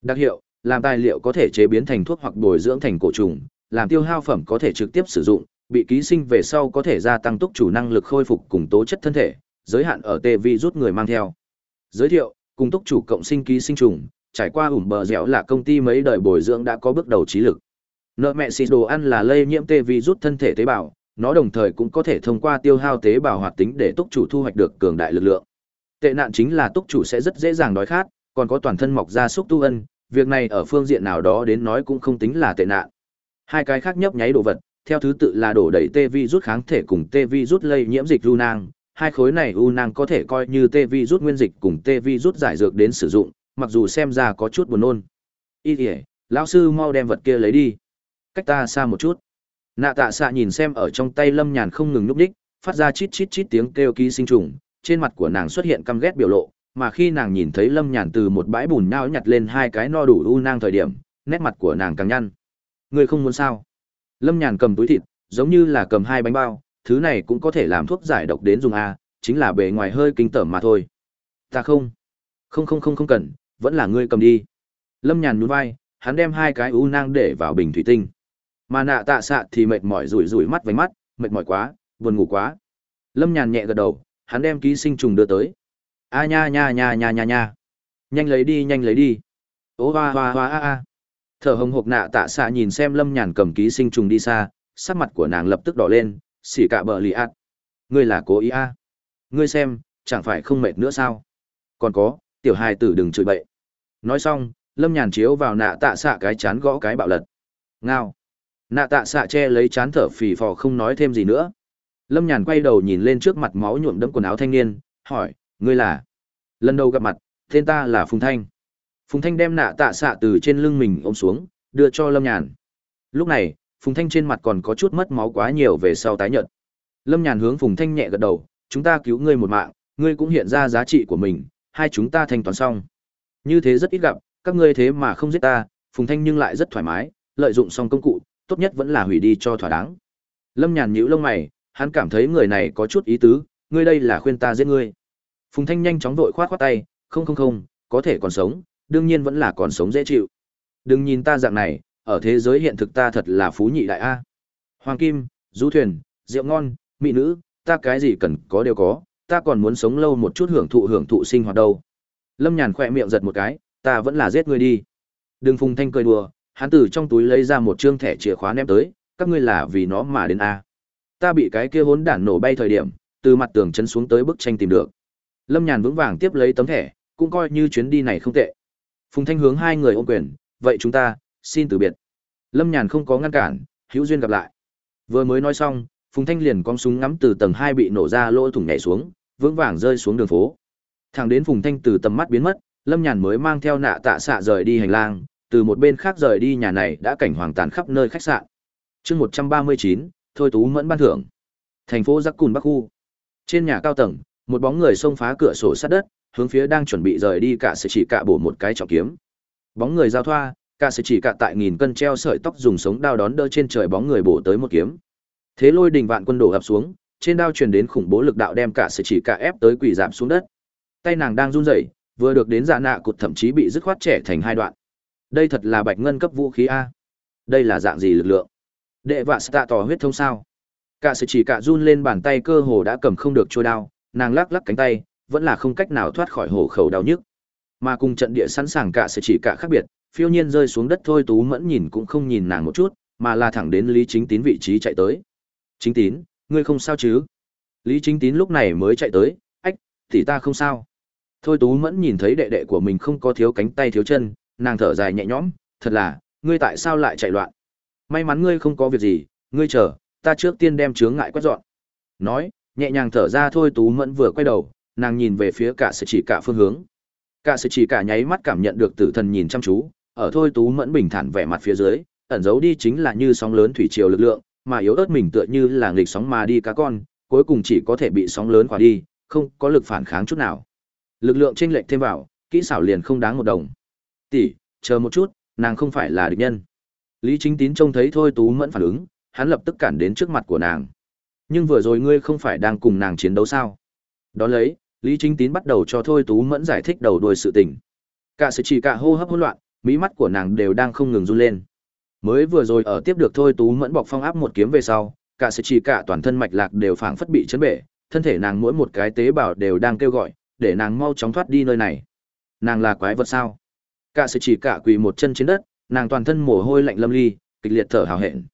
Đặc hiệu, làm tài liệu có thể chế biến thành thuốc hoặc bồi dưỡng thành cổ trùng, làm tiêu hao phẩm có thể trực tiếp sử dụng, bị ký sinh về sau có thể gia tăng tốc chủ năng lực khôi phục cùng tố chất thân thể, giới hạn ở tê vi rút người mang theo. Giới thiệu, cùng tốc chủ cộng sinh ký sinh trùng, trải qua ủm bờ dẻo là công ty mấy đời bồi dưỡng đã có bước đầu trí lực. Nợ mẹ xịt đồ ăn là lây nhiễm tê vi rút thân thể tế bào, nó đồng thời cũng có thể thông qua tiêu hao tế bào hoạt tính để túc chủ thu hoạch được cường đại lực lượng. Tệ nạn chính là túc chủ sẽ rất dễ dàng đói khát, còn có toàn thân mọc ra xúc tu ân, việc này ở phương diện nào đó đến nói cũng không tính là tệ nạn. Hai cái khác nhấp nháy đồ vật, theo thứ tự là đổ đầy tê vi rút kháng thể cùng tê vi rút lây nhiễm dịch u nang. Hai khối này u nang có thể coi như tê vi rút nguyên dịch cùng tê vi rút giải dược đến sử dụng, mặc dù xem ra có chút buồn nôn. Y kìa, lão sư mau đem vật kia lấy đi. Cách ta xa một chút. Nạ tạ xạ nhìn xem ở trong tay lâm nhàn không ngừng núp đích, phát ra chít chít chít tiếng kêu ký sinh trùng, trên mặt của nàng xuất hiện căm ghét biểu lộ, mà khi nàng nhìn thấy lâm nhàn từ một bãi bùn nhao nhặt lên hai cái no đủ u nang thời điểm, nét mặt của nàng càng nhăn. Người không muốn sao? Lâm nhàn cầm túi thịt, giống như là cầm hai bánh bao, thứ này cũng có thể làm thuốc giải độc đến dùng a, chính là bề ngoài hơi kinh tởm mà thôi. Ta không. Không không không không cần, vẫn là ngươi cầm đi. Lâm nhàn nhún vai, hắn đem hai cái u nang để vào bình thủy tinh. Mà nạ tạ xạ thì mệt mỏi rủi rủi mắt vánh mắt, mệt mỏi quá, buồn ngủ quá. Lâm nhàn nhẹ gật đầu, hắn đem ký sinh trùng đưa tới. A nha nha nha nha nha nha. Nhanh lấy đi, nhanh lấy đi. Ô hoa hoa hoa a a. Thở hồng hộc nạ tạ xạ nhìn xem Lâm nhàn cầm ký sinh trùng đi xa, sắc mặt của nàng lập tức đỏ lên, xỉ cả bờ lì ạt. Ngươi là cố ý a? Ngươi xem, chẳng phải không mệt nữa sao? Còn có, tiểu hài tử đừng chửi bậy. Nói xong, Lâm nhàn chiếu vào nạ tạ xạ cái chán gõ cái bạo lật. Ngao. Nạ tạ xạ che lấy chán thở phì phò không nói thêm gì nữa. Lâm nhàn quay đầu nhìn lên trước mặt máu nhuộm đẫm quần áo thanh niên hỏi ngươi là? Lần đầu gặp mặt tên ta là phùng thanh. Phùng thanh đem nạ tạ xạ từ trên lưng mình ôm xuống đưa cho lâm nhàn. Lúc này phùng thanh trên mặt còn có chút mất máu quá nhiều về sau tái nhợt. Lâm nhàn hướng phùng thanh nhẹ gật đầu chúng ta cứu ngươi một mạng ngươi cũng hiện ra giá trị của mình hai chúng ta thanh toán xong như thế rất ít gặp các ngươi thế mà không giết ta phùng thanh nhưng lại rất thoải mái lợi dụng xong công cụ tốt nhất vẫn là hủy đi cho thỏa đáng. Lâm Nhàn nhíu lông mày, hắn cảm thấy người này có chút ý tứ, ngươi đây là khuyên ta giết ngươi. Phùng Thanh nhanh chóng vội khoát khoát tay, không không không, có thể còn sống, đương nhiên vẫn là còn sống dễ chịu. Đừng nhìn ta dạng này, ở thế giới hiện thực ta thật là phú nhị đại a. Hoàng kim, du thuyền, rượu ngon, mỹ nữ, ta cái gì cần có đều có, ta còn muốn sống lâu một chút hưởng thụ hưởng thụ sinh hoạt đâu. Lâm Nhàn khỏe miệng giật một cái, ta vẫn là giết ngươi đi. Đừng Phùng Thanh cười đùa, hắn từ trong túi lấy ra một trương thẻ chìa khóa ném tới, các ngươi là vì nó mà đến a. Ta bị cái kia hỗn đản nổ bay thời điểm, từ mặt tường chấn xuống tới bức tranh tìm được. Lâm Nhàn vững vàng tiếp lấy tấm thẻ, cũng coi như chuyến đi này không tệ. Phùng Thanh hướng hai người ôm quyền, vậy chúng ta, xin từ biệt. Lâm Nhàn không có ngăn cản, hữu duyên gặp lại. Vừa mới nói xong, Phùng Thanh liền cong súng ngắm từ tầng hai bị nổ ra lỗ thủng nhảy xuống, vững vàng rơi xuống đường phố. Thẳng đến Phùng Thanh từ tầm mắt biến mất, Lâm Nhàn mới mang theo nạ tạ xạ rời đi hành lang, từ một bên khác rời đi nhà này đã cảnh hoàng tàn khắp nơi khách sạn. chương một trăm ba mươi chín Thôi Tú Mẫn ban thưởng. Thành phố giắc Cùn Bắc Khu. Trên nhà cao tầng, một bóng người xông phá cửa sổ sát đất, hướng phía đang chuẩn bị rời đi cả sẽ chỉ cạ bổ một cái trọng kiếm. Bóng người giao thoa, cả sẽ chỉ cạ tại nghìn cân treo sợi tóc dùng sống đao đón đỡ trên trời bóng người bổ tới một kiếm. Thế lôi đình vạn quân đổ ập xuống, trên đao truyền đến khủng bố lực đạo đem cả sẽ chỉ cạ ép tới quỷ giảm xuống đất. Tay nàng đang run rẩy, vừa được đến dạ nạ cụt thậm chí bị dứt khoát trẻ thành hai đoạn. Đây thật là bạch ngân cấp vũ khí A. Đây là dạng gì lực lượng? Đệ vạ tạ tỏ huyết thông sao? Cả sự chỉ cả run lên bàn tay cơ hồ đã cầm không được trôi đao, nàng lắc lắc cánh tay, vẫn là không cách nào thoát khỏi hổ khẩu đau nhức. Mà cùng trận địa sẵn sàng cả sự chỉ cả khác biệt, phiêu nhiên rơi xuống đất thôi tú mẫn nhìn cũng không nhìn nàng một chút, mà là thẳng đến Lý Chính Tín vị trí chạy tới. Chính Tín, ngươi không sao chứ? Lý Chính Tín lúc này mới chạy tới, ách, thì ta không sao. Thôi tú mẫn nhìn thấy đệ đệ của mình không có thiếu cánh tay thiếu chân, nàng thở dài nhẹ nhõm, thật là, ngươi tại sao lại chạy loạn? May mắn ngươi không có việc gì, Ngươi chờ, ta trước tiên đem chướng ngại quét dọn. Nói, nhẹ nhàng thở ra thôi Tú Mẫn vừa quay đầu, nàng nhìn về phía cả sự chỉ cả phương hướng. Cả sự chỉ cả nháy mắt cảm nhận được tử thần nhìn chăm chú, ở thôi Tú Mẫn bình thản vẻ mặt phía dưới, ẩn giấu đi chính là như sóng lớn thủy triều lực lượng, mà yếu ớt mình tựa như là nghịch sóng mà đi cá con, cuối cùng chỉ có thể bị sóng lớn khỏa đi, không có lực phản kháng chút nào. Lực lượng chênh lệch thêm vào, kỹ xảo liền không đáng một đồng. Tỷ, chờ một chút, nàng không phải là địch nhân. Lý Chính Tín trông thấy thôi Tú Mẫn phản ứng, hắn lập tức cản đến trước mặt của nàng. Nhưng vừa rồi ngươi không phải đang cùng nàng chiến đấu sao? Đó lấy, Lý Chính Tín bắt đầu cho thôi Tú Mẫn giải thích đầu đuôi sự tình. Cả sự chỉ cả hô hấp hỗn loạn, mí mắt của nàng đều đang không ngừng run lên. Mới vừa rồi ở tiếp được thôi Tú Mẫn bọc phong áp một kiếm về sau, cả sự chỉ cả toàn thân mạch lạc đều phảng phất bị chấn bể, thân thể nàng mỗi một cái tế bào đều đang kêu gọi, để nàng mau chóng thoát đi nơi này. Nàng là quái vật sao? Cả sự chỉ cả quỳ một chân trên đất, nàng toàn thân mồ hôi lạnh lâm ly, kịch liệt thở hào hẹn.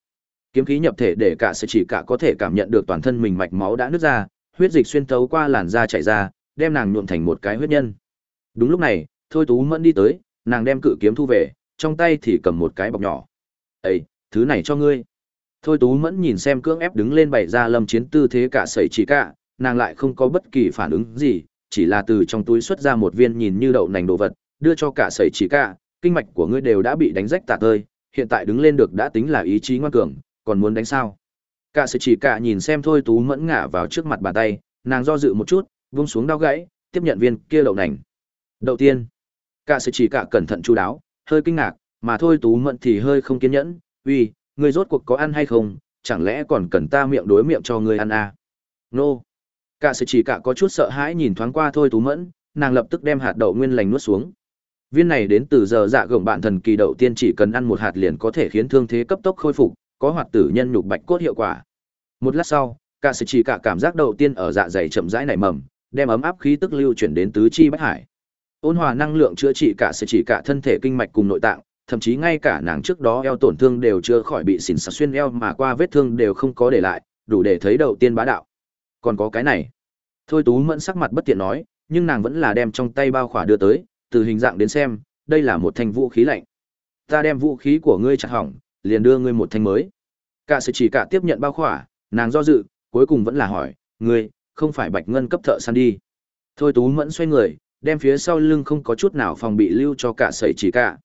Kiếm khí nhập thể để cả sự chỉ cả có thể cảm nhận được toàn thân mình mạch máu đã nứt ra, huyết dịch xuyên thấu qua làn da chảy ra, đem nàng nhuộm thành một cái huyết nhân. Đúng lúc này, Thôi Tú Mẫn đi tới, nàng đem cự kiếm thu về, trong tay thì cầm một cái bọc nhỏ. ấy thứ này cho ngươi." Thôi Tú Mẫn nhìn xem cưỡng ép đứng lên bày ra lâm chiến tư thế cả sẩy chỉ cả, nàng lại không có bất kỳ phản ứng gì, chỉ là từ trong túi xuất ra một viên nhìn như đậu nành đồ vật, đưa cho cả sẩy chỉ cả, kinh mạch của ngươi đều đã bị đánh rách tả tơi, hiện tại đứng lên được đã tính là ý chí ngoan cường, còn muốn đánh sao? Cả sẩy chỉ cả nhìn xem thôi Tú Mẫn ngả vào trước mặt bàn tay, nàng do dự một chút, vung xuống đau gãy, tiếp nhận viên kia đậu nành. Đầu tiên, cả sẩy chỉ cả cẩn thận chu đáo, hơi kinh ngạc, mà thôi Tú Mẫn thì hơi không kiên nhẫn, "Uy, ngươi rốt cuộc có ăn hay không, chẳng lẽ còn cần ta miệng đối miệng cho ngươi ăn à? Nô. Cả sự chỉ cả có chút sợ hãi nhìn thoáng qua thôi Tú Mẫn, nàng lập tức đem hạt đậu nguyên lành nuốt xuống. Viên này đến từ giờ dạ gượng bạn thần kỳ đậu tiên chỉ cần ăn một hạt liền có thể khiến thương thế cấp tốc khôi phục, có hoạt tử nhân nhục bạch cốt hiệu quả. Một lát sau, cả sự chỉ cả cảm giác đầu tiên ở dạ dày chậm rãi nảy mầm, đem ấm áp khí tức lưu chuyển đến tứ chi bách hải. Ôn hòa năng lượng chữa trị cả sự chỉ cả thân thể kinh mạch cùng nội tạng, thậm chí ngay cả nàng trước đó eo tổn thương đều chưa khỏi bị xỉn xà xuyên eo mà qua vết thương đều không có để lại, đủ để thấy đầu tiên bá đạo. Còn có cái này. Thôi Tú Mẫn sắc mặt bất tiện nói, nhưng nàng vẫn là đem trong tay bao khỏa đưa tới, từ hình dạng đến xem, đây là một thanh vũ khí lạnh. Ta đem vũ khí của ngươi chặt hỏng, liền đưa ngươi một thanh mới. Cả sự chỉ cả tiếp nhận bao khỏa, nàng do dự, cuối cùng vẫn là hỏi, ngươi, không phải bạch ngân cấp thợ săn đi. Thôi Tú Mẫn xoay người, đem phía sau lưng không có chút nào phòng bị lưu cho cả sẩy chỉ cả.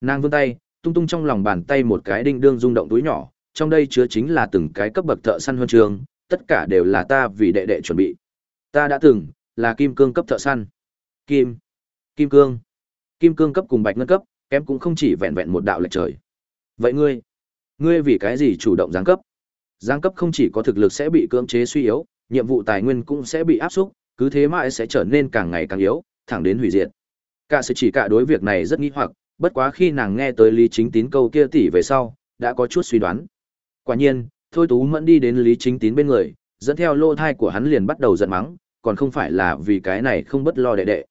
Nàng vươn tay, tung tung trong lòng bàn tay một cái đinh đương rung động túi nhỏ, trong đây chứa chính là từng cái cấp bậc thợ săn huân trường, tất cả đều là ta vì đệ đệ chuẩn bị. Ta đã từng là kim cương cấp thợ săn. Kim, kim cương, kim cương cấp cùng bạch ngân cấp, kém cũng không chỉ vẹn vẹn một đạo lệch trời. Vậy ngươi, ngươi vì cái gì chủ động giáng cấp? Giáng cấp không chỉ có thực lực sẽ bị cưỡng chế suy yếu, nhiệm vụ tài nguyên cũng sẽ bị áp xúc, cứ thế mãi sẽ trở nên càng ngày càng yếu, thẳng đến hủy diệt. Cả sự chỉ cả đối việc này rất nghi hoặc, bất quá khi nàng nghe tới Lý Chính Tín câu kia tỉ về sau, đã có chút suy đoán. Quả nhiên, Thôi Tú Mẫn đi đến Lý Chính Tín bên người, dẫn theo lô thai của hắn liền bắt đầu giận mắng, còn không phải là vì cái này không bất lo đệ đệ.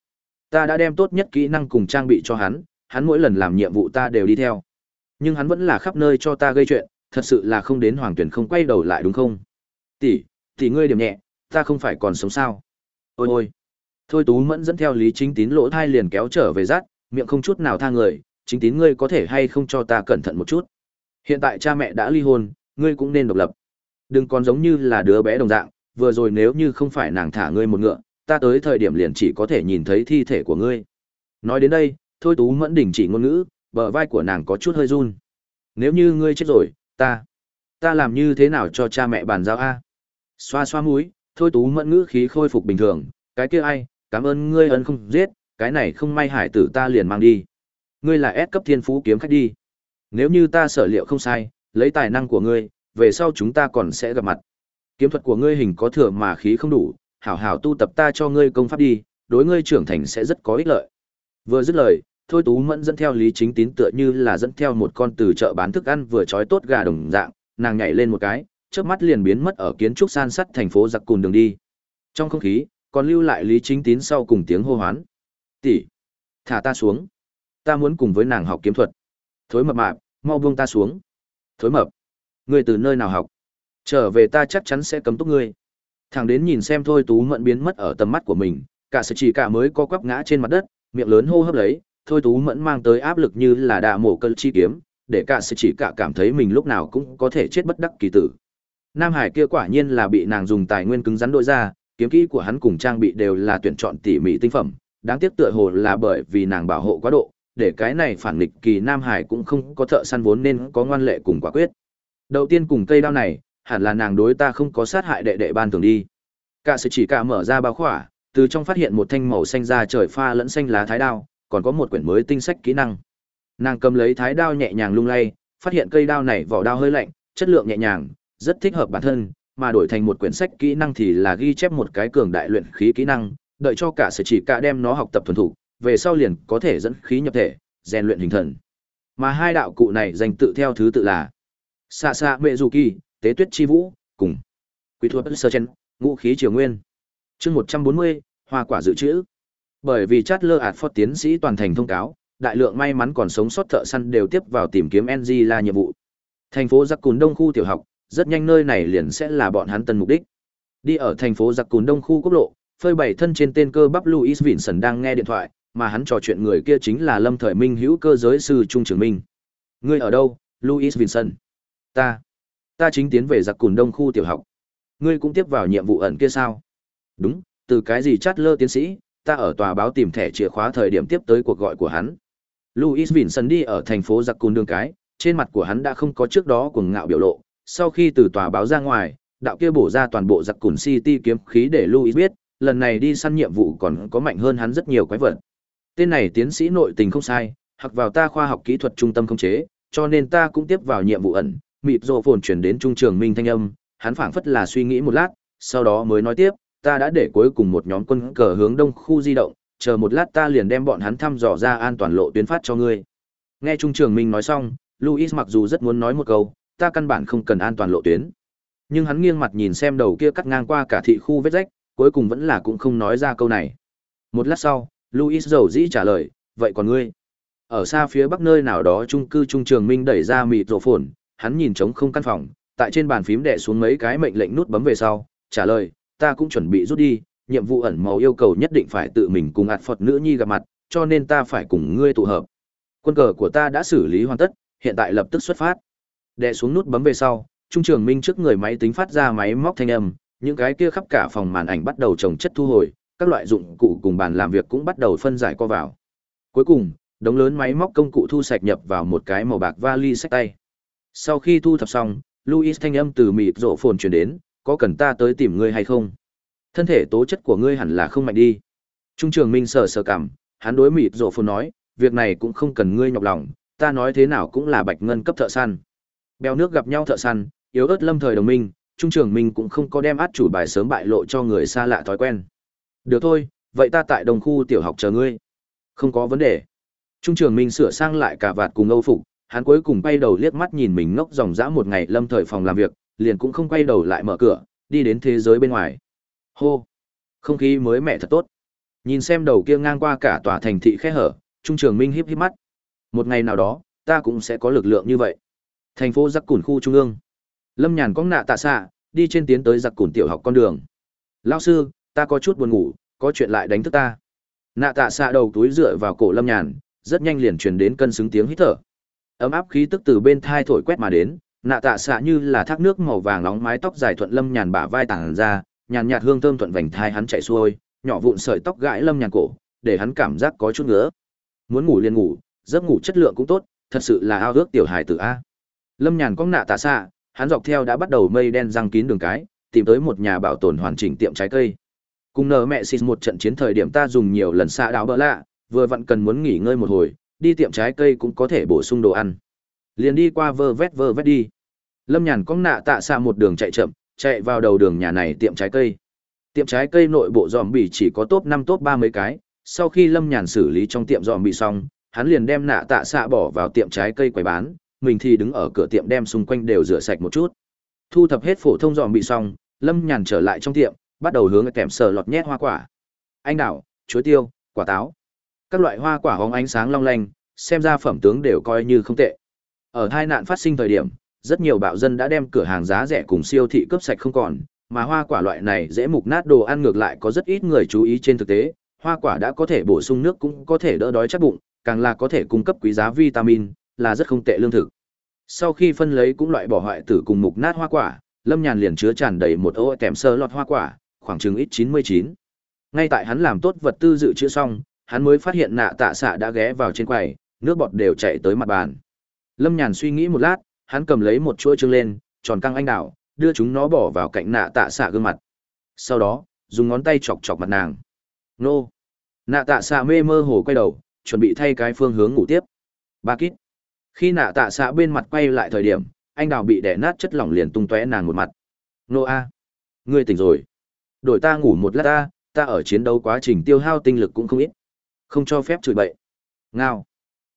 Ta đã đem tốt nhất kỹ năng cùng trang bị cho hắn, hắn mỗi lần làm nhiệm vụ ta đều đi theo. Nhưng hắn vẫn là khắp nơi cho ta gây chuyện, thật sự là không đến hoàng tuyển không quay đầu lại đúng không? Tỷ, tỷ ngươi điểm nhẹ, ta không phải còn sống sao? Ôi ôi. Thôi Tú Mẫn dẫn theo Lý Chính Tín lỗ thai liền kéo trở về rát, miệng không chút nào tha người, chính tín ngươi có thể hay không cho ta cẩn thận một chút. Hiện tại cha mẹ đã ly hôn, ngươi cũng nên độc lập. Đừng còn giống như là đứa bé đồng dạng, vừa rồi nếu như không phải nàng thả ngươi một ngựa, ta tới thời điểm liền chỉ có thể nhìn thấy thi thể của ngươi. Nói đến đây, Thôi Tú Mẫn đình chỉ ngôn ngữ, bờ vai của nàng có chút hơi run. Nếu như ngươi chết rồi, ta, ta làm như thế nào cho cha mẹ bàn giao a? Xoa xoa mũi, Thôi Tú Mẫn ngữ khí khôi phục bình thường, cái kia ai, cảm ơn ngươi ân không giết, cái này không may hải tử ta liền mang đi. Ngươi là S cấp thiên phú kiếm khách đi. Nếu như ta sở liệu không sai, lấy tài năng của ngươi, về sau chúng ta còn sẽ gặp mặt. Kiếm thuật của ngươi hình có thừa mà khí không đủ, hảo hảo tu tập ta cho ngươi công pháp đi, đối ngươi trưởng thành sẽ rất có ích lợi. Vừa dứt lời, Thôi Tú Mẫn dẫn theo Lý Chính Tín tựa như là dẫn theo một con từ chợ bán thức ăn vừa trói tốt gà đồng dạng, nàng nhảy lên một cái, chớp mắt liền biến mất ở kiến trúc san sắt thành phố giặc cùn đường đi. Trong không khí, còn lưu lại Lý Chính Tín sau cùng tiếng hô hoán tỷ thả ta xuống ta muốn cùng với nàng học kiếm thuật thối mập mạp mau buông ta xuống thối mập. Ngươi từ nơi nào học? Trở về ta chắc chắn sẽ cấm túc ngươi. Thằng đến nhìn xem thôi tú mẫn biến mất ở tầm mắt của mình cả sự chỉ cả mới co quắp ngã trên mặt đất miệng lớn hô hấp lấy thôi tú mẫn mang tới áp lực như là đạ mổ cơn chi kiếm để cả sự chỉ cả cảm thấy mình lúc nào cũng có thể chết bất đắc kỳ tử. Nam Hải kia quả nhiên là bị nàng dùng tài nguyên cứng rắn đội ra, kiếm kỹ của hắn cùng trang bị đều là tuyển chọn tỉ mỉ tinh phẩm, đáng tiếc tựa hồ là bởi vì nàng bảo hộ quá độ, để cái này phản nghịch kỳ Nam Hải cũng không có thợ săn vốn nên có ngoan lệ cùng quả quyết. Đầu tiên cùng cây đao này, hẳn là nàng đối ta không có sát hại đệ đệ ban thường đi. Cả sự chỉ cả mở ra bao khỏa, từ trong phát hiện một thanh màu xanh da trời pha lẫn xanh lá thái đao, còn có một quyển mới tinh sách kỹ năng. Nàng cầm lấy thái đao nhẹ nhàng lung lay, phát hiện cây đao này vỏ đao hơi lạnh, chất lượng nhẹ nhàng, rất thích hợp bản thân, mà đổi thành một quyển sách kỹ năng thì là ghi chép một cái cường đại luyện khí kỹ năng, đợi cho cả sự chỉ cả đem nó học tập thuần thủ, về sau liền có thể dẫn khí nhập thể, rèn luyện hình thần. Mà hai đạo cụ này dành tự theo thứ tự là Sa Sa Mệ Dù Kỳ, Tế Tuyết Chi Vũ, cùng Quỷ Thuật Sơ chân, Ngũ Khí Triều Nguyên. Chương 140, Hoa quả dự trữ. Bởi vì chát lơ ạt phót tiến sĩ toàn thành thông cáo, đại lượng may mắn còn sống sót thợ săn đều tiếp vào tìm kiếm NG là nhiệm vụ. Thành phố Giặc Cùn Đông khu tiểu học, rất nhanh nơi này liền sẽ là bọn hắn tân mục đích. Đi ở thành phố Giặc Cùn Đông khu quốc lộ, phơi bày thân trên tên cơ bắp Louis Vinson đang nghe điện thoại, mà hắn trò chuyện người kia chính là Lâm Thời Minh hữu cơ giới sư Trung Trường Minh. Ngươi ở đâu, Louis Vincent? Ta, ta chính tiến về Giặc Cùn Đông khu tiểu học. Ngươi cũng tiếp vào nhiệm vụ ẩn kia sao? Đúng, từ cái gì chát lơ tiến sĩ, ta ở tòa báo tìm thẻ chìa khóa thời điểm tiếp tới cuộc gọi của hắn. Louis Vincent đi ở thành phố Giặc Cùn đường cái, trên mặt của hắn đã không có trước đó cuồng ngạo biểu lộ, sau khi từ tòa báo ra ngoài, đạo kia bổ ra toàn bộ giặc cùn city kiếm khí để Louis biết, lần này đi săn nhiệm vụ còn có mạnh hơn hắn rất nhiều quái vật. Tên này tiến sĩ nội tình không sai, hoặc vào ta khoa học kỹ thuật trung tâm không chế, cho nên ta cũng tiếp vào nhiệm vụ ẩn, mịp rộ phồn chuyển đến trung trường Minh Thanh Âm, hắn phảng phất là suy nghĩ một lát, sau đó mới nói tiếp, ta đã để cuối cùng một nhóm quân cờ hướng đông khu di động, chờ một lát ta liền đem bọn hắn thăm dò ra an toàn lộ tuyến phát cho ngươi. Nghe trung trường Minh nói xong, Louis mặc dù rất muốn nói một câu, ta căn bản không cần an toàn lộ tuyến. Nhưng hắn nghiêng mặt nhìn xem đầu kia cắt ngang qua cả thị khu vết rách, cuối cùng vẫn là cũng không nói ra câu này. Một lát sau, Louis dầu dĩ trả lời, vậy còn ngươi? Ở xa phía bắc nơi nào đó trung cư trung trường Minh đẩy ra mịt rổ phồn, hắn nhìn trống không căn phòng, tại trên bàn phím đè xuống mấy cái mệnh lệnh nút bấm về sau, trả lời, ta cũng chuẩn bị rút đi, nhiệm vụ ẩn màu yêu cầu nhất định phải tự mình cùng ạt Phật nữ nhi gặp mặt, cho nên ta phải cùng ngươi tụ hợp. Quân cờ của ta đã xử lý hoàn tất, hiện tại lập tức xuất phát. Đè xuống nút bấm về sau, Trung Trường Minh trước người máy tính phát ra máy móc thanh âm, những cái kia khắp cả phòng màn ảnh bắt đầu trồng chất thu hồi, các loại dụng cụ cùng bàn làm việc cũng bắt đầu phân giải co vào. Cuối cùng, đống lớn máy móc công cụ thu sạch nhập vào một cái màu bạc vali sách tay. Sau khi thu thập xong, Louis thanh âm từ mịt rộ phồn truyền đến, có cần ta tới tìm ngươi hay không? Thân thể tố chất của ngươi hẳn là không mạnh đi. Trung Trường Minh sờ sờ cảm, hắn đối mịt rộ phồn nói, việc này cũng không cần ngươi nhọc lòng, ta nói thế nào cũng là bạch ngân cấp thợ săn. Bèo nước gặp nhau thợ săn, yếu ớt lâm thời đồng minh, Trung Trường Minh cũng không có đem át chủ bài sớm bại lộ cho người xa lạ thói quen. Được thôi, vậy ta tại đồng khu tiểu học chờ ngươi. Không có vấn đề. Trung Trường Minh sửa sang lại cả vạt cùng Âu phục, hắn cuối cùng quay đầu liếc mắt nhìn mình ngốc dòng dã một ngày lâm thời phòng làm việc, liền cũng không quay đầu lại mở cửa, đi đến thế giới bên ngoài. Hô! Không khí mới mẻ thật tốt. Nhìn xem đầu kia ngang qua cả tòa thành thị khe hở, Trung Trường Minh híp híp mắt. Một ngày nào đó, ta cũng sẽ có lực lượng như vậy. Thành phố Giặc Cùn khu trung ương. Lâm Nhàn cong nạ tạ xạ, đi trên tiến tới Giặc Cùn tiểu học con đường. Lão sư, ta có chút buồn ngủ, có chuyện lại đánh thức ta. Nạ tạ xạ đầu túi dựa vào cổ Lâm Nhàn, rất nhanh liền truyền đến cân xứng tiếng hít thở. Ấm áp khí tức từ bên thai thổi quét mà đến, nạ tạ xạ như là thác nước màu vàng nóng mái tóc dài thuận Lâm Nhàn bả vai tản ra, nhàn nhạt hương thơm thuận vành thai hắn chạy xuôi, nhỏ vụn sợi tóc gãi Lâm Nhàn cổ, để hắn cảm giác có chút ngứa. Muốn ngủ liền ngủ, giấc ngủ chất lượng cũng tốt, thật sự là ao ước tiểu hài tử a. Lâm Nhàn cong nạ tạ xạ, hắn dọc theo đã bắt đầu mây đen răng kín đường cái, tìm tới một nhà bảo tồn hoàn chỉnh tiệm trái cây. Cùng nở mẹ xịt một trận chiến thời điểm ta dùng nhiều lần xạ đào bỡ lạ, vừa vặn cần muốn nghỉ ngơi một hồi, đi tiệm trái cây cũng có thể bổ sung đồ ăn. Liền đi qua vơ vét vơ vét đi. Lâm Nhàn cong nạ tạ xạ một đường chạy chậm, chạy vào đầu đường nhà này tiệm trái cây. Tiệm trái cây nội bộ dòm bỉ chỉ có top năm top ba mấy cái, sau khi Lâm Nhàn xử lý trong tiệm dòm bỉ xong, hắn liền đem nạ tạ xạ bỏ vào tiệm trái cây quầy bán, mình thì đứng ở cửa tiệm đem xung quanh đều rửa sạch một chút. Thu thập hết phổ thông dòm bị xong, Lâm Nhàn trở lại trong tiệm, bắt đầu hướng kèm sở lọt nhét hoa quả. Anh đào, chuối tiêu, quả táo. Các loại hoa quả hóng ánh sáng long lanh, xem ra phẩm tướng đều coi như không tệ. Ở hai nạn phát sinh thời điểm, rất nhiều bạo dân đã đem cửa hàng giá rẻ cùng siêu thị cướp sạch không còn, mà hoa quả loại này dễ mục nát đồ ăn ngược lại có rất ít người chú ý trên thực tế, hoa quả đã có thể bổ sung nước cũng có thể đỡ đói chắc bụng, càng là có thể cung cấp quý giá vitamin, là rất không tệ lương thực. Sau khi phân lấy cũng loại bỏ hoại tử cùng mục nát hoa quả, Lâm Nhàn liền chứa tràn đầy một ô kèm sơ lọt hoa quả, khoảng chừng ít 99. Ngay tại hắn làm tốt vật tư dự trữ xong, hắn mới phát hiện nạ tạ xạ đã ghé vào trên quầy, nước bọt đều chảy tới mặt bàn. Lâm Nhàn suy nghĩ một lát, hắn cầm lấy một chuỗi trưng lên, tròn căng anh đào, đưa chúng nó bỏ vào cạnh nạ tạ xạ gương mặt. Sau đó, dùng ngón tay chọc chọc mặt nàng. Nô! Nạ tạ xạ mê mơ hồ quay đầu, chuẩn bị thay cái phương hướng ngủ tiếp. Ba kít. Khi nạ tạ xạ bên mặt quay lại thời điểm, anh đào bị đẻ nát chất lỏng liền tung tóe nàng một mặt. Nô a, ngươi tỉnh rồi. Đổi ta ngủ một lát ta, ta ở chiến đấu quá trình tiêu hao tinh lực cũng không ít. Không cho phép chửi bậy. Ngao.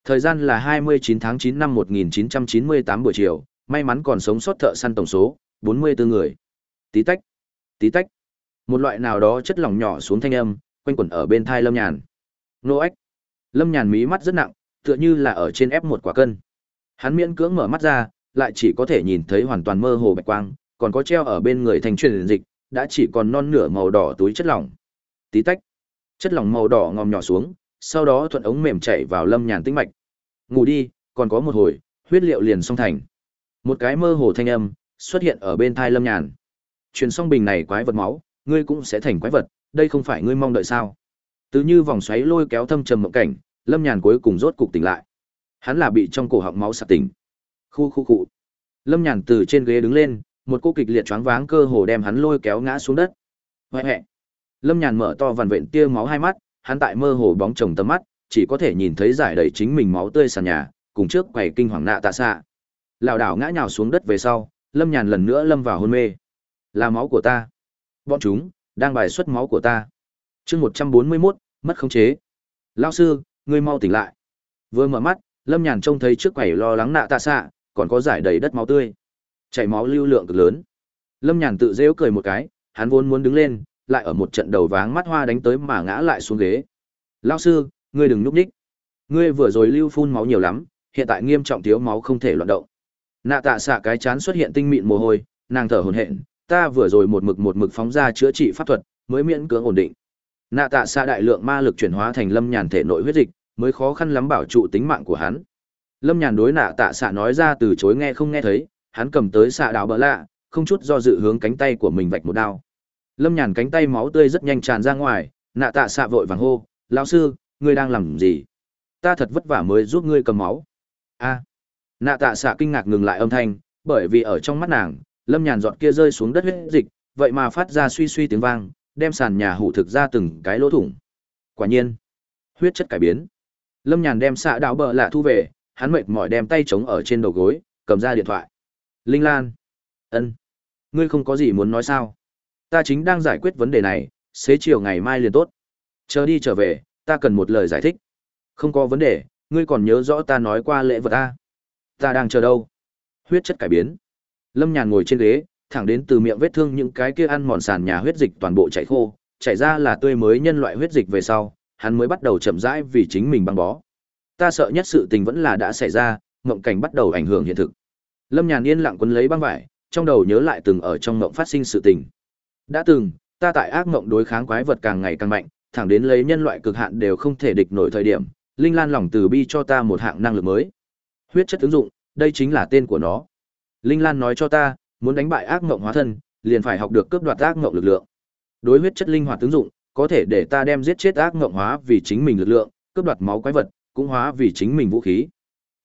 Thời gian là 29 tháng 9 năm 1998 buổi chiều, may mắn còn sống sót thợ săn tổng số, 44 người. Tí tách, tí tách. Một loại nào đó chất lỏng nhỏ xuống thanh âm, quanh quẩn ở bên thai Lâm Nhàn. Nô ếch. Lâm Nhàn mí mắt rất nặng, tựa như là ở trên ép một quả cân. Hắn miễn cưỡng mở mắt ra, lại chỉ có thể nhìn thấy hoàn toàn mơ hồ bạch quang, còn có treo ở bên người thành truyền dịch, đã chỉ còn non nửa màu đỏ túi chất lỏng. Tí tách. Chất lỏng màu đỏ ngòm nhỏ xuống, sau đó thuận ống mềm chảy vào Lâm Nhàn tĩnh mạch. Ngủ đi, còn có một hồi, huyết liệu liền xong thành. Một cái mơ hồ thanh âm xuất hiện ở bên thai Lâm Nhàn. Truyền xong bình này quái vật máu, ngươi cũng sẽ thành quái vật, đây không phải ngươi mong đợi sao? Từ như vòng xoáy lôi kéo thâm trầm mộng cảnh, Lâm Nhàn cuối cùng rốt cục tỉnh lại. Hắn là bị trong cổ họng máu sặc tỉnh. Khu khu cụ. Lâm Nhàn từ trên ghế đứng lên, một cô kịch liệt choáng váng cơ hồ đem hắn lôi kéo ngã xuống đất. Hoẹ hoẹ. Lâm Nhàn mở to vằn vện tia máu hai mắt, hắn tại mơ hồ bóng chồng tầm mắt, chỉ có thể nhìn thấy giải đầy chính mình máu tươi sàn nhà, cùng trước quầy kinh hoàng nạ tạ xạ. lão đảo ngã nhào xuống đất về sau, Lâm Nhàn lần nữa lâm vào hôn mê. Là máu của ta. Bọn chúng đang bài xuất máu của ta. Chương một trăm bốn mươi 141, mất khống chế. Lão sư, ngươi mau tỉnh lại. Vừa mở mắt, Lâm Nhàn trông thấy trước quầy lo lắng nạ tạ xạ, còn có giải đầy đất máu tươi. Chảy máu lưu lượng cực lớn. Lâm Nhàn tự giễu cười một cái, hắn vốn muốn đứng lên, lại ở một trận đầu váng mắt hoa đánh tới mà ngã lại xuống ghế. Lão sư, ngươi đừng núp nhích. Ngươi vừa rồi lưu phun máu nhiều lắm, hiện tại nghiêm trọng thiếu máu không thể loạn động. Nạ tạ xạ cái chán xuất hiện tinh mịn mồ hôi, nàng thở hổn hển, ta vừa rồi một mực một mực phóng ra chữa trị pháp thuật, mới miễn cưỡng ổn định. Nạ tạ xạ đại lượng ma lực chuyển hóa thành lâm nhàn thể nội huyết dịch, mới khó khăn lắm bảo trụ tính mạng của hắn. Lâm nhàn đối nạ tạ xạ nói ra từ chối nghe không nghe thấy, hắn cầm tới xạ đào bỡ lạ, không chút do dự hướng cánh tay của mình vạch một đao. Lâm nhàn cánh tay máu tươi rất nhanh tràn ra ngoài, nạ tạ xạ vội vàng hô, lão sư, ngươi đang làm gì? Ta thật vất vả mới giúp ngươi cầm máu. A. Nạ tạ xạ kinh ngạc ngừng lại âm thanh, bởi vì ở trong mắt nàng, lâm nhàn giọt kia rơi xuống đất huyết dịch, vậy mà phát ra suy suy tiếng vang, đem sàn nhà hủ thực ra từng cái lỗ thủng. Quả nhiên, huyết chất cải biến. Lâm nhàn đem xạ đạo bờ lạ thu về, hắn mệt mỏi đem tay chống ở trên đầu gối, cầm ra điện thoại. Linh Lan, ân, ngươi không có gì muốn nói sao? Ta chính đang giải quyết vấn đề này, xế chiều ngày mai liền tốt. Chờ đi trở về, ta cần một lời giải thích. Không có vấn đề, ngươi còn nhớ rõ ta nói qua lễ vật ta. Ta đang chờ đâu? Huyết chất cải biến. Lâm Nhàn ngồi trên ghế, thẳng đến từ miệng vết thương những cái kia ăn mòn sàn nhà huyết dịch toàn bộ chảy khô, chảy ra là tươi mới nhân loại huyết dịch về sau, hắn mới bắt đầu chậm rãi vì chính mình băng bó. Ta sợ nhất sự tình vẫn là đã xảy ra, mộng cảnh bắt đầu ảnh hưởng hiện thực. Lâm Nhàn yên lặng quấn lấy băng vải, trong đầu nhớ lại từng ở trong mộng phát sinh sự tình. Đã từng, ta tại ác mộng đối kháng quái vật càng ngày càng mạnh, thẳng đến lấy nhân loại cực hạn đều không thể địch nổi thời điểm, Linh Lan lòng từ bi cho ta một hạng năng lực mới. Huyết chất ứng dụng, đây chính là tên của nó. Linh Lan nói cho ta, muốn đánh bại ác mộng hóa thân, liền phải học được cướp đoạt ác mộng lực lượng. Đối huyết chất linh hoạt ứng dụng, có thể để ta đem giết chết ác mộng hóa vì chính mình lực lượng, cướp đoạt máu quái vật, cũng hóa vì chính mình vũ khí.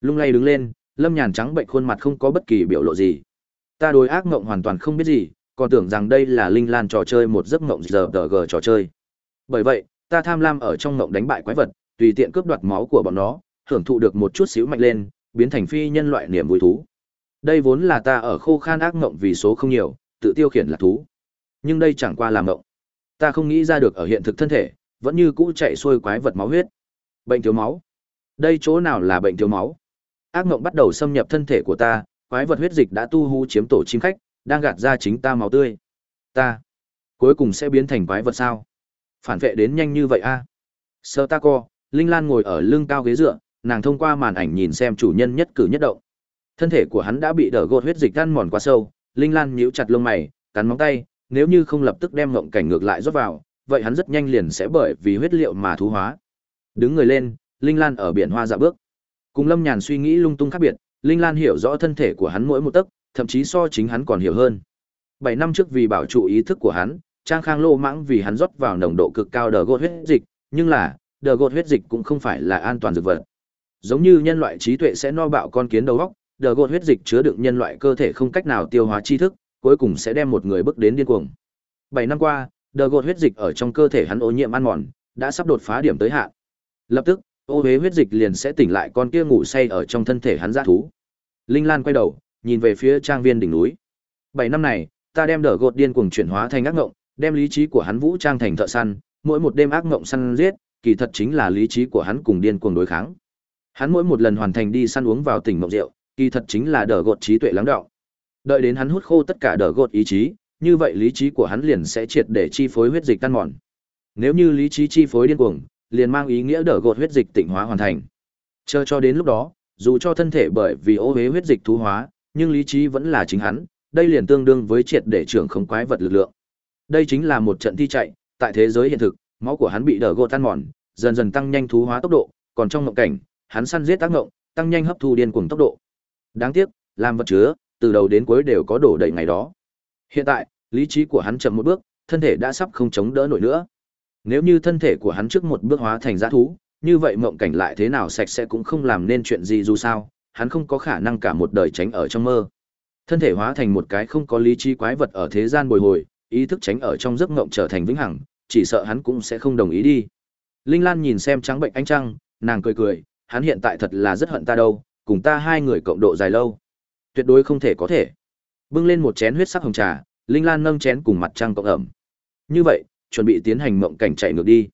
Lung lay đứng lên, Lâm Nhàn trắng bệnh khuôn mặt không có bất kỳ biểu lộ gì. Ta đối ác mộng hoàn toàn không biết gì, còn tưởng rằng đây là Linh Lan trò chơi một giấc mộng giờ gờ trò chơi. Bởi vậy, ta tham lam ở trong mộng đánh bại quái vật, tùy tiện cướp đoạt máu của bọn nó, hưởng thụ được một chút xíu mạnh lên, biến thành phi nhân loại niềm vui thú. Đây vốn là ta ở khô khan ác mộng vì số không nhiều, tự tiêu khiển là thú. Nhưng đây chẳng qua là mộng. Ta không nghĩ ra được ở hiện thực thân thể, vẫn như cũ chạy xuôi quái vật máu huyết. Bệnh thiếu máu. Đây chỗ nào là bệnh thiếu máu? Ác mộng bắt đầu xâm nhập thân thể của ta, quái vật huyết dịch đã tu hú chiếm tổ chim khách, đang gạt ra chính ta máu tươi. Ta cuối cùng sẽ biến thành quái vật sao? Phản vệ đến nhanh như vậy a? À? Sơ ta co, Linh Lan ngồi ở lưng cao ghế dựa, nàng thông qua màn ảnh nhìn xem chủ nhân nhất cử nhất động. Thân thể của hắn đã bị đỡ gột huyết dịch ăn mòn quá sâu, Linh Lan nhíu chặt lông mày, cắn móng tay, nếu như không lập tức đem ngộng cảnh ngược lại rót vào, vậy hắn rất nhanh liền sẽ bởi vì huyết liệu mà thú hóa. Đứng người lên, Linh Lan ở biển hoa dạ bước. Cùng Lâm Nhàn suy nghĩ lung tung khác biệt, Linh Lan hiểu rõ thân thể của hắn mỗi một tấc, thậm chí so chính hắn còn hiểu hơn. Bảy năm trước vì bảo trụ ý thức của hắn, Trang Khang lô mãng vì hắn rót vào nồng độ cực cao đờ gột huyết dịch, nhưng là, đờ gột huyết dịch cũng không phải là an toàn dược vật. Giống như nhân loại trí tuệ sẽ no bạo con kiến đầu óc, đờ gột huyết dịch chứa đựng nhân loại cơ thể không cách nào tiêu hóa tri thức, cuối cùng sẽ đem một người bước đến điên cuồng. Bảy năm qua, đờ gột huyết dịch ở trong cơ thể hắn ô nhiễm ăn mòn, đã sắp đột phá điểm tới hạn. Lập tức, ô huế huyết dịch liền sẽ tỉnh lại con kia ngủ say ở trong thân thể hắn dã thú. Linh Lan quay đầu, nhìn về phía trang viên đỉnh núi. Bảy năm này, ta đem đờ gột điên cuồng chuyển hóa thành ác ngộng, đem lý trí của hắn vũ trang thành thợ săn, mỗi một đêm ác ngộng săn giết, kỳ thật chính là lý trí của hắn cùng điên cuồng đối kháng. Hắn mỗi một lần hoàn thành đi săn uống vào tỉnh mộng rượu, kỳ thật chính là đờ gột trí tuệ lắng đọng. Đợi đến hắn hút khô tất cả đờ gột ý chí, như vậy lý trí của hắn liền sẽ triệt để chi phối huyết dịch tan mòn. Nếu như lý trí chi phối điên cuồng, liền mang ý nghĩa đỡ gột huyết dịch tịnh hóa hoàn thành. Chờ cho đến lúc đó, dù cho thân thể bởi vì ô hế huyết dịch thú hóa, nhưng lý trí vẫn là chính hắn, đây liền tương đương với triệt để trưởng không quái vật lực lượng. Đây chính là một trận thi chạy, tại thế giới hiện thực, máu của hắn bị đỡ gột tan mòn, dần dần tăng nhanh thú hóa tốc độ, còn trong mộng cảnh, hắn săn giết tác ngộng, tăng nhanh hấp thu điên cuồng tốc độ. Đáng tiếc, làm vật chứa, từ đầu đến cuối đều có đổ đầy ngày đó. Hiện tại, lý trí của hắn chậm một bước, thân thể đã sắp không chống đỡ nổi nữa. Nếu như thân thể của hắn trước một bước hóa thành giã thú, như vậy mộng cảnh lại thế nào sạch sẽ cũng không làm nên chuyện gì dù sao, hắn không có khả năng cả một đời tránh ở trong mơ. Thân thể hóa thành một cái không có lý trí quái vật ở thế gian bồi hồi, ý thức tránh ở trong giấc mộng trở thành vĩnh hằng, chỉ sợ hắn cũng sẽ không đồng ý đi. Linh Lan nhìn xem trắng bệnh ánh trăng, nàng cười cười, hắn hiện tại thật là rất hận ta đâu, cùng ta hai người cộng độ dài lâu. Tuyệt đối không thể có thể. Bưng lên một chén huyết sắc hồng trà, Linh Lan nâng chén cùng mặt trăng cộng ẩm. Như vậy, chuẩn bị tiến hành mộng cảnh chạy ngược đi.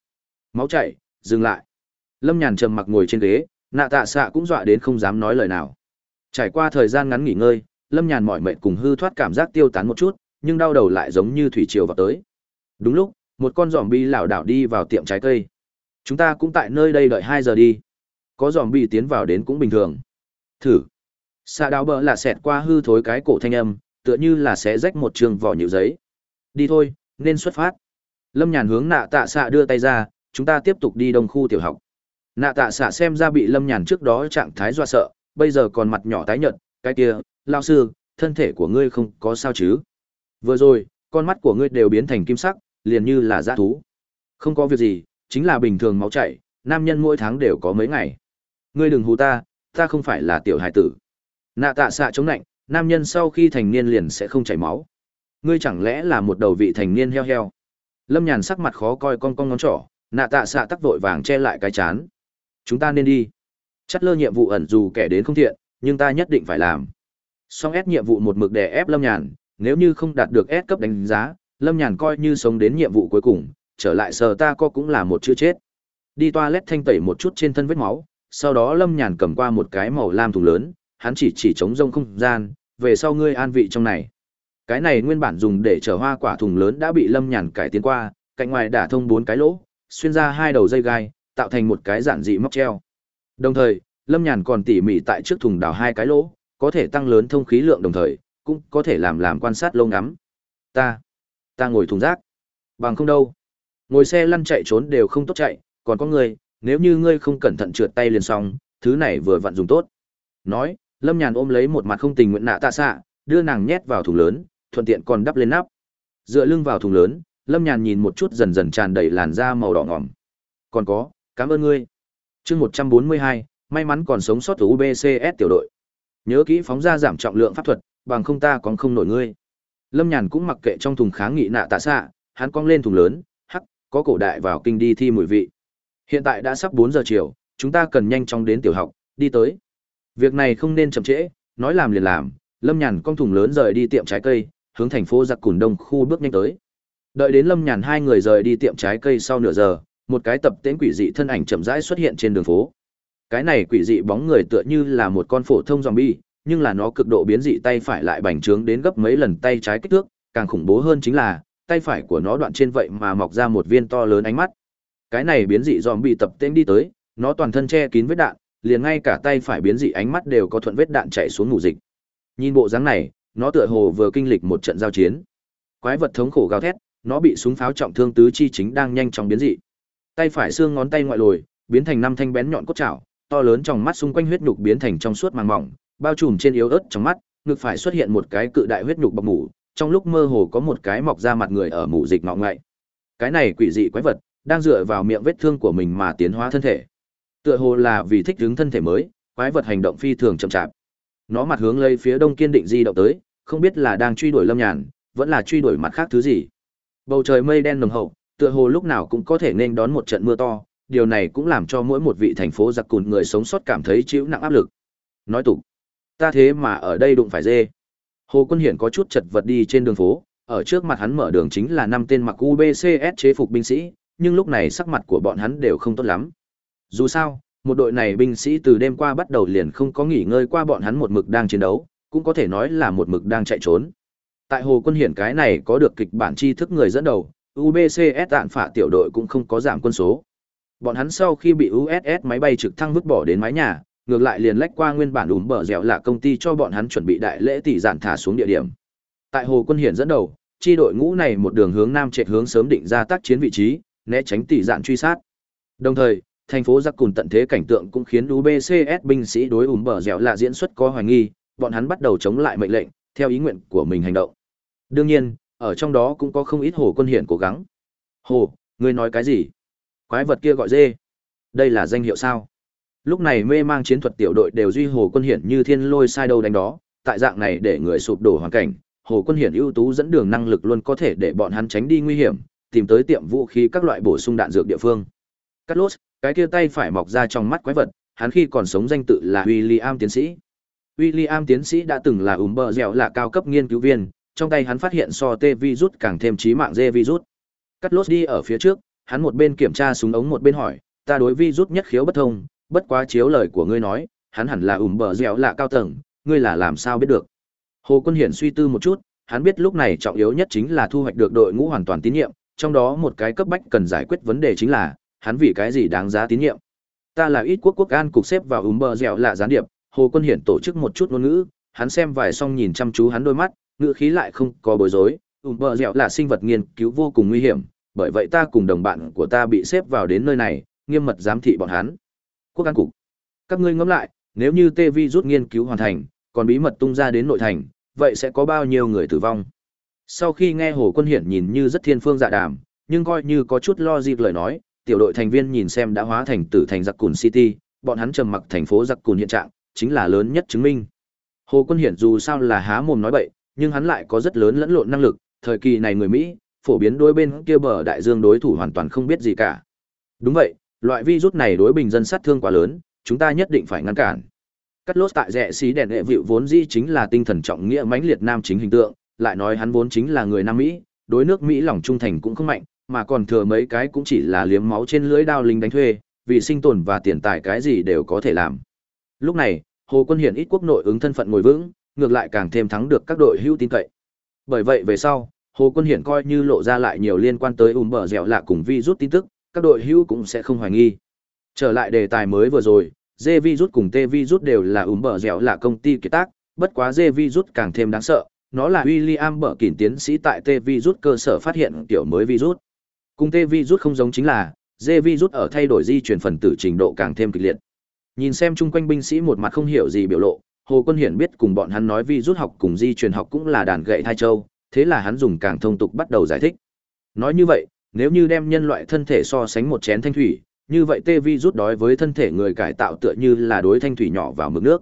Máu chảy, dừng lại. Lâm Nhàn trầm mặc ngồi trên ghế, nạ tạ xạ cũng dọa đến không dám nói lời nào. Trải qua thời gian ngắn nghỉ ngơi, Lâm Nhàn mỏi mệt cùng hư thoát cảm giác tiêu tán một chút, nhưng đau đầu lại giống như thủy triều vào tới. Đúng lúc, một con giòm bi lảo đảo đi vào tiệm trái cây. Chúng ta cũng tại nơi đây đợi hai giờ đi. Có giòm bi tiến vào đến cũng bình thường. Thử. Xạ đào bỡ là xẹt qua hư thối cái cổ thanh âm, tựa như là sẽ rách một trường vỏ nhựa giấy. Đi thôi, nên xuất phát. Lâm Nhàn hướng nạ tạ xạ đưa tay ra, chúng ta tiếp tục đi đông khu tiểu học. Nạ tạ xạ xem ra bị Lâm Nhàn trước đó trạng thái dọa sợ, bây giờ còn mặt nhỏ tái nhợt, cái kia, lao sư, thân thể của ngươi không có sao chứ? Vừa rồi, con mắt của ngươi đều biến thành kim sắc, liền như là dã thú. Không có việc gì, chính là bình thường máu chảy, nam nhân mỗi tháng đều có mấy ngày. Ngươi đừng hù ta, ta không phải là tiểu hải tử. Nạ tạ xạ chống lạnh, nam nhân sau khi thành niên liền sẽ không chảy máu. Ngươi chẳng lẽ là một đầu vị thành niên heo heo? Lâm Nhàn sắc mặt khó coi con con ngón trỏ, nạ tạ xạ tắc vội vàng che lại cái chán. Chúng ta nên đi. chắt lơ nhiệm vụ ẩn dù kẻ đến không thiện, nhưng ta nhất định phải làm. Song ép nhiệm vụ một mực đè ép Lâm Nhàn, nếu như không đạt được ép cấp đánh giá, Lâm Nhàn coi như sống đến nhiệm vụ cuối cùng, trở lại sờ ta co cũng là một chữ chết. Đi toilet thanh tẩy một chút trên thân vết máu, sau đó Lâm Nhàn cầm qua một cái màu lam thùng lớn, hắn chỉ chỉ chống rông không gian, về sau ngươi an vị trong này. Cái này nguyên bản dùng để chở hoa quả thùng lớn đã bị Lâm Nhàn cải tiến qua, cạnh ngoài đả thông bốn cái lỗ, xuyên ra hai đầu dây gai, tạo thành một cái giản dị móc treo. Đồng thời, Lâm Nhàn còn tỉ mỉ tại trước thùng đào hai cái lỗ, có thể tăng lớn thông khí lượng đồng thời, cũng có thể làm làm quan sát lâu ngắm. Ta, ta ngồi thùng rác. Bằng không đâu. Ngồi xe lăn chạy trốn đều không tốt chạy, còn có người, nếu như ngươi không cẩn thận trượt tay liền xong, thứ này vừa vặn dùng tốt. Nói, Lâm Nhàn ôm lấy một mặt không tình nguyện nạ tạ xạ, đưa nàng nhét vào thùng lớn, thuận tiện còn đắp lên nắp. Dựa lưng vào thùng lớn, Lâm Nhàn nhìn một chút dần dần tràn đầy làn da màu đỏ ngỏm. Còn có, cảm ơn ngươi. chương một trăm bốn mươi hai, may mắn còn sống sót từ UBCS tiểu đội. Nhớ kỹ phóng ra giảm trọng lượng pháp thuật, bằng không ta còn không nổi ngươi. Lâm Nhàn cũng mặc kệ trong thùng kháng nghị nạ tạ xạ, hắn cong lên thùng lớn, hắc, có cổ đại vào kinh đi thi mùi vị. Hiện tại đã sắp bốn giờ chiều, chúng ta cần nhanh chóng đến tiểu học, đi tới. Việc này không nên chậm trễ, nói làm liền làm, Lâm Nhàn cong thùng lớn rời đi tiệm trái cây, hướng thành phố giặc cùn đông khu bước nhanh tới. Đợi đến Lâm Nhàn hai người rời đi tiệm trái cây sau nửa giờ, một cái tập tễnh quỷ dị thân ảnh chậm rãi xuất hiện trên đường phố. Cái này quỷ dị bóng người tựa như là một con phổ thông zombie, nhưng là nó cực độ biến dị tay phải lại bành trướng đến gấp mấy lần tay trái kích thước, càng khủng bố hơn chính là, tay phải của nó đoạn trên vậy mà mọc ra một viên to lớn ánh mắt. Cái này biến dị zombie tập tễnh đi tới, nó toàn thân che kín vết đạn, liền ngay cả tay phải biến dị ánh mắt đều có thuận vết đạn chạy xuống ngủ dịch. Nhìn bộ dáng này, nó tựa hồ vừa kinh lịch một trận giao chiến. Quái vật thống khổ gào thét, nó bị súng pháo trọng thương tứ chi chính đang nhanh chóng biến dị. Tay phải xương ngón tay ngoại lồi, biến thành năm thanh bén nhọn cốt chảo, to lớn trong mắt xung quanh huyết nhục biến thành trong suốt màng mỏng, bao trùm trên yếu ớt trong mắt, ngực phải xuất hiện một cái cự đại huyết nhục bọc mủ, trong lúc mơ hồ có một cái mọc ra mặt người ở mủ dịch ngọ ngậy. Cái này quỷ dị quái vật, đang dựa vào miệng vết thương của mình mà tiến hóa thân thể. Tựa hồ là vì thích ứng thân thể mới, quái vật hành động phi thường chậm chạp. Nó mặt hướng lấy phía đông kiên định di động tới, không biết là đang truy đuổi Lâm Nhàn, vẫn là truy đuổi mặt khác thứ gì. Bầu trời mây đen nồng hậu, tựa hồ lúc nào cũng có thể nên đón một trận mưa to, điều này cũng làm cho mỗi một vị thành phố giặc cùn người sống sót cảm thấy chịu nặng áp lực. Nói tục, ta thế mà ở đây đụng phải dê. Hồ Quân Hiển có chút chật vật đi trên đường phố, ở trước mặt hắn mở đường chính là năm tên mặc UBCS chế phục binh sĩ, nhưng lúc này sắc mặt của bọn hắn đều không tốt lắm. Dù sao, một đội này binh sĩ từ đêm qua bắt đầu liền không có nghỉ ngơi qua bọn hắn một mực đang chiến đấu, cũng có thể nói là một mực đang chạy trốn. Tại Hồ Quân Hiển cái này có được kịch bản tri thức người dẫn đầu, UBCS tạn phả tiểu đội cũng không có giảm quân số. Bọn hắn sau khi bị USS máy bay trực thăng vứt bỏ đến mái nhà, ngược lại liền lách qua nguyên bản ủm bờ dẻo là công ty cho bọn hắn chuẩn bị đại lễ tỷ giản thả xuống địa điểm. Tại Hồ Quân Hiển dẫn đầu, chi đội ngũ này một đường hướng nam trệt hướng sớm định ra tác chiến vị trí, né tránh tỷ dạn truy sát. Đồng thời, thành phố giặc cùn tận thế cảnh tượng cũng khiến UBCS binh sĩ đối ủm bờ dẻo là diễn xuất có hoài nghi, bọn hắn bắt đầu chống lại mệnh lệnh, theo ý nguyện của mình hành động. Đương nhiên, ở trong đó cũng có không ít hồ quân hiển cố gắng. Hồ, ngươi nói cái gì? Quái vật kia gọi dê. Đây là danh hiệu sao? Lúc này mê mang chiến thuật tiểu đội đều duy hồ quân hiển như thiên lôi sai đâu đánh đó, tại dạng này để người sụp đổ hoàn cảnh, hồ quân hiển ưu tú dẫn đường năng lực luôn có thể để bọn hắn tránh đi nguy hiểm, tìm tới tiệm vũ khí các loại bổ sung đạn dược địa phương. Cắt lốt, cái kia tay phải mọc ra trong mắt quái vật, hắn khi còn sống danh tự là William tiến sĩ. William tiến sĩ đã từng là ủm bờ dẻo là cao cấp nghiên cứu viên, trong tay hắn phát hiện so T virus càng thêm chí mạng D virus. Cắt lốt đi ở phía trước, hắn một bên kiểm tra súng ống một bên hỏi, ta đối virus nhất khiếu bất thông, bất quá chiếu lời của ngươi nói, hắn hẳn là ủm bờ dẻo là cao tầng, ngươi là làm sao biết được? Hồ Quân Hiển suy tư một chút, hắn biết lúc này trọng yếu nhất chính là thu hoạch được đội ngũ hoàn toàn tín nhiệm, trong đó một cái cấp bách cần giải quyết vấn đề chính là, hắn vì cái gì đáng giá tín nhiệm. Ta là ít quốc quốc an cục xếp vào ủm bờ dẻo là gián điệp, Hồ Quân Hiển tổ chức một chút ngôn ngữ, hắn xem vài xong nhìn chăm chú hắn đôi mắt, ngữ khí lại không có bối rối, ùm bờ dẻo là sinh vật nghiên cứu vô cùng nguy hiểm, bởi vậy ta cùng đồng bạn của ta bị xếp vào đến nơi này, nghiêm mật giám thị bọn hắn. Quốc an cục. Các ngươi ngẫm lại, nếu như tê vi rút nghiên cứu hoàn thành, còn bí mật tung ra đến nội thành, vậy sẽ có bao nhiêu người tử vong? Sau khi nghe Hồ Quân Hiển nhìn như rất thiên phương dạ đàm, nhưng coi như có chút lo dịp lời nói, tiểu đội thành viên nhìn xem đã hóa thành tử thành giặc cùn city, bọn hắn trầm mặc thành phố giặc cùn hiện trạng, chính là lớn nhất chứng minh. Hồ Quân Hiển dù sao là há mồm nói bậy, nhưng hắn lại có rất lớn lẫn lộn năng lực, thời kỳ này người Mỹ, phổ biến đối bên kia bờ đại dương đối thủ hoàn toàn không biết gì cả. Đúng vậy, loại virus này đối bình dân sát thương quá lớn, chúng ta nhất định phải ngăn cản. Cắt lốt tại rẻ xí đèn hệ vịu vốn dĩ chính là tinh thần trọng nghĩa mãnh liệt nam chính hình tượng, lại nói hắn vốn chính là người Nam Mỹ, đối nước Mỹ lòng trung thành cũng không mạnh, mà còn thừa mấy cái cũng chỉ là liếm máu trên lưỡi đao lính đánh thuê, vì sinh tồn và tiền tài cái gì đều có thể làm. Lúc này, Hồ Quân Hiển ít quốc nội ứng thân phận ngồi vững, ngược lại càng thêm thắng được các đội hữu tin cậy. Bởi vậy về sau, Hồ Quân Hiển coi như lộ ra lại nhiều liên quan tới ùm bờ dẻo lạ cùng vi rút tin tức, các đội hữu cũng sẽ không hoài nghi. Trở lại đề tài mới vừa rồi, Dê virus cùng T virus đều là ùm bờ dẻo lạ công ty kiệt tác, bất quá Dê virus càng thêm đáng sợ, nó là William bở kỉn tiến sĩ tại T virus cơ sở phát hiện kiểu mới virus. Cùng T virus không giống chính là, Dê virus ở thay đổi di chuyển phần tử trình độ càng thêm kịch liệt. Nhìn xem chung quanh binh sĩ một mặt không hiểu gì biểu lộ, Hồ Quân Hiển biết cùng bọn hắn nói vi rút học cùng di truyền học cũng là đàn gậy thai châu, thế là hắn dùng càng thông tục bắt đầu giải thích. Nói như vậy, nếu như đem nhân loại thân thể so sánh một chén thanh thủy, như vậy tê vi rút đói với thân thể người cải tạo tựa như là đối thanh thủy nhỏ vào mực nước.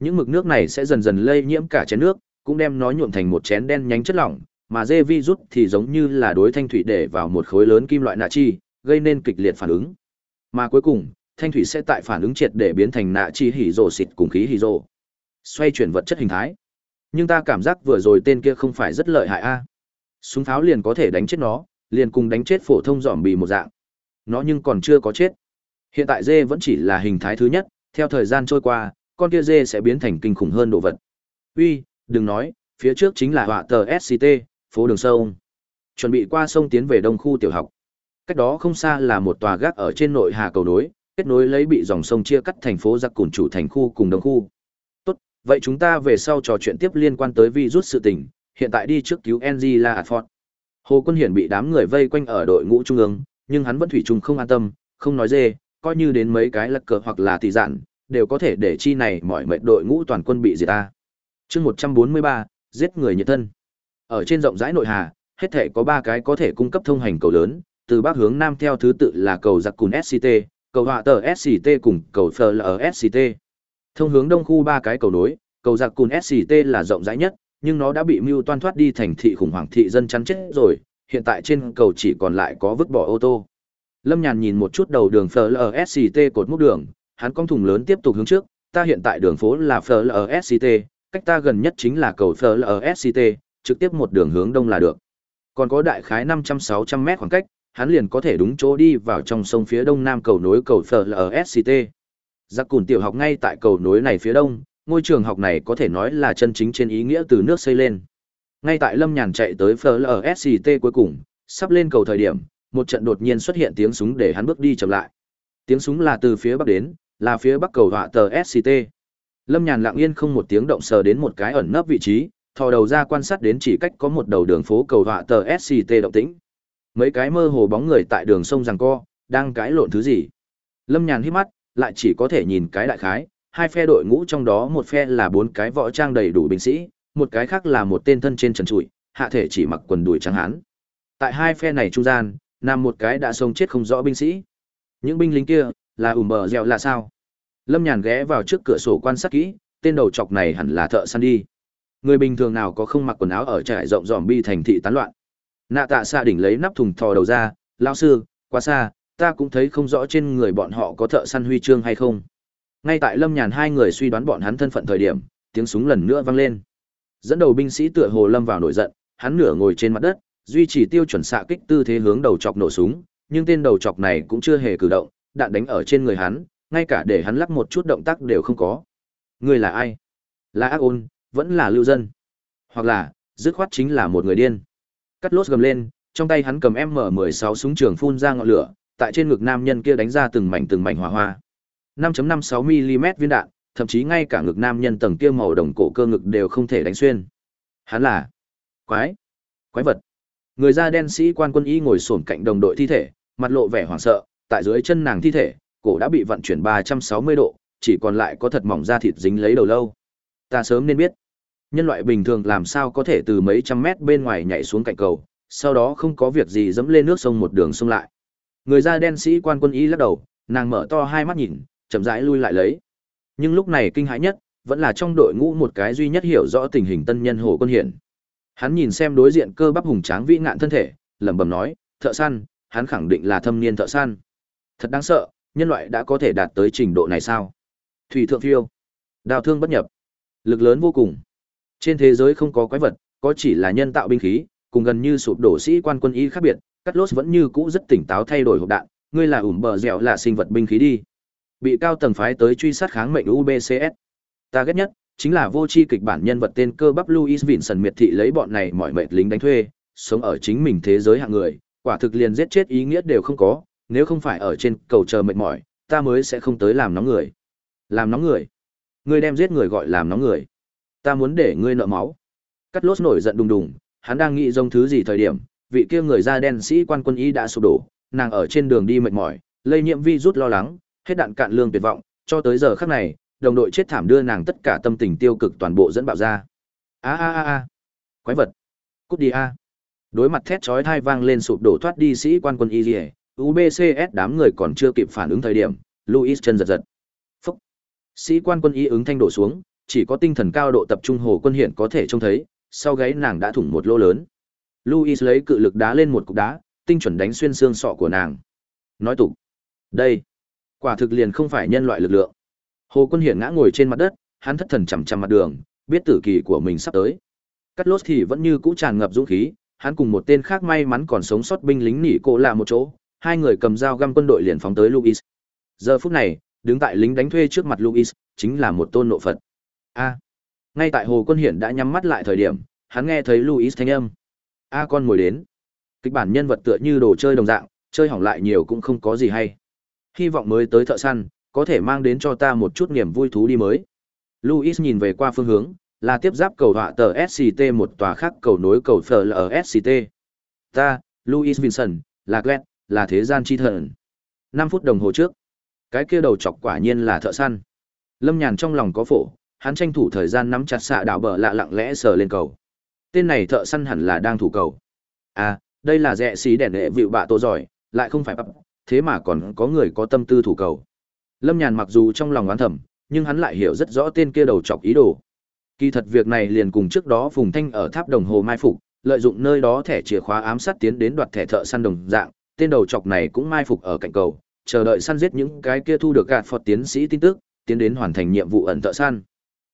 Những mực nước này sẽ dần dần lây nhiễm cả chén nước, cũng đem nó nhuộm thành một chén đen nhánh chất lỏng, mà dê vi rút thì giống như là đối thanh thủy để vào một khối lớn kim loại nạ chi, gây nên kịch liệt phản ứng. Mà cuối cùng, thanh thủy sẽ tại phản ứng triệt để biến thành nạ chi hỉ rồ xịt cùng khí hỉ rồ. Xoay chuyển vật chất hình thái. Nhưng ta cảm giác vừa rồi tên kia không phải rất lợi hại a. Súng pháo liền có thể đánh chết nó, liền cùng đánh chết phổ thông giòm bì một dạng nó nhưng còn chưa có chết. Hiện tại dê vẫn chỉ là hình thái thứ nhất, theo thời gian trôi qua, con kia dê sẽ biến thành kinh khủng hơn đồ vật. Uy, đừng nói, phía trước chính là họa tờ SCT, phố đường sông. Chuẩn bị qua sông tiến về đông khu tiểu học. Cách đó không xa là một tòa gác ở trên nội hà cầu đối kết nối lấy bị dòng sông chia cắt thành phố giặc cùn chủ thành khu cùng đông khu. Tốt, vậy chúng ta về sau trò chuyện tiếp liên quan tới virus sự tình, hiện tại đi trước cứu NG La Ford. Hồ Quân Hiển bị đám người vây quanh ở đội ngũ trung ương, nhưng hắn vẫn thủy chung không an tâm, không nói dê, coi như đến mấy cái lật cờ hoặc là tỷ dạn, đều có thể để chi này mọi mệnh đội ngũ toàn quân bị diệt ta. Chương 143, giết người nhiệt thân. Ở trên rộng rãi nội hà, hết thể có 3 cái có thể cung cấp thông hành cầu lớn, từ bắc hướng nam theo thứ tự là cầu giặc cùn SCT, cầu họa tờ SCT cùng cầu FL SCT. Thông hướng đông khu ba cái cầu nối, cầu giặc cùn SCT là rộng rãi nhất, nhưng nó đã bị mưu toan thoát đi thành thị khủng hoảng thị dân chắn chết rồi, hiện tại trên cầu chỉ còn lại có vứt bỏ ô tô. Lâm Nhàn nhìn một chút đầu đường FLSCT cột múc đường, hắn cong thùng lớn tiếp tục hướng trước, ta hiện tại đường phố là FLSCT, cách ta gần nhất chính là cầu FLSCT, trực tiếp một đường hướng đông là được. Còn có đại khái 500-600 mét khoảng cách, hắn liền có thể đúng chỗ đi vào trong sông phía đông nam cầu nối cầu FLSCT. Giặc cùn tiểu học ngay tại cầu nối này phía đông, ngôi trường học này có thể nói là chân chính trên ý nghĩa từ nước xây lên. Ngay tại Lâm Nhàn chạy tới FLSCT cuối cùng, sắp lên cầu thời điểm, một trận đột nhiên xuất hiện tiếng súng để hắn bước đi chậm lại. Tiếng súng là từ phía bắc đến, là phía bắc cầu họa tờ SCT. Lâm Nhàn lặng yên không một tiếng động sờ đến một cái ẩn nấp vị trí, thò đầu ra quan sát đến chỉ cách có một đầu đường phố cầu họa tờ SCT động tĩnh. Mấy cái mơ hồ bóng người tại đường sông rằng co, đang cãi lộn thứ gì. Lâm Nhàn hít mắt, lại chỉ có thể nhìn cái đại khái, hai phe đội ngũ trong đó một phe là bốn cái võ trang đầy đủ binh sĩ, một cái khác là một tên thân trên trần trụi, hạ thể chỉ mặc quần đùi trắng hán. Tại hai phe này trung gian, nằm một cái đã sông chết không rõ binh sĩ. Những binh lính kia, là ủm bờ dẻo là sao? Lâm Nhàn ghé vào trước cửa sổ quan sát kỹ, tên đầu chọc này hẳn là thợ săn đi. Người bình thường nào có không mặc quần áo ở trại rộng ròm bi thành thị tán loạn. Nạ tạ xạ đỉnh lấy nắp thùng thò đầu ra, lao sư, quá xa, ta cũng thấy không rõ trên người bọn họ có thợ săn huy chương hay không. Ngay tại Lâm Nhàn hai người suy đoán bọn hắn thân phận thời điểm, tiếng súng lần nữa vang lên. Dẫn đầu binh sĩ tựa hồ lâm vào nổi giận, hắn nửa ngồi trên mặt đất, duy trì tiêu chuẩn xạ kích tư thế hướng đầu chọc nổ súng, nhưng tên đầu chọc này cũng chưa hề cử động, đạn đánh ở trên người hắn, ngay cả để hắn lắp một chút động tác đều không có. Người là ai? Là ác ôn, vẫn là lưu dân. Hoặc là, dứt khoát chính là một người điên. Cắt lốt gầm lên, trong tay hắn cầm M16 súng trường phun ra ngọn lửa, tại trên ngực nam nhân kia đánh ra từng mảnh từng mảnh hỏa hoa. 5.56 mm viên đạn, thậm chí ngay cả ngực nam nhân tầng kia màu đồng cổ cơ ngực đều không thể đánh xuyên. Hắn là quái, quái vật. Người da đen sĩ quan quân y ngồi xổm cạnh đồng đội thi thể, mặt lộ vẻ hoảng sợ, tại dưới chân nàng thi thể, cổ đã bị vận chuyển 360 độ, chỉ còn lại có thật mỏng da thịt dính lấy đầu lâu. Ta sớm nên biết, nhân loại bình thường làm sao có thể từ mấy trăm mét bên ngoài nhảy xuống cạnh cầu, sau đó không có việc gì dẫm lên nước sông một đường sông lại. Người da đen sĩ quan quân y lắc đầu, nàng mở to hai mắt nhìn, chậm rãi lui lại lấy. Nhưng lúc này kinh hãi nhất, vẫn là trong đội ngũ một cái duy nhất hiểu rõ tình hình tân nhân hồ quân hiển. Hắn nhìn xem đối diện cơ bắp hùng tráng vĩ ngạn thân thể, lẩm bẩm nói, thợ săn, hắn khẳng định là thâm niên thợ săn. Thật đáng sợ, nhân loại đã có thể đạt tới trình độ này sao? Thủy thượng phiêu, đào thương bất nhập, lực lớn vô cùng. Trên thế giới không có quái vật, có chỉ là nhân tạo binh khí, cùng gần như sụp đổ sĩ quan quân y khác biệt, Cắt Lốt vẫn như cũ rất tỉnh táo thay đổi hộp đạn, ngươi là ủm bờ dẻo là sinh vật binh khí đi. Bị cao tầng phái tới truy sát kháng mệnh UBCS. Ta ghét nhất chính là vô tri kịch bản nhân vật tên cơ bắp Louis Vinson miệt thị lấy bọn này mọi mệnh lính đánh thuê, sống ở chính mình thế giới hạng người, quả thực liền giết chết ý nghĩa đều không có, nếu không phải ở trên cầu chờ mệt mỏi, ta mới sẽ không tới làm nóng người. Làm nóng người? Ngươi đem giết người gọi làm nóng người. Ta muốn để ngươi nợ máu. Cắt lốt nổi giận đùng đùng, hắn đang nghĩ giống thứ gì thời điểm, vị kia người da đen sĩ quan quân y đã sụp đổ, nàng ở trên đường đi mệt mỏi, lây nhiễm rút lo lắng, hết đạn cạn lương tuyệt vọng, cho tới giờ khắc này, đồng đội chết thảm đưa nàng tất cả tâm tình tiêu cực toàn bộ dẫn bạo ra. A a a a. Quái vật. Cút đi a. Đối mặt thét chói thai vang lên sụp đổ thoát đi sĩ quan quân y liễu, UBCS đám người còn chưa kịp phản ứng thời điểm, Luis chân giật giật. Phúc. Sĩ quan quân y ứng thanh đổ xuống, chỉ có tinh thần cao độ tập trung hồ quân hiện có thể trông thấy, sau gáy nàng đã thủng một lỗ lớn. Luis lấy cự lực đá lên một cục đá, tinh chuẩn đánh xuyên xương sọ của nàng. Nói tục. Đây. Quả thực liền không phải nhân loại lực lượng. Hồ Quân Hiển ngã ngồi trên mặt đất, hắn thất thần chằm chằm mặt đường, biết tử kỳ của mình sắp tới. Cắt lốt thì vẫn như cũ tràn ngập dũng khí, hắn cùng một tên khác may mắn còn sống sót binh lính nỉ cô là một chỗ, hai người cầm dao găm quân đội liền phóng tới Luis. Giờ phút này, đứng tại lính đánh thuê trước mặt Luis, chính là một tôn nộ Phật. A. ngay tại Hồ Quân Hiển đã nhắm mắt lại thời điểm, hắn nghe thấy Luis thanh âm. A con ngồi đến. Kịch bản nhân vật tựa như đồ chơi đồng dạng, chơi hỏng lại nhiều cũng không có gì hay. Hy vọng mới tới thợ săn, có thể mang đến cho ta một chút niềm vui thú đi mới. Luis nhìn về qua phương hướng, là tiếp giáp cầu họa tờ SCT một tòa khác cầu nối cầu FLSCT. Ta, Luis Vinson, là Glenn, là thế gian chi thần. Năm phút đồng hồ trước. Cái kia đầu chọc quả nhiên là thợ săn. Lâm Nhàn trong lòng có phổ, hắn tranh thủ thời gian nắm chặt xạ đảo bờ lạ lặng lẽ sờ lên cầu. Tên này thợ săn hẳn là đang thủ cầu. À, đây là rẽ xí đèn đệ vịu bạ tô giỏi, lại không phải bắp, thế mà còn có người có tâm tư thủ cầu. Lâm Nhàn mặc dù trong lòng oán thầm, nhưng hắn lại hiểu rất rõ tên kia đầu chọc ý đồ. Kỳ thật việc này liền cùng trước đó Phùng Thanh ở tháp đồng hồ mai phục, lợi dụng nơi đó thẻ chìa khóa ám sát tiến đến đoạt thẻ thợ săn đồng dạng, tên đầu chọc này cũng mai phục ở cạnh cầu, chờ đợi săn giết những cái kia thu được gạt phọt tiến sĩ tin tức, tiến đến hoàn thành nhiệm vụ ẩn thợ săn.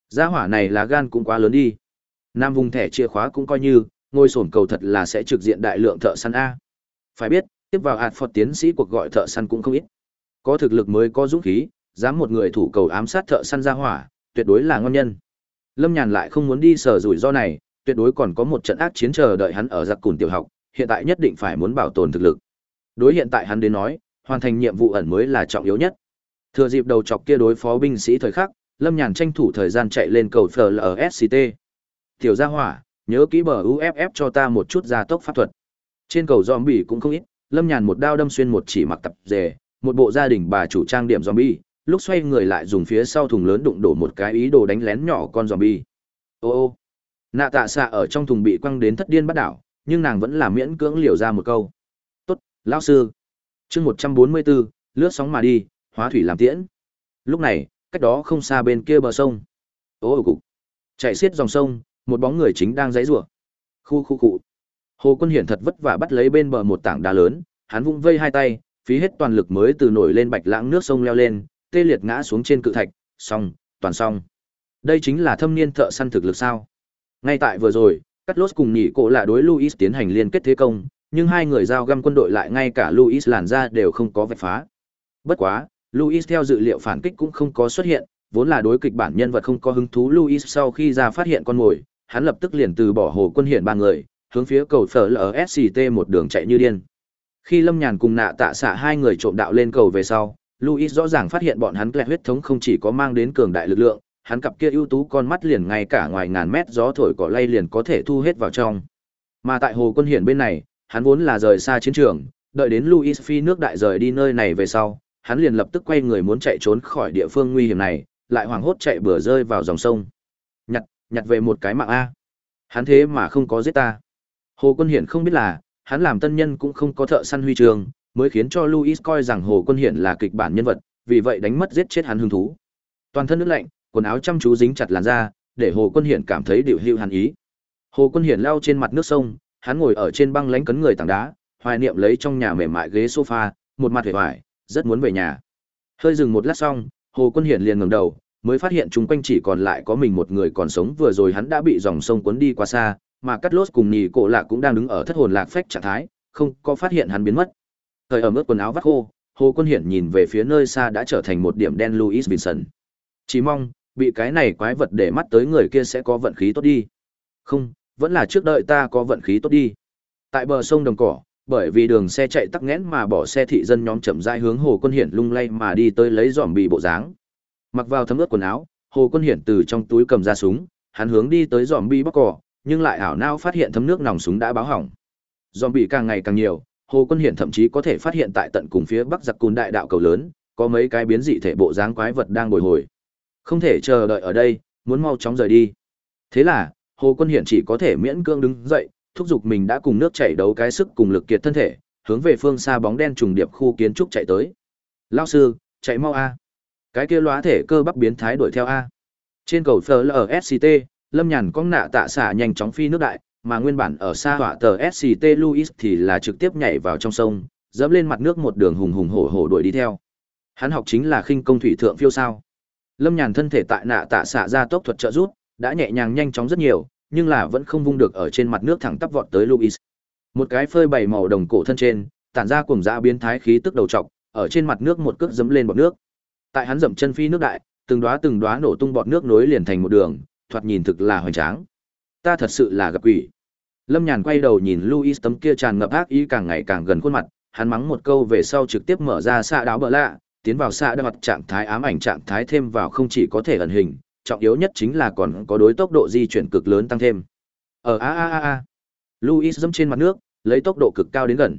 Gia hỏa này là gan cũng quá lớn đi. Nam vùng thẻ chìa khóa cũng coi như, ngôi sổn cầu thật là sẽ trực diện đại lượng thợ săn A. Phải biết, tiếp vào hạt phật tiến sĩ cuộc gọi thợ săn cũng không ít. Có thực lực mới có dũng khí, dám một người thủ cầu ám sát thợ săn gia hỏa, tuyệt đối là ngon nhân. Lâm Nhàn lại không muốn đi sở rủi ro này, tuyệt đối còn có một trận ác chiến chờ đợi hắn ở giặc cùn tiểu học, hiện tại nhất định phải muốn bảo tồn thực lực. Đối hiện tại hắn đến nói, hoàn thành nhiệm vụ ẩn mới là trọng yếu nhất. Thừa dịp đầu chọc kia đối phó binh sĩ thời khắc, Lâm Nhàn tranh thủ thời gian chạy lên cầu FLSCT. Tiểu gia hỏa, nhớ kỹ bờ UFF cho ta một chút gia tốc pháp thuật. Trên cầu zombie cũng không ít, Lâm Nhàn một đao đâm xuyên một chỉ mặc tập dề, một bộ gia đình bà chủ trang điểm zombie, lúc xoay người lại dùng phía sau thùng lớn đụng đổ một cái ý đồ đánh lén nhỏ con zombie. Ô ô. Nạ tạ xạ ở trong thùng bị quăng đến thất điên bắt đảo, nhưng nàng vẫn là miễn cưỡng liều ra một câu. Tốt, lão sư. chương một trăm bốn mươi bốn lướt sóng mà đi, hóa thủy làm tiễn. Lúc này, cách đó không xa bên kia bờ sông. Ô ô cục. Chạy xiết dòng sông, một bóng người chính đang dãy rủa. Khu khu cụ. Hồ Quân Hiển thật vất vả bắt lấy bên bờ một tảng đá lớn, hắn vung vây hai tay, phí hết toàn lực mới từ nổi lên bạch lãng nước sông leo lên, tê liệt ngã xuống trên cự thạch, xong, toàn xong. Đây chính là thâm niên thợ săn thực lực sao? Ngay tại vừa rồi, Cắt Lốt cùng nhị cổ là đối Luis tiến hành liên kết thế công, nhưng hai người giao găm quân đội lại ngay cả Luis làn ra đều không có vạch phá. Bất quá, Luis theo dự liệu phản kích cũng không có xuất hiện, vốn là đối kịch bản nhân vật không có hứng thú Luis sau khi ra phát hiện con mồi, hắn lập tức liền từ bỏ hồ quân hiển ba người, hướng phía cầu phở LSCT một đường chạy như điên. Khi Lâm Nhàn cùng nạ tạ xạ hai người trộm đạo lên cầu về sau, Luis rõ ràng phát hiện bọn hắn kẹt huyết thống không chỉ có mang đến cường đại lực lượng, hắn cặp kia ưu tú con mắt liền ngay cả ngoài ngàn mét gió thổi cỏ lay liền có thể thu hết vào trong. Mà tại hồ quân hiển bên này, hắn vốn là rời xa chiến trường, đợi đến Luis phi nước đại rời đi nơi này về sau, hắn liền lập tức quay người muốn chạy trốn khỏi địa phương nguy hiểm này, lại hoảng hốt chạy bừa rơi vào dòng sông. Nhặt, nhặt về một cái mạng a. Hắn thế mà không có giết ta. Hồ Quân Hiển không biết là, hắn làm tân nhân cũng không có thợ săn huy trường, mới khiến cho Louis coi rằng Hồ Quân Hiển là kịch bản nhân vật, vì vậy đánh mất giết chết hắn hứng thú. Toàn thân nước lạnh, quần áo chăm chú dính chặt làn da, để Hồ Quân Hiển cảm thấy điều hưu hắn ý. Hồ Quân Hiển lao trên mặt nước sông, hắn ngồi ở trên băng lánh cấn người tảng đá, hoài niệm lấy trong nhà mềm mại ghế sofa, một mặt vẻ vải, rất muốn về nhà. Hơi dừng một lát xong, Hồ Quân Hiển liền ngẩng đầu, mới phát hiện chúng quanh chỉ còn lại có mình một người còn sống vừa rồi hắn đã bị dòng sông cuốn đi quá xa, mà Cắt Lốt cùng Nhị Cổ Lạc cũng đang đứng ở thất hồn lạc phách trạng thái, không có phát hiện hắn biến mất. Thời ở ướt quần áo vắt khô, Hồ Quân Hiển nhìn về phía nơi xa đã trở thành một điểm đen Louis Vincent. Chỉ mong, bị cái này quái vật để mắt tới người kia sẽ có vận khí tốt đi. Không, vẫn là trước đợi ta có vận khí tốt đi. Tại bờ sông đồng cỏ, bởi vì đường xe chạy tắc nghẽn mà bỏ xe thị dân nhóm chậm rãi hướng Hồ Quân Hiển lung lay mà đi tới lấy giòm bị bộ dáng. Mặc vào thấm ướt quần áo, Hồ Quân Hiển từ trong túi cầm ra súng, hắn hướng đi tới giòm bi bóc cỏ, nhưng lại ảo nao phát hiện thấm nước nòng súng đã báo hỏng. Giòm bị càng ngày càng nhiều, Hồ Quân Hiển thậm chí có thể phát hiện tại tận cùng phía bắc giặc cùn đại đạo cầu lớn, có mấy cái biến dị thể bộ dáng quái vật đang bồi hồi. Không thể chờ đợi ở đây, muốn mau chóng rời đi. Thế là, Hồ Quân Hiển chỉ có thể miễn cưỡng đứng dậy, thúc giục mình đã cùng nước chảy đấu cái sức cùng lực kiệt thân thể, hướng về phương xa bóng đen trùng điệp khu kiến trúc chạy tới. Lão sư, chạy mau a. Cái kia lóa thể cơ bắp biến thái đuổi theo a. Trên cầu FLSCT, Lâm Nhàn cong nạ tạ xả nhanh chóng phi nước đại, mà nguyên bản ở xa hỏa tờ SCT Louis thì là trực tiếp nhảy vào trong sông, dẫm lên mặt nước một đường hùng hùng hổ hổ đuổi đi theo. Hắn học chính là khinh công thủy thượng phiêu sao. Lâm Nhàn thân thể tại nạ tạ xạ ra tốc thuật trợ rút, đã nhẹ nhàng nhanh chóng rất nhiều, nhưng là vẫn không vung được ở trên mặt nước thẳng tắp vọt tới Louis. Một cái phơi bày màu đồng cổ thân trên, tản ra cuồng dã biến thái khí tức đầu trọc, ở trên mặt nước một cước dẫm lên bọt nước. Tại hắn dậm chân phi nước đại, từng đóa từng đóa nổ tung bọt nước nối liền thành một đường, thoạt nhìn thực là hoành tráng. Ta thật sự là gặp quỷ. Lâm Nhàn quay đầu nhìn Louis tấm kia tràn ngập ác ý càng ngày càng gần khuôn mặt, hắn mắng một câu về sau trực tiếp mở ra xạ đáo bờ lạ, tiến vào xạ đao mặt trạng thái ám ảnh trạng thái thêm vào không chỉ có thể ẩn hình, trọng yếu nhất chính là còn có đối tốc độ di chuyển cực lớn tăng thêm. Ở a a a a. Louis dẫm trên mặt nước, lấy tốc độ cực cao đến gần.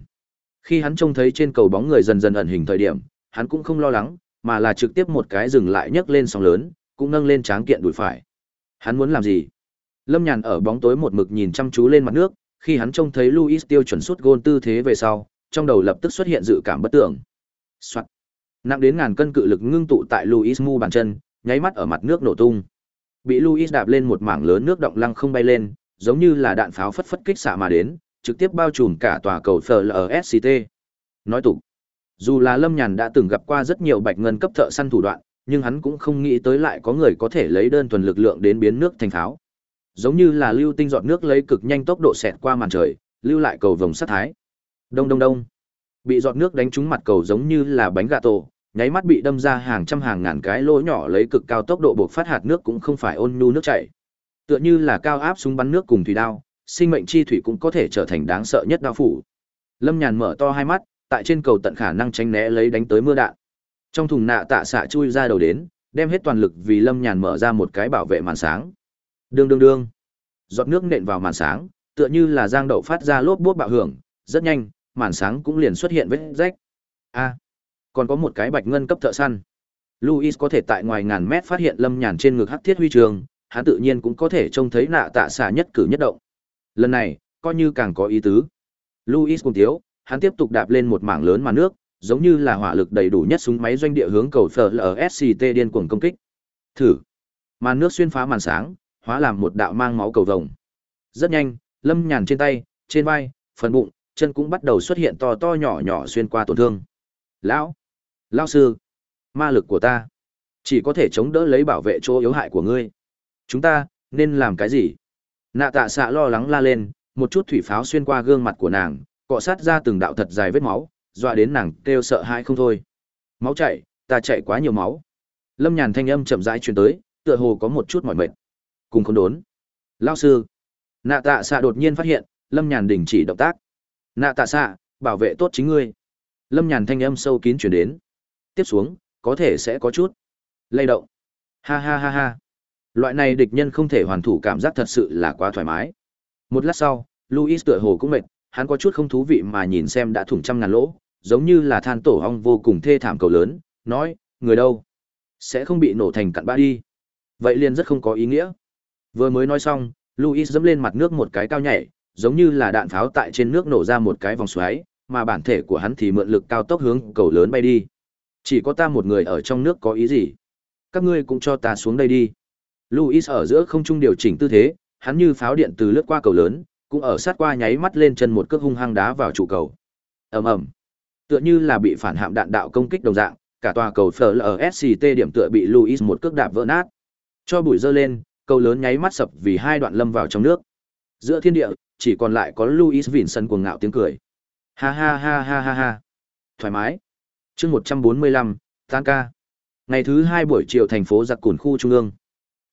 Khi hắn trông thấy trên cầu bóng người dần dần ẩn hình thời điểm, hắn cũng không lo lắng, mà là trực tiếp một cái dừng lại nhấc lên sóng lớn, cũng nâng lên tráng kiện đùi phải. Hắn muốn làm gì? Lâm Nhàn ở bóng tối một mực nhìn chăm chú lên mặt nước, khi hắn trông thấy Luis tiêu chuẩn suốt gôn tư thế về sau, trong đầu lập tức xuất hiện dự cảm bất tưởng. Soạt. Nặng đến ngàn cân cự lực ngưng tụ tại Luis mu bàn chân, nháy mắt ở mặt nước nổ tung. Bị Luis đạp lên một mảng lớn nước động lăng không bay lên, giống như là đạn pháo phất phất kích xạ mà đến, trực tiếp bao trùm cả tòa cầu FLSCT. Nói tục, dù là Lâm Nhàn đã từng gặp qua rất nhiều bạch ngân cấp thợ săn thủ đoạn, nhưng hắn cũng không nghĩ tới lại có người có thể lấy đơn thuần lực lượng đến biến nước thành pháo. Giống như là lưu tinh giọt nước lấy cực nhanh tốc độ xẹt qua màn trời, lưu lại cầu vồng sát thái. Đông đông đông. Bị giọt nước đánh trúng mặt cầu giống như là bánh gà tổ, nháy mắt bị đâm ra hàng trăm hàng ngàn cái lỗ nhỏ lấy cực cao tốc độ buộc phát hạt nước cũng không phải ôn nhu nước chảy. Tựa như là cao áp súng bắn nước cùng thủy đao, sinh mệnh chi thủy cũng có thể trở thành đáng sợ nhất đao phủ. Lâm Nhàn mở to hai mắt, tại trên cầu tận khả năng tránh né lấy đánh tới mưa đạn. Trong thùng nạ tạ xạ chui ra đầu đến, đem hết toàn lực vì Lâm Nhàn mở ra một cái bảo vệ màn sáng. Đương đương đương. Giọt nước nện vào màn sáng, tựa như là giang đậu phát ra lốp bút bạo hưởng, rất nhanh, màn sáng cũng liền xuất hiện vết rách. A, còn có một cái bạch ngân cấp thợ săn. Luis có thể tại ngoài ngàn mét phát hiện Lâm Nhàn trên ngực hắc thiết huy trường, hắn tự nhiên cũng có thể trông thấy nạ tạ xạ nhất cử nhất động. Lần này, coi như càng có ý tứ. Luis cùng thiếu, hắn tiếp tục đạp lên một mảng lớn màn nước, giống như là hỏa lực đầy đủ nhất súng máy doanh địa hướng cầu FLSCT điên cuồng công kích. Thử. Màn nước xuyên phá màn sáng, hóa làm một đạo mang máu cầu vồng. Rất nhanh, Lâm Nhàn trên tay, trên vai, phần bụng, chân cũng bắt đầu xuất hiện to to nhỏ nhỏ xuyên qua tổn thương. Lão, lão sư, ma lực của ta chỉ có thể chống đỡ lấy bảo vệ chỗ yếu hại của ngươi. Chúng ta nên làm cái gì? Nạ tạ xạ lo lắng la lên, một chút thủy pháo xuyên qua gương mặt của nàng, cọ sát ra từng đạo thật dài vết máu, dọa đến nàng kêu sợ hãi không thôi. Máu chảy, ta chạy quá nhiều máu. Lâm Nhàn thanh âm chậm rãi truyền tới, tựa hồ có một chút mỏi mệt. Cùng không đốn. Lao sư. Nạ tạ xạ đột nhiên phát hiện, Lâm Nhàn đình chỉ động tác. Nạ tạ xạ, bảo vệ tốt chính ngươi. Lâm Nhàn thanh âm sâu kín truyền đến. Tiếp xuống, có thể sẽ có chút lay động. Ha ha ha ha. Loại này địch nhân không thể hoàn thủ cảm giác thật sự là quá thoải mái. Một lát sau, Luis tựa hồ cũng mệt, hắn có chút không thú vị mà nhìn xem đã thủng trăm ngàn lỗ, giống như là than tổ ong vô cùng thê thảm cầu lớn, nói, người đâu? Sẽ không bị nổ thành cặn bã đi. Vậy liền rất không có ý nghĩa. Vừa mới nói xong, Luis dẫm lên mặt nước một cái cao nhảy, giống như là đạn pháo tại trên nước nổ ra một cái vòng xoáy, mà bản thể của hắn thì mượn lực cao tốc hướng cầu lớn bay đi. Chỉ có ta một người ở trong nước có ý gì? Các ngươi cũng cho ta xuống đây đi. Luis ở giữa không trung điều chỉnh tư thế, hắn như pháo điện từ lướt qua cầu lớn, cũng ở sát qua nháy mắt lên chân một cước hung hăng đá vào trụ cầu. Ầm ầm. Tựa như là bị phản hạm đạn đạo công kích đồng dạng, cả tòa cầu FLSCT điểm tựa bị Luis một cước đạp vỡ nát. Cho bụi dơ lên, cầu lớn nháy mắt sập vì hai đoạn lâm vào trong nước. Giữa thiên địa, chỉ còn lại có Luis Vincent cuồng ngạo tiếng cười. Ha ha ha ha ha ha. Thoải mái. Chương 145, tan ca. Ngày thứ hai buổi chiều thành phố giặc cùn khu trung ương.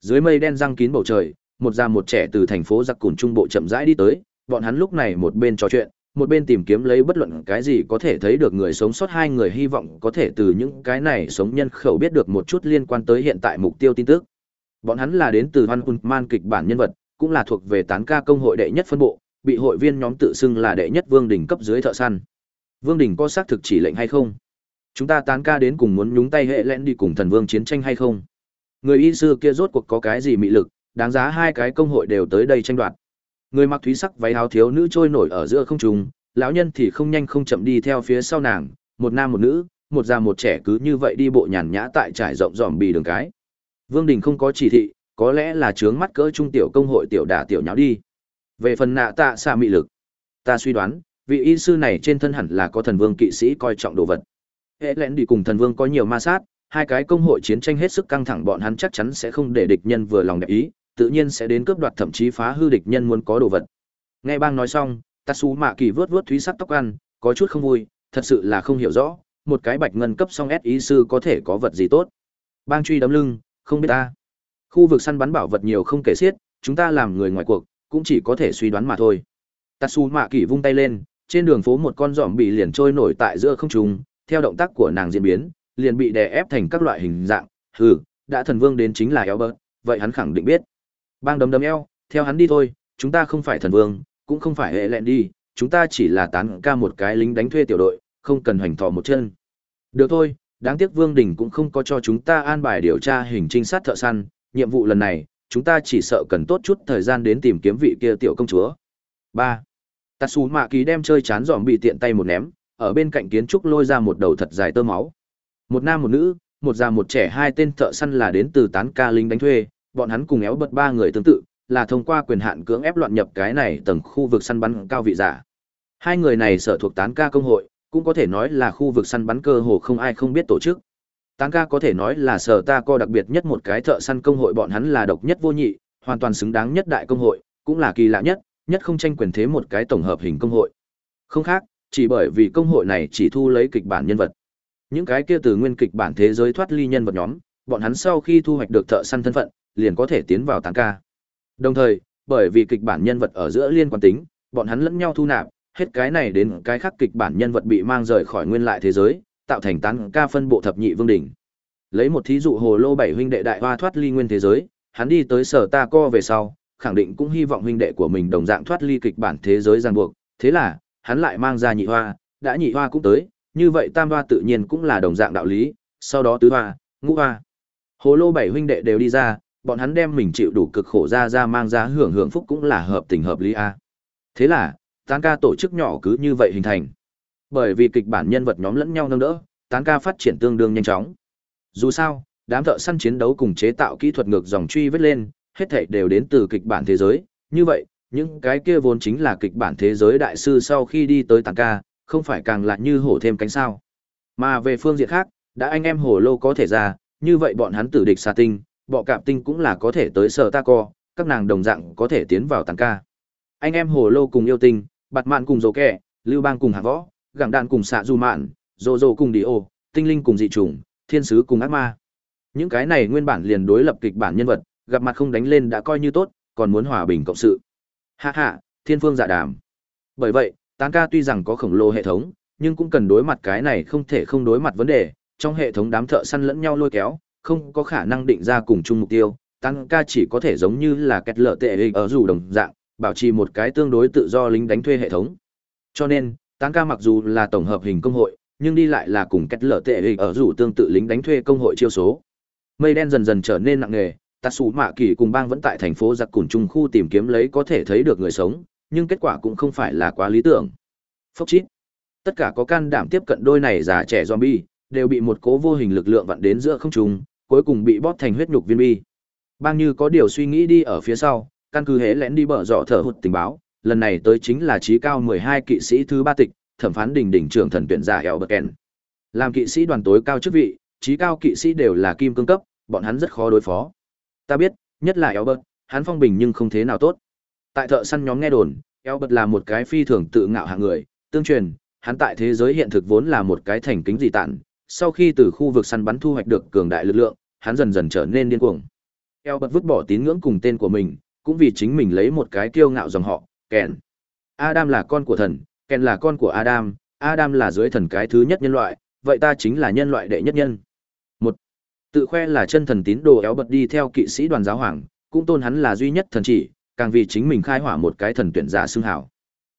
Dưới mây đen răng kín bầu trời, một già một trẻ từ thành phố giặc cùn trung bộ chậm rãi đi tới, bọn hắn lúc này một bên trò chuyện, một bên tìm kiếm lấy bất luận cái gì có thể thấy được người sống sót hai người hy vọng có thể từ những cái này sống nhân khẩu biết được một chút liên quan tới hiện tại mục tiêu tin tức. Bọn hắn là đến từ Hoan Man kịch bản nhân vật, cũng là thuộc về tán ca công hội đệ nhất phân bộ, bị hội viên nhóm tự xưng là đệ nhất vương đỉnh cấp dưới thợ săn. Vương đỉnh có xác thực chỉ lệnh hay không? Chúng ta tán ca đến cùng muốn nhúng tay hệ lẽn đi cùng thần vương chiến tranh hay không? Người y sư kia rốt cuộc có cái gì mị lực, đáng giá hai cái công hội đều tới đây tranh đoạt. Người mặc thúy sắc váy áo thiếu nữ trôi nổi ở giữa không trung, lão nhân thì không nhanh không chậm đi theo phía sau nàng, một nam một nữ, một già một trẻ cứ như vậy đi bộ nhàn nhã tại trải rộng dòm bì đường cái. Vương Đình không có chỉ thị, có lẽ là trướng mắt cỡ trung tiểu công hội tiểu đả tiểu nháo đi. Về phần nạ tạ xa mị lực, ta suy đoán, vị y sư này trên thân hẳn là có thần vương kỵ sĩ coi trọng đồ vật. Hệ lẽn đi cùng thần vương có nhiều ma sát, hai cái công hội chiến tranh hết sức căng thẳng bọn hắn chắc chắn sẽ không để địch nhân vừa lòng đẹp ý, tự nhiên sẽ đến cướp đoạt thậm chí phá hư địch nhân muốn có đồ vật. Nghe bang nói xong, Tatsu Mạ Kỳ vớt vớt thúy sắc tóc ăn, có chút không vui, thật sự là không hiểu rõ, một cái bạch ngân cấp song S ý sư có thể có vật gì tốt. Bang truy đấm lưng, không biết ta. Khu vực săn bắn bảo vật nhiều không kể xiết, chúng ta làm người ngoài cuộc, cũng chỉ có thể suy đoán mà thôi. Tatsu Mạ Kỳ vung tay lên, trên đường phố một con giòm bị liền trôi nổi tại giữa không trung, theo động tác của nàng diễn biến, liền bị đè ép thành các loại hình dạng, hừ, đã thần vương đến chính là Albert, vậy hắn khẳng định biết. Bang đấm đấm eo, theo hắn đi thôi, chúng ta không phải thần vương, cũng không phải hệ lẹn đi, chúng ta chỉ là tán ca một cái lính đánh thuê tiểu đội, không cần hoành thò một chân. Được thôi, đáng tiếc Vương Đình cũng không có cho chúng ta an bài điều tra hình trinh sát thợ săn, nhiệm vụ lần này, chúng ta chỉ sợ cần tốt chút thời gian đến tìm kiếm vị kia tiểu công chúa. 3. Tatsu Mạ Kỳ đem chơi chán giòm bị tiện tay một ném, ở bên cạnh kiến trúc lôi ra một đầu thật dài tơ máu. Một nam một nữ, một già một trẻ hai tên thợ săn là đến từ tán ca lính đánh thuê, bọn hắn cùng éo bật ba người tương tự, là thông qua quyền hạn cưỡng ép loạn nhập cái này tầng khu vực săn bắn cao vị giả. Hai người này sở thuộc tán ca công hội, cũng có thể nói là khu vực săn bắn cơ hồ không ai không biết tổ chức. Tán ca có thể nói là sở ta co đặc biệt nhất một cái thợ săn công hội bọn hắn là độc nhất vô nhị, hoàn toàn xứng đáng nhất đại công hội, cũng là kỳ lạ nhất, nhất không tranh quyền thế một cái tổng hợp hình công hội. Không khác, chỉ bởi vì công hội này chỉ thu lấy kịch bản nhân vật. Những cái kia từ nguyên kịch bản thế giới thoát ly nhân vật nhóm, bọn hắn sau khi thu hoạch được thợ săn thân phận, liền có thể tiến vào tán ca. Đồng thời, bởi vì kịch bản nhân vật ở giữa liên quan tính, bọn hắn lẫn nhau thu nạp, hết cái này đến cái khác kịch bản nhân vật bị mang rời khỏi nguyên lại thế giới, tạo thành tán ca phân bộ thập nhị vương đỉnh. Lấy một thí dụ hồ lô bảy huynh đệ đại hoa thoát ly nguyên thế giới, hắn đi tới sở ta co về sau, khẳng định cũng hy vọng huynh đệ của mình đồng dạng thoát ly kịch bản thế giới ràng buộc, thế là, hắn lại mang ra nhị hoa, đã nhị hoa cũng tới, như vậy tam hoa tự nhiên cũng là đồng dạng đạo lý, sau đó tứ hoa, ngũ hoa. Hồ lô bảy huynh đệ đều đi ra, bọn hắn đem mình chịu đủ cực khổ ra ra mang ra hưởng hưởng phúc cũng là hợp tình hợp lý a. Thế là, tán ca tổ chức nhỏ cứ như vậy hình thành. Bởi vì kịch bản nhân vật nhóm lẫn nhau nâng đỡ, tán ca phát triển tương đương nhanh chóng. Dù sao, đám thợ săn chiến đấu cùng chế tạo kỹ thuật ngược dòng truy vết lên, hết thảy đều đến từ kịch bản thế giới, như vậy, những cái kia vốn chính là kịch bản thế giới đại sư sau khi đi tới tàng ca, không phải càng lạ như hổ thêm cánh sao. Mà về phương diện khác, đã anh em hổ lô có thể ra, như vậy bọn hắn tử địch xa tinh, bọ cạp tinh cũng là có thể tới sở ta co, các nàng đồng dạng có thể tiến vào tàng ca. Anh em hổ lô cùng yêu tinh, bạt mạn cùng dồ kẻ, lưu bang cùng hạ võ, gẳng đạn cùng xạ du mạn, dồ dồ cùng đi ô, tinh linh cùng dị trùng, thiên sứ cùng ác ma. Những cái này nguyên bản liền đối lập kịch bản nhân vật, gặp mặt không đánh lên đã coi như tốt, còn muốn hòa bình cộng sự. Hạ hạ, thiên phương dạ đàm. Bởi vậy, tán ca tuy rằng có khổng lồ hệ thống, nhưng cũng cần đối mặt cái này không thể không đối mặt vấn đề, trong hệ thống đám thợ săn lẫn nhau lôi kéo, không có khả năng định ra cùng chung mục tiêu, tăng ca chỉ có thể giống như là kẹt lợ tệ ở dù đồng dạng, bảo trì một cái tương đối tự do lính đánh thuê hệ thống. Cho nên, tăng ca mặc dù là tổng hợp hình công hội, nhưng đi lại là cùng kẹt lợ tệ ở dù tương tự lính đánh thuê công hội chiêu số. Mây đen dần dần trở nên nặng nề, Tatsu Mạ Kỳ cùng bang vẫn tại thành phố giặc cùn trung khu tìm kiếm lấy có thể thấy được người sống, nhưng kết quả cũng không phải là quá lý tưởng. Phốc chít. Tất cả có can đảm tiếp cận đôi này già trẻ zombie, đều bị một cố vô hình lực lượng vặn đến giữa không trung, cuối cùng bị bóp thành huyết nhục viên bi. Bang như có điều suy nghĩ đi ở phía sau, căn cứ hễ lén đi bở dọ thở hụt tình báo, lần này tới chính là trí cao 12 kỵ sĩ thứ ba tịch, thẩm phán đỉnh đỉnh trưởng thần tuyển giả eo bậc kèn. Làm kỵ sĩ đoàn tối cao chức vị, trí cao kỵ sĩ đều là kim cương cấp, bọn hắn rất khó đối phó. Ta biết, nhất là eo hắn phong bình nhưng không thế nào tốt. Tại thợ săn nhóm nghe đồn, eo là một cái phi thường tự ngạo hạng người, tương truyền, hắn tại thế giới hiện thực vốn là một cái thành kính dị tản, sau khi từ khu vực săn bắn thu hoạch được cường đại lực lượng, hắn dần dần trở nên điên cuồng. Eo bật vứt bỏ tín ngưỡng cùng tên của mình, cũng vì chính mình lấy một cái kiêu ngạo dòng họ, Ken. Adam là con của thần, Ken là con của Adam, Adam là dưới thần cái thứ nhất nhân loại, vậy ta chính là nhân loại đệ nhất nhân. Tự khoe là chân thần tín đồ éo bật đi theo kỵ sĩ đoàn giáo hoàng, cũng tôn hắn là duy nhất thần chỉ, càng vì chính mình khai hỏa một cái thần tuyển giả xưng hảo.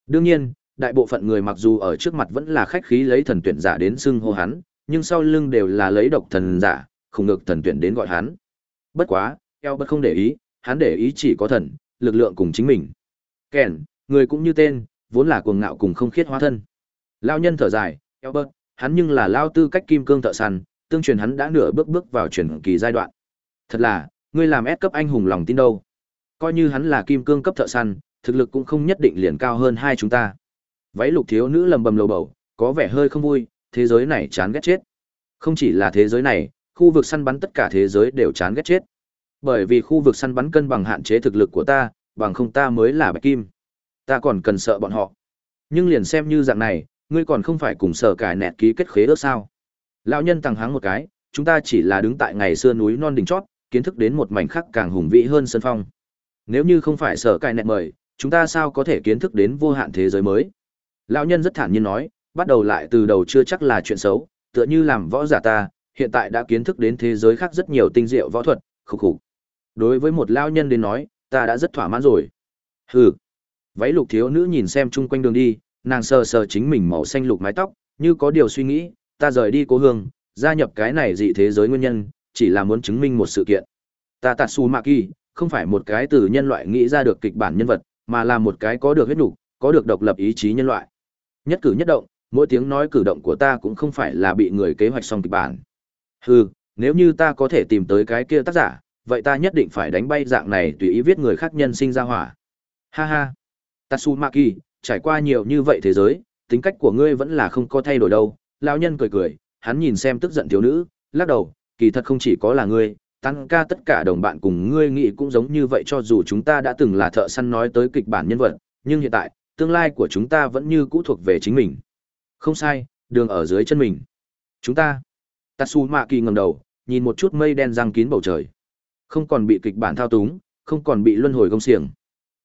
Đương nhiên, đại bộ phận người mặc dù ở trước mặt vẫn là khách khí lấy thần tuyển giả đến xưng hô hắn, nhưng sau lưng đều là lấy độc thần giả, không ngược thần tuyển đến gọi hắn. Bất quá, eo bất không để ý, hắn để ý chỉ có thần, lực lượng cùng chính mình. Kèn, người cũng như tên, vốn là cuồng ngạo cùng không khiết hóa thân. Lao nhân thở dài, eo bất, hắn nhưng là lao tư cách kim cương thợ săn, tương truyền hắn đã nửa bước bước vào truyền kỳ giai đoạn. Thật là, ngươi làm S cấp anh hùng lòng tin đâu. Coi như hắn là kim cương cấp thợ săn, thực lực cũng không nhất định liền cao hơn hai chúng ta. Váy lục thiếu nữ lầm bầm lầu bầu, có vẻ hơi không vui, thế giới này chán ghét chết. Không chỉ là thế giới này, khu vực săn bắn tất cả thế giới đều chán ghét chết. Bởi vì khu vực săn bắn cân bằng hạn chế thực lực của ta, bằng không ta mới là bạch kim. Ta còn cần sợ bọn họ. Nhưng liền xem như dạng này, ngươi còn không phải cùng sở cải nẹt ký kết khế ước sao? Lão nhân thẳng háng một cái, chúng ta chỉ là đứng tại ngày xưa núi non đỉnh chót, kiến thức đến một mảnh khắc càng hùng vĩ hơn sân phong. Nếu như không phải sở cải nẹt mời, chúng ta sao có thể kiến thức đến vô hạn thế giới mới? Lão nhân rất thản nhiên nói, bắt đầu lại từ đầu chưa chắc là chuyện xấu, tựa như làm võ giả ta, hiện tại đã kiến thức đến thế giới khác rất nhiều tinh diệu võ thuật, khục khục. Đối với một lão nhân đến nói, ta đã rất thỏa mãn rồi. Hừ. Váy lục thiếu nữ nhìn xem chung quanh đường đi, nàng sờ sờ chính mình màu xanh lục mái tóc, như có điều suy nghĩ, ta rời đi cố hương, gia nhập cái này dị thế giới nguyên nhân, chỉ là muốn chứng minh một sự kiện. Ta Tatsumaki, không phải một cái từ nhân loại nghĩ ra được kịch bản nhân vật, mà là một cái có được huyết đủ, có được độc lập ý chí nhân loại. Nhất cử nhất động, mỗi tiếng nói cử động của ta cũng không phải là bị người kế hoạch xong kịch bản. Hừ, nếu như ta có thể tìm tới cái kia tác giả, vậy ta nhất định phải đánh bay dạng này tùy ý viết người khác nhân sinh ra hỏa. Ha ha. Tatsumaki, trải qua nhiều như vậy thế giới, tính cách của ngươi vẫn là không có thay đổi đâu. Lão nhân cười cười, hắn nhìn xem tức giận thiếu nữ, lắc đầu, kỳ thật không chỉ có là ngươi, tăng ca tất cả đồng bạn cùng ngươi nghĩ cũng giống như vậy cho dù chúng ta đã từng là thợ săn nói tới kịch bản nhân vật, nhưng hiện tại, tương lai của chúng ta vẫn như cũ thuộc về chính mình. Không sai, đường ở dưới chân mình. Chúng ta. Tatsumaki ngẩng đầu, nhìn một chút mây đen răng kín bầu trời. Không còn bị kịch bản thao túng, không còn bị luân hồi công xiềng.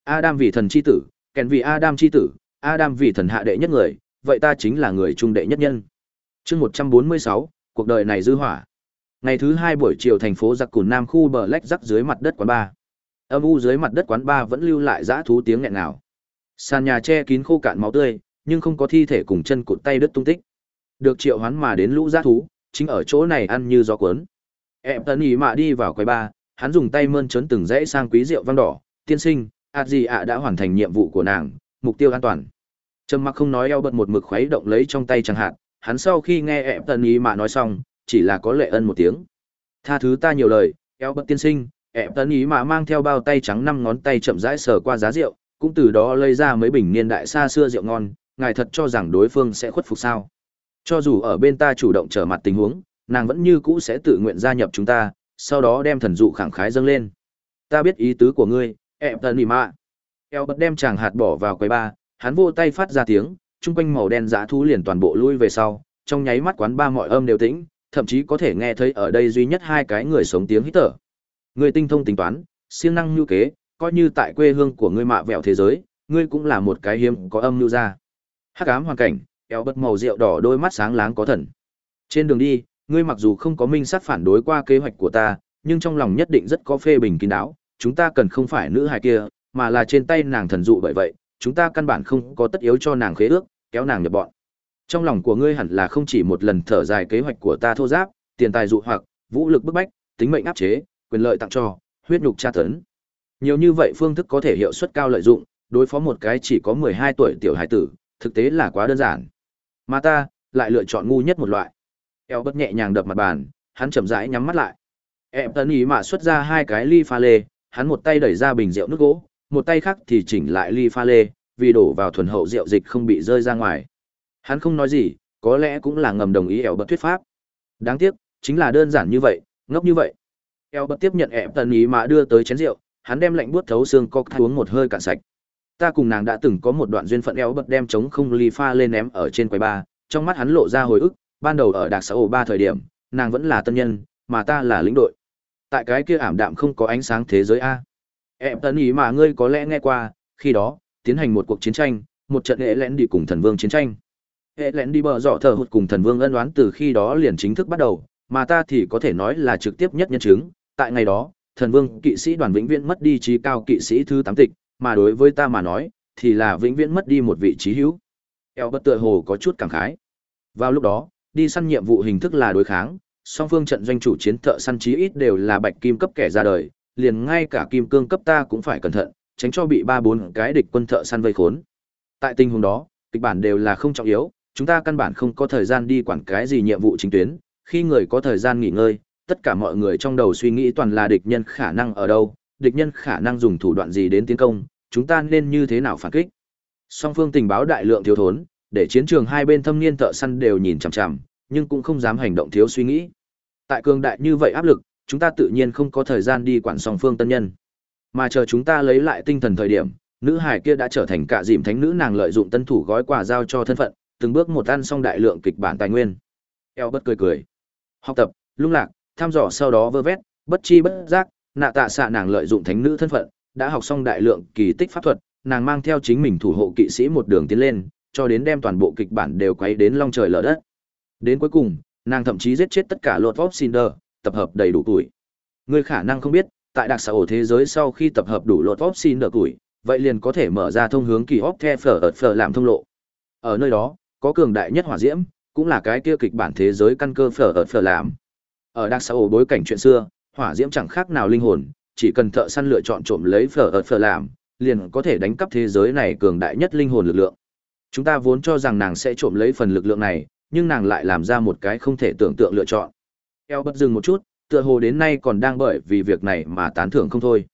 Adam vì thần chi tử, kèn vì Adam chi tử, Adam vì thần hạ đệ nhất người, vậy ta chính là người trung đệ nhất nhân. Chương 146, cuộc đời này dư hỏa. Ngày thứ hai buổi chiều thành phố giặc cùn nam khu bờ lách rắc dưới mặt đất quán ba. Âm u dưới mặt đất quán ba vẫn lưu lại dã thú tiếng nghẹn nào. Sàn nhà che kín khô cạn máu tươi, nhưng không có thi thể cùng chân cụt tay đứt tung tích. Được triệu hoán mà đến lũ dã thú, chính ở chỗ này ăn như gió cuốn. Em tấn ý mạ đi vào quầy ba, hắn dùng tay mơn trớn từng dãy sang quý rượu vang đỏ, tiên sinh, ạt gì ạ đã hoàn thành nhiệm vụ của nàng, mục tiêu an toàn. Trầm mặc không nói eo bật một mực khuấy động lấy trong tay chẳng hạn, hắn sau khi nghe ẹp tấn ý mạ nói xong, chỉ là có lệ ân một tiếng. Tha thứ ta nhiều lời, eo bất tiên sinh, ẹp tấn ý mạ mang theo bao tay trắng năm ngón tay chậm rãi sờ qua giá rượu, cũng từ đó lấy ra mấy bình niên đại xa xưa rượu ngon, ngài thật cho rằng đối phương sẽ khuất phục sao? Cho dù ở bên ta chủ động trở mặt tình huống, nàng vẫn như cũ sẽ tự nguyện gia nhập chúng ta, sau đó đem thần dụ khẳng khái dâng lên. Ta biết ý tứ của ngươi, ẹp tần Ý mạ. Eo bất đem chàng hạt bỏ vào quầy ba, hắn vô tay phát ra tiếng, chung quanh màu đen dã thú liền toàn bộ lui về sau, trong nháy mắt quán ba mọi âm đều tĩnh, thậm chí có thể nghe thấy ở đây duy nhất hai cái người sống tiếng hít thở. Người tinh thông tính toán, siêng năng như kế, coi như tại quê hương của ngươi mạ vẹo thế giới, ngươi cũng là một cái hiếm có âm lưu ra. Hắc ám hoàn cảnh, eo bất màu rượu đỏ đôi mắt sáng láng có thần. Trên đường đi, ngươi mặc dù không có minh sát phản đối qua kế hoạch của ta, nhưng trong lòng nhất định rất có phê bình kín đáo, chúng ta cần không phải nữ hài kia, mà là trên tay nàng thần dụ bởi vậy, chúng ta căn bản không có tất yếu cho nàng khế ước, kéo nàng nhập bọn. Trong lòng của ngươi hẳn là không chỉ một lần thở dài kế hoạch của ta thô giáp, tiền tài dụ hoặc, vũ lực bức bách, tính mệnh áp chế, quyền lợi tặng cho, huyết nhục tra tấn. Nhiều như vậy phương thức có thể hiệu suất cao lợi dụng, đối phó một cái chỉ có 12 tuổi tiểu hải tử, thực tế là quá đơn giản. Mà ta, lại lựa chọn ngu nhất một loại. Eo bất nhẹ nhàng đập mặt bàn, hắn chậm rãi nhắm mắt lại. Em tấn ý mà xuất ra hai cái ly pha lê, hắn một tay đẩy ra bình rượu nước gỗ, một tay khác thì chỉnh lại ly pha lê, vì đổ vào thuần hậu rượu dịch không bị rơi ra ngoài. Hắn không nói gì, có lẽ cũng là ngầm đồng ý ẻo bật thuyết pháp. Đáng tiếc, chính là đơn giản như vậy, ngốc như vậy. Eo bật tiếp nhận ẻm tần ý mà đưa tới chén rượu, hắn đem lạnh buốt thấu xương co uống một hơi cạn sạch. Ta cùng nàng đã từng có một đoạn duyên phận eo bật đem chống không ly pha lên ném ở trên quầy ba, trong mắt hắn lộ ra hồi ức, ban đầu ở đặc xã ổ ba thời điểm, nàng vẫn là tân nhân, mà ta là lĩnh đội. Tại cái kia ảm đạm không có ánh sáng thế giới a. Em tân ý mà ngươi có lẽ nghe qua, khi đó, tiến hành một cuộc chiến tranh, một trận hệ lẽn đi cùng thần vương chiến tranh. Hệ lẽn đi bờ dọ thờ hụt cùng thần vương ân oán từ khi đó liền chính thức bắt đầu, mà ta thì có thể nói là trực tiếp nhất nhân chứng. Tại ngày đó, thần vương kỵ sĩ đoàn vĩnh viễn mất đi trí cao kỵ sĩ thứ tám tịch, mà đối với ta mà nói, thì là vĩnh viễn mất đi một vị trí hữu. Eo bất tựa hồ có chút cảm khái. Vào lúc đó, đi săn nhiệm vụ hình thức là đối kháng, song phương trận doanh chủ chiến thợ săn trí ít đều là bạch kim cấp kẻ ra đời, liền ngay cả kim cương cấp ta cũng phải cẩn thận, tránh cho bị ba bốn cái địch quân thợ săn vây khốn. Tại tình huống đó, kịch bản đều là không trọng yếu, chúng ta căn bản không có thời gian đi quản cái gì nhiệm vụ chính tuyến, khi người có thời gian nghỉ ngơi, tất cả mọi người trong đầu suy nghĩ toàn là địch nhân khả năng ở đâu, địch nhân khả năng dùng thủ đoạn gì đến tiến công, chúng ta nên như thế nào phản kích. Song phương tình báo đại lượng thiếu thốn, để chiến trường hai bên thâm niên thợ săn đều nhìn chằm chằm, nhưng cũng không dám hành động thiếu suy nghĩ. Tại cường đại như vậy áp lực, chúng ta tự nhiên không có thời gian đi quản song phương tân nhân. Mà chờ chúng ta lấy lại tinh thần thời điểm, nữ hải kia đã trở thành cả dìm thánh nữ nàng lợi dụng tân thủ gói quà giao cho thân phận, từng bước một ăn xong đại lượng kịch bản tài nguyên. Eo bất cười cười. Học tập, lung lạc, tham dò sau đó vơ vét, bất chi bất giác, nạ tạ xạ nàng lợi dụng thánh nữ thân phận, đã học xong đại lượng kỳ tích pháp thuật, nàng mang theo chính mình thủ hộ kỵ sĩ một đường tiến lên, cho đến đem toàn bộ kịch bản đều quấy đến long trời lở đất. Đến cuối cùng, nàng thậm chí giết chết tất cả lột vóc xin đờ tập hợp đầy đủ tuổi. Người khả năng không biết, tại đặc xã ổ thế giới sau khi tập hợp đủ Lord xin được tuổi, vậy liền có thể mở ra thông hướng kỳ hốc the phở ợt phở làm thông lộ. Ở nơi đó, có cường đại nhất hỏa diễm, cũng là cái kia kịch bản thế giới căn cơ phở ở phở làm. Ở đặc xã ổ bối cảnh chuyện xưa, hỏa diễm chẳng khác nào linh hồn, chỉ cần thợ săn lựa chọn trộm lấy phở ở phở làm, liền có thể đánh cắp thế giới này cường đại nhất linh hồn lực lượng. Chúng ta vốn cho rằng nàng sẽ trộm lấy phần lực lượng này, nhưng nàng lại làm ra một cái không thể tưởng tượng lựa chọn. Eo bất dừng một chút, tựa hồ đến nay còn đang bởi vì việc này mà tán thưởng không thôi.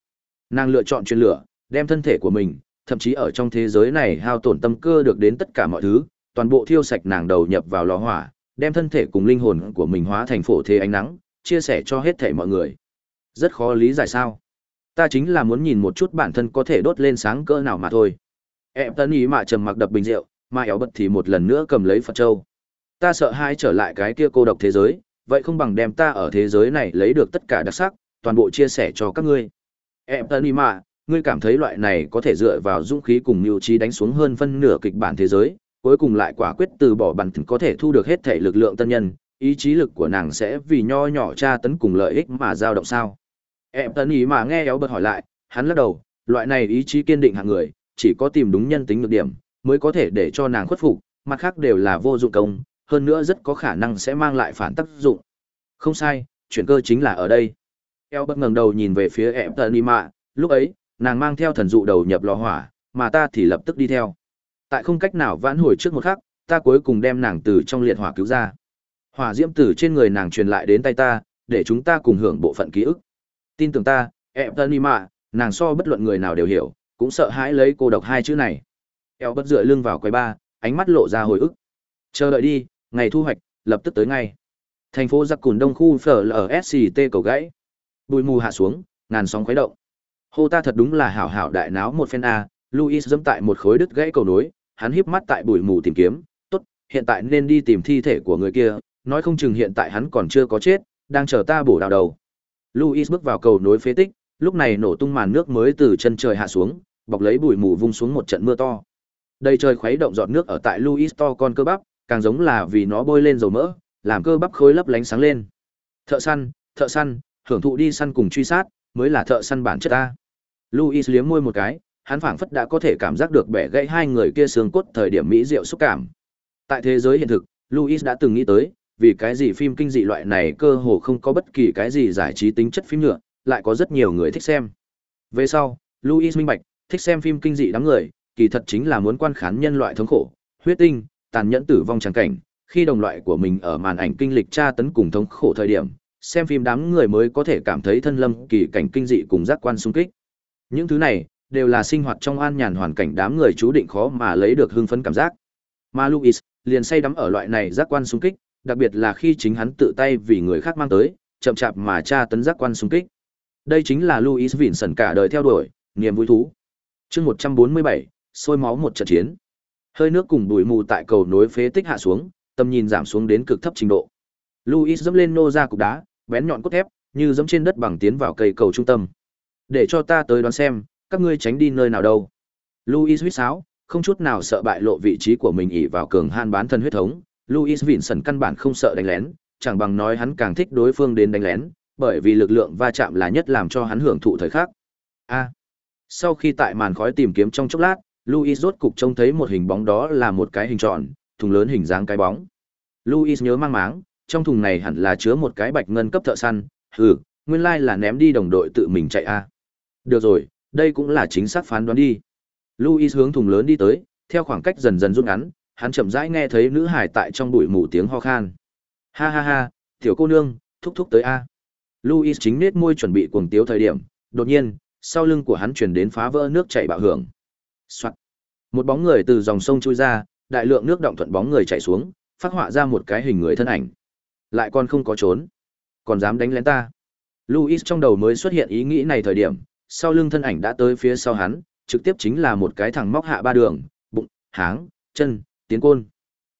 Nàng lựa chọn truyền lửa, đem thân thể của mình, thậm chí ở trong thế giới này hao tổn tâm cơ được đến tất cả mọi thứ, toàn bộ thiêu sạch nàng đầu nhập vào lò hỏa, đem thân thể cùng linh hồn của mình hóa thành phổ thế ánh nắng, chia sẻ cho hết thể mọi người. Rất khó lý giải sao? Ta chính là muốn nhìn một chút bản thân có thể đốt lên sáng cỡ nào mà thôi. Em tân ý mạ trầm mặc đập bình rượu, mà éo bật thì một lần nữa cầm lấy Phật Châu. Ta sợ hai trở lại cái kia cô độc thế giới, vậy không bằng đem ta ở thế giới này lấy được tất cả đặc sắc, toàn bộ chia sẻ cho các ngươi. Em tân ý mà, ngươi cảm thấy loại này có thể dựa vào dũng khí cùng mưu trí đánh xuống hơn phân nửa kịch bản thế giới, cuối cùng lại quả quyết từ bỏ bản có thể thu được hết thể lực lượng tân nhân, ý chí lực của nàng sẽ vì nho nhỏ tra tấn cùng lợi ích mà dao động sao. Em tân ý mà nghe éo bật hỏi lại, hắn lắc đầu, loại này ý chí kiên định hạng người, chỉ có tìm đúng nhân tính được điểm, mới có thể để cho nàng khuất phục, mặt khác đều là vô dụng công, hơn nữa rất có khả năng sẽ mang lại phản tác dụng. Không sai, chuyển cơ chính là ở đây. Eo bất ngẩng đầu nhìn về phía em tờ ý lúc ấy, nàng mang theo thần dụ đầu nhập lò hỏa, mà ta thì lập tức đi theo. Tại không cách nào vãn hồi trước một khắc, ta cuối cùng đem nàng từ trong liệt hỏa cứu ra. Hỏa diễm tử trên người nàng truyền lại đến tay ta, để chúng ta cùng hưởng bộ phận ký ức. Tin tưởng ta, Eptonima, nàng so bất luận người nào đều hiểu, cũng sợ hãi lấy cô độc hai chữ này. Eo bất dựa lưng vào quầy ba, ánh mắt lộ ra hồi ức. Chờ đợi đi, ngày thu hoạch, lập tức tới ngay. Thành phố giặc cùn đông khu phở SCT cầu gãy. Bụi mù hạ xuống, ngàn sóng khuấy động. Hô ta thật đúng là hảo hảo đại náo một phen a, Luis dẫm tại một khối đứt gãy cầu nối, hắn híp mắt tại bụi mù tìm kiếm, tốt, hiện tại nên đi tìm thi thể của người kia, nói không chừng hiện tại hắn còn chưa có chết, đang chờ ta bổ đào đầu. Luis bước vào cầu nối phế tích, lúc này nổ tung màn nước mới từ chân trời hạ xuống, bọc lấy bụi mù vung xuống một trận mưa to. Đây trời khuấy động giọt nước ở tại Luis to con cơ bắp, càng giống là vì nó bôi lên dầu mỡ, làm cơ bắp khối lấp lánh sáng lên. Thợ săn, thợ săn, hưởng thụ đi săn cùng truy sát, mới là thợ săn bản chất ta. Luis liếm môi một cái, hắn phảng phất đã có thể cảm giác được bẻ gãy hai người kia xương cốt thời điểm mỹ diệu xúc cảm. Tại thế giới hiện thực, Luis đã từng nghĩ tới, vì cái gì phim kinh dị loại này cơ hồ không có bất kỳ cái gì giải trí tính chất phim nhựa, lại có rất nhiều người thích xem. Về sau, Luis minh bạch, thích xem phim kinh dị đám người, kỳ thật chính là muốn quan khán nhân loại thống khổ, huyết tinh, tàn nhẫn tử vong trắng cảnh, khi đồng loại của mình ở màn ảnh kinh lịch tra tấn cùng thống khổ thời điểm, xem phim đám người mới có thể cảm thấy thân lâm kỳ cảnh kinh dị cùng giác quan sung kích. Những thứ này đều là sinh hoạt trong an nhàn hoàn cảnh đám người chú định khó mà lấy được hưng phấn cảm giác. Mà Luis liền say đắm ở loại này giác quan sung kích, đặc biệt là khi chính hắn tự tay vì người khác mang tới, chậm chạp mà tra tấn giác quan sung kích. Đây chính là Luis Vincent cả đời theo đuổi, niềm vui thú. Chương 147, sôi máu một trận chiến. Hơi nước cùng bụi mù tại cầu nối phế tích hạ xuống, tầm nhìn giảm xuống đến cực thấp trình độ. Luis dẫm lên nô ra cục đá, bén nhọn cốt thép, như dẫm trên đất bằng tiến vào cây cầu trung tâm. Để cho ta tới đoán xem, các ngươi tránh đi nơi nào đâu. Luis huýt sáo, không chút nào sợ bại lộ vị trí của mình ỉ vào cường han bán thân huyết thống. Louis Vincent căn bản không sợ đánh lén, chẳng bằng nói hắn càng thích đối phương đến đánh lén, bởi vì lực lượng va chạm là nhất làm cho hắn hưởng thụ thời khắc. A. Sau khi tại màn khói tìm kiếm trong chốc lát, Louis rốt cục trông thấy một hình bóng đó là một cái hình tròn, thùng lớn hình dáng cái bóng. Louis nhớ mang máng, trong thùng này hẳn là chứa một cái bạch ngân cấp thợ săn, hừ, nguyên lai là ném đi đồng đội tự mình chạy a. Được rồi, đây cũng là chính xác phán đoán đi. Louis hướng thùng lớn đi tới, theo khoảng cách dần dần rút ngắn, hắn chậm rãi nghe thấy nữ hải tại trong bụi mù tiếng ho khan. Ha ha ha, tiểu cô nương, thúc thúc tới a. Louis chính nết môi chuẩn bị cuồng tiếu thời điểm, đột nhiên, sau lưng của hắn truyền đến phá vỡ nước chảy bạo hưởng. Soạt. Một bóng người từ dòng sông chui ra, đại lượng nước động thuận bóng người chảy xuống, phát họa ra một cái hình người thân ảnh. Lại còn không có trốn, còn dám đánh lén ta. Louis trong đầu mới xuất hiện ý nghĩ này thời điểm, sau lưng thân ảnh đã tới phía sau hắn, trực tiếp chính là một cái thằng móc hạ ba đường, bụng, háng, chân, tiến côn.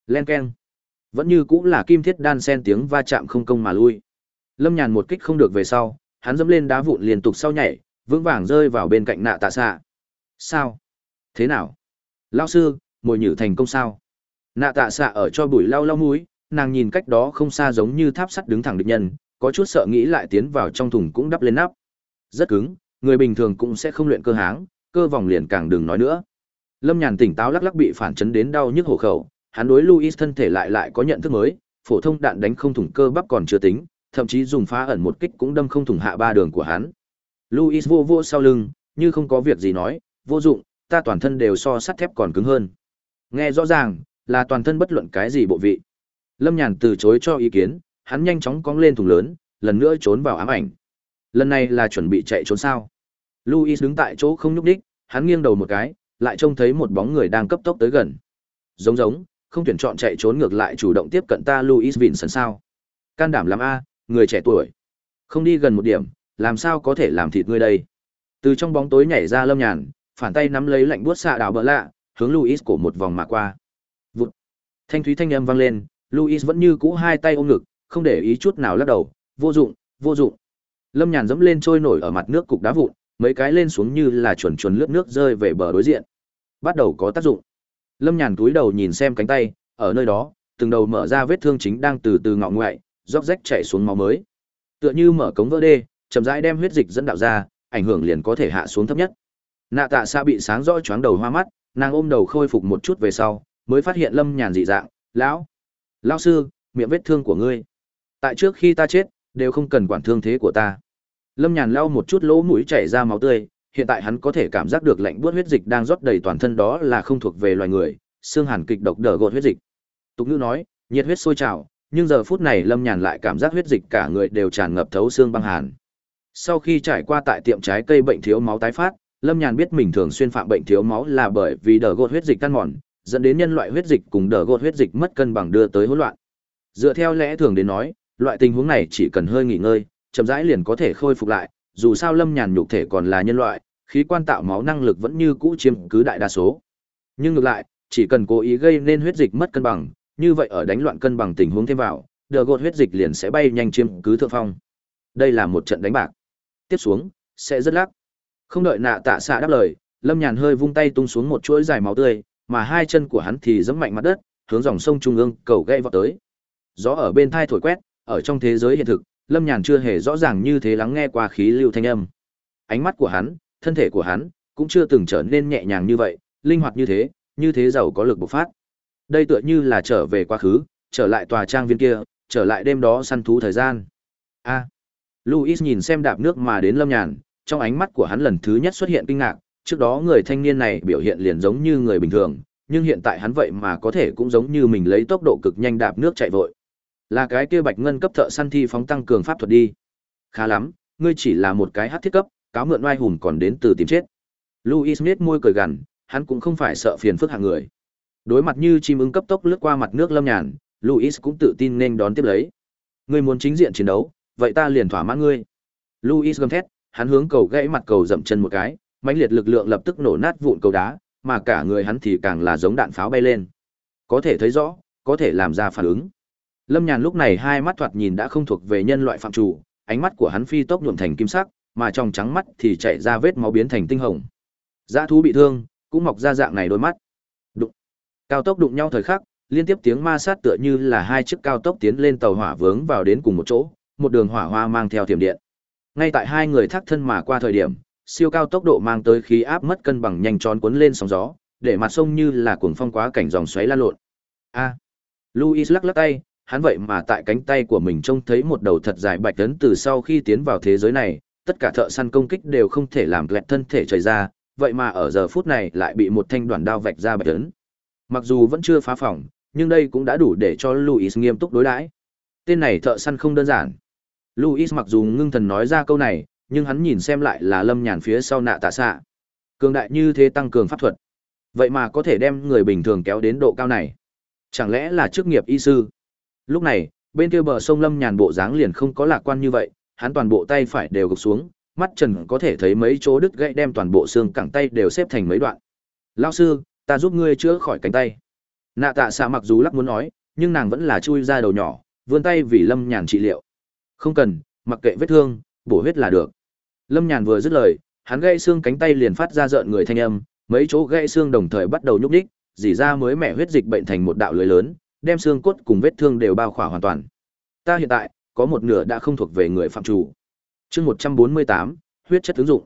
Len keng. Vẫn như cũng là kim thiết đan sen tiếng va chạm không công mà lui. Lâm Nhàn một kích không được về sau, hắn dẫm lên đá vụn liên tục sau nhảy, vững vàng rơi vào bên cạnh nạ tạ xạ. Sao? Thế nào? Lao sư, mồi nhử thành công sao? Nạ tạ xạ ở cho bụi lau lau múi nàng nhìn cách đó không xa giống như tháp sắt đứng thẳng địch nhân, có chút sợ nghĩ lại tiến vào trong thùng cũng đắp lên nắp. Rất cứng, người bình thường cũng sẽ không luyện cơ háng, cơ vòng liền càng đừng nói nữa. Lâm Nhàn tỉnh táo lắc lắc bị phản chấn đến đau nhức hổ khẩu, hắn đối Luis thân thể lại lại có nhận thức mới, phổ thông đạn đánh không thủng cơ bắp còn chưa tính, thậm chí dùng phá ẩn một kích cũng đâm không thủng hạ ba đường của hắn. Luis vô vô sau lưng, như không có việc gì nói, vô dụng, ta toàn thân đều so sắt thép còn cứng hơn. Nghe rõ ràng, là toàn thân bất luận cái gì bộ vị. Lâm Nhàn từ chối cho ý kiến, hắn nhanh chóng cong lên thùng lớn, lần nữa trốn vào ám ảnh. Lần này là chuẩn bị chạy trốn sao? Luis đứng tại chỗ không nhúc đích, hắn nghiêng đầu một cái, lại trông thấy một bóng người đang cấp tốc tới gần. Giống giống, không tuyển chọn chạy trốn ngược lại chủ động tiếp cận ta Luis Vincent sao? Can đảm lắm a, người trẻ tuổi. Không đi gần một điểm, làm sao có thể làm thịt ngươi đây? Từ trong bóng tối nhảy ra Lâm Nhàn, phản tay nắm lấy lạnh buốt xạ đảo bỡ lạ, hướng Luis cổ một vòng mà qua. Vụt. Thanh thúy thanh âm vang lên, Luis vẫn như cũ hai tay ôm ngực, không để ý chút nào lắc đầu, vô dụng, vô dụng. Lâm Nhàn dẫm lên trôi nổi ở mặt nước cục đá vụn, mấy cái lên xuống như là chuẩn chuẩn lướt nước rơi về bờ đối diện. Bắt đầu có tác dụng. Lâm Nhàn túi đầu nhìn xem cánh tay, ở nơi đó, từng đầu mở ra vết thương chính đang từ từ ngọ ngoại, róc rách chảy xuống máu mới. Tựa như mở cống vỡ đê, chậm rãi đem huyết dịch dẫn đạo ra, ảnh hưởng liền có thể hạ xuống thấp nhất. Nạ Tạ Sa bị sáng rõ choáng đầu hoa mắt, nàng ôm đầu khôi phục một chút về sau, mới phát hiện Lâm Nhàn dị dạng, "Lão, lão sư, miệng vết thương của ngươi. Tại trước khi ta chết, đều không cần quản thương thế của ta." Lâm Nhàn lau một chút lỗ mũi chảy ra máu tươi, hiện tại hắn có thể cảm giác được lạnh buốt huyết dịch đang rót đầy toàn thân đó là không thuộc về loài người, xương hàn kịch độc đờ gột huyết dịch. Tục ngữ nói, nhiệt huyết sôi trào, nhưng giờ phút này Lâm Nhàn lại cảm giác huyết dịch cả người đều tràn ngập thấu xương băng hàn. Sau khi trải qua tại tiệm trái cây bệnh thiếu máu tái phát, Lâm Nhàn biết mình thường xuyên phạm bệnh thiếu máu là bởi vì đờ gột huyết dịch tan mòn, dẫn đến nhân loại huyết dịch cùng đờ gột huyết dịch mất cân bằng đưa tới hỗn loạn. Dựa theo lẽ thường đến nói, loại tình huống này chỉ cần hơi nghỉ ngơi, chậm rãi liền có thể khôi phục lại, dù sao Lâm Nhàn nhục thể còn là nhân loại, khí quan tạo máu năng lực vẫn như cũ chiếm cứ đại đa số. Nhưng ngược lại, chỉ cần cố ý gây nên huyết dịch mất cân bằng, như vậy ở đánh loạn cân bằng tình huống thêm vào, đờ gột huyết dịch liền sẽ bay nhanh chiếm cứ thượng phong. Đây là một trận đánh bạc. Tiếp xuống, sẽ rất lắc. Không đợi nạ tạ xạ đáp lời, Lâm Nhàn hơi vung tay tung xuống một chuỗi dài máu tươi, mà hai chân của hắn thì dẫm mạnh mặt đất, hướng dòng sông trung ương cầu gãy vọt tới. Gió ở bên thai thổi quét, ở trong thế giới hiện thực, Lâm Nhàn chưa hề rõ ràng như thế lắng nghe qua khí lưu thanh âm. Ánh mắt của hắn, thân thể của hắn, cũng chưa từng trở nên nhẹ nhàng như vậy, linh hoạt như thế, như thế giàu có lực bộc phát. Đây tựa như là trở về quá khứ, trở lại tòa trang viên kia, trở lại đêm đó săn thú thời gian. A. À, Luis nhìn xem đạp nước mà đến Lâm Nhàn, trong ánh mắt của hắn lần thứ nhất xuất hiện kinh ngạc, trước đó người thanh niên này biểu hiện liền giống như người bình thường, nhưng hiện tại hắn vậy mà có thể cũng giống như mình lấy tốc độ cực nhanh đạp nước chạy vội. Là cái kia bạch ngân cấp thợ săn thi phóng tăng cường pháp thuật đi. Khá lắm, ngươi chỉ là một cái hắc thiết cấp, cáo mượn oai hùng còn đến từ tìm chết. Louis Smith môi cười gằn, hắn cũng không phải sợ phiền phức hạng người. Đối mặt như chim ưng cấp tốc lướt qua mặt nước lâm nhàn, Louis cũng tự tin nên đón tiếp lấy. Ngươi muốn chính diện chiến đấu, vậy ta liền thỏa mãn ngươi. Louis gầm thét, hắn hướng cầu gãy mặt cầu dậm chân một cái, mãnh liệt lực lượng lập tức nổ nát vụn cầu đá, mà cả người hắn thì càng là giống đạn pháo bay lên. Có thể thấy rõ, có thể làm ra phản ứng. Lâm Nhàn lúc này hai mắt thoạt nhìn đã không thuộc về nhân loại phạm chủ, ánh mắt của hắn phi tốc nhuộm thành kim sắc, mà trong trắng mắt thì chảy ra vết máu biến thành tinh hồng. Dã thú bị thương, cũng mọc ra dạng này đôi mắt. Đụng. Cao tốc đụng nhau thời khắc, liên tiếp tiếng ma sát tựa như là hai chiếc cao tốc tiến lên tàu hỏa vướng vào đến cùng một chỗ, một đường hỏa hoa mang theo thiểm điện. Ngay tại hai người thác thân mà qua thời điểm, siêu cao tốc độ mang tới khí áp mất cân bằng nhanh chóng cuốn lên sóng gió, để mặt sông như là cuồng phong quá cảnh dòng xoáy lan lộn. A. Luis lắc lắc tay, hắn vậy mà tại cánh tay của mình trông thấy một đầu thật dài bạch tấn từ sau khi tiến vào thế giới này, tất cả thợ săn công kích đều không thể làm lẹt thân thể trời ra, vậy mà ở giờ phút này lại bị một thanh đoạn đao vạch ra bạch tấn. Mặc dù vẫn chưa phá phỏng, nhưng đây cũng đã đủ để cho Luis nghiêm túc đối đãi. Tên này thợ săn không đơn giản. Louis mặc dù ngưng thần nói ra câu này, nhưng hắn nhìn xem lại là lâm nhàn phía sau nạ tạ xạ. Cường đại như thế tăng cường pháp thuật. Vậy mà có thể đem người bình thường kéo đến độ cao này. Chẳng lẽ là chức nghiệp y sư? Lúc này, bên kia bờ sông Lâm Nhàn bộ dáng liền không có lạc quan như vậy, hắn toàn bộ tay phải đều gục xuống, mắt Trần có thể thấy mấy chỗ đứt gãy đem toàn bộ xương cẳng tay đều xếp thành mấy đoạn. "Lão sư, ta giúp ngươi chữa khỏi cánh tay." Nạ Tạ Xạ mặc dù lắc muốn nói, nhưng nàng vẫn là chui ra đầu nhỏ, vươn tay vì Lâm Nhàn trị liệu. "Không cần, mặc kệ vết thương, bổ huyết là được." Lâm Nhàn vừa dứt lời, hắn gãy xương cánh tay liền phát ra rợn người thanh âm, mấy chỗ gãy xương đồng thời bắt đầu nhúc nhích, dỉ ra mới mẻ huyết dịch bệnh thành một đạo lưới lớn, đem xương cốt cùng vết thương đều bao khỏa hoàn toàn. Ta hiện tại có một nửa đã không thuộc về người phạm chủ. Chương 148, huyết chất ứng dụng.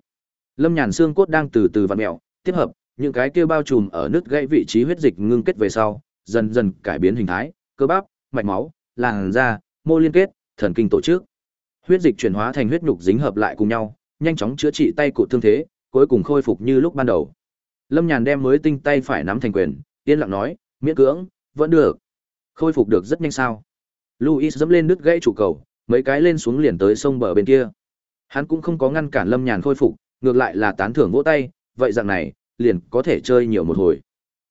Lâm Nhàn xương cốt đang từ từ vặn mèo, tiếp hợp, những cái kia bao trùm ở nước gãy vị trí huyết dịch ngưng kết về sau, dần dần cải biến hình thái, cơ bắp, mạch máu, làn da, mô liên kết, thần kinh tổ chức. Huyết dịch chuyển hóa thành huyết nhục dính hợp lại cùng nhau, nhanh chóng chữa trị tay cụt thương thế, cuối cùng khôi phục như lúc ban đầu. Lâm Nhàn đem mới tinh tay phải nắm thành quyền, yên lặng nói, miễn cưỡng, vẫn được. Khôi phục được rất nhanh sao? Luis dẫm lên đứt gãy trụ cầu, mấy cái lên xuống liền tới sông bờ bên kia. Hắn cũng không có ngăn cản Lâm Nhàn khôi phục, ngược lại là tán thưởng vỗ tay, vậy dạng này, liền có thể chơi nhiều một hồi.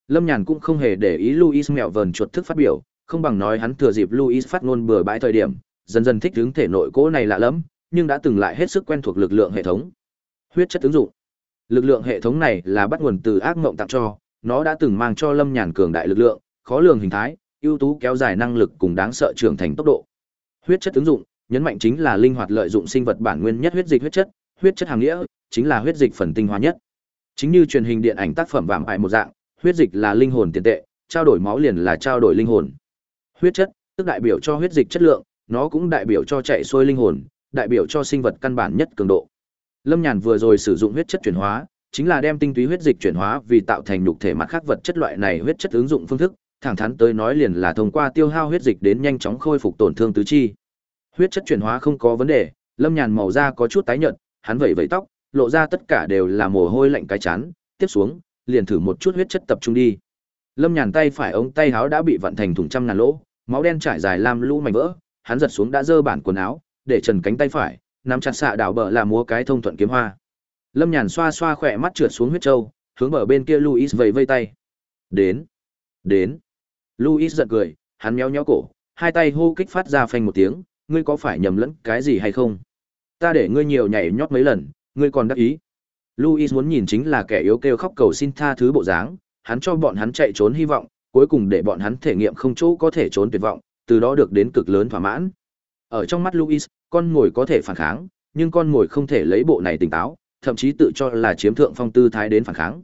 Lâm Nhàn cũng không hề để ý Luis mẹo vờn chuột thức phát biểu, không bằng nói hắn thừa dịp Luis phát ngôn bừa bãi thời điểm, dần dần thích ứng thể nội cỗ này lạ lẫm, nhưng đã từng lại hết sức quen thuộc lực lượng hệ thống. Huyết chất ứng dụng. Lực lượng hệ thống này là bắt nguồn từ ác mộng tặng cho, nó đã từng mang cho Lâm Nhàn cường đại lực lượng, khó lường hình thái, ưu tú kéo dài năng lực cùng đáng sợ trưởng thành tốc độ. Huyết chất ứng dụng, nhấn mạnh chính là linh hoạt lợi dụng sinh vật bản nguyên nhất huyết dịch huyết chất, huyết chất hàng nghĩa chính là huyết dịch phần tinh hoa nhất. Chính như truyền hình điện ảnh tác phẩm vạm ải một dạng, huyết dịch là linh hồn tiền tệ, trao đổi máu liền là trao đổi linh hồn. Huyết chất, tức đại biểu cho huyết dịch chất lượng, nó cũng đại biểu cho chạy xuôi linh hồn, đại biểu cho sinh vật căn bản nhất cường độ. Lâm Nhàn vừa rồi sử dụng huyết chất chuyển hóa, chính là đem tinh túy huyết dịch chuyển hóa vì tạo thành nhục thể mặt khác vật chất loại này huyết chất ứng dụng phương thức, thẳng thắn tới nói liền là thông qua tiêu hao huyết dịch đến nhanh chóng khôi phục tổn thương tứ chi. Huyết chất chuyển hóa không có vấn đề, Lâm Nhàn màu da có chút tái nhợt, hắn vẩy vẩy tóc, lộ ra tất cả đều là mồ hôi lạnh cái chán, tiếp xuống, liền thử một chút huyết chất tập trung đi. Lâm Nhàn tay phải ống tay áo đã bị vặn thành thùng trăm ngàn lỗ, máu đen trải dài lam lũ mảnh vỡ, hắn giật xuống đã dơ bản quần áo, để trần cánh tay phải, nắm chặt xạ đảo bờ là múa cái thông thuận kiếm hoa. Lâm Nhàn xoa xoa khỏe mắt trượt xuống huyết châu, hướng bờ bên kia Luis vẫy vây tay. Đến, đến. Luis giật cười, hắn méo nhó cổ, hai tay hô kích phát ra phanh một tiếng, ngươi có phải nhầm lẫn cái gì hay không? Ta để ngươi nhiều nhảy nhót mấy lần, ngươi còn đắc ý. Luis muốn nhìn chính là kẻ yếu kêu khóc cầu xin tha thứ bộ dáng, hắn cho bọn hắn chạy trốn hy vọng, cuối cùng để bọn hắn thể nghiệm không chỗ có thể trốn tuyệt vọng, từ đó được đến cực lớn thỏa mãn. Ở trong mắt Luis, con ngồi có thể phản kháng, nhưng con ngồi không thể lấy bộ này tỉnh táo, thậm chí tự cho là chiếm thượng phong tư thái đến phản kháng.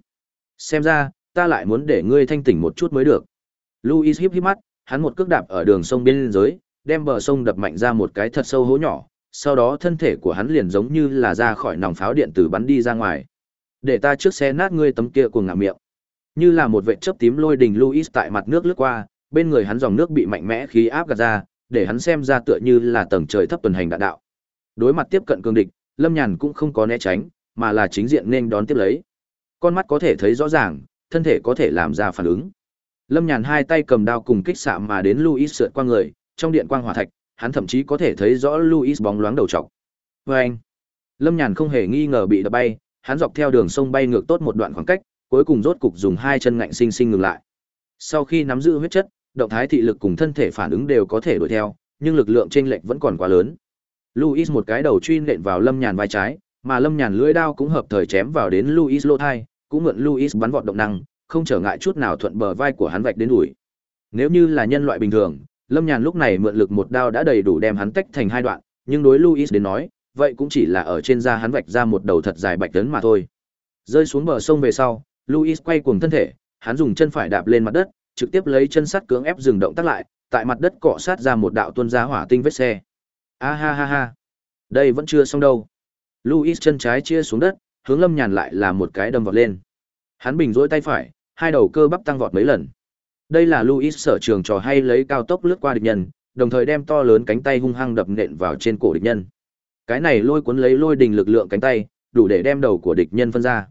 Xem ra, ta lại muốn để ngươi thanh tỉnh một chút mới được. Luis híp híp mắt, hắn một cước đạp ở đường sông bên dưới, đem bờ sông đập mạnh ra một cái thật sâu hố nhỏ, sau đó thân thể của hắn liền giống như là ra khỏi nòng pháo điện tử bắn đi ra ngoài. Để ta trước xe nát ngươi tấm kia cuồng ngạo miệng. Như là một vệt chớp tím lôi đình Luis tại mặt nước lướt qua, bên người hắn dòng nước bị mạnh mẽ khí áp gạt ra, để hắn xem ra tựa như là tầng trời thấp tuần hành đạn đạo. Đối mặt tiếp cận cương địch, Lâm Nhàn cũng không có né tránh, mà là chính diện nên đón tiếp lấy. Con mắt có thể thấy rõ ràng, thân thể có thể làm ra phản ứng. Lâm Nhàn hai tay cầm đao cùng kích xạ mà đến Luis sượt qua người, trong điện quang hỏa thạch, hắn thậm chí có thể thấy rõ Luis bóng loáng đầu trọc. anh Lâm Nhàn không hề nghi ngờ bị đập bay, hắn dọc theo đường sông bay ngược tốt một đoạn khoảng cách, cuối cùng rốt cục dùng hai chân ngạnh sinh sinh ngừng lại. Sau khi nắm giữ huyết chất, động thái thị lực cùng thân thể phản ứng đều có thể đuổi theo, nhưng lực lượng chênh lệch vẫn còn quá lớn. Luis một cái đầu truy nện vào Lâm Nhàn vai trái, mà Lâm Nhàn lưỡi đao cũng hợp thời chém vào đến Luis lỗ thai, cũng mượn Luis bắn vọt động năng, không trở ngại chút nào thuận bờ vai của hắn vạch đến đuổi. Nếu như là nhân loại bình thường, Lâm Nhàn lúc này mượn lực một đao đã đầy đủ đem hắn tách thành hai đoạn, nhưng đối Luis đến nói, vậy cũng chỉ là ở trên da hắn vạch ra một đầu thật dài bạch tấn mà thôi. Rơi xuống bờ sông về sau, Luis quay cuồng thân thể, hắn dùng chân phải đạp lên mặt đất, trực tiếp lấy chân sắt cưỡng ép dừng động tác lại, tại mặt đất cọ sát ra một đạo tuôn ra hỏa tinh vết xe. A ha ha ha. Đây vẫn chưa xong đâu. Luis chân trái chia xuống đất, hướng Lâm Nhàn lại là một cái đâm vọt lên. Hắn bình rỗi tay phải, hai đầu cơ bắp tăng vọt mấy lần. Đây là Luis sở trường trò hay lấy cao tốc lướt qua địch nhân, đồng thời đem to lớn cánh tay hung hăng đập nện vào trên cổ địch nhân. Cái này lôi cuốn lấy lôi đình lực lượng cánh tay, đủ để đem đầu của địch nhân phân ra.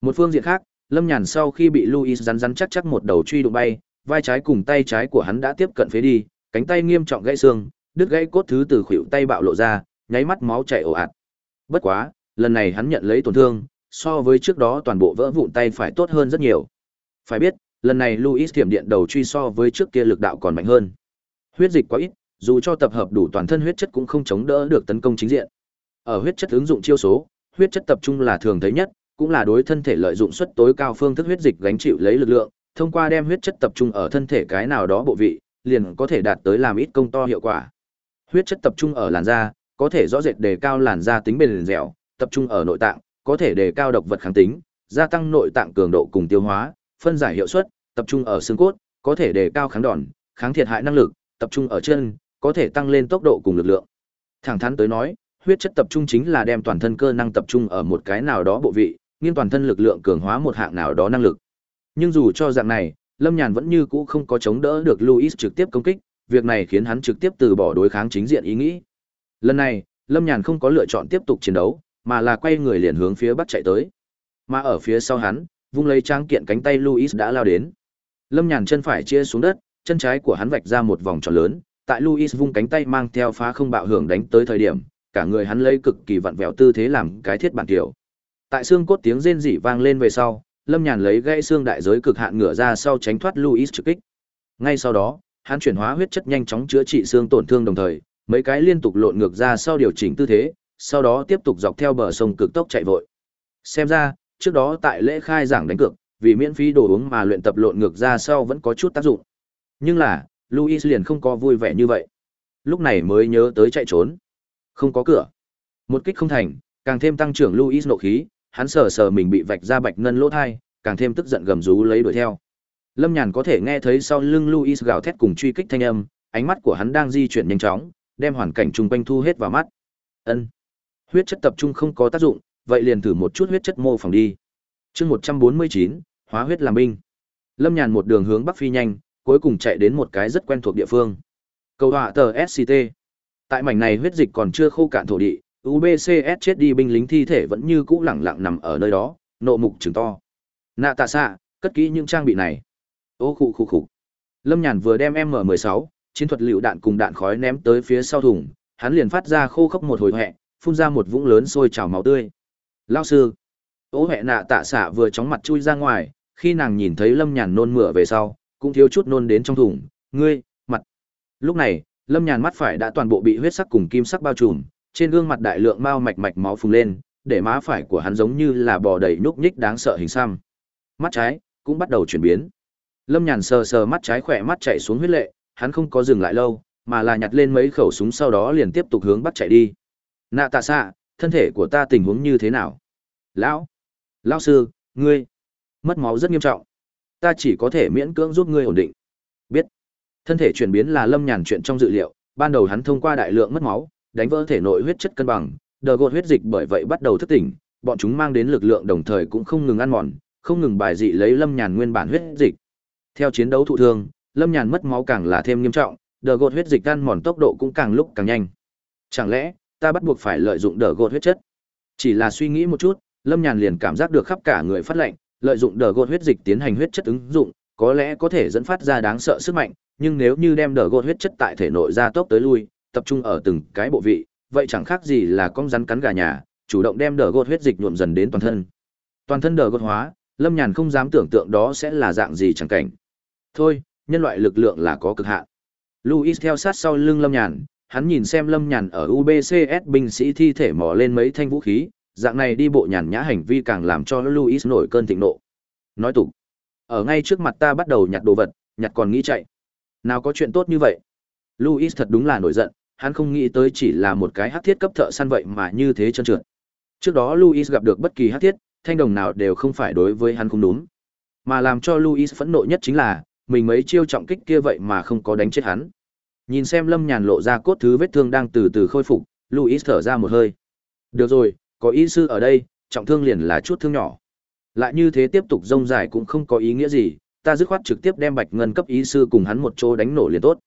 Một phương diện khác, Lâm Nhàn sau khi bị Luis rắn rắn chắc chắc một đầu truy đụng bay, vai trái cùng tay trái của hắn đã tiếp cận phế đi, cánh tay nghiêm trọng gãy xương, đứt gãy cốt thứ từ khuỷu tay bạo lộ ra, nháy mắt máu chảy ồ ạt. Bất quá, lần này hắn nhận lấy tổn thương, so với trước đó toàn bộ vỡ vụn tay phải tốt hơn rất nhiều. Phải biết, lần này Luis tiềm điện đầu truy so với trước kia lực đạo còn mạnh hơn. Huyết dịch quá ít, dù cho tập hợp đủ toàn thân huyết chất cũng không chống đỡ được tấn công chính diện. Ở huyết chất ứng dụng chiêu số, huyết chất tập trung là thường thấy nhất, cũng là đối thân thể lợi dụng suất tối cao phương thức huyết dịch gánh chịu lấy lực lượng, thông qua đem huyết chất tập trung ở thân thể cái nào đó bộ vị, liền có thể đạt tới làm ít công to hiệu quả. Huyết chất tập trung ở làn da, có thể rõ rệt đề cao làn da tính bền dẻo, tập trung ở nội tạng, có thể đề cao độc vật kháng tính, gia tăng nội tạng cường độ cùng tiêu hóa, phân giải hiệu suất, tập trung ở xương cốt, có thể đề cao kháng đòn, kháng thiệt hại năng lực, tập trung ở chân, có thể tăng lên tốc độ cùng lực lượng. Thẳng thắn tới nói, huyết chất tập trung chính là đem toàn thân cơ năng tập trung ở một cái nào đó bộ vị, nghiêng toàn thân lực lượng cường hóa một hạng nào đó năng lực. Nhưng dù cho dạng này, Lâm Nhàn vẫn như cũ không có chống đỡ được Luis trực tiếp công kích, việc này khiến hắn trực tiếp từ bỏ đối kháng chính diện ý nghĩ. Lần này, Lâm Nhàn không có lựa chọn tiếp tục chiến đấu, mà là quay người liền hướng phía bắc chạy tới. Mà ở phía sau hắn, vung lấy trang kiện cánh tay Luis đã lao đến. Lâm Nhàn chân phải chia xuống đất, chân trái của hắn vạch ra một vòng tròn lớn, tại Luis vung cánh tay mang theo phá không bạo hưởng đánh tới thời điểm, cả người hắn lấy cực kỳ vặn vẹo tư thế làm cái thiết bản tiểu. Tại xương cốt tiếng rên rỉ vang lên về sau, Lâm Nhàn lấy gãy xương đại giới cực hạn ngửa ra sau tránh thoát Luis trực kích. Ngay sau đó, hắn chuyển hóa huyết chất nhanh chóng chữa trị xương tổn thương đồng thời, mấy cái liên tục lộn ngược ra sau điều chỉnh tư thế, sau đó tiếp tục dọc theo bờ sông cực tốc chạy vội. Xem ra, trước đó tại lễ khai giảng đánh cược, vì miễn phí đồ uống mà luyện tập lộn ngược ra sau vẫn có chút tác dụng. Nhưng là, Luis liền không có vui vẻ như vậy. Lúc này mới nhớ tới chạy trốn. Không có cửa. Một kích không thành, càng thêm tăng trưởng Luis nộ khí, hắn sờ sờ mình bị vạch ra bạch ngân lỗ thai, càng thêm tức giận gầm rú lấy đuổi theo. Lâm Nhàn có thể nghe thấy sau lưng Luis gào thét cùng truy kích thanh âm, ánh mắt của hắn đang di chuyển nhanh chóng, đem hoàn cảnh chung quanh thu hết vào mắt. Ân. Huyết chất tập trung không có tác dụng, vậy liền thử một chút huyết chất mô phỏng đi. Chương 149, hóa huyết làm binh. Lâm Nhàn một đường hướng bắc phi nhanh, cuối cùng chạy đến một cái rất quen thuộc địa phương. Cầu họa tờ SCT. Tại mảnh này huyết dịch còn chưa khô cạn thổ địa, UBCS chết đi binh lính thi thể vẫn như cũ lẳng lặng nằm ở nơi đó, nộ mục trừng to. Nạ tạ xạ, cất kỹ những trang bị này. Ô khụ khụ khụ. Lâm Nhàn vừa đem M16, chiến thuật lựu đạn cùng đạn khói ném tới phía sau thùng, hắn liền phát ra khô khốc một hồi hoẹ, phun ra một vũng lớn sôi trào máu tươi. Lao sư. Ô hẹ nạ tạ xạ vừa chóng mặt chui ra ngoài, khi nàng nhìn thấy Lâm Nhàn nôn mửa về sau, cũng thiếu chút nôn đến trong thùng, ngươi, mặt. Lúc này, Lâm Nhàn mắt phải đã toàn bộ bị huyết sắc cùng kim sắc bao trùm, trên gương mặt đại lượng mao mạch mạch máu phùng lên, để má phải của hắn giống như là bò đầy nhúc nhích đáng sợ hình xăm. Mắt trái cũng bắt đầu chuyển biến. Lâm Nhàn sờ sờ mắt trái khỏe mắt chạy xuống huyết lệ, hắn không có dừng lại lâu, mà là nhặt lên mấy khẩu súng sau đó liền tiếp tục hướng bắt chạy đi. Nạ tạ xạ, thân thể của ta tình huống như thế nào? Lão! Lão sư, ngươi! Mất máu rất nghiêm trọng. Ta chỉ có thể miễn cưỡng giúp ngươi ổn định. Biết. Thân thể chuyển biến là lâm nhàn chuyện trong dự liệu, ban đầu hắn thông qua đại lượng mất máu, đánh vỡ thể nội huyết chất cân bằng, đờ gột huyết dịch bởi vậy bắt đầu thức tỉnh, bọn chúng mang đến lực lượng đồng thời cũng không ngừng ăn mòn, không ngừng bài dị lấy lâm nhàn nguyên bản huyết dịch. Theo chiến đấu thụ thương, lâm nhàn mất máu càng là thêm nghiêm trọng, đờ gột huyết dịch ăn mòn tốc độ cũng càng lúc càng nhanh. Chẳng lẽ, ta bắt buộc phải lợi dụng đờ gột huyết chất? Chỉ là suy nghĩ một chút, lâm nhàn liền cảm giác được khắp cả người phát lạnh, lợi dụng đờ gột huyết dịch tiến hành huyết chất ứng dụng, có lẽ có thể dẫn phát ra đáng sợ sức mạnh, nhưng nếu như đem đờ gột huyết chất tại thể nội ra tốc tới lui, tập trung ở từng cái bộ vị, vậy chẳng khác gì là con rắn cắn gà nhà, chủ động đem đờ gột huyết dịch nhuộm dần đến toàn thân. Toàn thân đờ gột hóa, Lâm Nhàn không dám tưởng tượng đó sẽ là dạng gì chẳng cảnh. Thôi, nhân loại lực lượng là có cực hạn. Luis theo sát sau lưng Lâm Nhàn, hắn nhìn xem Lâm Nhàn ở UBCS binh sĩ thi thể mò lên mấy thanh vũ khí, dạng này đi bộ nhàn nhã hành vi càng làm cho Luis nổi cơn thịnh nộ. Nói tục, ở ngay trước mặt ta bắt đầu nhặt đồ vật, nhặt còn nghĩ chạy. Nào có chuyện tốt như vậy? Luis thật đúng là nổi giận, hắn không nghĩ tới chỉ là một cái hắc thiết cấp thợ săn vậy mà như thế trơn trượt. Trước đó Luis gặp được bất kỳ hắc thiết, thanh đồng nào đều không phải đối với hắn không đúng. Mà làm cho Luis phẫn nộ nhất chính là, mình mấy chiêu trọng kích kia vậy mà không có đánh chết hắn. Nhìn xem Lâm Nhàn lộ ra cốt thứ vết thương đang từ từ khôi phục, Luis thở ra một hơi. Được rồi, có y sư ở đây, trọng thương liền là chút thương nhỏ. Lại như thế tiếp tục rông dài cũng không có ý nghĩa gì, ta dứt khoát trực tiếp đem Bạch Ngân cấp y sư cùng hắn một chỗ đánh nổ liền tốt.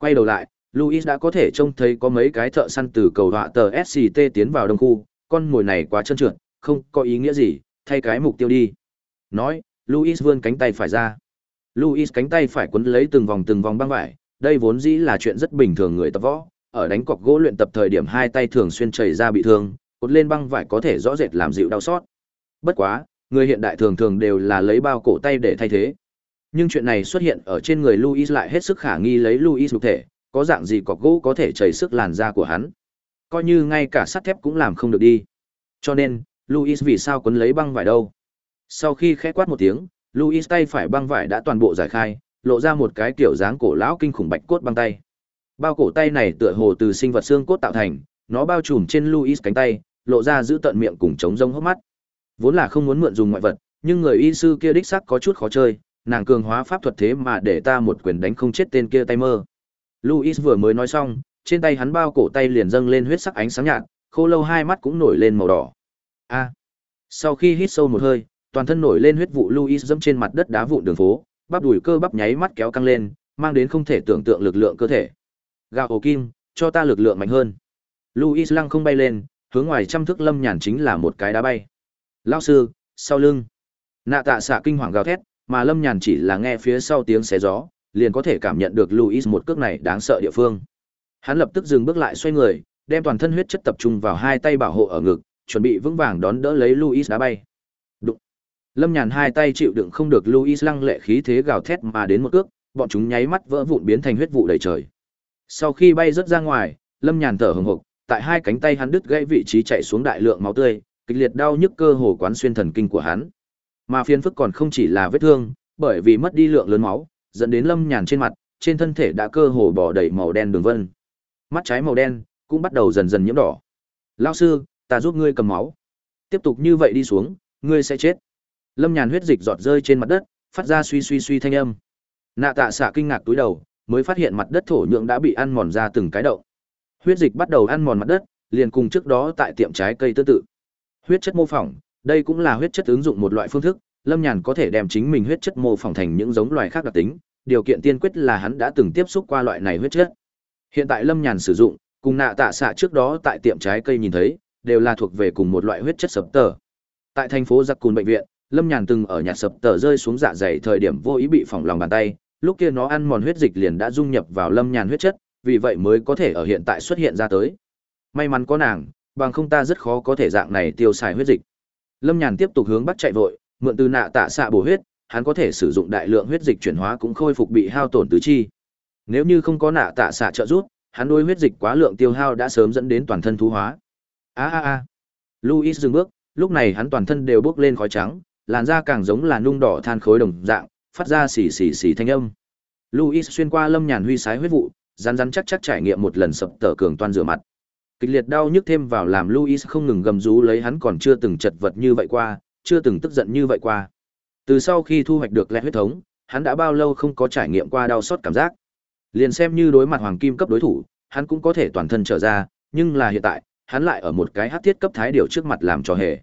Quay đầu lại, Luis đã có thể trông thấy có mấy cái thợ săn từ cầu họa tờ SCT tiến vào đông khu, con mồi này quá trơn trượt, không có ý nghĩa gì, thay cái mục tiêu đi. Nói, Luis vươn cánh tay phải ra. Luis cánh tay phải quấn lấy từng vòng từng vòng băng vải, đây vốn dĩ là chuyện rất bình thường người tập võ, ở đánh cọc gỗ luyện tập thời điểm hai tay thường xuyên chảy ra bị thương, cột lên băng vải có thể rõ rệt làm dịu đau sót. Bất quá, người hiện đại thường thường đều là lấy bao cổ tay để thay thế. Nhưng chuyện này xuất hiện ở trên người Luis lại hết sức khả nghi lấy Luis nhục thể, có dạng gì cọc gỗ có thể chảy sức làn da của hắn. Coi như ngay cả sắt thép cũng làm không được đi. Cho nên, Luis vì sao quấn lấy băng vải đâu? Sau khi khẽ quát một tiếng, Luis tay phải băng vải đã toàn bộ giải khai, lộ ra một cái kiểu dáng cổ lão kinh khủng bạch cốt băng tay. Bao cổ tay này tựa hồ từ sinh vật xương cốt tạo thành, nó bao trùm trên Luis cánh tay, lộ ra giữ tận miệng cùng trống rông hốc mắt. Vốn là không muốn mượn dùng ngoại vật, nhưng người y sư kia đích xác có chút khó chơi, nàng cường hóa pháp thuật thế mà để ta một quyền đánh không chết tên kia tay mơ. Luis vừa mới nói xong, trên tay hắn bao cổ tay liền dâng lên huyết sắc ánh sáng nhạt, khô lâu hai mắt cũng nổi lên màu đỏ. A. Sau khi hít sâu một hơi, toàn thân nổi lên huyết vụ Luis dẫm trên mặt đất đá vụn đường phố, bắp đùi cơ bắp nháy mắt kéo căng lên, mang đến không thể tưởng tượng lực lượng cơ thể. Gào ổ kim, cho ta lực lượng mạnh hơn. Luis lăng không bay lên, hướng ngoài trăm thước lâm nhàn chính là một cái đá bay. Lão sư, sau lưng. Nạ tạ xạ kinh hoàng gào thét, mà lâm nhàn chỉ là nghe phía sau tiếng xé gió, liền có thể cảm nhận được Luis một cước này đáng sợ địa phương. Hắn lập tức dừng bước lại xoay người, đem toàn thân huyết chất tập trung vào hai tay bảo hộ ở ngực, chuẩn bị vững vàng đón đỡ lấy Luis đá bay. Đụng. Lâm Nhàn hai tay chịu đựng không được Luis lăng lệ khí thế gào thét mà đến một cước, bọn chúng nháy mắt vỡ vụn biến thành huyết vụ đầy trời. Sau khi bay rất ra ngoài, Lâm Nhàn thở hổn hộc, tại hai cánh tay hắn đứt gãy vị trí chạy xuống đại lượng máu tươi, kịch liệt đau nhức cơ hồ quán xuyên thần kinh của hắn. Mà phiền phức còn không chỉ là vết thương, bởi vì mất đi lượng lớn máu, dẫn đến Lâm Nhàn trên mặt, trên thân thể đã cơ hồ bỏ đầy màu đen đường vân. Mắt trái màu đen cũng bắt đầu dần dần nhiễm đỏ. "Lão sư, ta giúp ngươi cầm máu. Tiếp tục như vậy đi xuống, ngươi sẽ chết." Lâm Nhàn huyết dịch giọt rơi trên mặt đất, phát ra suy suy suy thanh âm. Nạ Tạ xạ kinh ngạc túi đầu, mới phát hiện mặt đất thổ nhượng đã bị ăn mòn ra từng cái động. Huyết dịch bắt đầu ăn mòn mặt đất, liền cùng trước đó tại tiệm trái cây tương tự. Huyết chất mô phỏng, đây cũng là huyết chất ứng dụng một loại phương thức, Lâm Nhàn có thể đem chính mình huyết chất mô phỏng thành những giống loài khác đặc tính, điều kiện tiên quyết là hắn đã từng tiếp xúc qua loại này huyết chất. Hiện tại Lâm Nhàn sử dụng, cùng nạ tạ xạ trước đó tại tiệm trái cây nhìn thấy, đều là thuộc về cùng một loại huyết chất sập tờ. Tại thành phố Giặc Cùn bệnh viện, Lâm Nhàn từng ở nhà sập tờ rơi xuống dạ dày thời điểm vô ý bị phỏng lòng bàn tay, lúc kia nó ăn mòn huyết dịch liền đã dung nhập vào Lâm Nhàn huyết chất, vì vậy mới có thể ở hiện tại xuất hiện ra tới. May mắn có nàng, bằng không ta rất khó có thể dạng này tiêu xài huyết dịch. Lâm Nhàn tiếp tục hướng bắc chạy vội, mượn từ nạ tạ xạ bổ huyết, hắn có thể sử dụng đại lượng huyết dịch chuyển hóa cũng khôi phục bị hao tổn tứ chi. Nếu như không có nạ tạ xạ trợ giúp, hắn đôi huyết dịch quá lượng tiêu hao đã sớm dẫn đến toàn thân thú hóa. A a a. Louis dừng bước, lúc này hắn toàn thân đều bốc lên khói trắng, làn da càng giống là nung đỏ than khối đồng dạng, phát ra xì xì xì thanh âm. Louis xuyên qua lâm nhàn huy sái huyết vụ, rắn rắn chắc chắc trải nghiệm một lần sập tở cường toan rửa mặt. Kịch liệt đau nhức thêm vào làm Louis không ngừng gầm rú lấy hắn còn chưa từng chật vật như vậy qua, chưa từng tức giận như vậy qua. Từ sau khi thu hoạch được lẽ huyết thống, hắn đã bao lâu không có trải nghiệm qua đau xót cảm giác. Liền xem như đối mặt hoàng kim cấp đối thủ, hắn cũng có thể toàn thân trở ra, nhưng là hiện tại, hắn lại ở một cái hắc thiết cấp thái điều trước mặt làm trò hề.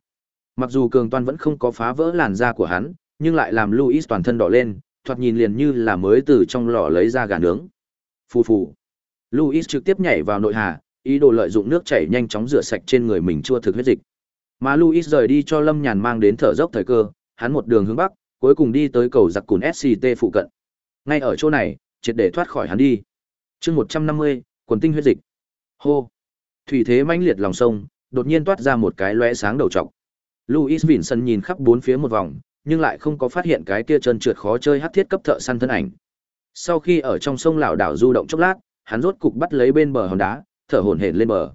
Mặc dù cường toan vẫn không có phá vỡ làn da của hắn, nhưng lại làm Louis toàn thân đỏ lên, thoạt nhìn liền như là mới từ trong lò lấy ra gà nướng. Phù phù. Louis trực tiếp nhảy vào nội hà, ý đồ lợi dụng nước chảy nhanh chóng rửa sạch trên người mình chua thực huyết dịch. Mà Louis rời đi cho Lâm Nhàn mang đến thở dốc thời cơ, hắn một đường hướng bắc, cuối cùng đi tới cầu giặc cùn SCT phụ cận. Ngay ở chỗ này, triệt để thoát khỏi hắn đi. Chương 150, quần tinh huyết dịch. Hô. Thủy thế mãnh liệt lòng sông, đột nhiên toát ra một cái lóe sáng đầu trọc. Louis Vinson nhìn khắp bốn phía một vòng, nhưng lại không có phát hiện cái kia chân trượt khó chơi hắc thiết cấp thợ săn thân ảnh. Sau khi ở trong sông lão đảo du động chốc lát, hắn rốt cục bắt lấy bên bờ hòn đá, thở hổn hển lên bờ.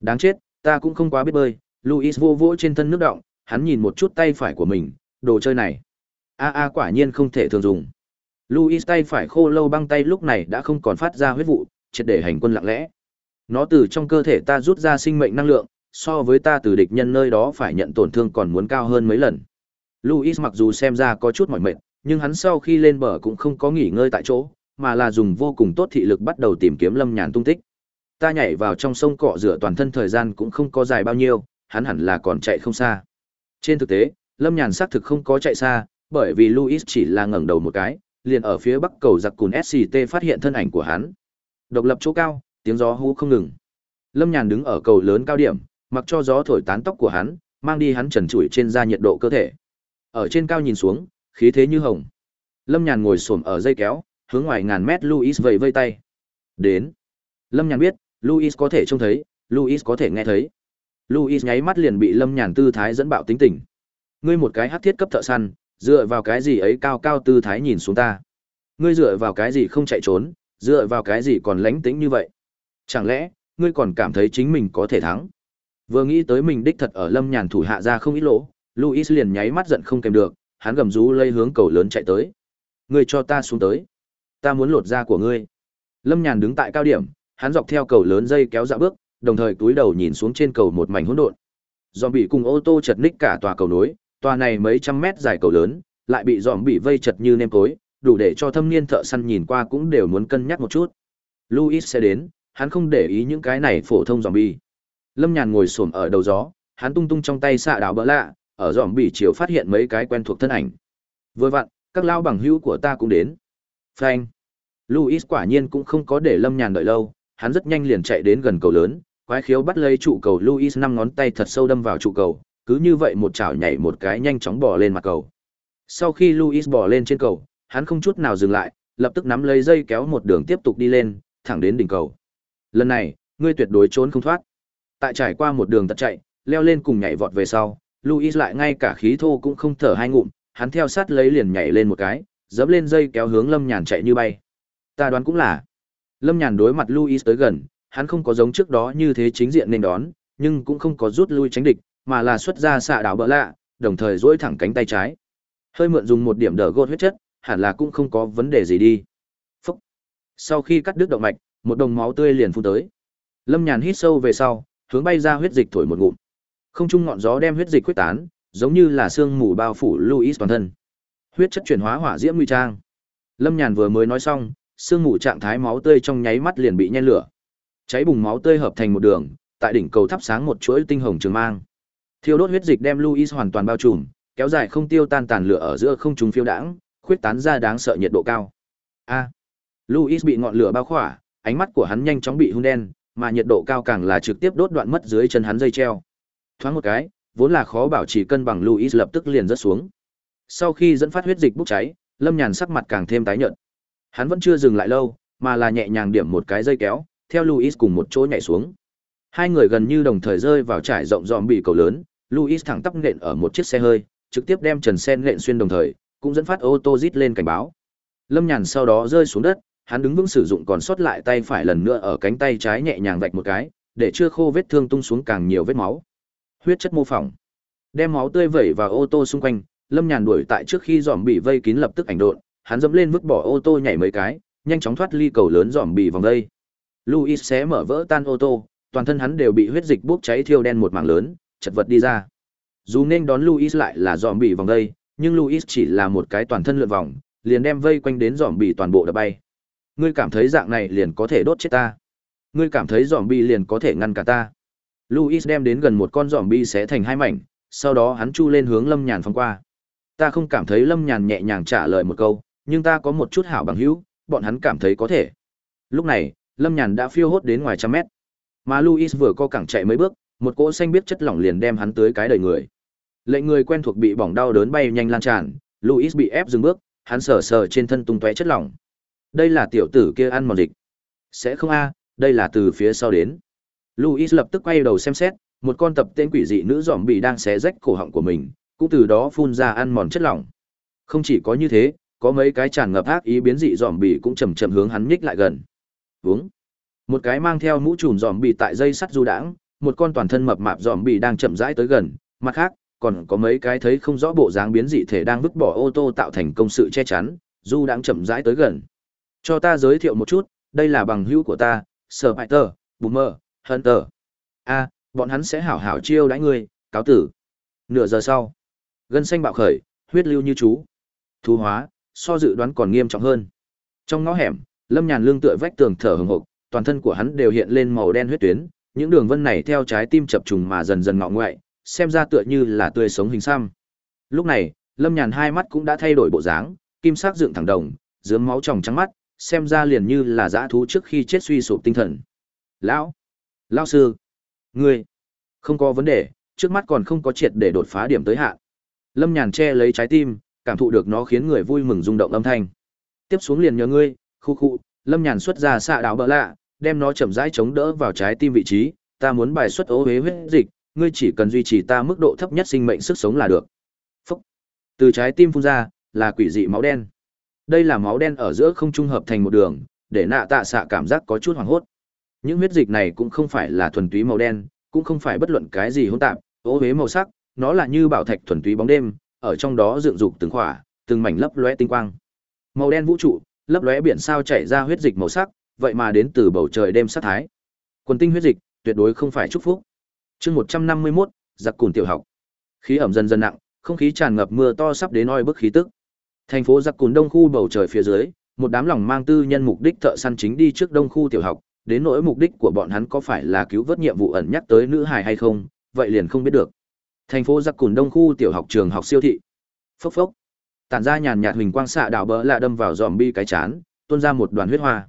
Đáng chết, ta cũng không quá biết bơi. Louis vô vỗ trên thân nước động, hắn nhìn một chút tay phải của mình, đồ chơi này. A a quả nhiên không thể thường dùng. Louis tay phải khô lâu băng tay lúc này đã không còn phát ra huyết vụ, triệt để hành quân lặng lẽ. Nó từ trong cơ thể ta rút ra sinh mệnh năng lượng, so với ta từ địch nhân nơi đó phải nhận tổn thương còn muốn cao hơn mấy lần. Louis mặc dù xem ra có chút mỏi mệt, nhưng hắn sau khi lên bờ cũng không có nghỉ ngơi tại chỗ, mà là dùng vô cùng tốt thị lực bắt đầu tìm kiếm Lâm Nhàn tung tích. Ta nhảy vào trong sông cọ rửa toàn thân thời gian cũng không có dài bao nhiêu, hắn hẳn là còn chạy không xa. Trên thực tế, Lâm Nhàn xác thực không có chạy xa, bởi vì Luis chỉ là ngẩng đầu một cái, liền ở phía bắc cầu giặc cùn SCT phát hiện thân ảnh của hắn. Độc lập chỗ cao, tiếng gió hú không ngừng. Lâm Nhàn đứng ở cầu lớn cao điểm, mặc cho gió thổi tán tóc của hắn, mang đi hắn trần trụi trên da nhiệt độ cơ thể. Ở trên cao nhìn xuống, khí thế như hồng. Lâm Nhàn ngồi xổm ở dây kéo, hướng ngoài ngàn mét Luis vẫy vây tay. Đến. Lâm Nhàn biết, Louis có thể trông thấy, Louis có thể nghe thấy. Louis nháy mắt liền bị Lâm Nhàn tư thái dẫn bạo tính tình. Ngươi một cái hắc thiết cấp thợ săn, dựa vào cái gì ấy cao cao tư thái nhìn xuống ta? Ngươi dựa vào cái gì không chạy trốn, dựa vào cái gì còn lánh tính như vậy? Chẳng lẽ, ngươi còn cảm thấy chính mình có thể thắng? Vừa nghĩ tới mình đích thật ở Lâm Nhàn thủ hạ ra không ít lỗ, Louis liền nháy mắt giận không kèm được, hắn gầm rú lây hướng cầu lớn chạy tới. Ngươi cho ta xuống tới. Ta muốn lột da của ngươi. Lâm Nhàn đứng tại cao điểm, hắn dọc theo cầu lớn dây kéo dạo bước, đồng thời túi đầu nhìn xuống trên cầu một mảnh hỗn độn. Dòm bị cùng ô tô chật ních cả tòa cầu nối, tòa này mấy trăm mét dài cầu lớn, lại bị dòm bị vây chật như nêm cối, đủ để cho thâm niên thợ săn nhìn qua cũng đều muốn cân nhắc một chút. Louis sẽ đến, hắn không để ý những cái này phổ thông dòm bị. Lâm Nhàn ngồi xổm ở đầu gió, hắn tung tung trong tay xạ đảo bỡ lạ, ở dòm bị chiều phát hiện mấy cái quen thuộc thân ảnh. Vừa vặn, các lao bằng hữu của ta cũng đến. Phanh. Luis quả nhiên cũng không có để Lâm Nhàn đợi lâu, hắn rất nhanh liền chạy đến gần cầu lớn, quái khiếu bắt lấy trụ cầu Luis năm ngón tay thật sâu đâm vào trụ cầu, cứ như vậy một chảo nhảy một cái nhanh chóng bò lên mặt cầu. Sau khi Luis bò lên trên cầu, hắn không chút nào dừng lại, lập tức nắm lấy dây kéo một đường tiếp tục đi lên, thẳng đến đỉnh cầu. Lần này, ngươi tuyệt đối trốn không thoát. Tại trải qua một đường tật chạy, leo lên cùng nhảy vọt về sau, Luis lại ngay cả khí thô cũng không thở hai ngụm, hắn theo sát lấy liền nhảy lên một cái, dẫm lên dây kéo hướng Lâm Nhàn chạy như bay. Ta đoán cũng là. Lâm Nhàn đối mặt Luis tới gần, hắn không có giống trước đó như thế chính diện nên đón, nhưng cũng không có rút lui tránh địch, mà là xuất ra xạ đảo bỡ lạ, đồng thời duỗi thẳng cánh tay trái. Hơi mượn dùng một điểm đỡ gột huyết chất, hẳn là cũng không có vấn đề gì đi. Phúc. Sau khi cắt đứt động mạch, một đồng máu tươi liền phun tới. Lâm Nhàn hít sâu về sau, hướng bay ra huyết dịch thổi một ngụm. Không trung ngọn gió đem huyết dịch quyết tán, giống như là sương mù bao phủ Louis toàn thân. Huyết chất chuyển hóa hỏa diễm nguy trang. Lâm Nhàn vừa mới nói xong, sương mù trạng thái máu tươi trong nháy mắt liền bị nhen lửa. Cháy bùng máu tươi hợp thành một đường, tại đỉnh cầu thắp sáng một chuỗi tinh hồng trường mang. Thiêu đốt huyết dịch đem Louis hoàn toàn bao trùm, kéo dài không tiêu tan tàn lửa ở giữa không trung phiêu đãng, khuyết tán ra đáng sợ nhiệt độ cao. A. Louis bị ngọn lửa bao khỏa, ánh mắt của hắn nhanh chóng bị hun đen, mà nhiệt độ cao càng là trực tiếp đốt đoạn mất dưới chân hắn dây treo. Thoáng một cái, vốn là khó bảo trì cân bằng Louis lập tức liền rớt xuống. Sau khi dẫn phát huyết dịch bốc cháy, Lâm Nhàn sắc mặt càng thêm tái nhợt. Hắn vẫn chưa dừng lại lâu, mà là nhẹ nhàng điểm một cái dây kéo, theo Luis cùng một chỗ nhảy xuống. Hai người gần như đồng thời rơi vào trải rộng dòm bị cầu lớn, Luis thẳng tắp nện ở một chiếc xe hơi, trực tiếp đem Trần Sen nện xuyên đồng thời, cũng dẫn phát ô tô rít lên cảnh báo. Lâm Nhàn sau đó rơi xuống đất, hắn đứng vững sử dụng còn sót lại tay phải lần nữa ở cánh tay trái nhẹ nhàng vạch một cái, để chưa khô vết thương tung xuống càng nhiều vết máu. Huyết chất mô phỏng. Đem máu tươi vẩy vào ô tô xung quanh, Lâm Nhàn đuổi tại trước khi dòm bị vây kín lập tức ảnh độn, hắn dẫm lên vứt bỏ ô tô nhảy mấy cái, nhanh chóng thoát ly cầu lớn giòm bị vòng đây. Luis xé mở vỡ tan ô tô, toàn thân hắn đều bị huyết dịch bốc cháy thiêu đen một mảng lớn, chật vật đi ra. Dù nên đón Luis lại là giòm bị vòng đây, nhưng Luis chỉ là một cái toàn thân lượn vòng, liền đem vây quanh đến giòm bị toàn bộ đập bay. Ngươi cảm thấy dạng này liền có thể đốt chết ta. Ngươi cảm thấy giòm bị liền có thể ngăn cả ta. Luis đem đến gần một con giòm bị xé thành hai mảnh, sau đó hắn chu lên hướng Lâm Nhàn phóng qua. Ta không cảm thấy Lâm Nhàn nhẹ nhàng trả lời một câu, nhưng ta có một chút hảo bằng hữu, bọn hắn cảm thấy có thể. Lúc này, Lâm Nhàn đã phiêu hốt đến ngoài trăm mét. Mà Luis vừa co cẳng chạy mấy bước, một cỗ xanh biết chất lỏng liền đem hắn tới cái đời người. Lệnh người quen thuộc bị bỏng đau đớn bay nhanh lan tràn, Luis bị ép dừng bước, hắn sờ sờ trên thân tung tóe chất lỏng. Đây là tiểu tử kia ăn mòn dịch. Sẽ không a, đây là từ phía sau đến. Luis lập tức quay đầu xem xét, một con tập tên quỷ dị nữ giòm bị đang xé rách cổ họng của mình, cũng từ đó phun ra ăn mòn chất lỏng. Không chỉ có như thế, có mấy cái tràn ngập ác ý biến dị giòm bì cũng chậm chậm hướng hắn nhích lại gần. Uống. Một cái mang theo mũ trùm giòm bì tại dây sắt du đãng, một con toàn thân mập mạp giòm bì đang chậm rãi tới gần, mặt khác, còn có mấy cái thấy không rõ bộ dáng biến dị thể đang vứt bỏ ô tô tạo thành công sự che chắn, du đãng chậm rãi tới gần. Cho ta giới thiệu một chút, đây là bằng hữu của ta, Spider, Boomer, Hunter. A, bọn hắn sẽ hảo hảo chiêu đãi ngươi, cáo tử. Nửa giờ sau, gân xanh bạo khởi, huyết lưu như chú. Thú hóa, so dự đoán còn nghiêm trọng hơn. Trong ngõ hẻm, Lâm Nhàn lương tựa vách tường thở hừng hực, toàn thân của hắn đều hiện lên màu đen huyết tuyến, những đường vân này theo trái tim chập trùng mà dần dần ngọ ngoại, xem ra tựa như là tươi sống hình xăm. Lúc này, Lâm Nhàn hai mắt cũng đã thay đổi bộ dáng, kim sắc dựng thẳng đồng, dướng máu tròng trắng mắt, xem ra liền như là dã thú trước khi chết suy sụp tinh thần. "Lão, lão sư, ngươi không có vấn đề, trước mắt còn không có triệt để đột phá điểm tới hạn." Lâm Nhàn che lấy trái tim, cảm thụ được nó khiến người vui mừng rung động âm thanh. Tiếp xuống liền nhờ ngươi, khu khu, Lâm Nhàn xuất ra xạ đảo bỡ lạ, đem nó chậm rãi chống đỡ vào trái tim vị trí, ta muốn bài xuất ố huế huyết dịch, ngươi chỉ cần duy trì ta mức độ thấp nhất sinh mệnh sức sống là được. Phúc. Từ trái tim phun ra, là quỷ dị máu đen. Đây là máu đen ở giữa không trung hợp thành một đường, để nạ tạ xạ cảm giác có chút hoảng hốt. Những huyết dịch này cũng không phải là thuần túy màu đen, cũng không phải bất luận cái gì hỗn tạp, ố huế màu sắc, nó là như bảo thạch thuần túy bóng đêm, ở trong đó dựng dục từng khỏa, từng mảnh lấp lóe tinh quang. Màu đen vũ trụ, lấp lóe biển sao chảy ra huyết dịch màu sắc, vậy mà đến từ bầu trời đêm sát thái. Quần tinh huyết dịch, tuyệt đối không phải chúc phúc. Chương 151, giặc cùn tiểu học. Khí ẩm dần dần nặng, không khí tràn ngập mưa to sắp đến oi bức khí tức. Thành phố giặc cùn đông khu bầu trời phía dưới, một đám lòng mang tư nhân mục đích thợ săn chính đi trước đông khu tiểu học, đến nỗi mục đích của bọn hắn có phải là cứu vớt nhiệm vụ ẩn nhắc tới nữ hài hay không, vậy liền không biết được. Thành phố giặc cùn đông khu tiểu học trường học siêu thị. Phốc phốc. Tản ra nhàn nhạt huỳnh quang xạ đảo bỡ lạ đâm vào dòm bi cái chán, tuôn ra một đoàn huyết hoa.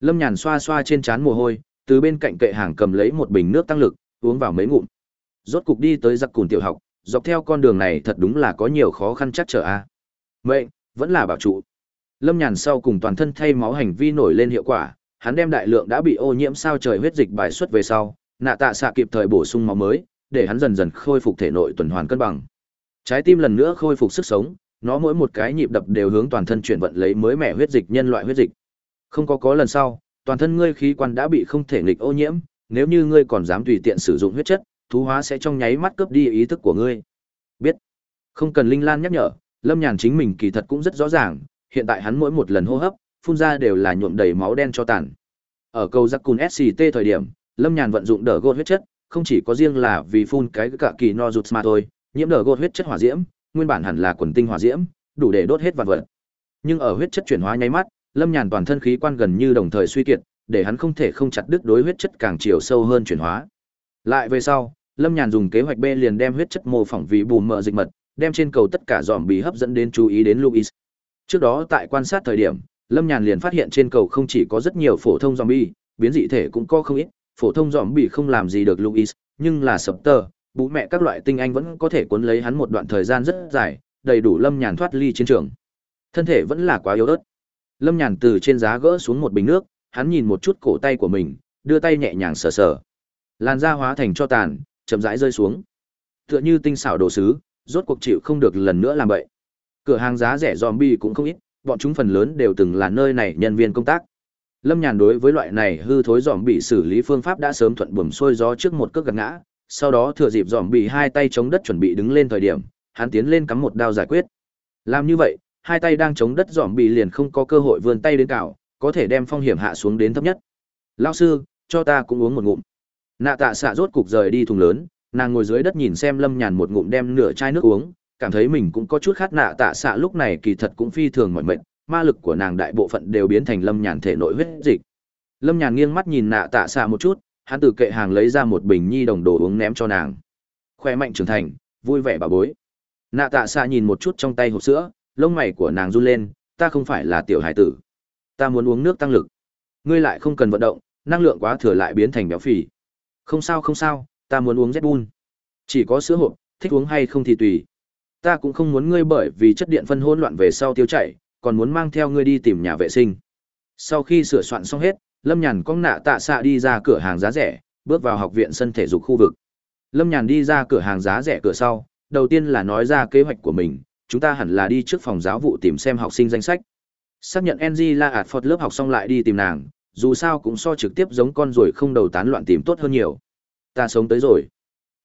Lâm Nhàn xoa xoa trên chán mồ hôi, từ bên cạnh kệ hàng cầm lấy một bình nước tăng lực, uống vào mấy ngụm. Rốt cục đi tới giặc cùn tiểu học, dọc theo con đường này thật đúng là có nhiều khó khăn chắc trở a. À. Vẫn là bảo trụ. Lâm Nhàn sau cùng toàn thân thay máu hành vi nổi lên hiệu quả, hắn đem đại lượng đã bị ô nhiễm sao trời huyết dịch bài xuất về sau, nạ tạ xạ kịp thời bổ sung máu mới, để hắn dần dần khôi phục thể nội tuần hoàn cân bằng. Trái tim lần nữa khôi phục sức sống, nó mỗi một cái nhịp đập đều hướng toàn thân chuyển vận lấy mới mẻ huyết dịch nhân loại huyết dịch. Không có có lần sau, toàn thân ngươi khí quan đã bị không thể nghịch ô nhiễm, nếu như ngươi còn dám tùy tiện sử dụng huyết chất, thú hóa sẽ trong nháy mắt cướp đi ý thức của ngươi. Biết. Không cần Linh Lan nhắc nhở, Lâm Nhàn chính mình kỳ thật cũng rất rõ ràng, hiện tại hắn mỗi một lần hô hấp, phun ra đều là nhuộm đầy máu đen cho tàn. Ở câu giặc cùn SCT thời điểm, Lâm Nhàn vận dụng đỡ gột huyết chất, không chỉ có riêng là vì phun cái cả kỳ no rụt mà thôi, nhiễm đỡ gột huyết chất hỏa diễm, nguyên bản hẳn là quần tinh hỏa diễm, đủ để đốt hết vạn vật. Nhưng ở huyết chất chuyển hóa nháy mắt, Lâm Nhàn toàn thân khí quan gần như đồng thời suy kiệt, để hắn không thể không chặt đứt đối huyết chất càng chiều sâu hơn chuyển hóa. Lại về sau, Lâm Nhàn dùng kế hoạch B liền đem huyết chất mô phỏng vì bùm mờ dịch mật, đem trên cầu tất cả dòm bị hấp dẫn đến chú ý đến Luis. Trước đó tại quan sát thời điểm, Lâm Nhàn liền phát hiện trên cầu không chỉ có rất nhiều phổ thông zombie, biến dị thể cũng có không ít, phổ thông dòm bị không làm gì được Luis, nhưng là sập tờ, bố mẹ các loại tinh anh vẫn có thể cuốn lấy hắn một đoạn thời gian rất dài, đầy đủ Lâm Nhàn thoát ly chiến trường. Thân thể vẫn là quá yếu ớt. Lâm Nhàn từ trên giá gỡ xuống một bình nước, hắn nhìn một chút cổ tay của mình, đưa tay nhẹ nhàng sờ sờ. Làn da hóa thành cho tàn, chậm rãi rơi xuống. Tựa như tinh xảo đồ sứ, rốt cuộc chịu không được lần nữa làm vậy. Cửa hàng giá rẻ zombie cũng không ít, bọn chúng phần lớn đều từng là nơi này nhân viên công tác. Lâm Nhàn đối với loại này hư thối giòm bị xử lý phương pháp đã sớm thuận buồm xuôi gió trước một cước gạt ngã, sau đó thừa dịp giòm bị hai tay chống đất chuẩn bị đứng lên thời điểm, hắn tiến lên cắm một đao giải quyết. Làm như vậy, hai tay đang chống đất giòm bị liền không có cơ hội vươn tay đến cào, có thể đem phong hiểm hạ xuống đến thấp nhất. Lão sư, cho ta cũng uống một ngụm. Nạ Tạ xạ rốt cục rời đi thùng lớn, nàng ngồi dưới đất nhìn xem Lâm Nhàn một ngụm đem nửa chai nước uống, cảm thấy mình cũng có chút khát nạ tạ xạ lúc này kỳ thật cũng phi thường mỏi mệnh ma lực của nàng đại bộ phận đều biến thành lâm nhàn thể nội huyết dịch. Lâm nhàn nghiêng mắt nhìn nạ tạ xạ một chút hắn từ kệ hàng lấy ra một bình nhi đồng đồ uống ném cho nàng. Khoe mạnh trưởng thành vui vẻ bà bối. Nạ tạ xạ nhìn một chút trong tay hộp sữa lông mày của nàng run lên ta không phải là tiểu hải tử. Ta muốn uống nước tăng lực. Ngươi lại không cần vận động năng lượng quá thừa lại biến thành béo phì. Không sao không sao ta muốn uống z bun chỉ có sữa hộp thích uống hay không thì tùy. Ta cũng không muốn ngươi bởi vì chất điện phân hỗn loạn về sau tiêu chảy, còn muốn mang theo ngươi đi tìm nhà vệ sinh. Sau khi sửa soạn xong hết, Lâm Nhàn cong nạ tạ xạ đi ra cửa hàng giá rẻ, bước vào học viện sân thể dục khu vực. Lâm Nhàn đi ra cửa hàng giá rẻ cửa sau, đầu tiên là nói ra kế hoạch của mình, chúng ta hẳn là đi trước phòng giáo vụ tìm xem học sinh danh sách. Xác nhận NG La ạt phật lớp học xong lại đi tìm nàng, dù sao cũng so trực tiếp giống con rồi không đầu tán loạn tìm tốt hơn nhiều. Ta sống tới rồi.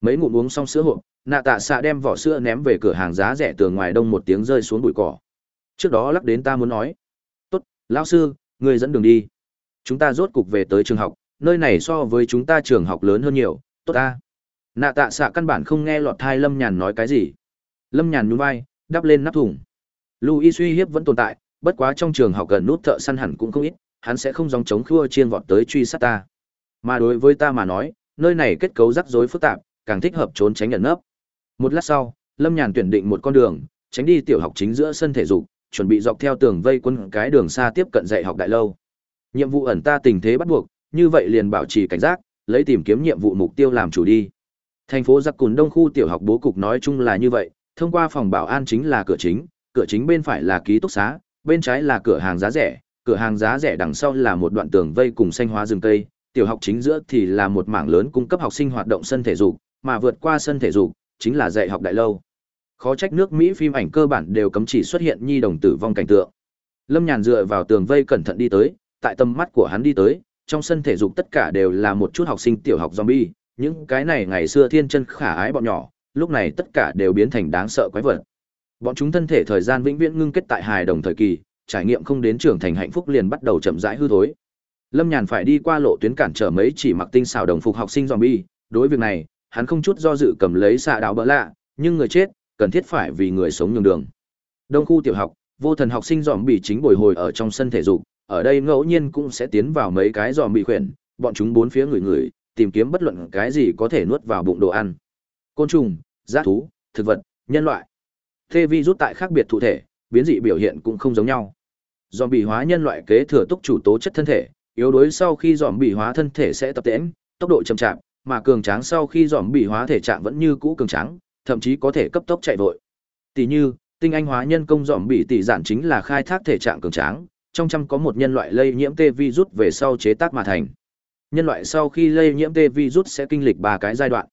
Mấy ngụm uống xong sữa hộp, nạ tạ xạ đem vỏ sữa ném về cửa hàng giá rẻ tường ngoài đông một tiếng rơi xuống bụi cỏ trước đó lắc đến ta muốn nói. Tốt lão sư người dẫn đường đi. Chúng ta rốt cục về tới trường học nơi này so với chúng ta trường học lớn hơn nhiều. Tốt ta. Nạ tạ xạ căn bản không nghe lọt thai lâm nhàn nói cái gì. Lâm nhàn nhún vai đắp lên nắp thùng. Louis suy hiếp vẫn tồn tại bất quá trong trường học gần nút thợ săn hẳn cũng không ít hắn sẽ không dòng chống khua chiên vọt tới truy sát ta. Mà đối với ta mà nói nơi này kết cấu rắc rối phức tạp càng thích hợp trốn tránh ẩn nấp. Một lát sau, Lâm Nhàn tuyển định một con đường, tránh đi tiểu học chính giữa sân thể dục, chuẩn bị dọc theo tường vây quân cái đường xa tiếp cận dạy học đại lâu. Nhiệm vụ ẩn ta tình thế bắt buộc, như vậy liền bảo trì cảnh giác, lấy tìm kiếm nhiệm vụ mục tiêu làm chủ đi. Thành phố Giặc Cùn Đông khu tiểu học bố cục nói chung là như vậy, thông qua phòng bảo an chính là cửa chính, cửa chính bên phải là ký túc xá, bên trái là cửa hàng giá rẻ, cửa hàng giá rẻ đằng sau là một đoạn tường vây cùng xanh hóa rừng cây, tiểu học chính giữa thì là một mảng lớn cung cấp học sinh hoạt động sân thể dục, mà vượt qua sân thể dục, chính là dạy học đại lâu. Khó trách nước Mỹ phim ảnh cơ bản đều cấm chỉ xuất hiện nhi đồng tử vong cảnh tượng. Lâm Nhàn dựa vào tường vây cẩn thận đi tới, tại tầm mắt của hắn đi tới, trong sân thể dục tất cả đều là một chút học sinh tiểu học zombie, những cái này ngày xưa thiên chân khả ái bọn nhỏ, lúc này tất cả đều biến thành đáng sợ quái vật. Bọn chúng thân thể thời gian vĩnh viễn ngưng kết tại hài đồng thời kỳ, trải nghiệm không đến trưởng thành hạnh phúc liền bắt đầu chậm rãi hư thối. Lâm Nhàn phải đi qua lộ tuyến cản trở mấy chỉ mặc tinh xảo đồng phục học sinh zombie, đối việc này, hắn không chút do dự cầm lấy xạ đào bỡ lạ, nhưng người chết, cần thiết phải vì người sống nhường đường. Đông khu tiểu học, vô thần học sinh dòm bị chính bồi hồi ở trong sân thể dục, ở đây ngẫu nhiên cũng sẽ tiến vào mấy cái dòm bị khuyển, bọn chúng bốn phía người người, tìm kiếm bất luận cái gì có thể nuốt vào bụng đồ ăn. Côn trùng, giác thú, thực vật, nhân loại. Thê vi rút tại khác biệt thụ thể, biến dị biểu hiện cũng không giống nhau. Dòm bị hóa nhân loại kế thừa túc chủ tố chất thân thể, yếu đuối sau khi dòm bị hóa thân thể sẽ tập tễnh, tốc độ chậm chạp, mà cường tráng sau khi dòm bị hóa thể trạng vẫn như cũ cường tráng, thậm chí có thể cấp tốc chạy vội. Tỷ như, tinh anh hóa nhân công dòm bị tỷ giản chính là khai thác thể trạng cường tráng, trong trăm có một nhân loại lây nhiễm tê virus về sau chế tác mà thành. Nhân loại sau khi lây nhiễm tê virus sẽ kinh lịch ba cái giai đoạn.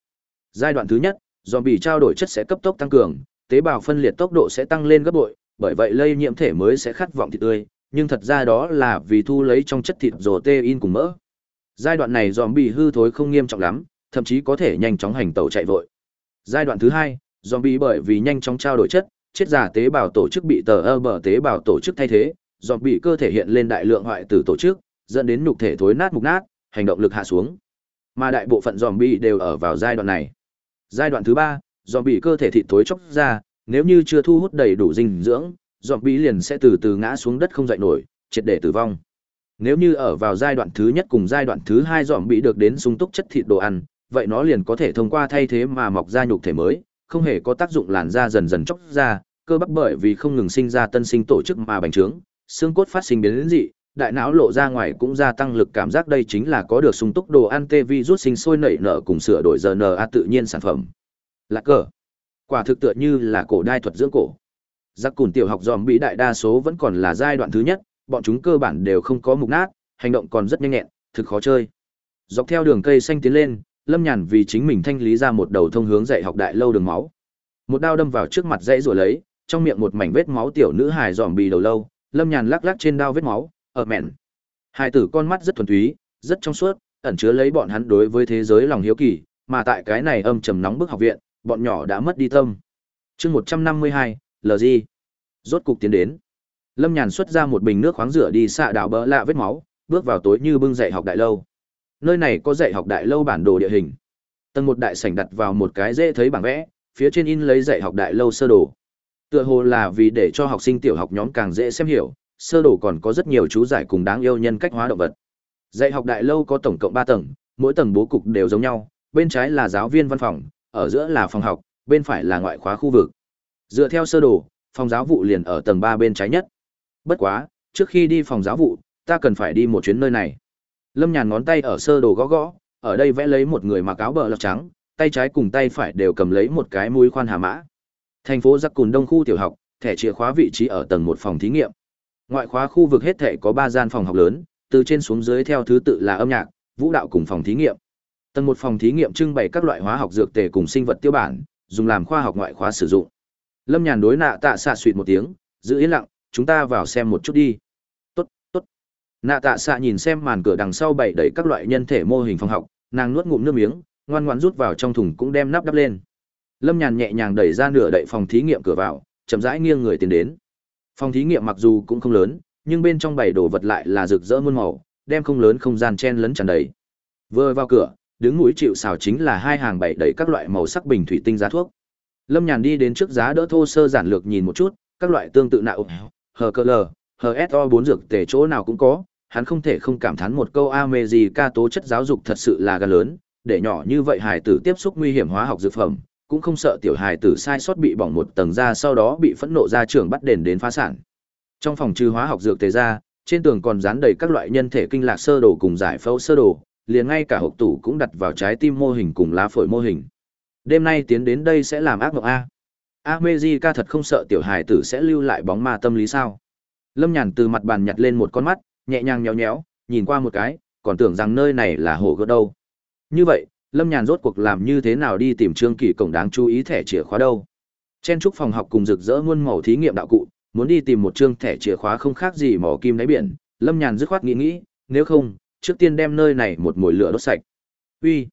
Giai đoạn thứ nhất, dòm bị trao đổi chất sẽ cấp tốc tăng cường, tế bào phân liệt tốc độ sẽ tăng lên gấp bội, bởi vậy lây nhiễm thể mới sẽ khát vọng thịt tươi, nhưng thật ra đó là vì thu lấy trong chất thịt protein cùng mỡ. Giai đoạn này dòm bị hư thối không nghiêm trọng lắm, thậm chí có thể nhanh chóng hành tẩu chạy vội. Giai đoạn thứ hai, zombie bởi vì nhanh chóng trao đổi chất, chết giả tế bào tổ chức bị tờ ơ bờ tế bào tổ chức thay thế, zombie cơ thể hiện lên đại lượng hoại tử tổ chức, dẫn đến nhục thể thối nát mục nát, hành động lực hạ xuống. Mà đại bộ phận zombie đều ở vào giai đoạn này. Giai đoạn thứ ba, zombie cơ thể thịt thối chốc ra, nếu như chưa thu hút đầy đủ dinh dưỡng, zombie liền sẽ từ từ ngã xuống đất không dậy nổi, triệt để tử vong. Nếu như ở vào giai đoạn thứ nhất cùng giai đoạn thứ hai dòm bị được đến sung túc chất thịt đồ ăn, vậy nó liền có thể thông qua thay thế mà mọc ra nhục thể mới, không hề có tác dụng làn da dần dần chóc ra, cơ bắp bởi vì không ngừng sinh ra tân sinh tổ chức mà bành trướng, xương cốt phát sinh biến dị, đại não lộ ra ngoài cũng gia tăng lực cảm giác đây chính là có được sung túc đồ ăn tê virus sinh sôi nảy nở cùng sửa đổi RNA tự nhiên sản phẩm. Lạc cờ. Quả thực tựa như là cổ đai thuật dưỡng cổ. Giác cùn tiểu học dòm bị đại đa số vẫn còn là giai đoạn thứ nhất, bọn chúng cơ bản đều không có mục nát, hành động còn rất nhanh nhẹn, thực khó chơi. Dọc theo đường cây xanh tiến lên, Lâm Nhàn vì chính mình thanh lý ra một đầu thông hướng dạy học đại lâu đường máu. Một đao đâm vào trước mặt dãy rồi lấy, trong miệng một mảnh vết máu tiểu nữ hài dòm bì đầu lâu, Lâm Nhàn lắc lắc trên đao vết máu, ở mẹn. Hai tử con mắt rất thuần túy, rất trong suốt, ẩn chứa lấy bọn hắn đối với thế giới lòng hiếu kỳ, mà tại cái này âm trầm nóng bức học viện, bọn nhỏ đã mất đi tâm. Chương một trăm năm mươi hai, LG. Rốt cục tiến đến. Lâm Nhàn xuất ra một bình nước khoáng rửa đi xạ đào bỡ lạ vết máu, bước vào tối như bưng dạy học đại lâu. Nơi này có dạy học đại lâu bản đồ địa hình. Tầng một đại sảnh đặt vào một cái dễ thấy bảng vẽ, phía trên in lấy dạy học đại lâu sơ đồ. Tựa hồ là vì để cho học sinh tiểu học nhóm càng dễ xem hiểu, sơ đồ còn có rất nhiều chú giải cùng đáng yêu nhân cách hóa động vật. Dạy học đại lâu có tổng cộng ba tầng, mỗi tầng bố cục đều giống nhau, bên trái là giáo viên văn phòng, ở giữa là phòng học, bên phải là ngoại khóa khu vực. Dựa theo sơ đồ, phòng giáo vụ liền ở tầng ba bên trái nhất. Bất quá, trước khi đi phòng giáo vụ, ta cần phải đi một chuyến nơi này. Lâm Nhàn ngón tay ở sơ đồ gõ gõ, ở đây vẽ lấy một người mặc áo bờ lọc trắng, tay trái cùng tay phải đều cầm lấy một cái mũi khoan hà mã. Thành phố Giặc Cùn Đông khu tiểu học, thẻ chìa khóa vị trí ở tầng một phòng thí nghiệm. Ngoại khóa khu vực hết thể có ba gian phòng học lớn, từ trên xuống dưới theo thứ tự là âm nhạc, vũ đạo cùng phòng thí nghiệm. Tầng một phòng thí nghiệm trưng bày các loại hóa học dược tề cùng sinh vật tiêu bản, dùng làm khoa học ngoại khóa sử dụng. Lâm Nhàn đối nạ tạ xạ suỵt một tiếng, giữ yên lặng, chúng ta vào xem một chút đi nạ tạ xạ nhìn xem màn cửa đằng sau bày đầy các loại nhân thể mô hình phòng học nàng nuốt ngụm nước miếng ngoan ngoan rút vào trong thùng cũng đem nắp đắp lên. Lâm nhàn nhẹ nhàng đẩy ra nửa đậy phòng thí nghiệm cửa vào chậm rãi nghiêng người tiến đến. Phòng thí nghiệm mặc dù cũng không lớn nhưng bên trong bày đồ vật lại là rực rỡ muôn màu đem không lớn không gian chen lấn tràn đầy. Vừa vào cửa đứng mũi chịu xào chính là hai hàng bày đầy các loại màu sắc bình thủy tinh giá thuốc. Lâm nhàn đi đến trước giá đỡ thô sơ giản lược nhìn một chút các loại tương tự nạo hờ cơ lờ, hờ SO bốn dược tể chỗ nào cũng có, hắn không thể không cảm thán một câu America tố chất giáo dục thật sự là gan lớn, để nhỏ như vậy hài tử tiếp xúc nguy hiểm hóa học dược phẩm, cũng không sợ tiểu hài tử sai sót bị bỏng một tầng da sau đó bị phẫn nộ ra trường bắt đền đến phá sản. Trong phòng trừ hóa học dược tề ra, trên tường còn dán đầy các loại nhân thể kinh lạc sơ đồ cùng giải phẫu sơ đồ, liền ngay cả hộp tủ cũng đặt vào trái tim mô hình cùng lá phổi mô hình. Đêm nay tiến đến đây sẽ làm ác mộng a. America thật không sợ tiểu hài tử sẽ lưu lại bóng ma tâm lý sao? Lâm Nhàn từ mặt bàn nhặt lên một con mắt, nhẹ nhàng nhéo nhéo, nhìn qua một cái, còn tưởng rằng nơi này là hồ gợt đâu. Như vậy, Lâm Nhàn rốt cuộc làm như thế nào đi tìm Trương Kỳ cổng đáng chú ý thẻ chìa khóa đâu? Chen trúc phòng học cùng rực rỡ muôn màu thí nghiệm đạo cụ, muốn đi tìm một trương thẻ chìa khóa không khác gì mỏ kim đáy biển, Lâm Nhàn dứt khoát nghĩ nghĩ, nếu không, trước tiên đem nơi này một mùi lửa đốt sạch. Uy.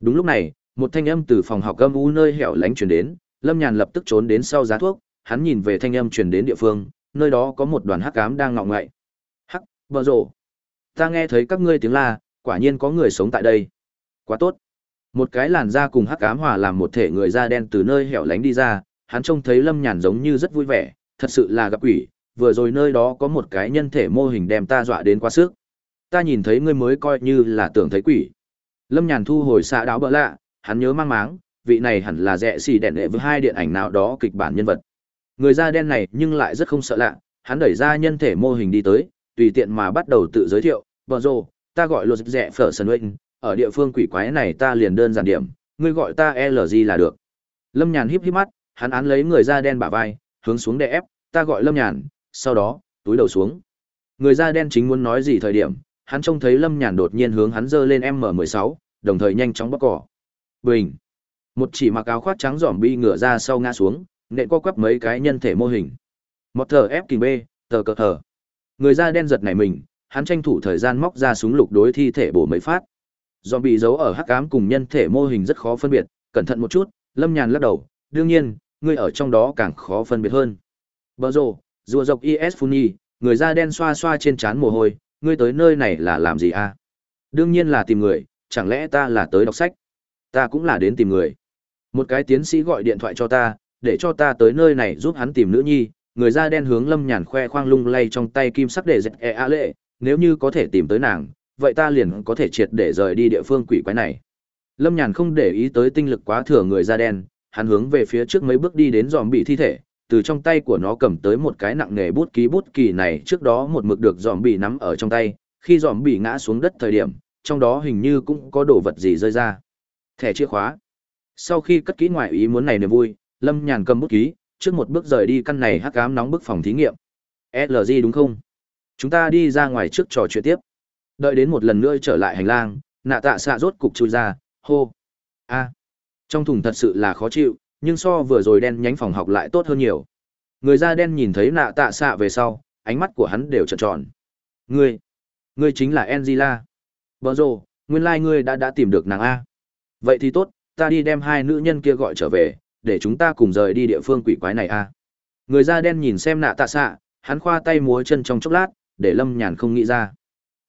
Đúng lúc này, một thanh âm từ phòng học âm u nơi hẻo lánh truyền đến, Lâm Nhàn lập tức trốn đến sau giá thuốc, hắn nhìn về thanh âm truyền đến địa phương, nơi đó có một đoàn hắc ám đang ngọ ngậy bờ rổ. Ta nghe thấy các ngươi tiếng la, quả nhiên có người sống tại đây. Quá tốt. Một cái làn da cùng hắc ám hòa làm một thể người da đen từ nơi hẻo lánh đi ra, hắn trông thấy Lâm Nhàn giống như rất vui vẻ, thật sự là gặp quỷ, vừa rồi nơi đó có một cái nhân thể mô hình đem ta dọa đến quá sức. Ta nhìn thấy ngươi mới coi như là tưởng thấy quỷ. Lâm Nhàn thu hồi xạ đáo bỡ lạ, hắn nhớ mang máng, vị này hẳn là rẻ xì đèn đệ với hai điện ảnh nào đó kịch bản nhân vật. Người da đen này nhưng lại rất không sợ lạ, hắn đẩy ra nhân thể mô hình đi tới, tùy tiện mà bắt đầu tự giới thiệu, bờ rồ, ta gọi luật rẻ phở sân huynh, ở địa phương quỷ quái này ta liền đơn giản điểm, ngươi gọi ta LG là được. Lâm Nhàn híp híp mắt, hắn án lấy người da đen bả vai, hướng xuống đè ép, ta gọi Lâm Nhàn, sau đó, túi đầu xuống. Người da đen chính muốn nói gì thời điểm, hắn trông thấy Lâm Nhàn đột nhiên hướng hắn giơ lên M16, đồng thời nhanh chóng bóc cỏ. Bình. Một chỉ mặc áo khoác trắng giỏm bi ngửa ra sau ngã xuống, nện qua quắp mấy cái nhân thể mô hình. Một thờ ép kình B, tờ cờ thờ. Người da đen giật nảy mình, hắn tranh thủ thời gian móc ra súng lục đối thi thể bổ mấy phát. Do bị giấu ở hắc ám cùng nhân thể mô hình rất khó phân biệt, cẩn thận một chút, Lâm Nhàn lắc đầu, đương nhiên, người ở trong đó càng khó phân biệt hơn. Bờ rồ, rùa dọc IS Funi, người da đen xoa xoa trên trán mồ hôi, ngươi tới nơi này là làm gì a? Đương nhiên là tìm người, chẳng lẽ ta là tới đọc sách? Ta cũng là đến tìm người. Một cái tiến sĩ gọi điện thoại cho ta, để cho ta tới nơi này giúp hắn tìm nữ nhi, người da đen hướng Lâm Nhàn khoe khoang lung lay trong tay kim sắc để dệt e a lệ, nếu như có thể tìm tới nàng, vậy ta liền có thể triệt để rời đi địa phương quỷ quái này. Lâm Nhàn không để ý tới tinh lực quá thừa người da đen, hắn hướng về phía trước mấy bước đi đến dòm bị thi thể, từ trong tay của nó cầm tới một cái nặng nghề bút ký bút kỳ này trước đó một mực được dòm bị nắm ở trong tay, khi dòm bị ngã xuống đất thời điểm, trong đó hình như cũng có đồ vật gì rơi ra. Thẻ chìa khóa. Sau khi cất kỹ ngoại ý muốn này niềm vui, Lâm Nhàn cầm bút ký, trước một bước rời đi căn này hắc ám nóng bức phòng thí nghiệm. LG đúng không? Chúng ta đi ra ngoài trước trò chuyện tiếp. Đợi đến một lần nữa trở lại hành lang, nạ tạ xạ rốt cục chui ra, hô. a trong thùng thật sự là khó chịu, nhưng so vừa rồi đen nhánh phòng học lại tốt hơn nhiều. Người da đen nhìn thấy nạ tạ xạ về sau, ánh mắt của hắn đều trợn tròn. Ngươi, ngươi chính là Angela. Bờ rồ, nguyên lai like ngươi đã đã tìm được nàng A. Vậy thì tốt, ta đi đem hai nữ nhân kia gọi trở về, để chúng ta cùng rời đi địa phương quỷ quái này A. Người da đen nhìn xem nạ tạ xạ, hắn khoa tay múa chân trong chốc lát, để Lâm Nhàn không nghĩ ra.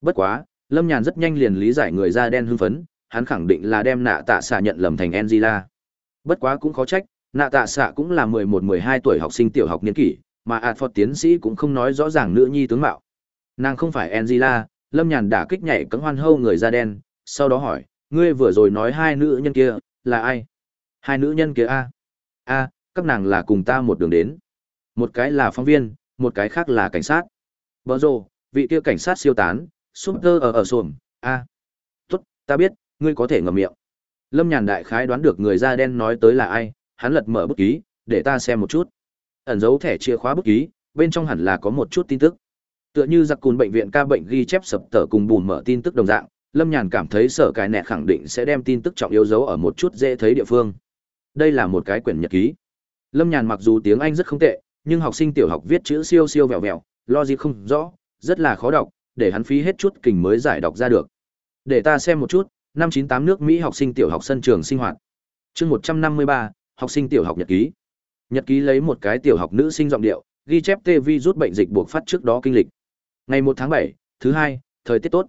Bất quá, Lâm Nhàn rất nhanh liền lý giải người da đen hưng phấn, hắn khẳng định là đem nạ tạ xạ nhận lầm thành Angela. Bất quá cũng khó trách, nạ tạ xạ cũng là 11-12 tuổi học sinh tiểu học niên kỷ, mà ạt phật tiến sĩ cũng không nói rõ ràng nữ nhi tướng mạo. Nàng không phải Angela, Lâm Nhàn đả kích nhảy cấm hoan hâu người da đen, sau đó hỏi, ngươi vừa rồi nói hai nữ nhân kia, là ai? Hai nữ nhân kia a a các nàng là cùng ta một đường đến. Một cái là phóng viên, một cái khác là cảnh sát. vợ rồ, vị kia cảnh sát siêu tán, super ở ở xuồng. a Tốt, ta biết, ngươi có thể ngậm miệng. Lâm Nhàn đại khái đoán được người da đen nói tới là ai, hắn lật mở bút ký, để ta xem một chút. Ẩn dấu thẻ chìa khóa bút ký, bên trong hẳn là có một chút tin tức. Tựa như giặc cùn bệnh viện ca bệnh ghi chép sập tờ cùng bùn mở tin tức đồng dạng, Lâm Nhàn cảm thấy sở cài nẹt khẳng định sẽ đem tin tức trọng yếu dấu ở một chút dễ thấy địa phương. Đây là một cái quyển nhật ký. Lâm Nhàn mặc dù tiếng Anh rất không tệ, nhưng học sinh tiểu học viết chữ siêu siêu vẹo vẹo, logic không rõ, rất là khó đọc, để hắn phí hết chút kình mới giải đọc ra được. Để ta xem một chút, năm chín tám nước Mỹ học sinh tiểu học sân trường sinh hoạt. Chương một trăm năm mươi ba học sinh tiểu học nhật ký. Nhật ký lấy một cái tiểu học nữ sinh giọng điệu, ghi chép tê vi rút bệnh dịch buộc phát trước đó kinh lịch. Ngày một tháng bảy thứ hai, thời tiết tốt.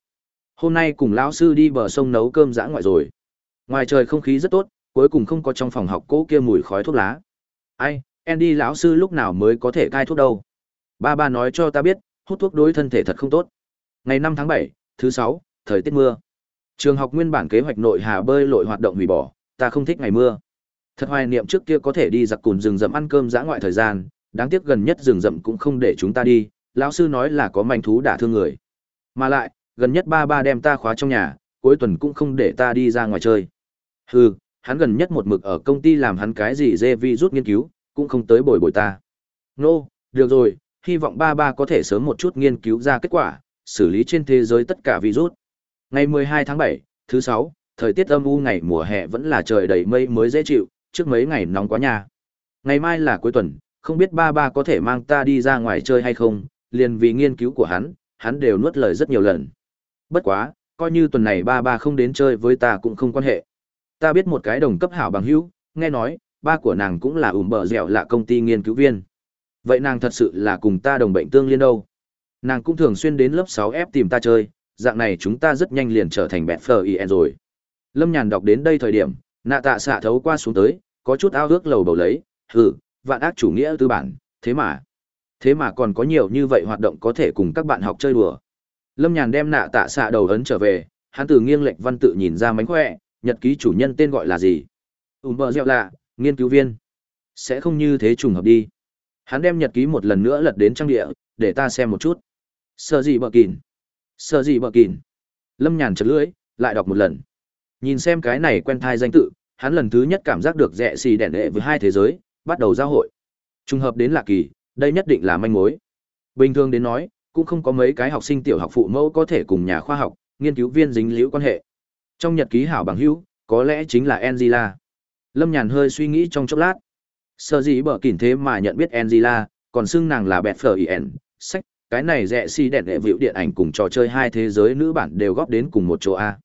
Hôm nay cùng lão sư đi bờ sông nấu cơm dã ngoại rồi. Ngoài trời không khí rất tốt, cuối cùng không có trong phòng học cỗ kia mùi khói thuốc lá. Ai, Andy lão sư lúc nào mới có thể cai thuốc đâu? Ba ba nói cho ta biết, hút thuốc đối thân thể thật không tốt. Ngày năm tháng bảy thứ sáu, thời tiết mưa. Trường học nguyên bản kế hoạch nội hà bơi lội hoạt động hủy bỏ, ta không thích ngày mưa. Thật hoài niệm trước kia có thể đi giặc cùn rừng rậm ăn cơm dã ngoại thời gian, đáng tiếc gần nhất rừng rậm cũng không để chúng ta đi, lão sư nói là có manh thú đả thương người. Mà lại, gần nhất ba ba đem ta khóa trong nhà, cuối tuần cũng không để ta đi ra ngoài chơi. Hừ, hắn gần nhất một mực ở công ty làm hắn cái gì dê vi rút nghiên cứu, cũng không tới bồi bồi ta. Nô, no, được rồi, hy vọng ba ba có thể sớm một chút nghiên cứu ra kết quả, xử lý trên thế giới tất cả virus. Ngày 12 tháng 7, thứ 6, thời tiết âm u ngày mùa hè vẫn là trời đầy mây mới dễ chịu, trước mấy ngày nóng quá nhà. Ngày mai là cuối tuần, không biết ba ba có thể mang ta đi ra ngoài chơi hay không, liền vì nghiên cứu của hắn, hắn đều nuốt lời rất nhiều lần. Bất quá, coi như tuần này ba ba không đến chơi với ta cũng không quan hệ. Ta biết một cái đồng cấp hảo bằng hữu, nghe nói, ba của nàng cũng là ủm bờ dẻo là công ty nghiên cứu viên. Vậy nàng thật sự là cùng ta đồng bệnh tương liên đâu. Nàng cũng thường xuyên đến lớp 6F tìm ta chơi, dạng này chúng ta rất nhanh liền trở thành bẹt phờ ien rồi. Lâm Nhàn đọc đến đây thời điểm, nạ tạ xạ thấu qua xuống tới, có chút ao ước lầu bầu lấy, hừ, vạn ác chủ nghĩa tư bản, thế mà. Thế mà còn có nhiều như vậy hoạt động có thể cùng các bạn học chơi đùa. Lâm Nhàn đem nạ tạ xạ đầu ấn trở về, hắn từ nghiêng lệch văn tự nhìn ra mánh khỏe, nhật ký chủ nhân tên gọi là gì? Ùm bờ gieo lạ, nghiên cứu viên. Sẽ không như thế trùng hợp đi. Hắn đem nhật ký một lần nữa lật đến trang địa, để ta xem một chút. Sợ gì bờ kìn? Sợ gì bờ kìn? Lâm Nhàn chật lưỡi, lại đọc một lần. Nhìn xem cái này quen thai danh tự, hắn lần thứ nhất cảm giác được rẻ xì đẻn đệ với hai thế giới, bắt đầu giao hội. Trùng hợp đến lạ kỳ, đây nhất định là manh mối. Bình thường đến nói, cũng không có mấy cái học sinh tiểu học phụ mẫu có thể cùng nhà khoa học, nghiên cứu viên dính liễu quan hệ. Trong nhật ký hảo bằng hữu, có lẽ chính là Angela. Lâm Nhàn hơi suy nghĩ trong chốc lát. Sợ gì bở kỉn thế mà nhận biết Angela, còn xưng nàng là Bẹt Phở Yen, sách, cái này rẻ si đẹp đệ vịu điện ảnh cùng trò chơi hai thế giới nữ bản đều góp đến cùng một chỗ A.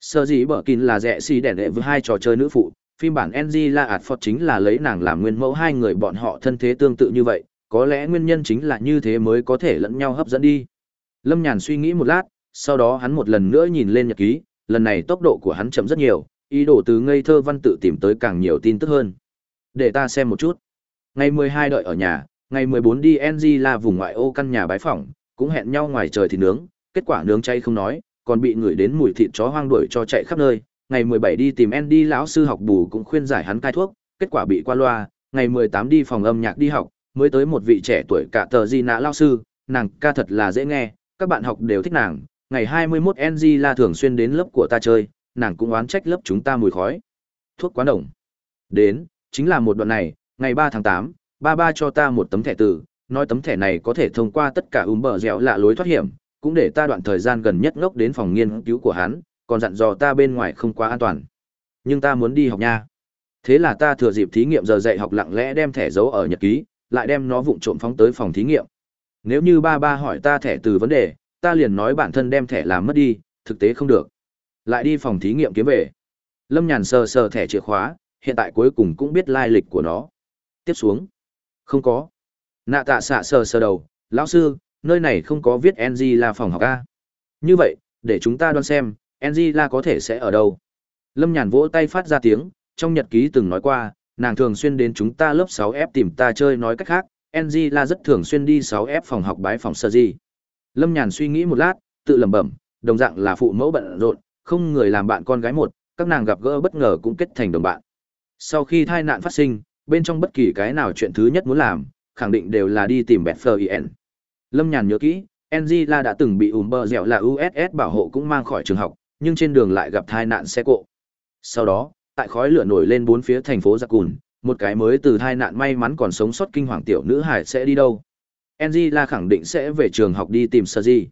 Sợ gì bở kỉn là rẻ si đẹp đệ với hai trò chơi nữ phụ, phim bản Angela Adford chính là lấy nàng làm nguyên mẫu hai người bọn họ thân thế tương tự như vậy, có lẽ nguyên nhân chính là như thế mới có thể lẫn nhau hấp dẫn đi. Lâm Nhàn suy nghĩ một lát, sau đó hắn một lần nữa nhìn lên nhật ký, lần này tốc độ của hắn chậm rất nhiều, ý đồ từ ngây thơ văn tự tìm tới càng nhiều tin tức hơn. Để ta xem một chút. Ngày 12 đợi ở nhà, ngày 14 đi NG là vùng ngoại ô căn nhà bái phỏng, cũng hẹn nhau ngoài trời thì nướng, kết quả nướng chay không nói, còn bị người đến mùi thịt chó hoang đuổi cho chạy khắp nơi. Ngày 17 đi tìm Andy lão sư học bù cũng khuyên giải hắn cai thuốc, kết quả bị qua loa. Ngày 18 đi phòng âm nhạc đi học, mới tới một vị trẻ tuổi cả tờ di nã lao sư, nàng ca thật là dễ nghe, các bạn học đều thích nàng. Ngày 21 NG là thường xuyên đến lớp của ta chơi, nàng cũng oán trách lớp chúng ta mùi khói. Thuốc quá đồng. Đến, chính là một đoạn này, ngày 3 tháng 8, ba ba cho ta một tấm thẻ tử, nói tấm thẻ này có thể thông qua tất cả ùm bờ dẻo lạ lối thoát hiểm, cũng để ta đoạn thời gian gần nhất ngốc đến phòng nghiên cứu của hắn, còn dặn dò ta bên ngoài không quá an toàn. Nhưng ta muốn đi học nha. Thế là ta thừa dịp thí nghiệm giờ dạy học lặng lẽ đem thẻ giấu ở nhật ký, lại đem nó vụng trộm phóng tới phòng thí nghiệm. Nếu như ba ba hỏi ta thẻ từ vấn đề, ta liền nói bản thân đem thẻ làm mất đi, thực tế không được. Lại đi phòng thí nghiệm kiếm về. Lâm Nhàn sờ sờ thẻ chìa khóa, hiện tại cuối cùng cũng biết lai lịch của nó. Tiếp xuống. Không có. Nạ tạ xạ sờ sờ đầu, lão sư, nơi này không có viết NG là phòng học A. Như vậy, để chúng ta đoán xem, NG là có thể sẽ ở đâu. Lâm Nhàn vỗ tay phát ra tiếng, trong nhật ký từng nói qua, nàng thường xuyên đến chúng ta lớp 6F tìm ta chơi nói cách khác, NG là rất thường xuyên đi 6F phòng học bái phòng sơ gì. Lâm Nhàn suy nghĩ một lát, tự lẩm bẩm, đồng dạng là phụ mẫu bận rộn, không người làm bạn con gái một, các nàng gặp gỡ bất ngờ cũng kết thành đồng bạn. Sau khi tai nạn phát sinh, bên trong bất kỳ cái nào chuyện thứ nhất muốn làm, khẳng định đều là đi tìm Betferien. Lâm Nhàn nhớ kỹ, Angela đã từng bị Umber dẻo là USS bảo hộ cũng mang khỏi trường học, nhưng trên đường lại gặp tai nạn xe cộ. Sau đó, tại khói lửa nổi lên bốn phía thành phố Giặc Cùn, một cái mới từ tai nạn may mắn còn sống sót kinh hoàng tiểu nữ hải sẽ đi đâu. Angela khẳng định sẽ về trường học đi tìm Sergi.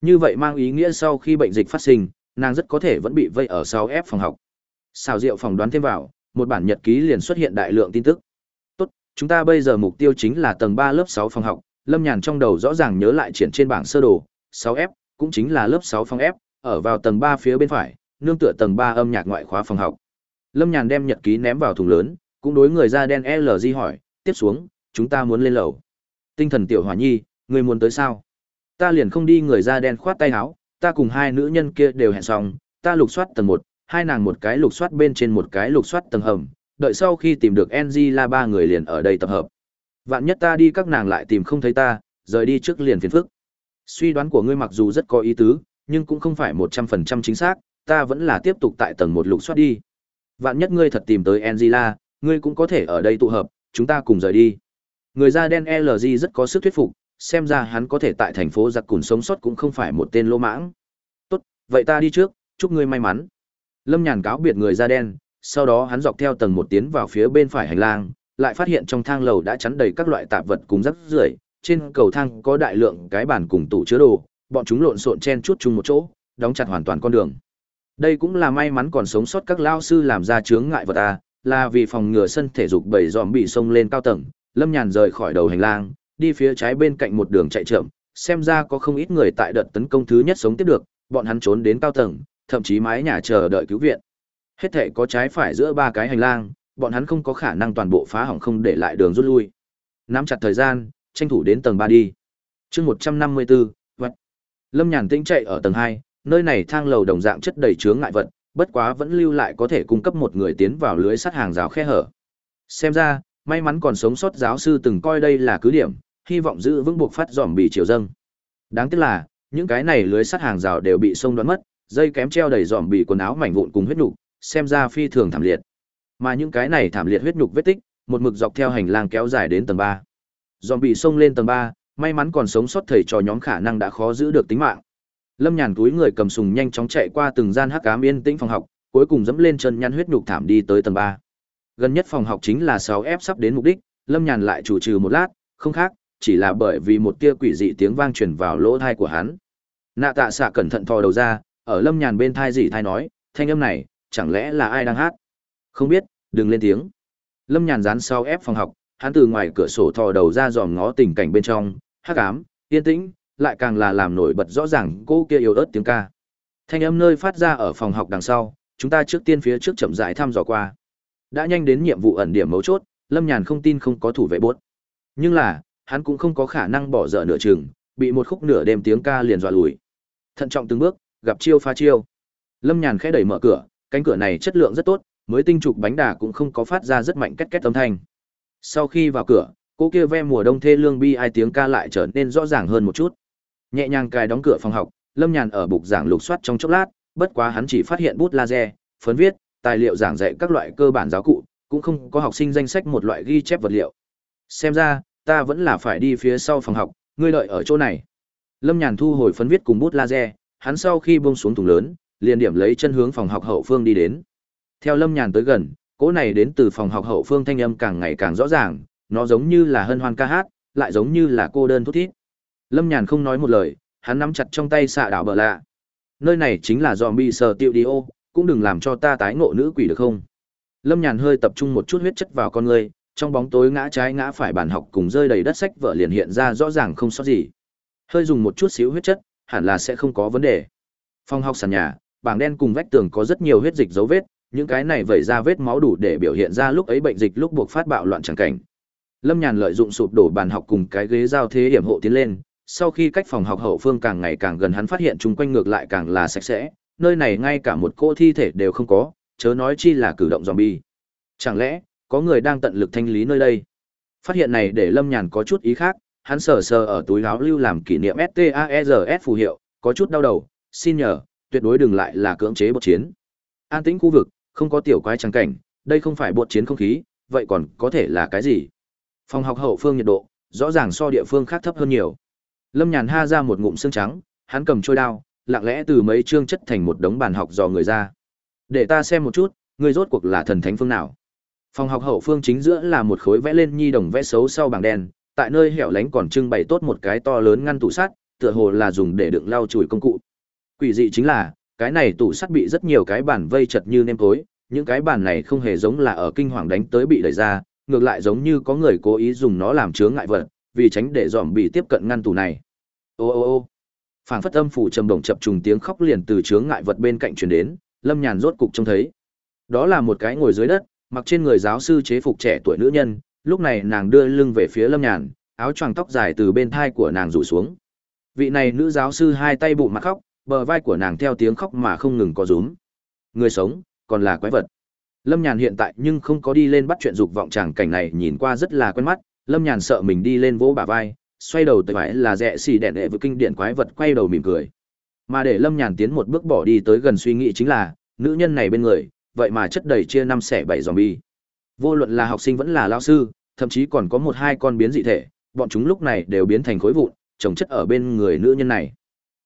Như vậy mang ý nghĩa sau khi bệnh dịch phát sinh, nàng rất có thể vẫn bị vây ở sau ép phòng học. Xào rượu phòng đoán thêm vào, một bản nhật ký liền xuất hiện đại lượng tin tức. Tốt, chúng ta bây giờ mục tiêu chính là tầng 3 lớp 6 phòng học, Lâm Nhàn trong đầu rõ ràng nhớ lại triển trên bảng sơ đồ, 6F, cũng chính là lớp 6 phòng F, ở vào tầng 3 phía bên phải, nương tựa tầng 3 âm nhạc ngoại khóa phòng học. Lâm Nhàn đem nhật ký ném vào thùng lớn, cũng đối người da đen LG hỏi, tiếp xuống, chúng ta muốn lên lầu. Tinh thần tiểu hỏa nhi, người muốn tới sao? Ta liền không đi người da đen khoát tay áo, ta cùng hai nữ nhân kia đều hẹn xong, ta lục soát tầng một hai nàng một cái lục soát bên trên một cái lục soát tầng hầm, đợi sau khi tìm được NG là ba người liền ở đây tập hợp. Vạn nhất ta đi các nàng lại tìm không thấy ta, rời đi trước liền phiền phức. Suy đoán của ngươi mặc dù rất có ý tứ, nhưng cũng không phải 100% chính xác, ta vẫn là tiếp tục tại tầng một lục soát đi. Vạn nhất ngươi thật tìm tới Angela, ngươi cũng có thể ở đây tụ hợp, chúng ta cùng rời đi. Người da đen LG rất có sức thuyết phục, xem ra hắn có thể tại thành phố giặc cùn sống sót cũng không phải một tên lô mãng. Tốt, vậy ta đi trước, chúc ngươi may mắn. Lâm Nhàn cáo biệt người da đen, sau đó hắn dọc theo tầng một tiến vào phía bên phải hành lang, lại phát hiện trong thang lầu đã chắn đầy các loại tạp vật cùng rác rưởi, trên cầu thang có đại lượng cái bàn cùng tủ chứa đồ, bọn chúng lộn xộn chen chút chung một chỗ, đóng chặt hoàn toàn con đường. Đây cũng là may mắn còn sống sót các lao sư làm ra chướng ngại vật à, là vì phòng ngừa sân thể dục bảy dòm bị xông lên cao tầng, Lâm Nhàn rời khỏi đầu hành lang, đi phía trái bên cạnh một đường chạy chậm, xem ra có không ít người tại đợt tấn công thứ nhất sống tiếp được, bọn hắn trốn đến cao tầng, thậm chí mái nhà chờ đợi cứu viện. Hết thể có trái phải giữa ba cái hành lang, bọn hắn không có khả năng toàn bộ phá hỏng không để lại đường rút lui. Nắm chặt thời gian, tranh thủ đến tầng 3 đi. Chương 154, vật. Lâm Nhàn Tĩnh chạy ở tầng 2, nơi này thang lầu đồng dạng chất đầy chướng ngại vật, bất quá vẫn lưu lại có thể cung cấp một người tiến vào lưới sắt hàng rào khe hở. Xem ra, may mắn còn sống sót giáo sư từng coi đây là cứ điểm, hy vọng giữ vững buộc phát dòm bị chiều dâng. Đáng tiếc là, những cái này lưới sắt hàng rào đều bị sông đoán mất, dây kém treo đầy dòm bị quần áo mảnh vụn cùng huyết nhục, xem ra phi thường thảm liệt. Mà những cái này thảm liệt huyết nhục vết tích, một mực dọc theo hành lang kéo dài đến tầng ba. Dòm bị sông lên tầng ba, may mắn còn sống sót thầy trò nhóm khả năng đã khó giữ được tính mạng. Lâm Nhàn túi người cầm súng nhanh chóng chạy qua từng gian hắc ám yên tĩnh phòng học, cuối cùng dẫm lên chân nhăn huyết nhục thảm đi tới tầng ba. Gần nhất phòng học chính là 6F sắp đến mục đích, Lâm Nhàn lại chủ trừ một lát, không khác, chỉ là bởi vì một tia quỷ dị tiếng vang truyền vào lỗ tai của hắn. Nạ Tạ Xạ cẩn thận thò đầu ra, ở Lâm Nhàn bên thai dị thai nói, thanh âm này, chẳng lẽ là ai đang hát? Không biết, đừng lên tiếng. Lâm Nhàn dán sau ép phòng học, hắn từ ngoài cửa sổ thò đầu ra dòm ngó tình cảnh bên trong, hắc ám, yên tĩnh, lại càng là làm nổi bật rõ ràng cô kia yếu ớt tiếng ca. Thanh âm nơi phát ra ở phòng học đằng sau, chúng ta trước tiên phía trước chậm rãi thăm dò qua. Đã nhanh đến nhiệm vụ ẩn điểm mấu chốt, Lâm Nhàn không tin không có thủ vệ bốt. Nhưng là, hắn cũng không có khả năng bỏ dở nửa chừng, bị một khúc nửa đêm tiếng ca liền dọa lùi. Thận trọng từng bước, gặp chiêu pha chiêu. Lâm Nhàn khẽ đẩy mở cửa, cánh cửa này chất lượng rất tốt, mới tinh trục bánh đà cũng không có phát ra rất mạnh két két âm thanh. Sau khi vào cửa, cô kia ve mùa đông thê lương bi ai tiếng ca lại trở nên rõ ràng hơn một chút. Nhẹ nhàng cài đóng cửa phòng học, Lâm Nhàn ở bục giảng lục soát trong chốc lát, bất quá hắn chỉ phát hiện bút laser, phấn viết, tài liệu giảng dạy các loại cơ bản giáo cụ, cũng không có học sinh danh sách một loại ghi chép vật liệu. Xem ra, ta vẫn là phải đi phía sau phòng học, ngươi đợi ở chỗ này. Lâm Nhàn thu hồi phấn viết cùng bút laser, hắn sau khi buông xuống thùng lớn, liền điểm lấy chân hướng phòng học hậu phương đi đến. Theo Lâm Nhàn tới gần, cỗ này đến từ phòng học hậu phương thanh âm càng ngày càng rõ ràng, nó giống như là hân hoan ca hát, lại giống như là cô đơn thút thít. Lâm Nhàn không nói một lời, hắn nắm chặt trong tay xạ đảo bờ lạ. Nơi này chính là zombie sở tiêu đi ô, cũng đừng làm cho ta tái ngộ nữ quỷ được không? Lâm Nhàn hơi tập trung một chút huyết chất vào con người, trong bóng tối ngã trái ngã phải bàn học cùng rơi đầy đất sách vợ liền hiện ra rõ ràng không sót gì. Hơi dùng một chút xíu huyết chất, hẳn là sẽ không có vấn đề. Phòng học sàn nhà, bảng đen cùng vách tường có rất nhiều huyết dịch dấu vết, những cái này vẩy ra vết máu đủ để biểu hiện ra lúc ấy bệnh dịch lúc buộc phát bạo loạn chẳng cảnh. Lâm Nhàn lợi dụng sụp đổ bàn học cùng cái ghế giao thế điểm hộ tiến lên, sau khi cách phòng học hậu phương càng ngày càng gần hắn phát hiện chung quanh ngược lại càng là sạch sẽ, nơi này ngay cả một cô thi thể đều không có, chớ nói chi là cử động zombie. Chẳng lẽ, có người đang tận lực thanh lý nơi đây? Phát hiện này để Lâm Nhàn có chút ý khác, hắn sờ sờ ở túi áo lưu làm kỷ niệm STAERS phù hiệu, có chút đau đầu, xin nhờ, tuyệt đối đừng lại là cưỡng chế bột chiến. An tĩnh khu vực, không có tiểu quái trắng cảnh, đây không phải bột chiến không khí, vậy còn có thể là cái gì? Phòng học hậu phương nhiệt độ, rõ ràng so địa phương khác thấp hơn nhiều. Lâm Nhàn ha ra một ngụm xương trắng, hắn cầm trôi đao, lặng lẽ từ mấy chương chất thành một đống bàn học dò người ra. Để ta xem một chút, người rốt cuộc là thần thánh phương nào. Phòng học hậu phương chính giữa là một khối vẽ lên nhi đồng vẽ xấu sau bảng đen, tại nơi hẻo lánh còn trưng bày tốt một cái to lớn ngăn tủ sắt, tựa hồ là dùng để đựng lau chùi công cụ. Quỷ dị chính là, cái này tủ sắt bị rất nhiều cái bàn vây chật như nêm tối, những cái bàn này không hề giống là ở kinh hoàng đánh tới bị đẩy ra, ngược lại giống như có người cố ý dùng nó làm chướng ngại vật, vì tránh để dòm bị tiếp cận ngăn tủ này. Ô ô ô. Phảng phất âm phủ trầm đồng chập trùng tiếng khóc liền từ chướng ngại vật bên cạnh truyền đến, Lâm Nhàn rốt cục trông thấy. Đó là một cái ngồi dưới đất, mặc trên người giáo sư chế phục trẻ tuổi nữ nhân, lúc này nàng đưa lưng về phía Lâm Nhàn, áo choàng tóc dài từ bên thai của nàng rủ xuống. Vị này nữ giáo sư hai tay bụng mặt khóc, bờ vai của nàng theo tiếng khóc mà không ngừng có rúm. Người sống, còn là quái vật. Lâm Nhàn hiện tại nhưng không có đi lên bắt chuyện dục vọng chàng cảnh này nhìn qua rất là quen mắt, Lâm Nhàn sợ mình đi lên vỗ bả vai, xoay đầu tới phải là rẻ xì đẹn đệ với kinh điển quái vật quay đầu mỉm cười. Mà để Lâm Nhàn tiến một bước bỏ đi tới gần suy nghĩ chính là, nữ nhân này bên người, vậy mà chất đầy chia năm xẻ bảy zombie. Vô luận là học sinh vẫn là lao sư, thậm chí còn có một hai con biến dị thể, bọn chúng lúc này đều biến thành khối vụn, trồng chất ở bên người nữ nhân này.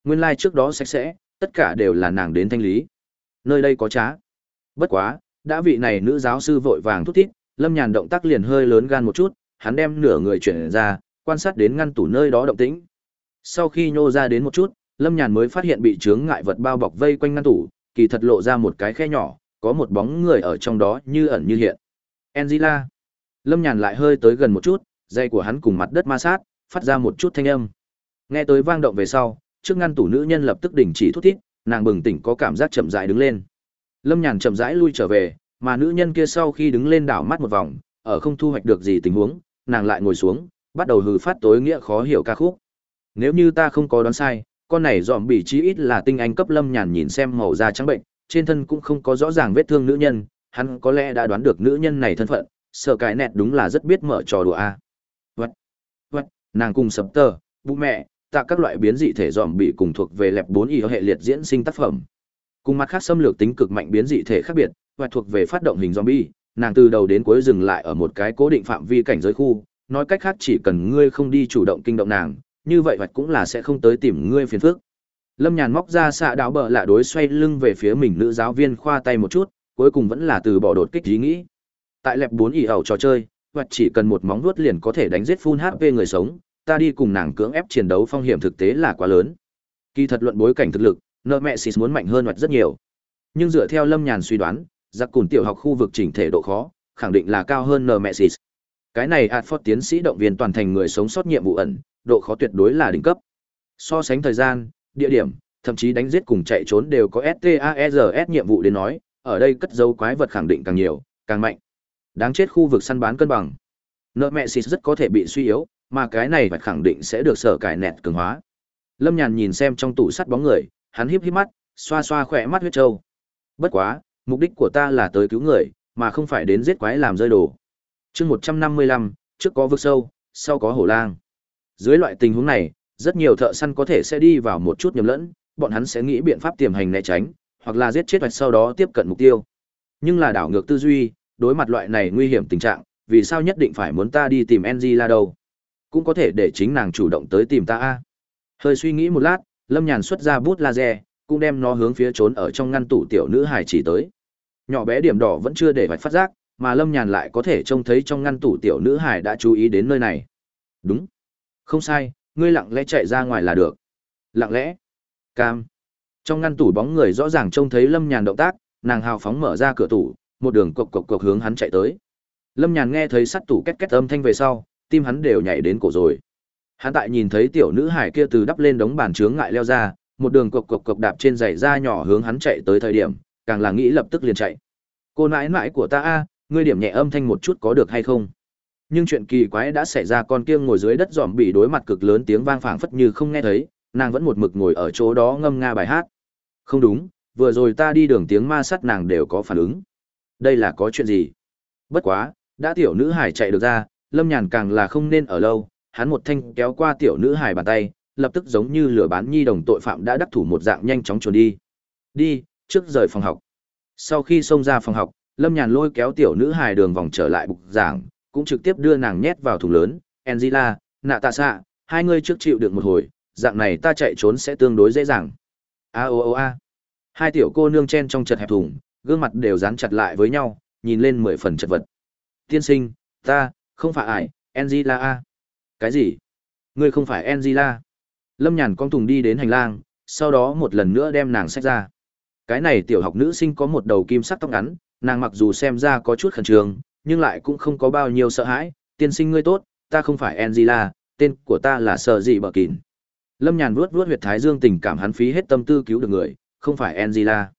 Nguyên lai trước đó sạch sẽ, tất cả đều là nàng đến thanh lý. Nơi đây có trá. Bất quá, đã vị này nữ giáo sư vội vàng thúc thít, Lâm Nhàn động tác liền hơi lớn gan một chút, hắn đem nửa người chuyển ra, quan sát đến ngăn tủ nơi đó động tĩnh. Sau khi nhô ra đến một chút, Lâm Nhàn mới phát hiện bị chướng ngại vật bao bọc vây quanh ngăn tủ, kỳ thật lộ ra một cái khe nhỏ, có một bóng người ở trong đó như ẩn như hiện. Angela. Lâm Nhàn lại hơi tới gần một chút, dây của hắn cùng mặt đất ma sát, phát ra một chút thanh âm. Nghe tới vang động về sau, trước ngăn tủ nữ nhân lập tức đình chỉ thút thít, nàng bừng tỉnh có cảm giác chậm rãi đứng lên. Lâm Nhàn chậm rãi lui trở về, mà nữ nhân kia sau khi đứng lên đảo mắt một vòng, ở không thu hoạch được gì tình huống, nàng lại ngồi xuống, bắt đầu hừ phát tối nghĩa khó hiểu ca khúc. Nếu như ta không có đoán sai, con này dòm bị chí ít là tinh anh cấp Lâm Nhàn nhìn xem màu da trắng bệnh, trên thân cũng không có rõ ràng vết thương nữ nhân, hắn có lẽ đã đoán được nữ nhân này thân phận, sợ cái nẹt đúng là rất biết mở trò đùa a. Vật, vật, nàng cùng sập tờ, bố mẹ, tạ các loại biến dị thể dòm bị cùng thuộc về lẹp bốn y hệ liệt diễn sinh tác phẩm. Cùng mặt khác xâm lược tính cực mạnh biến dị thể khác biệt, và thuộc về phát động hình zombie, nàng từ đầu đến cuối dừng lại ở một cái cố định phạm vi cảnh giới khu, nói cách khác chỉ cần ngươi không đi chủ động kinh động nàng, như vậy hoạch cũng là sẽ không tới tìm ngươi phiền phức. Lâm Nhàn móc ra xạ đáo bờ lạ đối xoay lưng về phía mình nữ giáo viên khoa tay một chút, cuối cùng vẫn là từ bỏ đột kích ý nghĩ. Tại lẹp 4 ỉ ẩu trò chơi, hoặc chỉ cần một móng vuốt liền có thể đánh giết full HP người sống, ta đi cùng nàng cưỡng ép chiến đấu phong hiểm thực tế là quá lớn. Kỳ thật luận bối cảnh thực lực, Nemesis muốn mạnh hơn hoặc rất nhiều. Nhưng dựa theo Lâm Nhàn suy đoán, giặc cùn tiểu học khu vực chỉnh thể độ khó, khẳng định là cao hơn Nemesis. Cái này Adford tiến sĩ động viên toàn thành người sống sót nhiệm vụ ẩn, độ khó tuyệt đối là đỉnh cấp. So sánh thời gian, địa điểm, thậm chí đánh giết cùng chạy trốn đều có STARS nhiệm vụ đến nói, ở đây cất dấu quái vật khẳng định càng nhiều, càng mạnh. Đáng chết khu vực săn bán cân bằng. Nợ mẹ xịt rất có thể bị suy yếu, mà cái này phải khẳng định sẽ được sở cải nẹt cường hóa. Lâm Nhàn nhìn xem trong tủ sắt bóng người, hắn híp híp mắt, xoa xoa khỏe mắt huyết châu Bất quá, mục đích của ta là tới cứu người, mà không phải đến giết quái làm rơi đồ. Chương một trăm năm mươi lăm, trước có vực sâu, sau có hổ lang. Dưới loại tình huống này, rất nhiều thợ săn có thể sẽ đi vào một chút nhầm lẫn, bọn hắn sẽ nghĩ biện pháp tiềm hành né tránh, hoặc là giết chết hoặc sau đó tiếp cận mục tiêu. Nhưng là đảo ngược tư duy, đối mặt loại này nguy hiểm tình trạng, vì sao nhất định phải muốn ta đi tìm Angela đâu? Cũng có thể để chính nàng chủ động tới tìm ta a. Hơi suy nghĩ một lát, Lâm Nhàn xuất ra bút laser, cũng đem nó hướng phía trốn ở trong ngăn tủ tiểu nữ hải chỉ tới. Nhỏ bé điểm đỏ vẫn chưa để vạch phát giác, mà Lâm Nhàn lại có thể trông thấy trong ngăn tủ tiểu nữ hải đã chú ý đến nơi này. Đúng. Không sai, ngươi lặng lẽ chạy ra ngoài là được. Lặng lẽ. Cam. Trong ngăn tủ bóng người rõ ràng trông thấy Lâm Nhàn động tác, nàng hào phóng mở ra cửa tủ, một đường cộc cộc cộc hướng hắn chạy tới. Lâm Nhàn nghe thấy sắt tủ két két âm thanh về sau, tim hắn đều nhảy đến cổ rồi. Hắn tại nhìn thấy tiểu nữ hải kia từ đắp lên đống bàn chướng ngại leo ra, một đường cộc cộc cộc đạp trên giày da nhỏ hướng hắn chạy tới thời điểm, càng là nghĩ lập tức liền chạy. Cô nãi nãi của ta a, ngươi điểm nhẹ âm thanh một chút có được hay không? Nhưng chuyện kỳ quái đã xảy ra con kia ngồi dưới đất dòm bị đối mặt cực lớn tiếng vang phảng phất như không nghe thấy, nàng vẫn một mực ngồi ở chỗ đó ngâm nga bài hát. Không đúng, vừa rồi ta đi đường tiếng ma sắt nàng đều có phản ứng. Đây là có chuyện gì? Bất quá, đã tiểu nữ hải chạy được ra, Lâm Nhàn càng là không nên ở lâu, hắn một thanh kéo qua tiểu nữ hải bàn tay, lập tức giống như lửa bán nhi đồng tội phạm đã đắc thủ một dạng nhanh chóng trốn đi. Đi, trước rời phòng học. Sau khi xông ra phòng học, Lâm Nhàn lôi kéo tiểu nữ hài đường vòng trở lại bục giảng, cũng trực tiếp đưa nàng nhét vào thùng lớn. Angela, nạ tạ xạ, hai ngươi trước chịu được một hồi, dạng này ta chạy trốn sẽ tương đối dễ dàng. A o o a. Hai tiểu cô nương chen trong chật hẹp thùng, gương mặt đều dán chặt lại với nhau, nhìn lên mười phần chật vật. Tiên sinh, ta, không phải ải, Angela a. Cái gì? Ngươi không phải Angela. Lâm Nhàn con thùng đi đến hành lang, sau đó một lần nữa đem nàng xách ra. Cái này tiểu học nữ sinh có một đầu kim sắc tóc ngắn, nàng mặc dù xem ra có chút khẩn trương, nhưng lại cũng không có bao nhiêu sợ hãi. Tiên sinh ngươi tốt, ta không phải Angela, tên của ta là Sở Dị Bờ Kỳn. Lâm Nhàn vuốt vuốt huyệt thái dương tình cảm hắn phí hết tâm tư cứu được người, không phải Angela.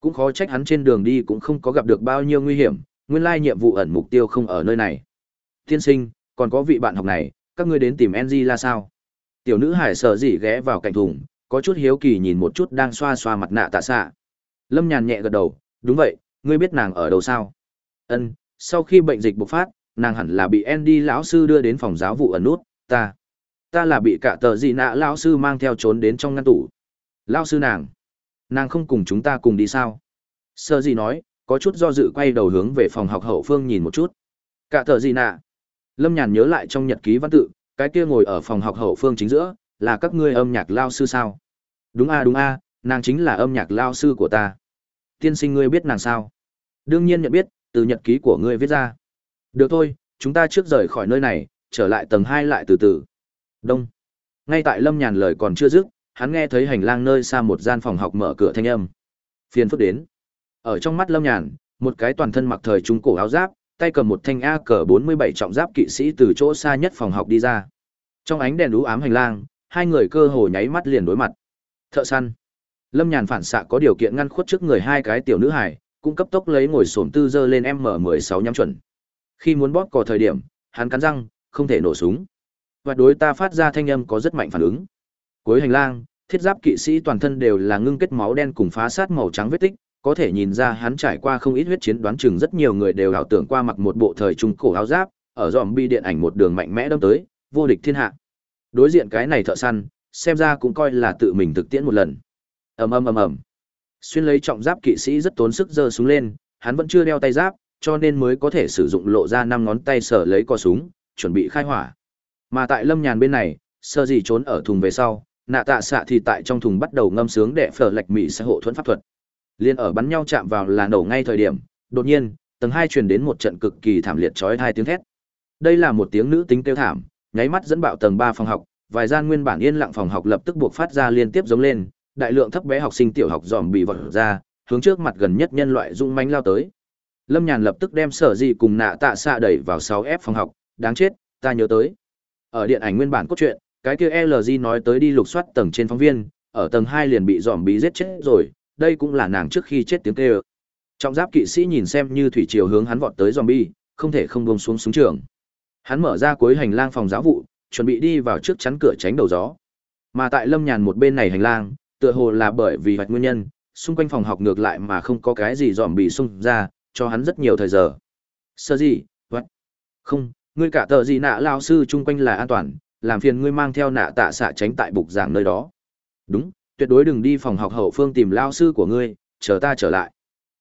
Cũng khó trách hắn trên đường đi cũng không có gặp được bao nhiêu nguy hiểm, nguyên lai nhiệm vụ ẩn mục tiêu không ở nơi này. Tiên sinh, còn có vị bạn học này, các ngươi đến tìm Angela sao? Tiểu nữ hải sợ gì ghé vào cạnh thùng, có chút hiếu kỳ nhìn một chút đang xoa xoa mặt nạ tạ xạ. Lâm Nhàn nhẹ gật đầu, đúng vậy, ngươi biết nàng ở đâu sao? Ân, sau khi bệnh dịch bộc phát, nàng hẳn là bị Andy lão sư đưa đến phòng giáo vụ ẩn nút, ta. Ta là bị cả tờ gì nạ lão sư mang theo trốn đến trong ngăn tủ. Lão sư nàng. Nàng không cùng chúng ta cùng đi sao? Sơ gì nói có chút do dự quay đầu hướng về phòng học hậu phương nhìn một chút. Cả tờ gì nạ? Lâm nhàn nhớ lại trong nhật ký văn tự cái kia ngồi ở phòng học hậu phương chính giữa là các ngươi âm nhạc lao sư sao? Đúng a đúng a nàng chính là âm nhạc lao sư của ta. Tiên sinh ngươi biết nàng sao? Đương nhiên nhận biết từ nhật ký của ngươi viết ra được thôi chúng ta trước rời khỏi nơi này trở lại tầng hai lại từ từ Đông. Ngay tại Lâm Nhàn lời còn chưa dứt, hắn nghe thấy hành lang nơi xa một gian phòng học mở cửa thanh âm. Phiền phức đến. Ở trong mắt Lâm Nhàn, một cái toàn thân mặc thời trung cổ áo giáp, tay cầm một thanh A cờ 47 trọng giáp kỵ sĩ từ chỗ xa nhất phòng học đi ra. Trong ánh đèn đú ám hành lang, hai người cơ hồ nháy mắt liền đối mặt. Thợ săn. Lâm Nhàn phản xạ có điều kiện ngăn khuất trước người hai cái tiểu nữ hải, cũng cấp tốc lấy ngồi xổm tư dơ lên M16 nhắm chuẩn. Khi muốn bóp cò thời điểm, hắn cắn răng, không thể nổ súng và đối ta phát ra thanh âm có rất mạnh phản ứng. Cuối hành lang, thiết giáp kỵ sĩ toàn thân đều là ngưng kết máu đen cùng phá sát màu trắng vết tích, có thể nhìn ra hắn trải qua không ít huyết chiến đoán chừng rất nhiều người đều ảo tưởng qua mặc một bộ thời trung cổ áo giáp, ở dòm bi điện ảnh một đường mạnh mẽ đâm tới, vô địch thiên hạ. Đối diện cái này thợ săn, xem ra cũng coi là tự mình thực tiễn một lần. Ầm ầm ầm ầm. Xuyên lấy trọng giáp kỵ sĩ rất tốn sức giơ súng lên, hắn vẫn chưa đeo tay giáp, cho nên mới có thể sử dụng lộ ra năm ngón tay sở lấy cò súng, chuẩn bị khai hỏa. Mà tại Lâm Nhàn bên này, sơ gì trốn ở thùng về sau, nạ tạ xạ thì tại trong thùng bắt đầu ngâm sướng đệ phở lệch mỹ sẽ hộ thuẫn pháp thuật. Liên ở bắn nhau chạm vào là nổ ngay thời điểm, đột nhiên, tầng hai truyền đến một trận cực kỳ thảm liệt chói tai tiếng thét. Đây là một tiếng nữ tính kêu thảm, nháy mắt dẫn bạo tầng ba phòng học, vài gian nguyên bản yên lặng phòng học lập tức buộc phát ra liên tiếp giống lên, đại lượng thấp bé học sinh tiểu học dòm bị vọt ra, hướng trước mặt gần nhất nhân loại dung manh lao tới. Lâm Nhàn lập tức đem sở gì cùng nạ tạ xạ đẩy vào 6F phòng học, đáng chết, ta nhớ tới. Ở điện ảnh nguyên bản cốt truyện, cái kia LG nói tới đi lục soát tầng trên phóng viên, ở tầng 2 liền bị dòm bí giết chết rồi, đây cũng là nàng trước khi chết tiếng kêu. Trong giáp kỵ sĩ nhìn xem như thủy triều hướng hắn vọt tới zombie, không thể không buông xuống súng trường. Hắn mở ra cuối hành lang phòng giáo vụ, chuẩn bị đi vào trước chắn cửa tránh đầu gió. Mà tại Lâm Nhàn một bên này hành lang, tựa hồ là bởi vì hoạch nguyên nhân, xung quanh phòng học ngược lại mà không có cái gì dòm bị xung ra, cho hắn rất nhiều thời giờ. Sơ gì? vạch Không, ngươi cả tờ gì nạ lao sư chung quanh là an toàn, làm phiền ngươi mang theo nạ tạ xạ tránh tại bục giảng nơi đó. Đúng, tuyệt đối đừng đi phòng học hậu phương tìm lao sư của ngươi, chờ ta trở lại.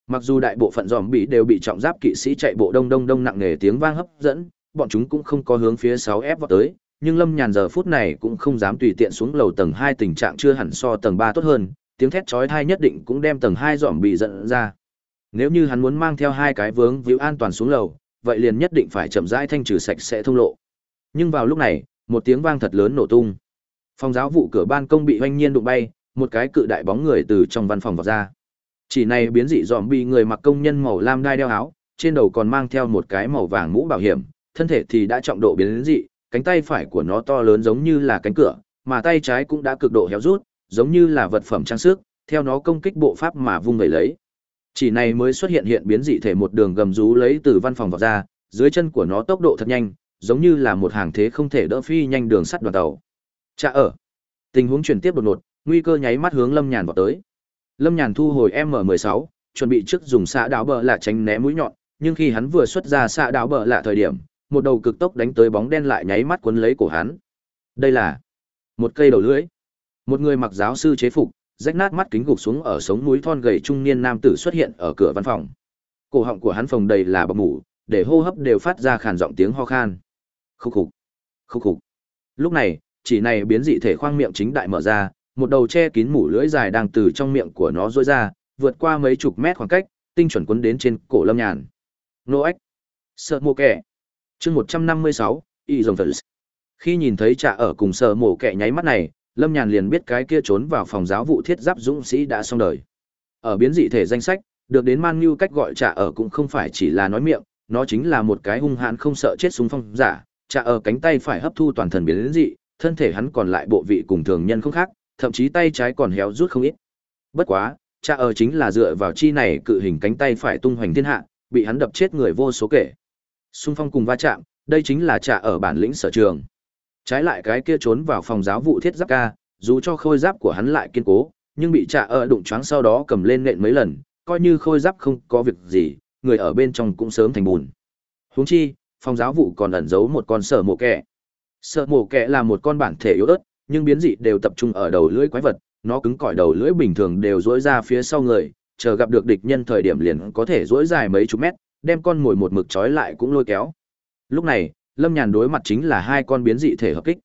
Mặc dù đại bộ phận dòm bị đều bị trọng giáp kỵ sĩ chạy bộ đông đông đông nặng nề tiếng vang hấp dẫn, bọn chúng cũng không có hướng phía sáu ép vào tới, nhưng Lâm Nhàn giờ phút này cũng không dám tùy tiện xuống lầu tầng hai tình trạng chưa hẳn so tầng ba tốt hơn, tiếng thét chói tai nhất định cũng đem tầng hai dòm bị giận ra. Nếu như hắn muốn mang theo hai cái vướng víu an toàn xuống lầu, vậy liền nhất định phải chậm rãi thanh trừ sạch sẽ thông lộ. Nhưng vào lúc này, một tiếng vang thật lớn nổ tung. Phòng giáo vụ cửa ban công bị oanh nhiên đụng bay, một cái cự đại bóng người từ trong văn phòng vào ra. Chỉ này biến dị dòm bị người mặc công nhân màu lam đai đeo áo, trên đầu còn mang theo một cái màu vàng mũ bảo hiểm, thân thể thì đã trọng độ biến dị, cánh tay phải của nó to lớn giống như là cánh cửa, mà tay trái cũng đã cực độ héo rút, giống như là vật phẩm trang sức, theo nó công kích bộ pháp mà vung vẩy lấy. Chỉ này mới xuất hiện hiện biến dị thể một đường gầm rú lấy từ văn phòng vào ra, dưới chân của nó tốc độ thật nhanh, giống như là một hàng thế không thể đỡ phi nhanh đường sắt đoàn tàu. Chà ở. Tình huống chuyển tiếp đột ngột, nguy cơ nháy mắt hướng Lâm Nhàn vào tới. Lâm Nhàn thu hồi M16, chuẩn bị trước dùng xạ đáo bờ lạ tránh né mũi nhọn, nhưng khi hắn vừa xuất ra xạ đáo bờ lạ thời điểm, một đầu cực tốc đánh tới bóng đen lại nháy mắt cuốn lấy cổ hắn. Đây là một cây đầu lưỡi. Một người mặc giáo sư chế phục, rách nát mắt kính gục xuống ở sống núi thon gầy trung niên nam tử xuất hiện ở cửa văn phòng. Cổ họng của hắn phồng đầy là bọc mủ, để hô hấp đều phát ra khàn giọng tiếng ho khan. Khúc khục, khúc khục. Lúc này, chỉ này biến dị thể khoang miệng chính đại mở ra, một đầu che kín mủ lưỡi dài đang từ trong miệng của nó rỗi ra, vượt qua mấy chục mét khoảng cách, tinh chuẩn quấn đến trên cổ Lâm Nhàn. Nô ếch. Sợ mồ kẻ chương 156, Y Dòng Phật. Khi nhìn thấy trà ở cùng sợ mổ kẻ nháy mắt này, Lâm Nhàn liền biết cái kia trốn vào phòng giáo vụ thiết giáp dũng sĩ đã xong đời. Ở biến dị thể danh sách, được đến Man Nhu cách gọi trà ở cũng không phải chỉ là nói miệng, nó chính là một cái hung hãn không sợ chết súng phong giả, trà ở cánh tay phải hấp thu toàn thần biến dị, thân thể hắn còn lại bộ vị cùng thường nhân không khác, thậm chí tay trái còn héo rút không ít. Bất quá, cha ở chính là dựa vào chi này cự hình cánh tay phải tung hoành thiên hạ, bị hắn đập chết người vô số kể. Xung phong cùng va chạm, đây chính là trả ở bản lĩnh sở trường. Trái lại cái kia trốn vào phòng giáo vụ thiết giáp ca, dù cho khôi giáp của hắn lại kiên cố, nhưng bị trả ở đụng choáng sau đó cầm lên nện mấy lần, coi như khôi giáp không có việc gì, người ở bên trong cũng sớm thành bùn. Huống chi, phòng giáo vụ còn ẩn giấu một con sở mộ kẻ. Sở mộ kẻ là một con bản thể yếu ớt, nhưng biến dị đều tập trung ở đầu lưỡi quái vật, nó cứng cỏi đầu lưỡi bình thường đều duỗi ra phía sau người, chờ gặp được địch nhân thời điểm liền có thể duỗi dài mấy chục mét, đem con mồi một mực trói lại cũng lôi kéo. Lúc này, Lâm Nhàn đối mặt chính là hai con biến dị thể hợp kích.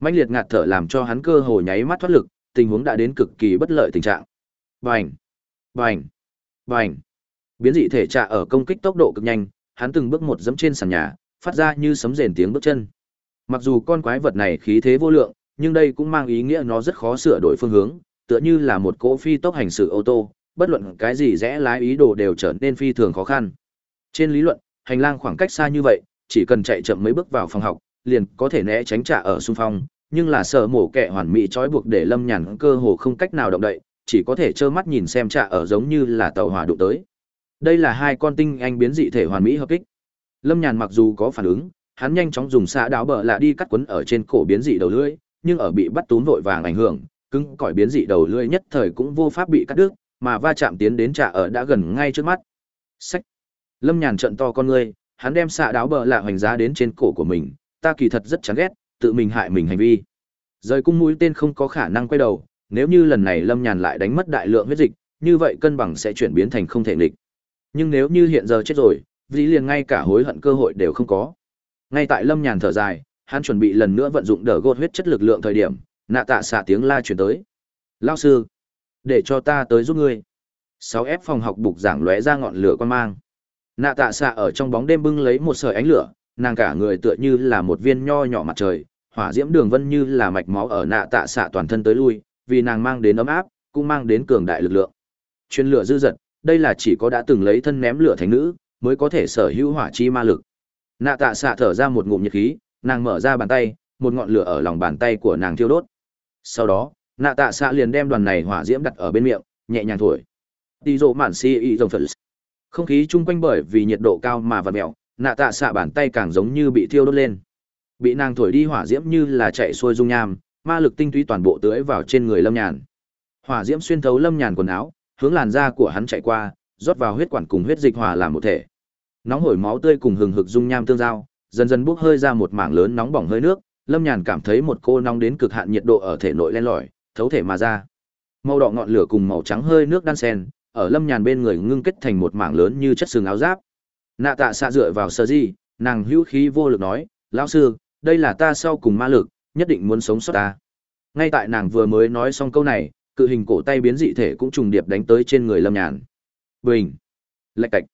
Mãnh liệt ngạt thở làm cho hắn cơ hồ nháy mắt thoát lực, tình huống đã đến cực kỳ bất lợi tình trạng. Bành, bành, bành. Biến dị thể trạ ở công kích tốc độ cực nhanh, hắn từng bước một dẫm trên sàn nhà, phát ra như sấm rền tiếng bước chân. Mặc dù con quái vật này khí thế vô lượng, nhưng đây cũng mang ý nghĩa nó rất khó sửa đổi phương hướng, tựa như là một cỗ phi tốc hành xử ô tô, bất luận cái gì rẽ lái ý đồ đều trở nên phi thường khó khăn. Trên lý luận, hành lang khoảng cách xa như vậy, chỉ cần chạy chậm mấy bước vào phòng học, liền có thể né tránh trả ở xung phong, nhưng là sợ mổ kẹ hoàn mỹ trói buộc để Lâm Nhàn cơ hồ không cách nào động đậy, chỉ có thể trơ mắt nhìn xem trả ở giống như là tàu hỏa đụng tới. Đây là hai con tinh anh biến dị thể hoàn mỹ hợp kích. Lâm Nhàn mặc dù có phản ứng, hắn nhanh chóng dùng xạ đáo bờ lạ đi cắt quấn ở trên cổ biến dị đầu lưỡi, nhưng ở bị bắt túm vội vàng ảnh hưởng, cứng cỏi biến dị đầu lưỡi nhất thời cũng vô pháp bị cắt đứt, mà va chạm tiến đến trả ở đã gần ngay trước mắt. Sách. Lâm Nhàn trận to con ngươi, hắn đem xạ đáo bờ lạ hoành giá đến trên cổ của mình, ta kỳ thật rất chán ghét, tự mình hại mình hành vi. Rời cung mũi tên không có khả năng quay đầu, nếu như lần này Lâm Nhàn lại đánh mất đại lượng huyết dịch, như vậy cân bằng sẽ chuyển biến thành không thể nghịch. Nhưng nếu như hiện giờ chết rồi, Vĩ liền ngay cả hối hận cơ hội đều không có. ngay tại lâm nhàn thở dài hắn chuẩn bị lần nữa vận dụng đỡ gột huyết chất lực lượng thời điểm nạ tạ xạ tiếng la chuyển tới lao sư để cho ta tới giúp ngươi sáu f phòng học bục giảng lóe ra ngọn lửa quan mang nạ tạ xạ ở trong bóng đêm bưng lấy một sợi ánh lửa, nàng cả người tựa như là một viên nho nhỏ mặt trời, hỏa diễm đường vân như là mạch máu ở nạ tạ xạ toàn thân tới lui, vì nàng mang đến ấm áp, cũng mang đến cường đại lực lượng. Chuyên lửa dư dật, đây là chỉ có đã từng lấy thân ném lửa thành nữ, mới có thể sở hữu hỏa chi ma lực. Nạ tạ xạ thở ra một ngụm nhiệt khí, nàng mở ra bàn tay, một ngọn lửa ở lòng bàn tay của nàng thiêu đốt. Sau đó, nạ tạ xạ liền đem đoàn này hỏa diễm đặt ở bên miệng, nhẹ nhàng thổi. Đi dỗ mạn si y dòng phật không khí chung quanh bởi vì nhiệt độ cao mà vặt mẹo nạ tạ xạ bàn tay càng giống như bị thiêu đốt lên. Bị nàng thổi đi hỏa diễm như là chạy xuôi dung nham, ma lực tinh túy toàn bộ tưới vào trên người lâm nhàn. Hỏa diễm xuyên thấu lâm nhàn quần áo, hướng làn da của hắn chạy qua, rót vào huyết quản cùng huyết dịch hòa làm một thể. Nóng hổi máu tươi cùng hừng hực dung nham tương giao, dần dần bốc hơi ra một mảng lớn nóng bỏng hơi nước, lâm nhàn cảm thấy một cô nóng đến cực hạn nhiệt độ ở thể nội len lỏi, thấu thể mà ra. Màu đỏ ngọn lửa cùng màu trắng hơi nước đan sen ở lâm nhàn bên người ngưng kết thành một mảng lớn như chất xương áo giáp. Nạ tạ xạ dựa vào sơ di, nàng hữu khí vô lực nói, lão sư, đây là ta sau cùng ma lực, nhất định muốn sống sót ta. Ngay tại nàng vừa mới nói xong câu này, cự hình cổ tay biến dị thể cũng trùng điệp đánh tới trên người lâm nhàn. Bình! Lạch cạch!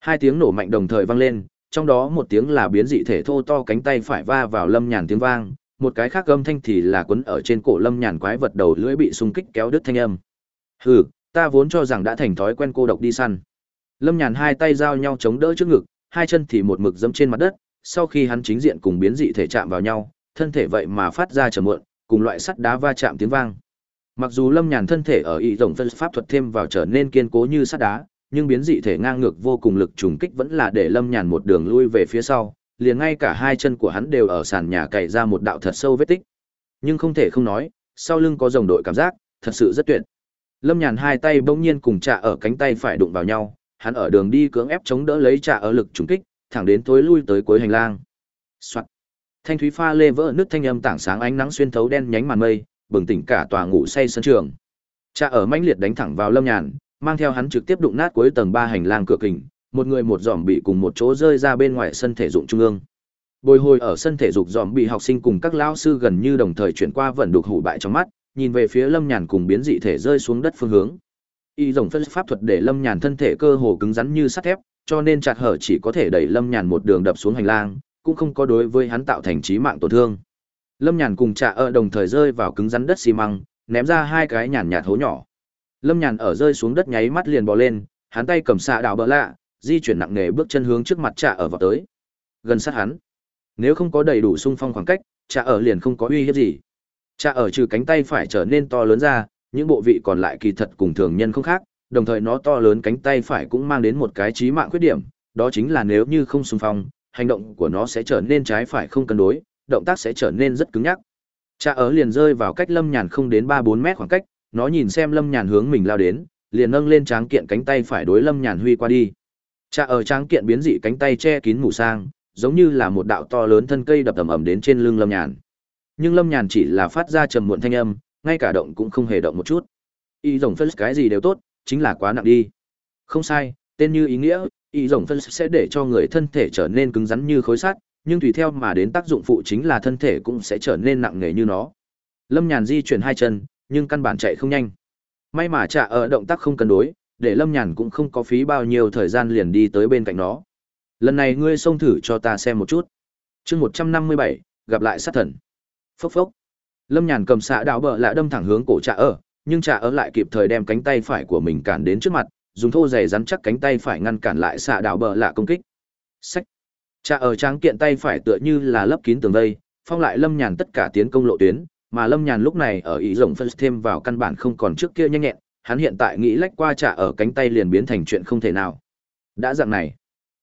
Hai tiếng nổ mạnh đồng thời vang lên, trong đó một tiếng là biến dị thể thô to cánh tay phải va vào lâm nhàn tiếng vang, một cái khác âm thanh thì là quấn ở trên cổ lâm nhàn quái vật đầu lưỡi bị xung kích kéo đứt thanh âm. Hừ! Ta vốn cho rằng đã thành thói quen cô độc đi săn. Lâm nhàn hai tay giao nhau chống đỡ trước ngực, hai chân thì một mực dẫm trên mặt đất, sau khi hắn chính diện cùng biến dị thể chạm vào nhau, thân thể vậy mà phát ra trầm muộn, cùng loại sắt đá va chạm tiếng vang. Mặc dù lâm nhàn thân thể ở ý tổng phân pháp thuật thêm vào trở nên kiên cố như sắt đá, nhưng biến dị thể ngang ngược vô cùng lực trùng kích vẫn là để lâm nhàn một đường lui về phía sau, liền ngay cả hai chân của hắn đều ở sàn nhà cày ra một đạo thật sâu vết tích. Nhưng không thể không nói, sau lưng có dòng đội cảm giác, thật sự rất tuyệt lâm nhàn hai tay bỗng nhiên cùng trà ở cánh tay phải đụng vào nhau hắn ở đường đi cưỡng ép chống đỡ lấy trà ở lực trùng kích thẳng đến tối lui tới cuối hành lang、Soạn. thanh thúy pha lê vỡ nước thanh âm tảng sáng ánh nắng xuyên thấu đen nhánh màn mây bừng tỉnh cả tòa ngủ say sân trường Trà ở mãnh liệt đánh thẳng vào lâm nhàn mang theo hắn trực tiếp đụng nát cuối tầng ba hành lang cửa kình, một người một giòm bị cùng một chỗ rơi ra bên ngoài sân thể dụng trung ương. Bồi hồi ở sân thể dục giòm bị học sinh cùng các lão sư gần như đồng thời chuyển qua vận đục hủ bại trong mắt, nhìn về phía Lâm Nhàn cùng biến dị thể rơi xuống đất phương hướng. Y dòng phân pháp thuật để Lâm Nhàn thân thể cơ hồ cứng rắn như sắt thép, cho nên chặt hở chỉ có thể đẩy Lâm Nhàn một đường đập xuống hành lang, cũng không có đối với hắn tạo thành chí mạng tổn thương. Lâm Nhàn cùng Trạ ở đồng thời rơi vào cứng rắn đất xi măng, ném ra hai cái nhàn nhạt hố nhỏ. Lâm Nhàn ở rơi xuống đất nháy mắt liền bò lên, hắn tay cầm xạ đào bỡ lạ, di chuyển nặng nề bước chân hướng trước mặt Trạ ở vào tới. Gần sát hắn. Nếu không có đầy đủ xung phong khoảng cách, Trạ ở liền không có uy hiếp gì. Cha ở trừ cánh tay phải trở nên to lớn ra, những bộ vị còn lại kỳ thật cùng thường nhân không khác, đồng thời nó to lớn cánh tay phải cũng mang đến một cái chí mạng khuyết điểm, đó chính là nếu như không xung phong, hành động của nó sẽ trở nên trái phải không cân đối, động tác sẽ trở nên rất cứng nhắc. Cha ở liền rơi vào cách Lâm Nhàn không đến 3-4 mét khoảng cách, nó nhìn xem lâm nhàn hướng mình lao đến liền nâng lên tráng kiện cánh tay phải đối lâm nhàn huy qua đi Cha ở tráng kiện biến dị cánh tay che kín mù sang giống như là một đạo to lớn thân cây đập ầm ầm đến trên lưng lâm nhàn nhưng lâm nhàn chỉ là phát ra trầm muộn thanh âm ngay cả động cũng không hề động một chút y rồng phân cái gì đều tốt chính là quá nặng đi không sai tên như ý nghĩa y rồng phân sẽ để cho người thân thể trở nên cứng rắn như khối sắt nhưng tùy theo mà đến tác dụng phụ chính là thân thể cũng sẽ trở nên nặng nề như nó lâm nhàn di chuyển hai chân nhưng căn bản chạy không nhanh. May mà trả ở động tác không cân đối, để Lâm Nhàn cũng không có phí bao nhiêu thời gian liền đi tới bên cạnh nó. Lần này ngươi xông thử cho ta xem một chút. chương 157, gặp lại sát thần. Phốc phốc. Lâm Nhàn cầm xạ đạo bờ lạ đâm thẳng hướng cổ Trà ở, nhưng Trà ở lại kịp thời đem cánh tay phải của mình cản đến trước mặt, dùng thô giày rắn chắc cánh tay phải ngăn cản lại xạ đạo bờ lạ công kích. Sách. Trả ở tráng kiện tay phải tựa như là lấp kín tường vây, phong lại Lâm Nhàn tất cả tiến công lộ tuyến, mà lâm nhàn lúc này ở ý rồng phân thêm vào căn bản không còn trước kia nhanh nhẹn hắn hiện tại nghĩ lách qua Trà ở cánh tay liền biến thành chuyện không thể nào đã dạng này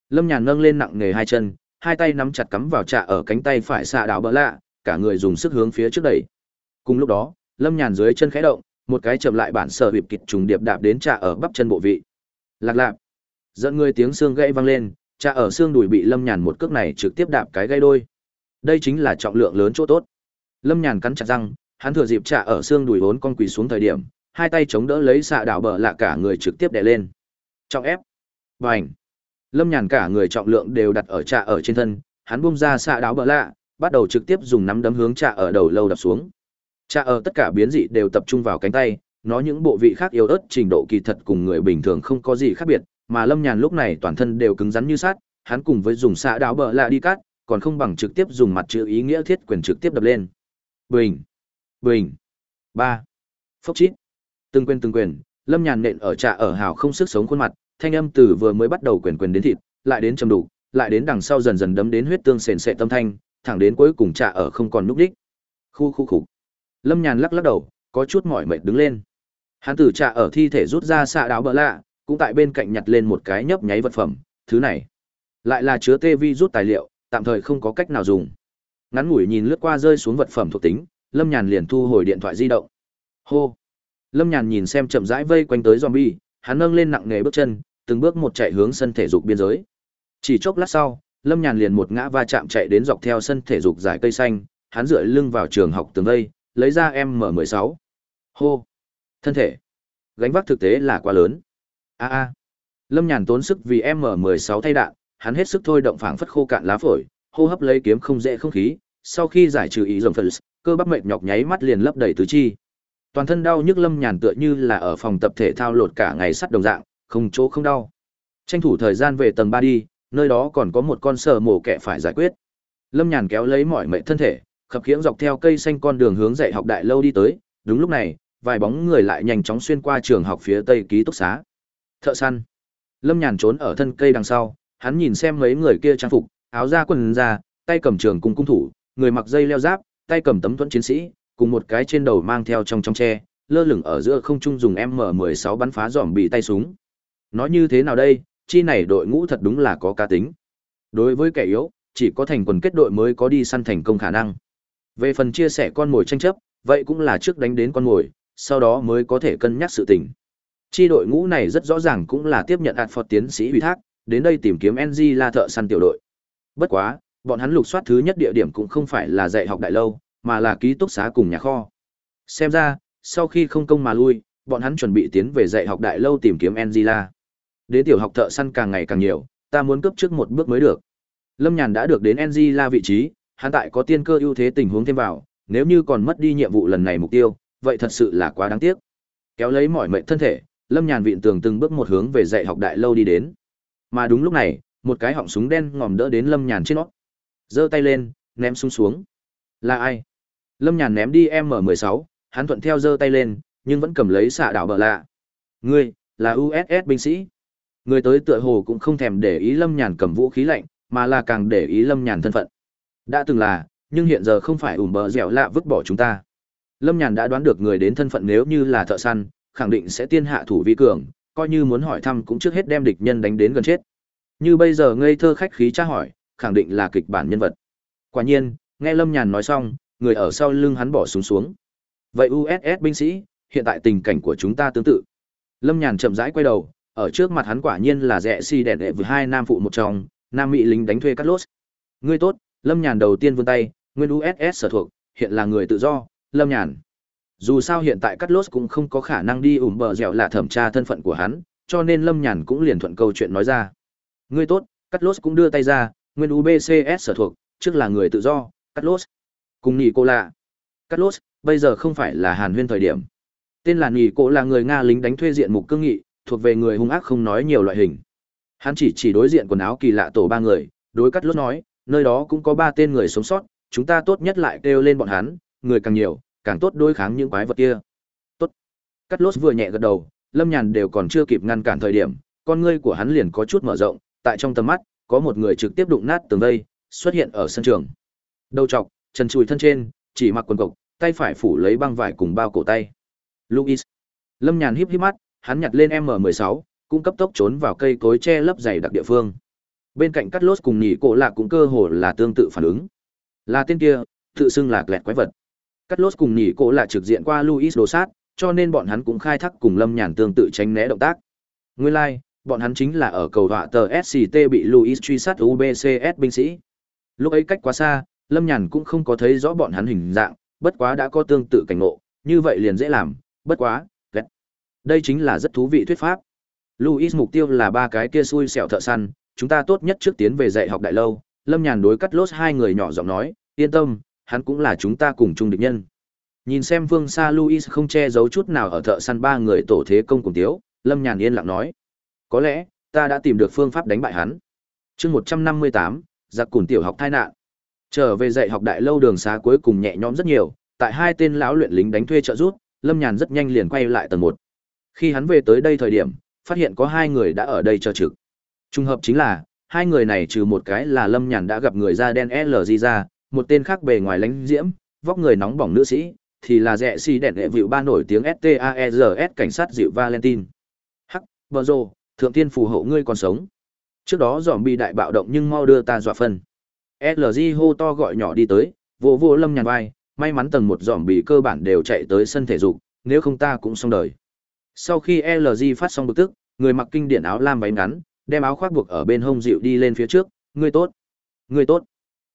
lâm nhàn nâng lên nặng nề hai chân hai tay nắm chặt cắm vào trạ ở cánh tay phải xạ đảo bờ lạ cả người dùng sức hướng phía trước đẩy. Cùng lúc đó lâm nhàn dưới chân khẽ động một cái chậm lại bản sở hiệp kịch trùng điệp đạp đến trà ở bắp chân bộ vị. Lạc lạc. dẫn người tiếng xương gãy vang lên trà ở xương đùi bị lâm nhàn một cước này trực tiếp đạp cái gãy đôi. Đây chính là trọng lượng lớn chỗ tốt. Lâm nhàn cắn chặt răng hắn thừa dịp trà ở xương đùi vốn con quỳ xuống thời điểm hai tay chống đỡ lấy xạ đảo bờ lạ cả người trực tiếp đè lên. Trọng ép. Bành. ảnh lâm nhàn cả người trọng lượng đều đặt ở trà ở trên thân hắn buông ra xạ đảo bờ lạ, bắt đầu trực tiếp dùng nắm đấm hướng trà ở đầu lâu đập xuống. Trà ở tất cả biến dị đều tập trung vào cánh tay, nó những bộ vị khác yếu ớt trình độ kỳ thật cùng người bình thường không có gì khác biệt, mà Lâm Nhàn lúc này toàn thân đều cứng rắn như sắt, hắn cùng với dùng xạ đáo bờ lạ đi cắt, còn không bằng trực tiếp dùng mặt chữ ý nghĩa thiết quyền trực tiếp đập lên. Bình, bình, ba, phốc chít, từng quyền từng quyền, Lâm Nhàn nện ở trà ở hào không sức sống khuôn mặt, thanh âm từ vừa mới bắt đầu quyền quyền đến thịt, lại đến trầm đủ, lại đến đằng sau dần dần đấm đến huyết tương sền sệ tâm thanh, thẳng đến cuối cùng trà ở không còn núp đích. Khu khu khục. Lâm Nhàn lắc lắc đầu, có chút mỏi mệt đứng lên. Hắn từ trà ở thi thể rút ra xạ đáo bờ lạ, cũng tại bên cạnh nhặt lên một cái nhấp nháy vật phẩm, thứ này lại là chứa tê vi rút tài liệu, tạm thời không có cách nào dùng. Ngắn ngủi nhìn lướt qua rơi xuống vật phẩm thuộc tính, Lâm Nhàn liền thu hồi điện thoại di động. Hô. Lâm Nhàn nhìn xem chậm rãi vây quanh tới zombie, hắn nâng lên nặng nề bước chân, từng bước một chạy hướng sân thể dục biên giới. Chỉ chốc lát sau, Lâm Nhàn liền một ngã va chạm chạy đến dọc theo sân thể dục giải cây xanh, hắn dựa lưng vào trường học tường vây, lấy ra M16. Hô. Thân thể. Gánh vác thực tế là quá lớn. A a. Lâm Nhàn tốn sức vì M16 thay đạn, hắn hết sức thôi động phảng phất khô cạn lá phổi, hô hấp lấy kiếm không dễ không khí, sau khi giải trừ ý rồng phần, cơ bắp mệt nhọc nháy mắt liền lấp đầy tứ chi. Toàn thân đau nhức Lâm Nhàn tựa như là ở phòng tập thể thao lột cả ngày sắt đồng dạng, không chỗ không đau. Tranh thủ thời gian về tầng 3 đi, nơi đó còn có một con sờ mổ kẻ phải giải quyết. Lâm Nhàn kéo lấy mọi mệnh thân thể, khập khiễng dọc theo cây xanh con đường hướng dạy học đại lâu đi tới, đúng lúc này, vài bóng người lại nhanh chóng xuyên qua trường học phía tây ký túc xá. Thợ săn. Lâm Nhàn trốn ở thân cây đằng sau, hắn nhìn xem mấy người kia trang phục, áo da quần da, tay cầm trường cung cung thủ, người mặc dây leo giáp, tay cầm tấm thuẫn chiến sĩ, cùng một cái trên đầu mang theo trong trong tre, lơ lửng ở giữa không trung dùng M16 bắn phá giòm bị tay súng. Nói như thế nào đây, chi này đội ngũ thật đúng là có cá tính. Đối với kẻ yếu, chỉ có thành quần kết đội mới có đi săn thành công khả năng. Về phần chia sẻ con mồi tranh chấp, vậy cũng là trước đánh đến con mồi, sau đó mới có thể cân nhắc sự tình. Chi đội ngũ này rất rõ ràng cũng là tiếp nhận Adford tiến sĩ ủy thác, đến đây tìm kiếm NG La thợ săn tiểu đội. Bất quá, bọn hắn lục soát thứ nhất địa điểm cũng không phải là dạy học đại lâu, mà là ký túc xá cùng nhà kho. Xem ra, sau khi không công mà lui, bọn hắn chuẩn bị tiến về dạy học đại lâu tìm kiếm Angela. Đến tiểu học thợ săn càng ngày càng nhiều, ta muốn cấp trước một bước mới được. Lâm Nhàn đã được đến Angela vị trí, hắn tại có tiên cơ ưu thế tình huống thêm vào, nếu như còn mất đi nhiệm vụ lần này mục tiêu, vậy thật sự là quá đáng tiếc. Kéo lấy mọi mệnh thân thể, Lâm Nhàn vịn tường từng bước một hướng về dạy học đại lâu đi đến. Mà đúng lúc này, một cái họng súng đen ngòm đỡ đến Lâm Nhàn trên nó. giơ tay lên, ném súng xuống. Là ai? Lâm Nhàn ném đi M16, hắn thuận theo giơ tay lên, nhưng vẫn cầm lấy xạ đảo bờ lạ. Ngươi, là USS binh sĩ. Người tới tựa hồ cũng không thèm để ý Lâm Nhàn cầm vũ khí lạnh, mà là càng để ý Lâm Nhàn thân phận. Đã từng là, nhưng hiện giờ không phải ủm bờ dẻo lạ vứt bỏ chúng ta. Lâm Nhàn đã đoán được người đến thân phận nếu như là thợ săn, khẳng định sẽ tiên hạ thủ vi cường, coi như muốn hỏi thăm cũng trước hết đem địch nhân đánh đến gần chết. Như bây giờ ngây thơ khách khí tra hỏi, khẳng định là kịch bản nhân vật. Quả nhiên, nghe Lâm Nhàn nói xong, người ở sau lưng hắn bỏ súng xuống, xuống. Vậy USS binh sĩ, hiện tại tình cảnh của chúng ta tương tự. Lâm Nhàn chậm rãi quay đầu, ở trước mặt hắn quả nhiên là rẻ si đèn đệ với hai nam phụ một chồng nam mỹ lính đánh thuê cắt lốt. Ngươi tốt, Lâm Nhàn đầu tiên vươn tay, nguyên USS sở thuộc, hiện là người tự do, Lâm Nhàn. Dù sao hiện tại cắt lốt cũng không có khả năng đi ủm bờ dẻo là thẩm tra thân phận của hắn, cho nên Lâm Nhàn cũng liền thuận câu chuyện nói ra. Ngươi tốt, cắt lốt cũng đưa tay ra, nguyên UBCS sở thuộc, trước là người tự do, cắt lốt. Cùng nghỉ cô lạ. Cắt lốt, bây giờ không phải là hàn huyên thời điểm. Tên là nghỉ cô là người Nga lính đánh thuê diện mục cương nghị, thuộc về người hung ác không nói nhiều loại hình. Hắn chỉ chỉ đối diện quần áo kỳ lạ tổ ba người, đối cắt lốt nói, nơi đó cũng có ba tên người sống sót, chúng ta tốt nhất lại kêu lên bọn hắn, người càng nhiều, càng tốt đối kháng những quái vật kia. Tốt. Cắt lốt vừa nhẹ gật đầu, Lâm Nhàn đều còn chưa kịp ngăn cản thời điểm, con ngươi của hắn liền có chút mở rộng, tại trong tầm mắt, có một người trực tiếp đụng nát tường vây, xuất hiện ở sân trường. Đầu trọc, chân chùi thân trên, chỉ mặc quần cộc, tay phải phủ lấy băng vải cùng bao cổ tay. Luis. Lâm Nhàn híp híp mắt, hắn nhặt lên M16, cũng cấp tốc trốn vào cây cối che lấp dày đặc địa phương. Bên cạnh cắt lốt cùng nhị cổ lạc cũng cơ hồ là tương tự phản ứng. Là tên kia, tự xưng là lẹt quái vật. Cắt lốt cùng nhị cổ lạc trực diện qua Luis đồ sát, cho nên bọn hắn cũng khai thác cùng Lâm Nhàn tương tự tránh né động tác. Nguyên lai, like, bọn hắn chính là ở cầu họa tờ SCT bị Luis truy sát UBCS binh sĩ. Lúc ấy cách quá xa, Lâm Nhàn cũng không có thấy rõ bọn hắn hình dạng, bất quá đã có tương tự cảnh ngộ, như vậy liền dễ làm, bất quá. Đây chính là rất thú vị thuyết pháp. Luis mục tiêu là ba cái kia xui xẻo thợ săn, chúng ta tốt nhất trước tiến về dạy học đại lâu, Lâm Nhàn đối cắt lốt hai người nhỏ giọng nói, yên tâm, hắn cũng là chúng ta cùng chung địch nhân. Nhìn xem phương xa Luis không che giấu chút nào ở thợ săn ba người tổ thế công cùng tiếu, Lâm Nhàn yên lặng nói. Có lẽ, ta đã tìm được phương pháp đánh bại hắn. chương một trăm năm mươi tám, giặc cùn tiểu học thai nạn. Trở về dạy học đại lâu đường xá cuối cùng nhẹ nhõm rất nhiều, tại hai tên lão luyện lính đánh thuê trợ rút, Lâm Nhàn rất nhanh liền quay lại tầng một. Khi hắn về tới đây thời điểm, phát hiện có hai người đã ở đây chờ trực. Trùng hợp chính là, hai người này trừ một cái là Lâm Nhàn đã gặp người da đen LG ra, một tên khác bề ngoài lánh diễm, vóc người nóng bỏng nữ sĩ, thì là rẻ xì đèn hệ vịu ba nổi tiếng STAERS cảnh sát dịu Valentine. Hắc, bờ rồ, thượng tiên phù hộ ngươi còn sống. Trước đó giòm bị đại bạo động nhưng mau đưa ta dọa phân. LG hô to gọi nhỏ đi tới, vô vô lâm nhàn vai, may mắn tầng một giòm bị cơ bản đều chạy tới sân thể dục, nếu không ta cũng xong đời. Sau khi LG phát xong bực tức, người mặc kinh điển áo lam váy ngắn, đem áo khoác buộc ở bên hông dịu đi lên phía trước, ngươi tốt. Ngươi tốt.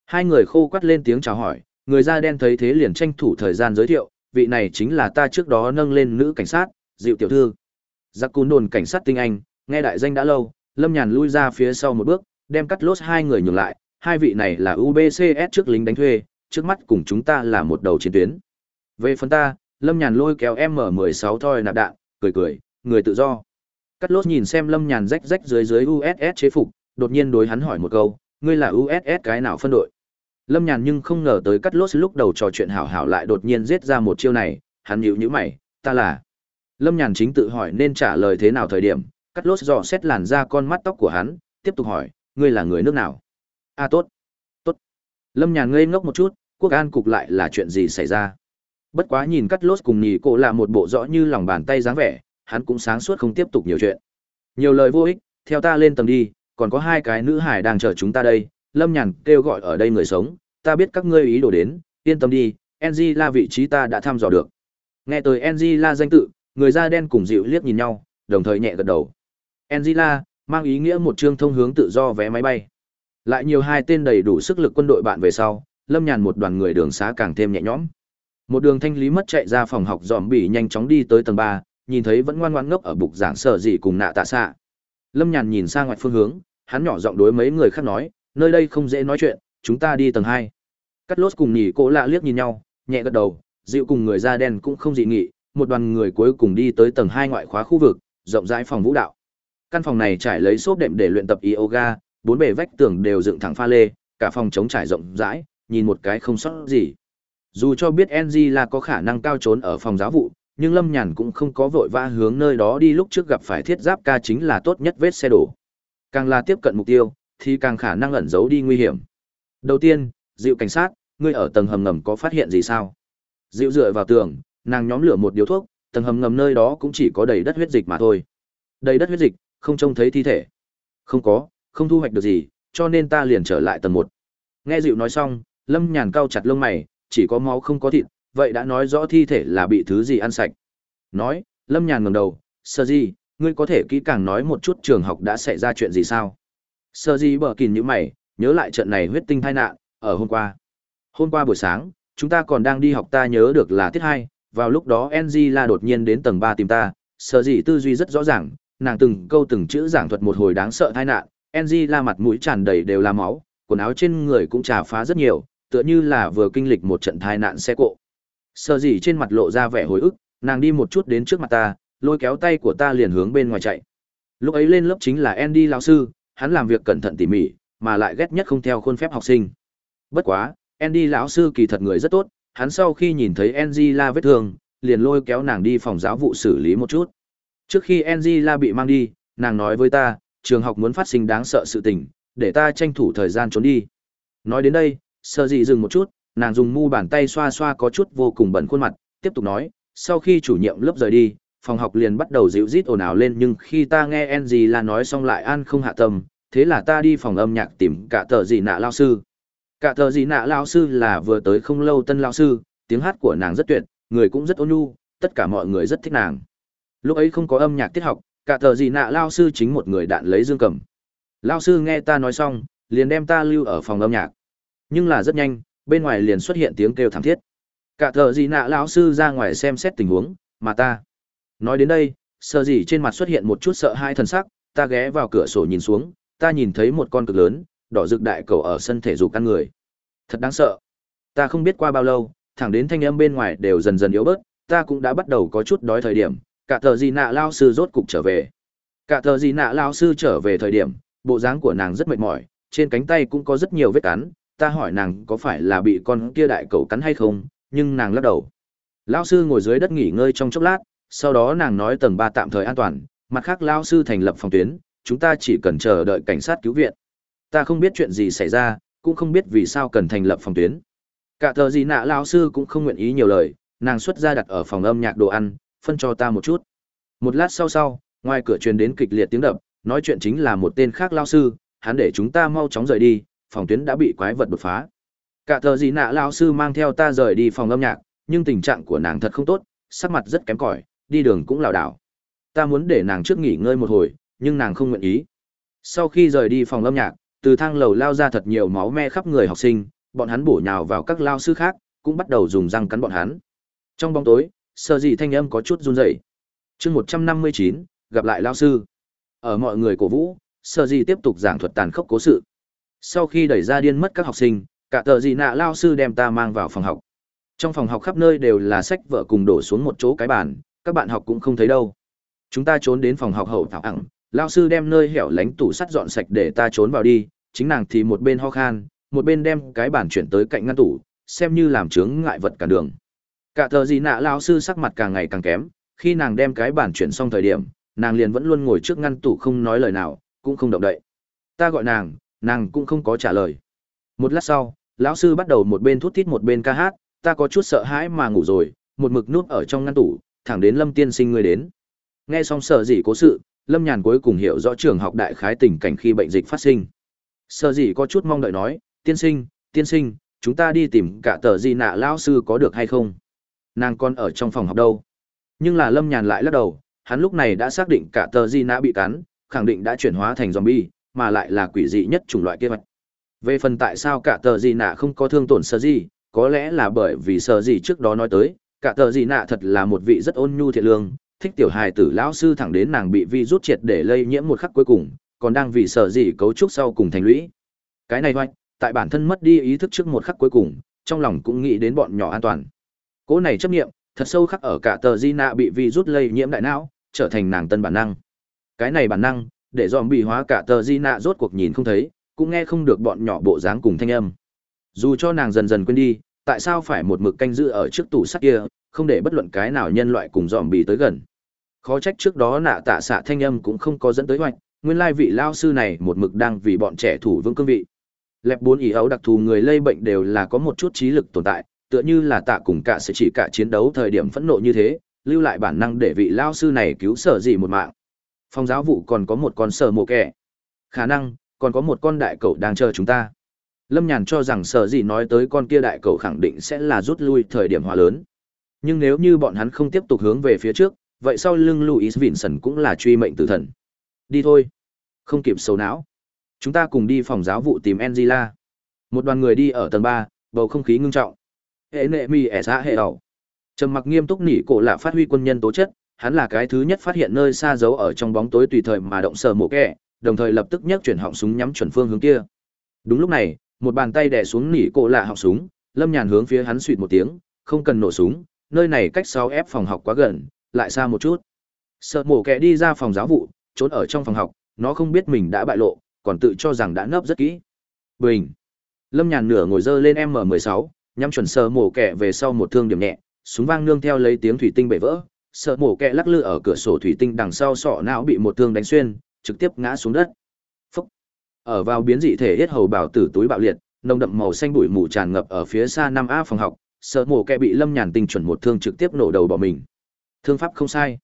Hai người khô quắt lên tiếng chào hỏi, người da đen thấy thế liền tranh thủ thời gian giới thiệu, vị này chính là ta trước đó nâng lên nữ cảnh sát, dịu tiểu thư. Giặc cún đồn cảnh sát tinh anh, nghe đại danh đã lâu, Lâm Nhàn lui ra phía sau một bước, đem cắt lốt hai người nhường lại, hai vị này là UBCS trước lính đánh thuê, trước mắt cùng chúng ta là một đầu chiến tuyến. Về phần ta, Lâm Nhàn lôi kéo M16 thoi nạp đạn, cười cười, người tự do. Cắt lốt nhìn xem Lâm Nhàn rách rách dưới dưới USS chế phục, đột nhiên đối hắn hỏi một câu, ngươi là USS cái nào phân đội? Lâm Nhàn nhưng không ngờ tới cắt lốt lúc đầu trò chuyện hảo hảo lại đột nhiên giết ra một chiêu này, hắn nhíu nhíu mày, ta là. Lâm Nhàn chính tự hỏi nên trả lời thế nào thời điểm, cắt lốt dò xét làn ra con mắt tóc của hắn, tiếp tục hỏi, ngươi là người nước nào? A à, tốt, tốt. Lâm Nhàn ngây ngốc một chút, quốc an cục lại là chuyện gì xảy ra? Bất quá nhìn cắt lốt cùng nhì cổ là một bộ rõ như lòng bàn tay dáng vẻ, hắn cũng sáng suốt không tiếp tục nhiều chuyện. Nhiều lời vô ích, theo ta lên tầng đi, còn có hai cái nữ hải đang chờ chúng ta đây. Lâm Nhàn kêu gọi ở đây người sống, ta biết các ngươi ý đồ đến, yên tâm đi, NG là vị trí ta đã thăm dò được. Nghe tới NG là danh tự, người da đen cùng dịu liếc nhìn nhau, đồng thời nhẹ gật đầu. NG là mang ý nghĩa một chương thông hướng tự do vé máy bay. Lại nhiều hai tên đầy đủ sức lực quân đội bạn về sau, Lâm Nhàn một đoàn người đường xá càng thêm nhẹ nhõm. Một đường thanh lý mất chạy ra phòng học dòm bỉ nhanh chóng đi tới tầng ba, nhìn thấy vẫn ngoan ngoan ngốc ở bục giảng sở dị cùng nạ tạ xạ. Lâm Nhàn nhìn sang ngoại phương hướng, hắn nhỏ giọng đối mấy người khác nói, nơi đây không dễ nói chuyện, chúng ta đi tầng hai. Cắt lốt cùng nhỉ cổ lạ liếc nhìn nhau, nhẹ gật đầu, dịu cùng người da đen cũng không dị nghị, một đoàn người cuối cùng đi tới tầng hai ngoại khóa khu vực, rộng rãi phòng vũ đạo. Căn phòng này trải lấy xốp đệm để luyện tập yoga, bốn bề vách tường đều dựng thẳng pha lê, cả phòng chống trải rộng rãi, nhìn một cái không sót gì. Dù cho biết NG là có khả năng cao trốn ở phòng giáo vụ, nhưng Lâm Nhàn cũng không có vội vã hướng nơi đó đi lúc trước gặp phải thiết giáp ca chính là tốt nhất vết xe đổ. Càng là tiếp cận mục tiêu, thì càng khả năng ẩn giấu đi nguy hiểm. Đầu tiên, dịu cảnh sát, ngươi ở tầng hầm ngầm có phát hiện gì sao? Dịu dựa vào tường, nàng nhóm lửa một điếu thuốc, tầng hầm ngầm nơi đó cũng chỉ có đầy đất huyết dịch mà thôi. Đầy đất huyết dịch, không trông thấy thi thể. Không có, không thu hoạch được gì, cho nên ta liền trở lại tầng một. Nghe dịu nói xong, Lâm Nhàn cau chặt lông mày, chỉ có máu không có thịt, vậy đã nói rõ thi thể là bị thứ gì ăn sạch. Nói, Lâm Nhàn ngẩng đầu, sơ Di, ngươi có thể kỹ càng nói một chút trường học đã xảy ra chuyện gì sao? Sơ Di bở kìn như mày, nhớ lại trận này huyết tinh tai nạn, ở hôm qua. Hôm qua buổi sáng, chúng ta còn đang đi học ta nhớ được là tiết hai, vào lúc đó NG la đột nhiên đến tầng ba tìm ta, sơ Di tư duy rất rõ ràng, nàng từng câu từng chữ giảng thuật một hồi đáng sợ tai nạn, NG la mặt mũi tràn đầy đều là máu, quần áo trên người cũng trà phá rất nhiều, tựa như là vừa kinh lịch một trận tai nạn xe cộ. Sở dĩ trên mặt lộ ra vẻ hồi ức, nàng đi một chút đến trước mặt ta, lôi kéo tay của ta liền hướng bên ngoài chạy. Lúc ấy lên lớp chính là Andy lão sư, hắn làm việc cẩn thận tỉ mỉ, mà lại ghét nhất không theo khuôn phép học sinh. Bất quá, Andy lão sư kỳ thật người rất tốt, hắn sau khi nhìn thấy Angela vết thương, liền lôi kéo nàng đi phòng giáo vụ xử lý một chút. Trước khi Angela bị mang đi, nàng nói với ta, trường học muốn phát sinh đáng sợ sự tình, để ta tranh thủ thời gian trốn đi. Nói đến đây, sợ gì dừng một chút, nàng dùng mu bàn tay xoa xoa có chút vô cùng bẩn khuôn mặt, tiếp tục nói, sau khi chủ nhiệm lớp rời đi, phòng học liền bắt đầu dịu rít ồn ào lên nhưng khi ta nghe NG là nói xong lại an không hạ tâm, thế là ta đi phòng âm nhạc tìm cả tờ gì nạ lao sư. Cả tờ gì nạ lao sư là vừa tới không lâu tân lao sư, tiếng hát của nàng rất tuyệt, người cũng rất ôn nhu, tất cả mọi người rất thích nàng. Lúc ấy không có âm nhạc tiết học, cả tờ gì nạ lao sư chính một người đạn lấy dương cầm. Lao sư nghe ta nói xong, liền đem ta lưu ở phòng âm nhạc. Nhưng là rất nhanh, bên ngoài liền xuất hiện tiếng kêu thảm thiết cả thợ gì nạ lão sư ra ngoài xem xét tình huống mà ta nói đến đây sợ gì trên mặt xuất hiện một chút sợ hai thần sắc ta ghé vào cửa sổ nhìn xuống ta nhìn thấy một con cực lớn đỏ rực đại cầu ở sân thể dục ăn người. Thật đáng sợ. Ta không biết qua bao lâu, thẳng đến thanh âm bên ngoài đều dần dần yếu bớt, ta cũng đã bắt đầu có chút đói thời điểm, cả thợ gì nạ lao sư rốt cục trở về. Cả thợ gì nạ lao sư trở về thời điểm, bộ dáng của nàng rất mệt mỏi, trên cánh tay cũng có rất nhiều vết cắn, ta hỏi nàng có phải là bị con kia đại cầu cắn hay không, nhưng nàng lắc đầu. Lao sư ngồi dưới đất nghỉ ngơi trong chốc lát, sau đó nàng nói tầng 3 tạm thời an toàn, mặt khác lao sư thành lập phòng tuyến, chúng ta chỉ cần chờ đợi cảnh sát cứu viện. Ta không biết chuyện gì xảy ra, cũng không biết vì sao cần thành lập phòng tuyến. Cả tờ gì nạ lao sư cũng không nguyện ý nhiều lời, nàng xuất ra đặt ở phòng âm nhạc đồ ăn, phân cho ta một chút. Một lát sau sau, ngoài cửa truyền đến kịch liệt tiếng đập, nói chuyện chính là một tên khác lao sư, hắn để chúng ta mau chóng rời đi, phòng tuyến đã bị quái vật đột phá. Cả thờ gì nạ lao sư mang theo ta rời đi phòng âm nhạc, nhưng tình trạng của nàng thật không tốt, sắc mặt rất kém cỏi, đi đường cũng lảo đảo. Ta muốn để nàng trước nghỉ ngơi một hồi, nhưng nàng không nguyện ý. Sau khi rời đi phòng âm nhạc, từ thang lầu lao ra thật nhiều máu me khắp người học sinh, bọn hắn bổ nhào vào các lao sư khác, cũng bắt đầu dùng răng cắn bọn hắn. Trong bóng tối, sơ dị thanh âm có chút run rẩy. Chương 159, gặp lại lao sư. Ở mọi người cổ vũ, sơ dị tiếp tục giảng thuật tàn khốc cố sự. Sau khi đẩy ra điên mất các học sinh, cả tờ dị nạ lao sư đem ta mang vào phòng học. Trong phòng học khắp nơi đều là sách vở cùng đổ xuống một chỗ cái bàn, các bạn học cũng không thấy đâu. Chúng ta trốn đến phòng học hậu thảo ẳng, lao sư đem nơi hẻo lánh tủ sắt dọn sạch để ta trốn vào đi, chính nàng thì một bên ho khan, một bên đem cái bàn chuyển tới cạnh ngăn tủ, xem như làm chướng ngại vật cả đường. Cả tờ gì nạ lao sư sắc mặt càng ngày càng kém, khi nàng đem cái bàn chuyển xong thời điểm, nàng liền vẫn luôn ngồi trước ngăn tủ không nói lời nào, cũng không động đậy. Ta gọi nàng, nàng cũng không có trả lời. Một lát sau, lão sư bắt đầu một bên thút thít một bên ca hát, ta có chút sợ hãi mà ngủ rồi, một mực núp ở trong ngăn tủ, thẳng đến Lâm tiên sinh người đến. Nghe xong sợ gì cố sự, Lâm Nhàn cuối cùng hiểu rõ trường học đại khái tình cảnh khi bệnh dịch phát sinh. Sợ gì có chút mong đợi nói, tiên sinh, tiên sinh, chúng ta đi tìm cả tờ di nạ lão sư có được hay không? Nàng còn ở trong phòng học đâu? Nhưng là Lâm Nhàn lại lắc đầu, hắn lúc này đã xác định cả tờ di nạ bị cắn, khẳng định đã chuyển hóa thành zombie, mà lại là quỷ dị nhất chủng loại kia vật. Về phần tại sao cả tờ gì nạ không có thương tổn sơ gì, có lẽ là bởi vì sơ gì trước đó nói tới, cả tờ gì nạ thật là một vị rất ôn nhu thiện lương, thích tiểu hài tử lão sư thẳng đến nàng bị vi rút triệt để lây nhiễm một khắc cuối cùng, còn đang vì sợ gì cấu trúc sau cùng thành lũy. Cái này hoạch, tại bản thân mất đi ý thức trước một khắc cuối cùng, trong lòng cũng nghĩ đến bọn nhỏ an toàn. Cố này chấp nghiệm, thật sâu khắc ở cả tờ di nạ bị vi rút lây nhiễm đại não, trở thành nàng tân bản năng. Cái này bản năng, để dòm bị hóa cả tờ di nạ rốt cuộc nhìn không thấy, cũng nghe không được bọn nhỏ bộ dáng cùng thanh âm. Dù cho nàng dần dần quên đi, tại sao phải một mực canh giữ ở trước tủ sắt kia, không để bất luận cái nào nhân loại cùng dòm bị tới gần. Khó trách trước đó nạ tạ xạ thanh âm cũng không có dẫn tới hoạch, nguyên lai vị lao sư này một mực đang vì bọn trẻ thủ vương cương vị. Lẹp bốn ý ấu đặc thù người lây bệnh đều là có một chút trí lực tồn tại, tựa như là tạ cùng cả sẽ chỉ cả chiến đấu thời điểm phẫn nộ như thế, lưu lại bản năng để vị lao sư này cứu sở gì một mạng. Phòng giáo vụ còn có một con sở mộ kẻ. Khả năng, còn có một con đại cậu đang chờ chúng ta. Lâm Nhàn cho rằng sở gì nói tới con kia đại cậu khẳng định sẽ là rút lui thời điểm hòa lớn. Nhưng nếu như bọn hắn không tiếp tục hướng về phía trước, vậy sau lưng Louis Vinson cũng là truy mệnh tử thần. Đi thôi. Không kịp sầu não. Chúng ta cùng đi phòng giáo vụ tìm Angela. Một đoàn người đi ở tầng 3, bầu không khí ngưng trọng. Hệ nệ mi ẻ xã hệ ẩu. Trầm mặc nghiêm túc nỉ cổ lạ phát huy quân nhân tố chất, hắn là cái thứ nhất phát hiện nơi xa giấu ở trong bóng tối tùy thời mà động sở mổ kẹ, đồng thời lập tức nhấc chuyển họng súng nhắm chuẩn phương hướng kia. Đúng lúc này, một bàn tay đè xuống nỉ cổ lạ họng súng, Lâm Nhàn hướng phía hắn suýt một tiếng, không cần nổ súng, nơi này cách sau ép phòng học quá gần, lại xa một chút. Sợ mổ kẹ đi ra phòng giáo vụ, trốn ở trong phòng học, nó không biết mình đã bại lộ, còn tự cho rằng đã nấp rất kỹ. Bình. Lâm Nhàn nửa ngồi dơ lên M16, nhắm chuẩn sờ mổ kẹ về sau một thương điểm nhẹ, súng vang nương theo lấy tiếng thủy tinh bể vỡ, sợ mổ kẹ lắc lư ở cửa sổ thủy tinh đằng sau sọ não bị một thương đánh xuyên, trực tiếp ngã xuống đất. Phúc. Ở vào biến dị thể hết hầu bảo tử túi bạo liệt, nồng đậm màu xanh bụi mù tràn ngập ở phía xa năm a phòng học, sợ mổ kẹ bị Lâm Nhàn tinh chuẩn một thương trực tiếp nổ đầu bỏ mình. Thương pháp không sai.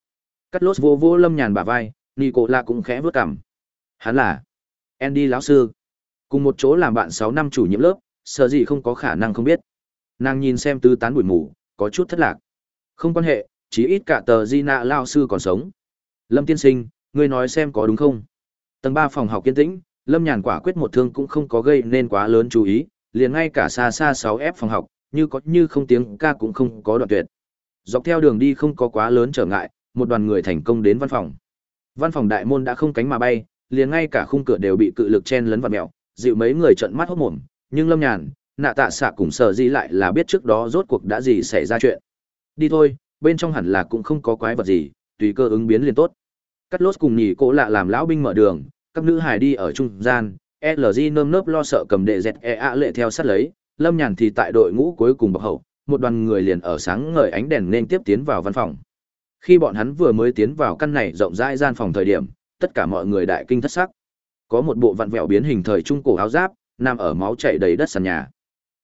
Cắt lốt vô vô Lâm Nhàn bả vai, Nicola cũng khẽ vớt cằm. Hắn là Andy lão sư. Cùng một chỗ làm bạn sáu năm chủ nhiệm lớp, sợ gì không có khả năng không biết. Nàng nhìn xem tư tán bụi mù, có chút thất lạc. Không quan hệ, chí ít cả tờ Nạ lão sư còn sống. Lâm tiên sinh, ngươi nói xem có đúng không? Tầng ba phòng học kiên tĩnh, Lâm Nhàn quả quyết một thương cũng không có gây nên quá lớn chú ý, liền ngay cả xa xa sáu f phòng học, như có như không tiếng ca cũng không có đoạn tuyệt. Dọc theo đường đi không có quá lớn trở ngại, một đoàn người thành công đến văn phòng. Văn phòng đại môn đã không cánh mà bay, liền ngay cả khung cửa đều bị cự lực chen lấn vặt mèo, dịu mấy người trợn mắt hốt mồm, nhưng Lâm Nhàn, nạ tạ xạ cùng sợ di lại là biết trước đó rốt cuộc đã gì xảy ra chuyện. Đi thôi, bên trong hẳn là cũng không có quái vật gì, tùy cơ ứng biến liền tốt. Cắt lốt cùng nhỉ cỗ lạ làm lão binh mở đường, các nữ hài đi ở trung gian, LG nơm nớp lo sợ cầm đệ dẹt e a lệ theo sát lấy, Lâm Nhàn thì tại đội ngũ cuối cùng bọc hậu, một đoàn người liền ở sáng ngời ánh đèn nên tiếp tiến vào văn phòng. Khi bọn hắn vừa mới tiến vào căn này rộng rãi gian phòng thời điểm, tất cả mọi người đại kinh thất sắc. Có một bộ vặn vẹo biến hình thời trung cổ áo giáp, nằm ở máu chảy đầy đất sàn nhà.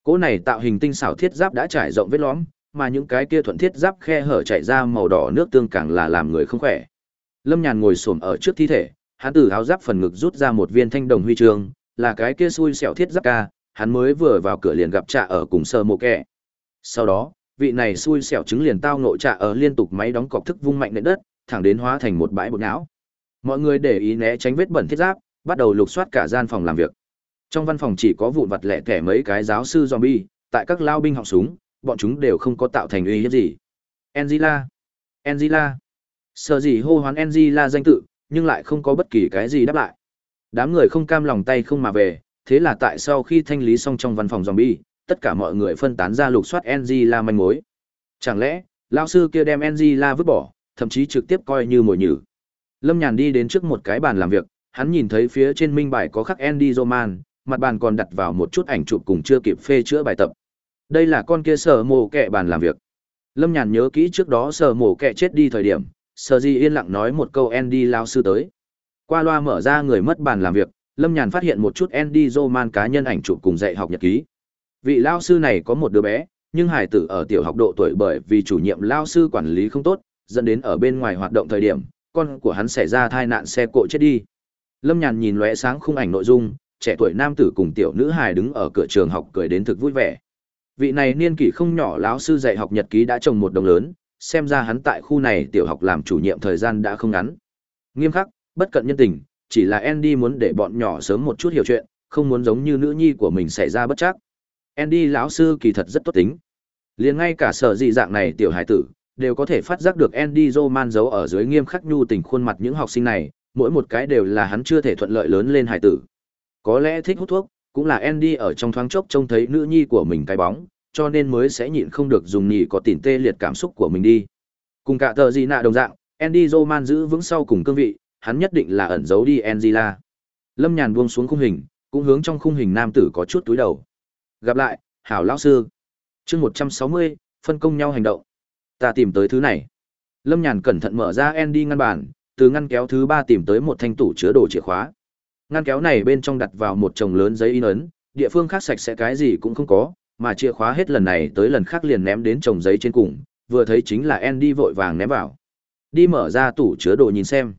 Cỗ này tạo hình tinh xảo thiết giáp đã trải rộng vết lõm, mà những cái kia thuận thiết giáp khe hở chảy ra màu đỏ nước tương càng là làm người không khỏe. Lâm Nhàn ngồi xổm ở trước thi thể, hắn từ áo giáp phần ngực rút ra một viên thanh đồng huy chương, là cái kia xui xẻo thiết giáp ca, hắn mới vừa vào cửa liền gặp trạ ở cùng sơ mộ kệ. Sau đó, vị này xui xẻo trứng liền tao ngộ trạ ở liên tục máy đóng cọc thức vung mạnh lên đất, thẳng đến hóa thành một bãi bột não. Mọi người để ý né tránh vết bẩn thiết giáp, bắt đầu lục soát cả gian phòng làm việc. Trong văn phòng chỉ có vụn vặt lẻ tẻ mấy cái giáo sư zombie, tại các lao binh họng súng, bọn chúng đều không có tạo thành uy hiếp gì. Angela, Angela. Sợ gì hô hoán Angela danh tự, nhưng lại không có bất kỳ cái gì đáp lại. Đám người không cam lòng tay không mà về, thế là tại sau khi thanh lý xong trong văn phòng zombie, tất cả mọi người phân tán ra lục soát Angela manh mối. Chẳng lẽ, lão sư kia đem Angela vứt bỏ, thậm chí trực tiếp coi như mồi nhử. Lâm Nhàn đi đến trước một cái bàn làm việc, hắn nhìn thấy phía trên minh bài có khắc Andy Roman, mặt bàn còn đặt vào một chút ảnh chụp cùng chưa kịp phê chữa bài tập. Đây là con kia sở mổ kẹ bàn làm việc. Lâm Nhàn nhớ kỹ trước đó sở mổ kẹ chết đi thời điểm, sở di yên lặng nói một câu Andy lao sư tới. Qua loa mở ra người mất bàn làm việc, Lâm Nhàn phát hiện một chút Andy Roman cá nhân ảnh chụp cùng dạy học nhật ký. Vị lao sư này có một đứa bé, nhưng hải tử ở tiểu học độ tuổi bởi vì chủ nhiệm lao sư quản lý không tốt, dẫn đến ở bên ngoài hoạt động thời điểm, con của hắn xảy ra tai nạn xe cộ chết đi. Lâm Nhàn nhìn lóe sáng khung ảnh nội dung, trẻ tuổi nam tử cùng tiểu nữ hài đứng ở cửa trường học cười đến thực vui vẻ. Vị này niên kỷ không nhỏ lão sư dạy học nhật ký đã trồng một đồng lớn, xem ra hắn tại khu này tiểu học làm chủ nhiệm thời gian đã không ngắn. Nghiêm khắc, bất cận nhân tình, chỉ là Andy muốn để bọn nhỏ sớm một chút hiểu chuyện, không muốn giống như nữ nhi của mình xảy ra bất chắc. Andy lão sư kỳ thật rất tốt tính. Liền ngay cả sở dị dạng này tiểu hải tử, đều có thể phát giác được Andy Roman giấu ở dưới nghiêm khắc nhu tình khuôn mặt những học sinh này, mỗi một cái đều là hắn chưa thể thuận lợi lớn lên hải tử. Có lẽ thích hút thuốc, cũng là Andy ở trong thoáng chốc trông thấy nữ nhi của mình cái bóng, cho nên mới sẽ nhịn không được dùng nhị có tỉnh tê liệt cảm xúc của mình đi. Cùng cả tờ gì nạ đồng dạng, Andy Roman giữ vững sau cùng cương vị, hắn nhất định là ẩn giấu đi Angela. Lâm Nhàn buông xuống khung hình, cũng hướng trong khung hình nam tử có chút túi đầu. Gặp lại, hảo lão sư. Chương 160, phân công nhau hành động. Ta tìm tới thứ này. Lâm Nhàn cẩn thận mở ra Andy ngăn bàn, từ ngăn kéo thứ ba tìm tới một thanh tủ chứa đồ chìa khóa. Ngăn kéo này bên trong đặt vào một chồng lớn giấy in ấn, địa phương khác sạch sẽ cái gì cũng không có, mà chìa khóa hết lần này tới lần khác liền ném đến chồng giấy trên cùng, vừa thấy chính là Andy vội vàng ném vào. Đi mở ra tủ chứa đồ nhìn xem.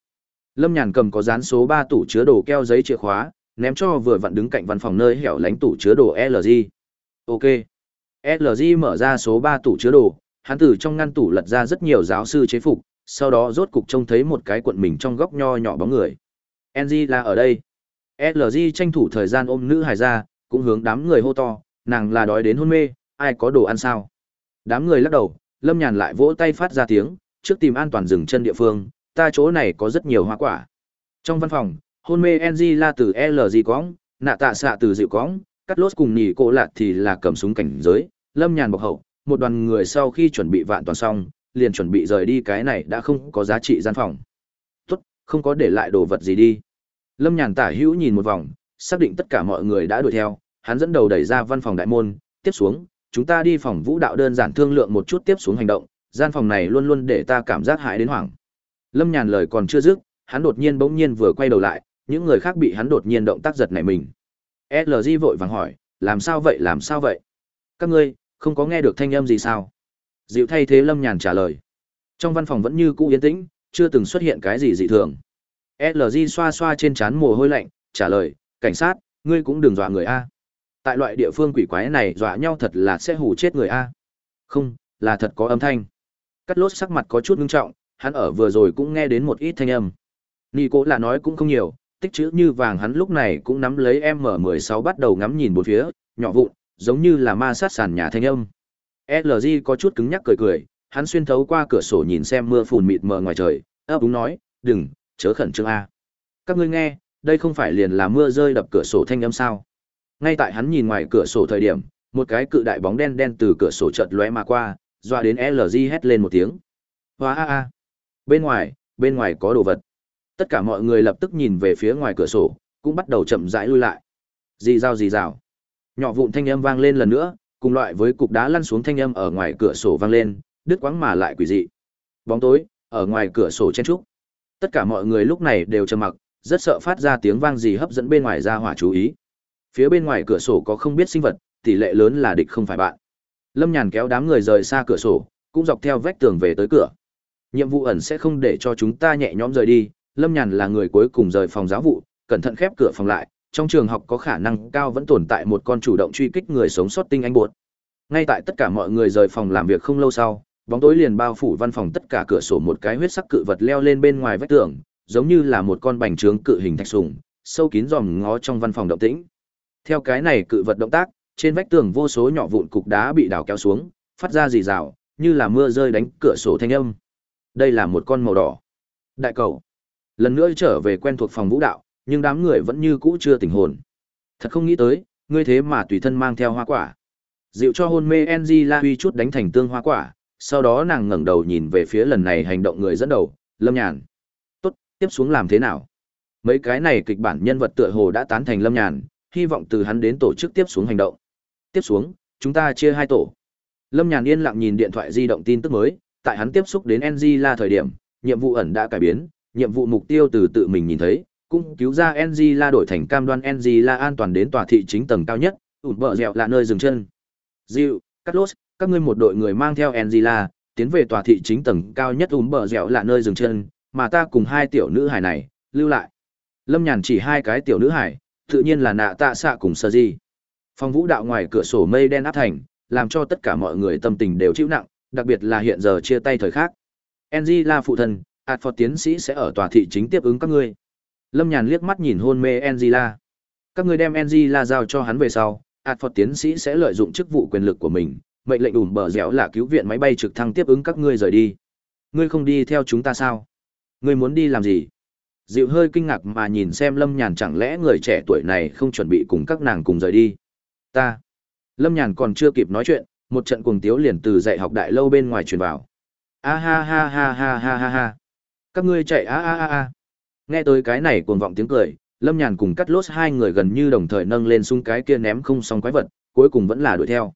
Lâm Nhàn cầm có dán số 3 tủ chứa đồ keo giấy chìa khóa, ném cho vừa vặn đứng cạnh văn phòng nơi hẻo lánh tủ chứa đồ LG. Ok. LG mở ra số 3 tủ chứa đồ, hắn từ trong ngăn tủ lật ra rất nhiều giáo sư chế phục, sau đó rốt cục trông thấy một cái cuộn mình trong góc nho nhỏ bóng người. NG là ở đây. LG tranh thủ thời gian ôm nữ hài ra, cũng hướng đám người hô to, nàng là đói đến hôn mê, ai có đồ ăn sao? Đám người lắc đầu, Lâm Nhàn lại vỗ tay phát ra tiếng, trước tìm an toàn dừng chân địa phương, ta chỗ này có rất nhiều hoa quả. Trong văn phòng, hôn mê NG là từ LG cóng, nạ tạ xạ từ dịu cóng, cắt lốt cùng nỉ cô lạt thì là cầm súng cảnh giới, Lâm Nhàn bọc hậu, một đoàn người sau khi chuẩn bị vạn toàn xong, liền chuẩn bị rời đi cái này đã không có giá trị gian phòng. Tốt, không có để lại đồ vật gì đi. Lâm Nhàn tả hữu nhìn một vòng, xác định tất cả mọi người đã đuổi theo, hắn dẫn đầu đẩy ra văn phòng đại môn, tiếp xuống, chúng ta đi phòng vũ đạo đơn giản thương lượng một chút tiếp xuống hành động, gian phòng này luôn luôn để ta cảm giác hại đến hoảng. Lâm Nhàn lời còn chưa dứt, hắn đột nhiên bỗng nhiên vừa quay đầu lại, những người khác bị hắn đột nhiên động tác giật nảy mình. LG vội vàng hỏi, làm sao vậy làm sao vậy? Các ngươi, không có nghe được thanh âm gì sao? Dịu thay thế Lâm Nhàn trả lời. Trong văn phòng vẫn như cũ yên tĩnh, chưa từng xuất hiện cái gì dị thường. LG xoa xoa trên trán mồ hôi lạnh, trả lời, cảnh sát, ngươi cũng đừng dọa người A. Tại loại địa phương quỷ quái này dọa nhau thật là sẽ hù chết người A. Không, là thật có âm thanh. Cắt lốt sắc mặt có chút ngưng trọng, hắn ở vừa rồi cũng nghe đến một ít thanh âm. Nì cố là nói cũng không nhiều, tích chữ như vàng hắn lúc này cũng nắm lấy M16 bắt đầu ngắm nhìn bốn phía, nhỏ vụn, giống như là ma sát sàn nhà thanh âm. LG có chút cứng nhắc cười cười, hắn xuyên thấu qua cửa sổ nhìn xem mưa phùn mịt mờ ngoài trời, ấp đúng nói, đừng, chớ khẩn trương A. Các ngươi nghe, đây không phải liền là mưa rơi đập cửa sổ thanh âm sao? Ngay tại hắn nhìn ngoài cửa sổ thời điểm, một cái cự đại bóng đen đen từ cửa sổ chợt lóe mà qua, doa đến LG hét lên một tiếng. Hoa a a. Bên ngoài, bên ngoài có đồ vật. Tất cả mọi người lập tức nhìn về phía ngoài cửa sổ, cũng bắt đầu chậm rãi lui lại. Gì rào gì rào. Nhỏ vụn thanh âm vang lên lần nữa, cùng loại với cục đá lăn xuống thanh âm ở ngoài cửa sổ vang lên, đứt quãng mà lại quỷ dị. Bóng tối, ở ngoài cửa sổ chen trúc. Tất cả mọi người lúc này đều trầm mặc, rất sợ phát ra tiếng vang gì hấp dẫn bên ngoài ra hỏa chú ý. Phía bên ngoài cửa sổ có không biết sinh vật, tỷ lệ lớn là địch không phải bạn. Lâm Nhàn kéo đám người rời xa cửa sổ, cũng dọc theo vách tường về tới cửa. Nhiệm vụ ẩn sẽ không để cho chúng ta nhẹ nhõm rời đi, Lâm Nhàn là người cuối cùng rời phòng giáo vụ, cẩn thận khép cửa phòng lại, trong trường học có khả năng cao vẫn tồn tại một con chủ động truy kích người sống sót tinh anh buột. Ngay tại tất cả mọi người rời phòng làm việc không lâu sau, bóng tối liền bao phủ văn phòng tất cả cửa sổ một cái huyết sắc cự vật leo lên bên ngoài vách tường, giống như là một con bành trướng cự hình thạch sùng, sâu kín dòm ngó trong văn phòng động tĩnh. Theo cái này cự vật động tác, trên vách tường vô số nhỏ vụn cục đá bị đào kéo xuống, phát ra rì rào, như là mưa rơi đánh cửa sổ thanh âm. Đây là một con màu đỏ. Đại cầu. Lần nữa trở về quen thuộc phòng vũ đạo, nhưng đám người vẫn như cũ chưa tỉnh hồn. Thật không nghĩ tới, ngươi thế mà tùy thân mang theo hoa quả. Dịu cho hôn mê La Huy chút đánh thành tương hoa quả, sau đó nàng ngẩng đầu nhìn về phía lần này hành động người dẫn đầu, Lâm Nhàn. Tốt, tiếp xuống làm thế nào? Mấy cái này kịch bản nhân vật tựa hồ đã tán thành Lâm Nhàn, hy vọng từ hắn đến tổ chức tiếp xuống hành động. Tiếp xuống, chúng ta chia hai tổ. Lâm Nhàn yên lặng nhìn điện thoại di động tin tức mới, tại hắn tiếp xúc đến La thời điểm, nhiệm vụ ẩn đã cải biến, nhiệm vụ mục tiêu từ tự mình nhìn thấy, cũng cứu ra La đổi thành cam đoan La an toàn đến tòa thị chính tầng cao nhất, ủn bờ dẻo là nơi dừng chân. Diệu, Carlos, các ngươi một đội người mang theo Angela tiến về tòa thị chính tầng cao nhất úm bờ dẻo là nơi dừng chân, mà ta cùng hai tiểu nữ hải này, lưu lại. Lâm Nhàn chỉ hai cái tiểu nữ hải, tự nhiên là nạ tạ xạ cùng sơ di. Phong vũ đạo ngoài cửa sổ mây đen áp thành, làm cho tất cả mọi người tâm tình đều chịu nặng, đặc biệt là hiện giờ chia tay thời khác. Angela phụ thân, Adford tiến sĩ sẽ ở tòa thị chính tiếp ứng các ngươi. Lâm Nhàn liếc mắt nhìn hôn mê Angela Các ngươi đem Angela giao cho hắn về sau, Adford tiến sĩ sẽ lợi dụng chức vụ quyền lực của mình, mệnh lệnh ủm bờ dẻo là cứu viện máy bay trực thăng tiếp ứng các ngươi rời đi. Ngươi không đi theo chúng ta sao? Ngươi muốn đi làm gì? Dịu hơi kinh ngạc mà nhìn xem Lâm Nhàn chẳng lẽ người trẻ tuổi này không chuẩn bị cùng các nàng cùng rời đi. Ta. Lâm Nhàn còn chưa kịp nói chuyện, một trận cuồng tiếu liền từ dạy học đại lâu bên ngoài truyền vào. A ha ha ha ha ha ha ha. Các ngươi chạy a a a a. Nghe tới cái này cuồng vọng tiếng cười, Lâm Nhàn cùng cắt lốt hai người gần như đồng thời nâng lên xung cái kia ném không xong quái vật, cuối cùng vẫn là đuổi theo.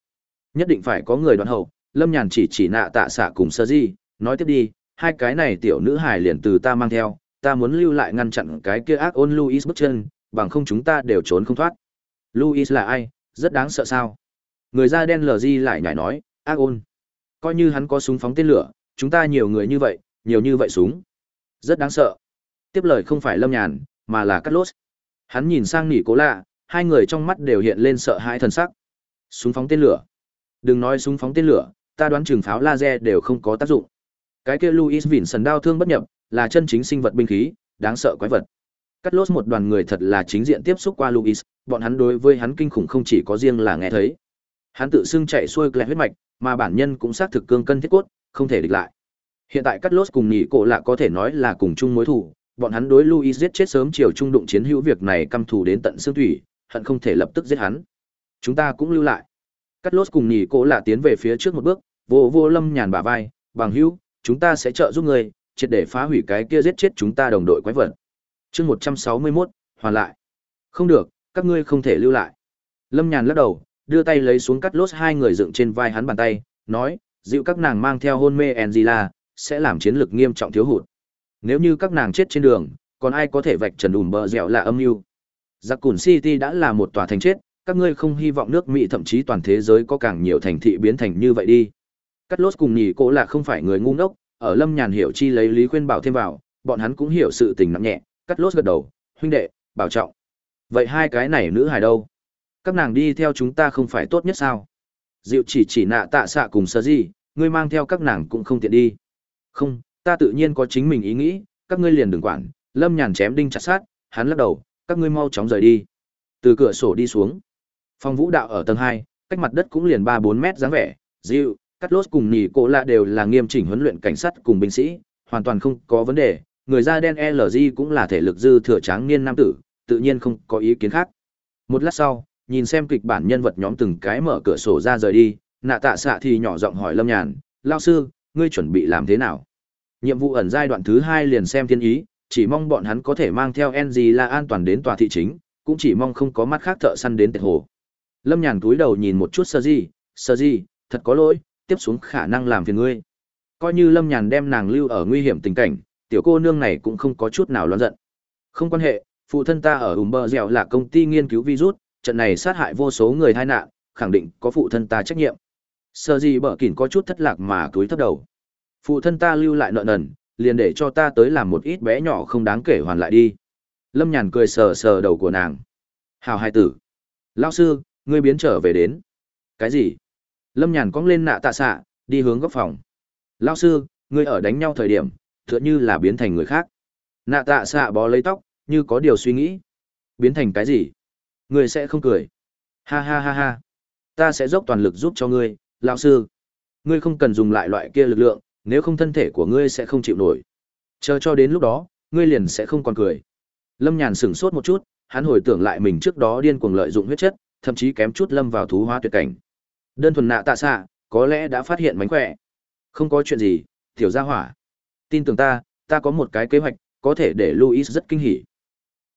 Nhất định phải có người đoạn hậu, Lâm Nhàn chỉ chỉ nạ tạ xạ cùng sơ di, nói tiếp đi, hai cái này tiểu nữ hài liền từ ta mang theo, ta muốn lưu lại ngăn chặn cái kia ác ôn Luis bước chân, bằng không chúng ta đều trốn không thoát. Luis là ai, rất đáng sợ sao? Người da đen lờ di lại nhảy nói, ác ôn. Coi như hắn có súng phóng tên lửa, chúng ta nhiều người như vậy, nhiều như vậy súng. Rất đáng sợ. Tiếp lời không phải lâm nhàn, mà là cắt lốt. Hắn nhìn sang nỉ cố lạ, hai người trong mắt đều hiện lên sợ hãi thần sắc. Súng phóng tên lửa. Đừng nói súng phóng tên lửa, ta đoán trường pháo laser đều không có tác dụng. Cái kia Louis Vinson đau thương bất nhập, là chân chính sinh vật binh khí, đáng sợ quái vật. Cắt lốt một đoàn người thật là chính diện tiếp xúc qua Louis, bọn hắn đối với hắn kinh khủng không chỉ có riêng là nghe thấy. Hắn tự xưng chạy xuôi lẹ huyết mạch, mà bản nhân cũng xác thực cương cân thiết cốt, không thể địch lại. Hiện tại cắt lốt cùng nhị cổ lạ có thể nói là cùng chung mối thù, bọn hắn đối Louis giết chết sớm chiều trung đụng chiến hữu việc này căm thù đến tận xương thủy, hận không thể lập tức giết hắn. Chúng ta cũng lưu lại. Cắt lốt cùng nhì cổ lạ tiến về phía trước một bước, vô vô lâm nhàn bả vai, bằng hữu, chúng ta sẽ trợ giúp người, triệt để phá hủy cái kia giết chết chúng ta đồng đội quái vật. Chương 161, hoàn lại. Không được, các ngươi không thể lưu lại. Lâm Nhàn lắc đầu, đưa tay lấy xuống cắt lốt hai người dựng trên vai hắn bàn tay, nói, dịu các nàng mang theo hôn mê Angela, sẽ làm chiến lược nghiêm trọng thiếu hụt. Nếu như các nàng chết trên đường, còn ai có thể vạch trần ủm bờ dẻo là âm mưu. Giặc Cùn City đã là một tòa thành chết, các ngươi không hy vọng nước Mỹ thậm chí toàn thế giới có càng nhiều thành thị biến thành như vậy đi. Cắt lốt cùng nhì cố là không phải người ngu ngốc, ở Lâm Nhàn hiểu chi lấy lý khuyên bảo thêm vào, bọn hắn cũng hiểu sự tình nặng nhẹ, cắt lốt gật đầu, huynh đệ, bảo trọng. Vậy hai cái này nữ hài đâu? Các nàng đi theo chúng ta không phải tốt nhất sao? Diệu chỉ chỉ nạ tạ xạ cùng sơ gì, ngươi mang theo các nàng cũng không tiện đi. Không, ta tự nhiên có chính mình ý nghĩ, các ngươi liền đừng quản, lâm nhàn chém đinh chặt sát, hắn lắc đầu, các ngươi mau chóng rời đi. Từ cửa sổ đi xuống. Phòng vũ đạo ở tầng hai, cách mặt đất cũng liền ba bốn mét dáng vẻ, Diệu, Cắt Lốt cùng Nỉ Cổ Lạ đều là nghiêm chỉnh huấn luyện cảnh sát cùng binh sĩ, hoàn toàn không có vấn đề, người da đen LG cũng là thể lực dư thừa tráng niên nam tử, tự nhiên không có ý kiến khác. Một lát sau, nhìn xem kịch bản nhân vật nhóm từng cái mở cửa sổ ra rời đi, nạ tạ xạ thì nhỏ giọng hỏi Lâm Nhàn, lao sư, ngươi chuẩn bị làm thế nào? Nhiệm vụ ẩn giai đoạn thứ hai liền xem thiên ý, chỉ mong bọn hắn có thể mang theo NG là an toàn đến tòa thị chính, cũng chỉ mong không có mắt khác thợ săn đến tệ hồ. Lâm Nhàn cúi đầu nhìn một chút Sơ Di, Sơ Di, thật có lỗi, tiếp xuống khả năng làm phiền ngươi. Coi như Lâm Nhàn đem nàng lưu ở nguy hiểm tình cảnh, tiểu cô nương này cũng không có chút nào loạn giận. Không quan hệ, phụ thân ta ở Umber Dẻo là công ty nghiên cứu virus, trận này sát hại vô số người tai nạn, khẳng định có phụ thân ta trách nhiệm. Sơ Di bở kỉn có chút thất lạc mà cúi thấp đầu. Phụ thân ta lưu lại nợ nần, liền để cho ta tới làm một ít bé nhỏ không đáng kể hoàn lại đi. Lâm Nhàn cười sờ sờ đầu của nàng. Hào hai tử. Lão sư, ngươi biến trở về đến. Cái gì? Lâm Nhàn cong lên nạ tạ xạ, đi hướng góc phòng. Lão sư, ngươi ở đánh nhau thời điểm, tựa như là biến thành người khác. Nạ tạ xạ bó lấy tóc, như có điều suy nghĩ. Biến thành cái gì? Ngươi sẽ không cười. Ha ha ha ha. Ta sẽ dốc toàn lực giúp cho ngươi, lão sư. Ngươi không cần dùng lại loại kia lực lượng, nếu không thân thể của ngươi sẽ không chịu nổi. Chờ cho đến lúc đó, ngươi liền sẽ không còn cười. Lâm Nhàn sửng sốt một chút, hắn hồi tưởng lại mình trước đó điên cuồng lợi dụng huyết chất, thậm chí kém chút lâm vào thú hóa tuyệt cảnh. Đơn thuần nạ tạ xạ, có lẽ đã phát hiện mánh khỏe. Không có chuyện gì, tiểu gia hỏa. Tin tưởng ta, ta có một cái kế hoạch, có thể để Louis rất kinh hỉ.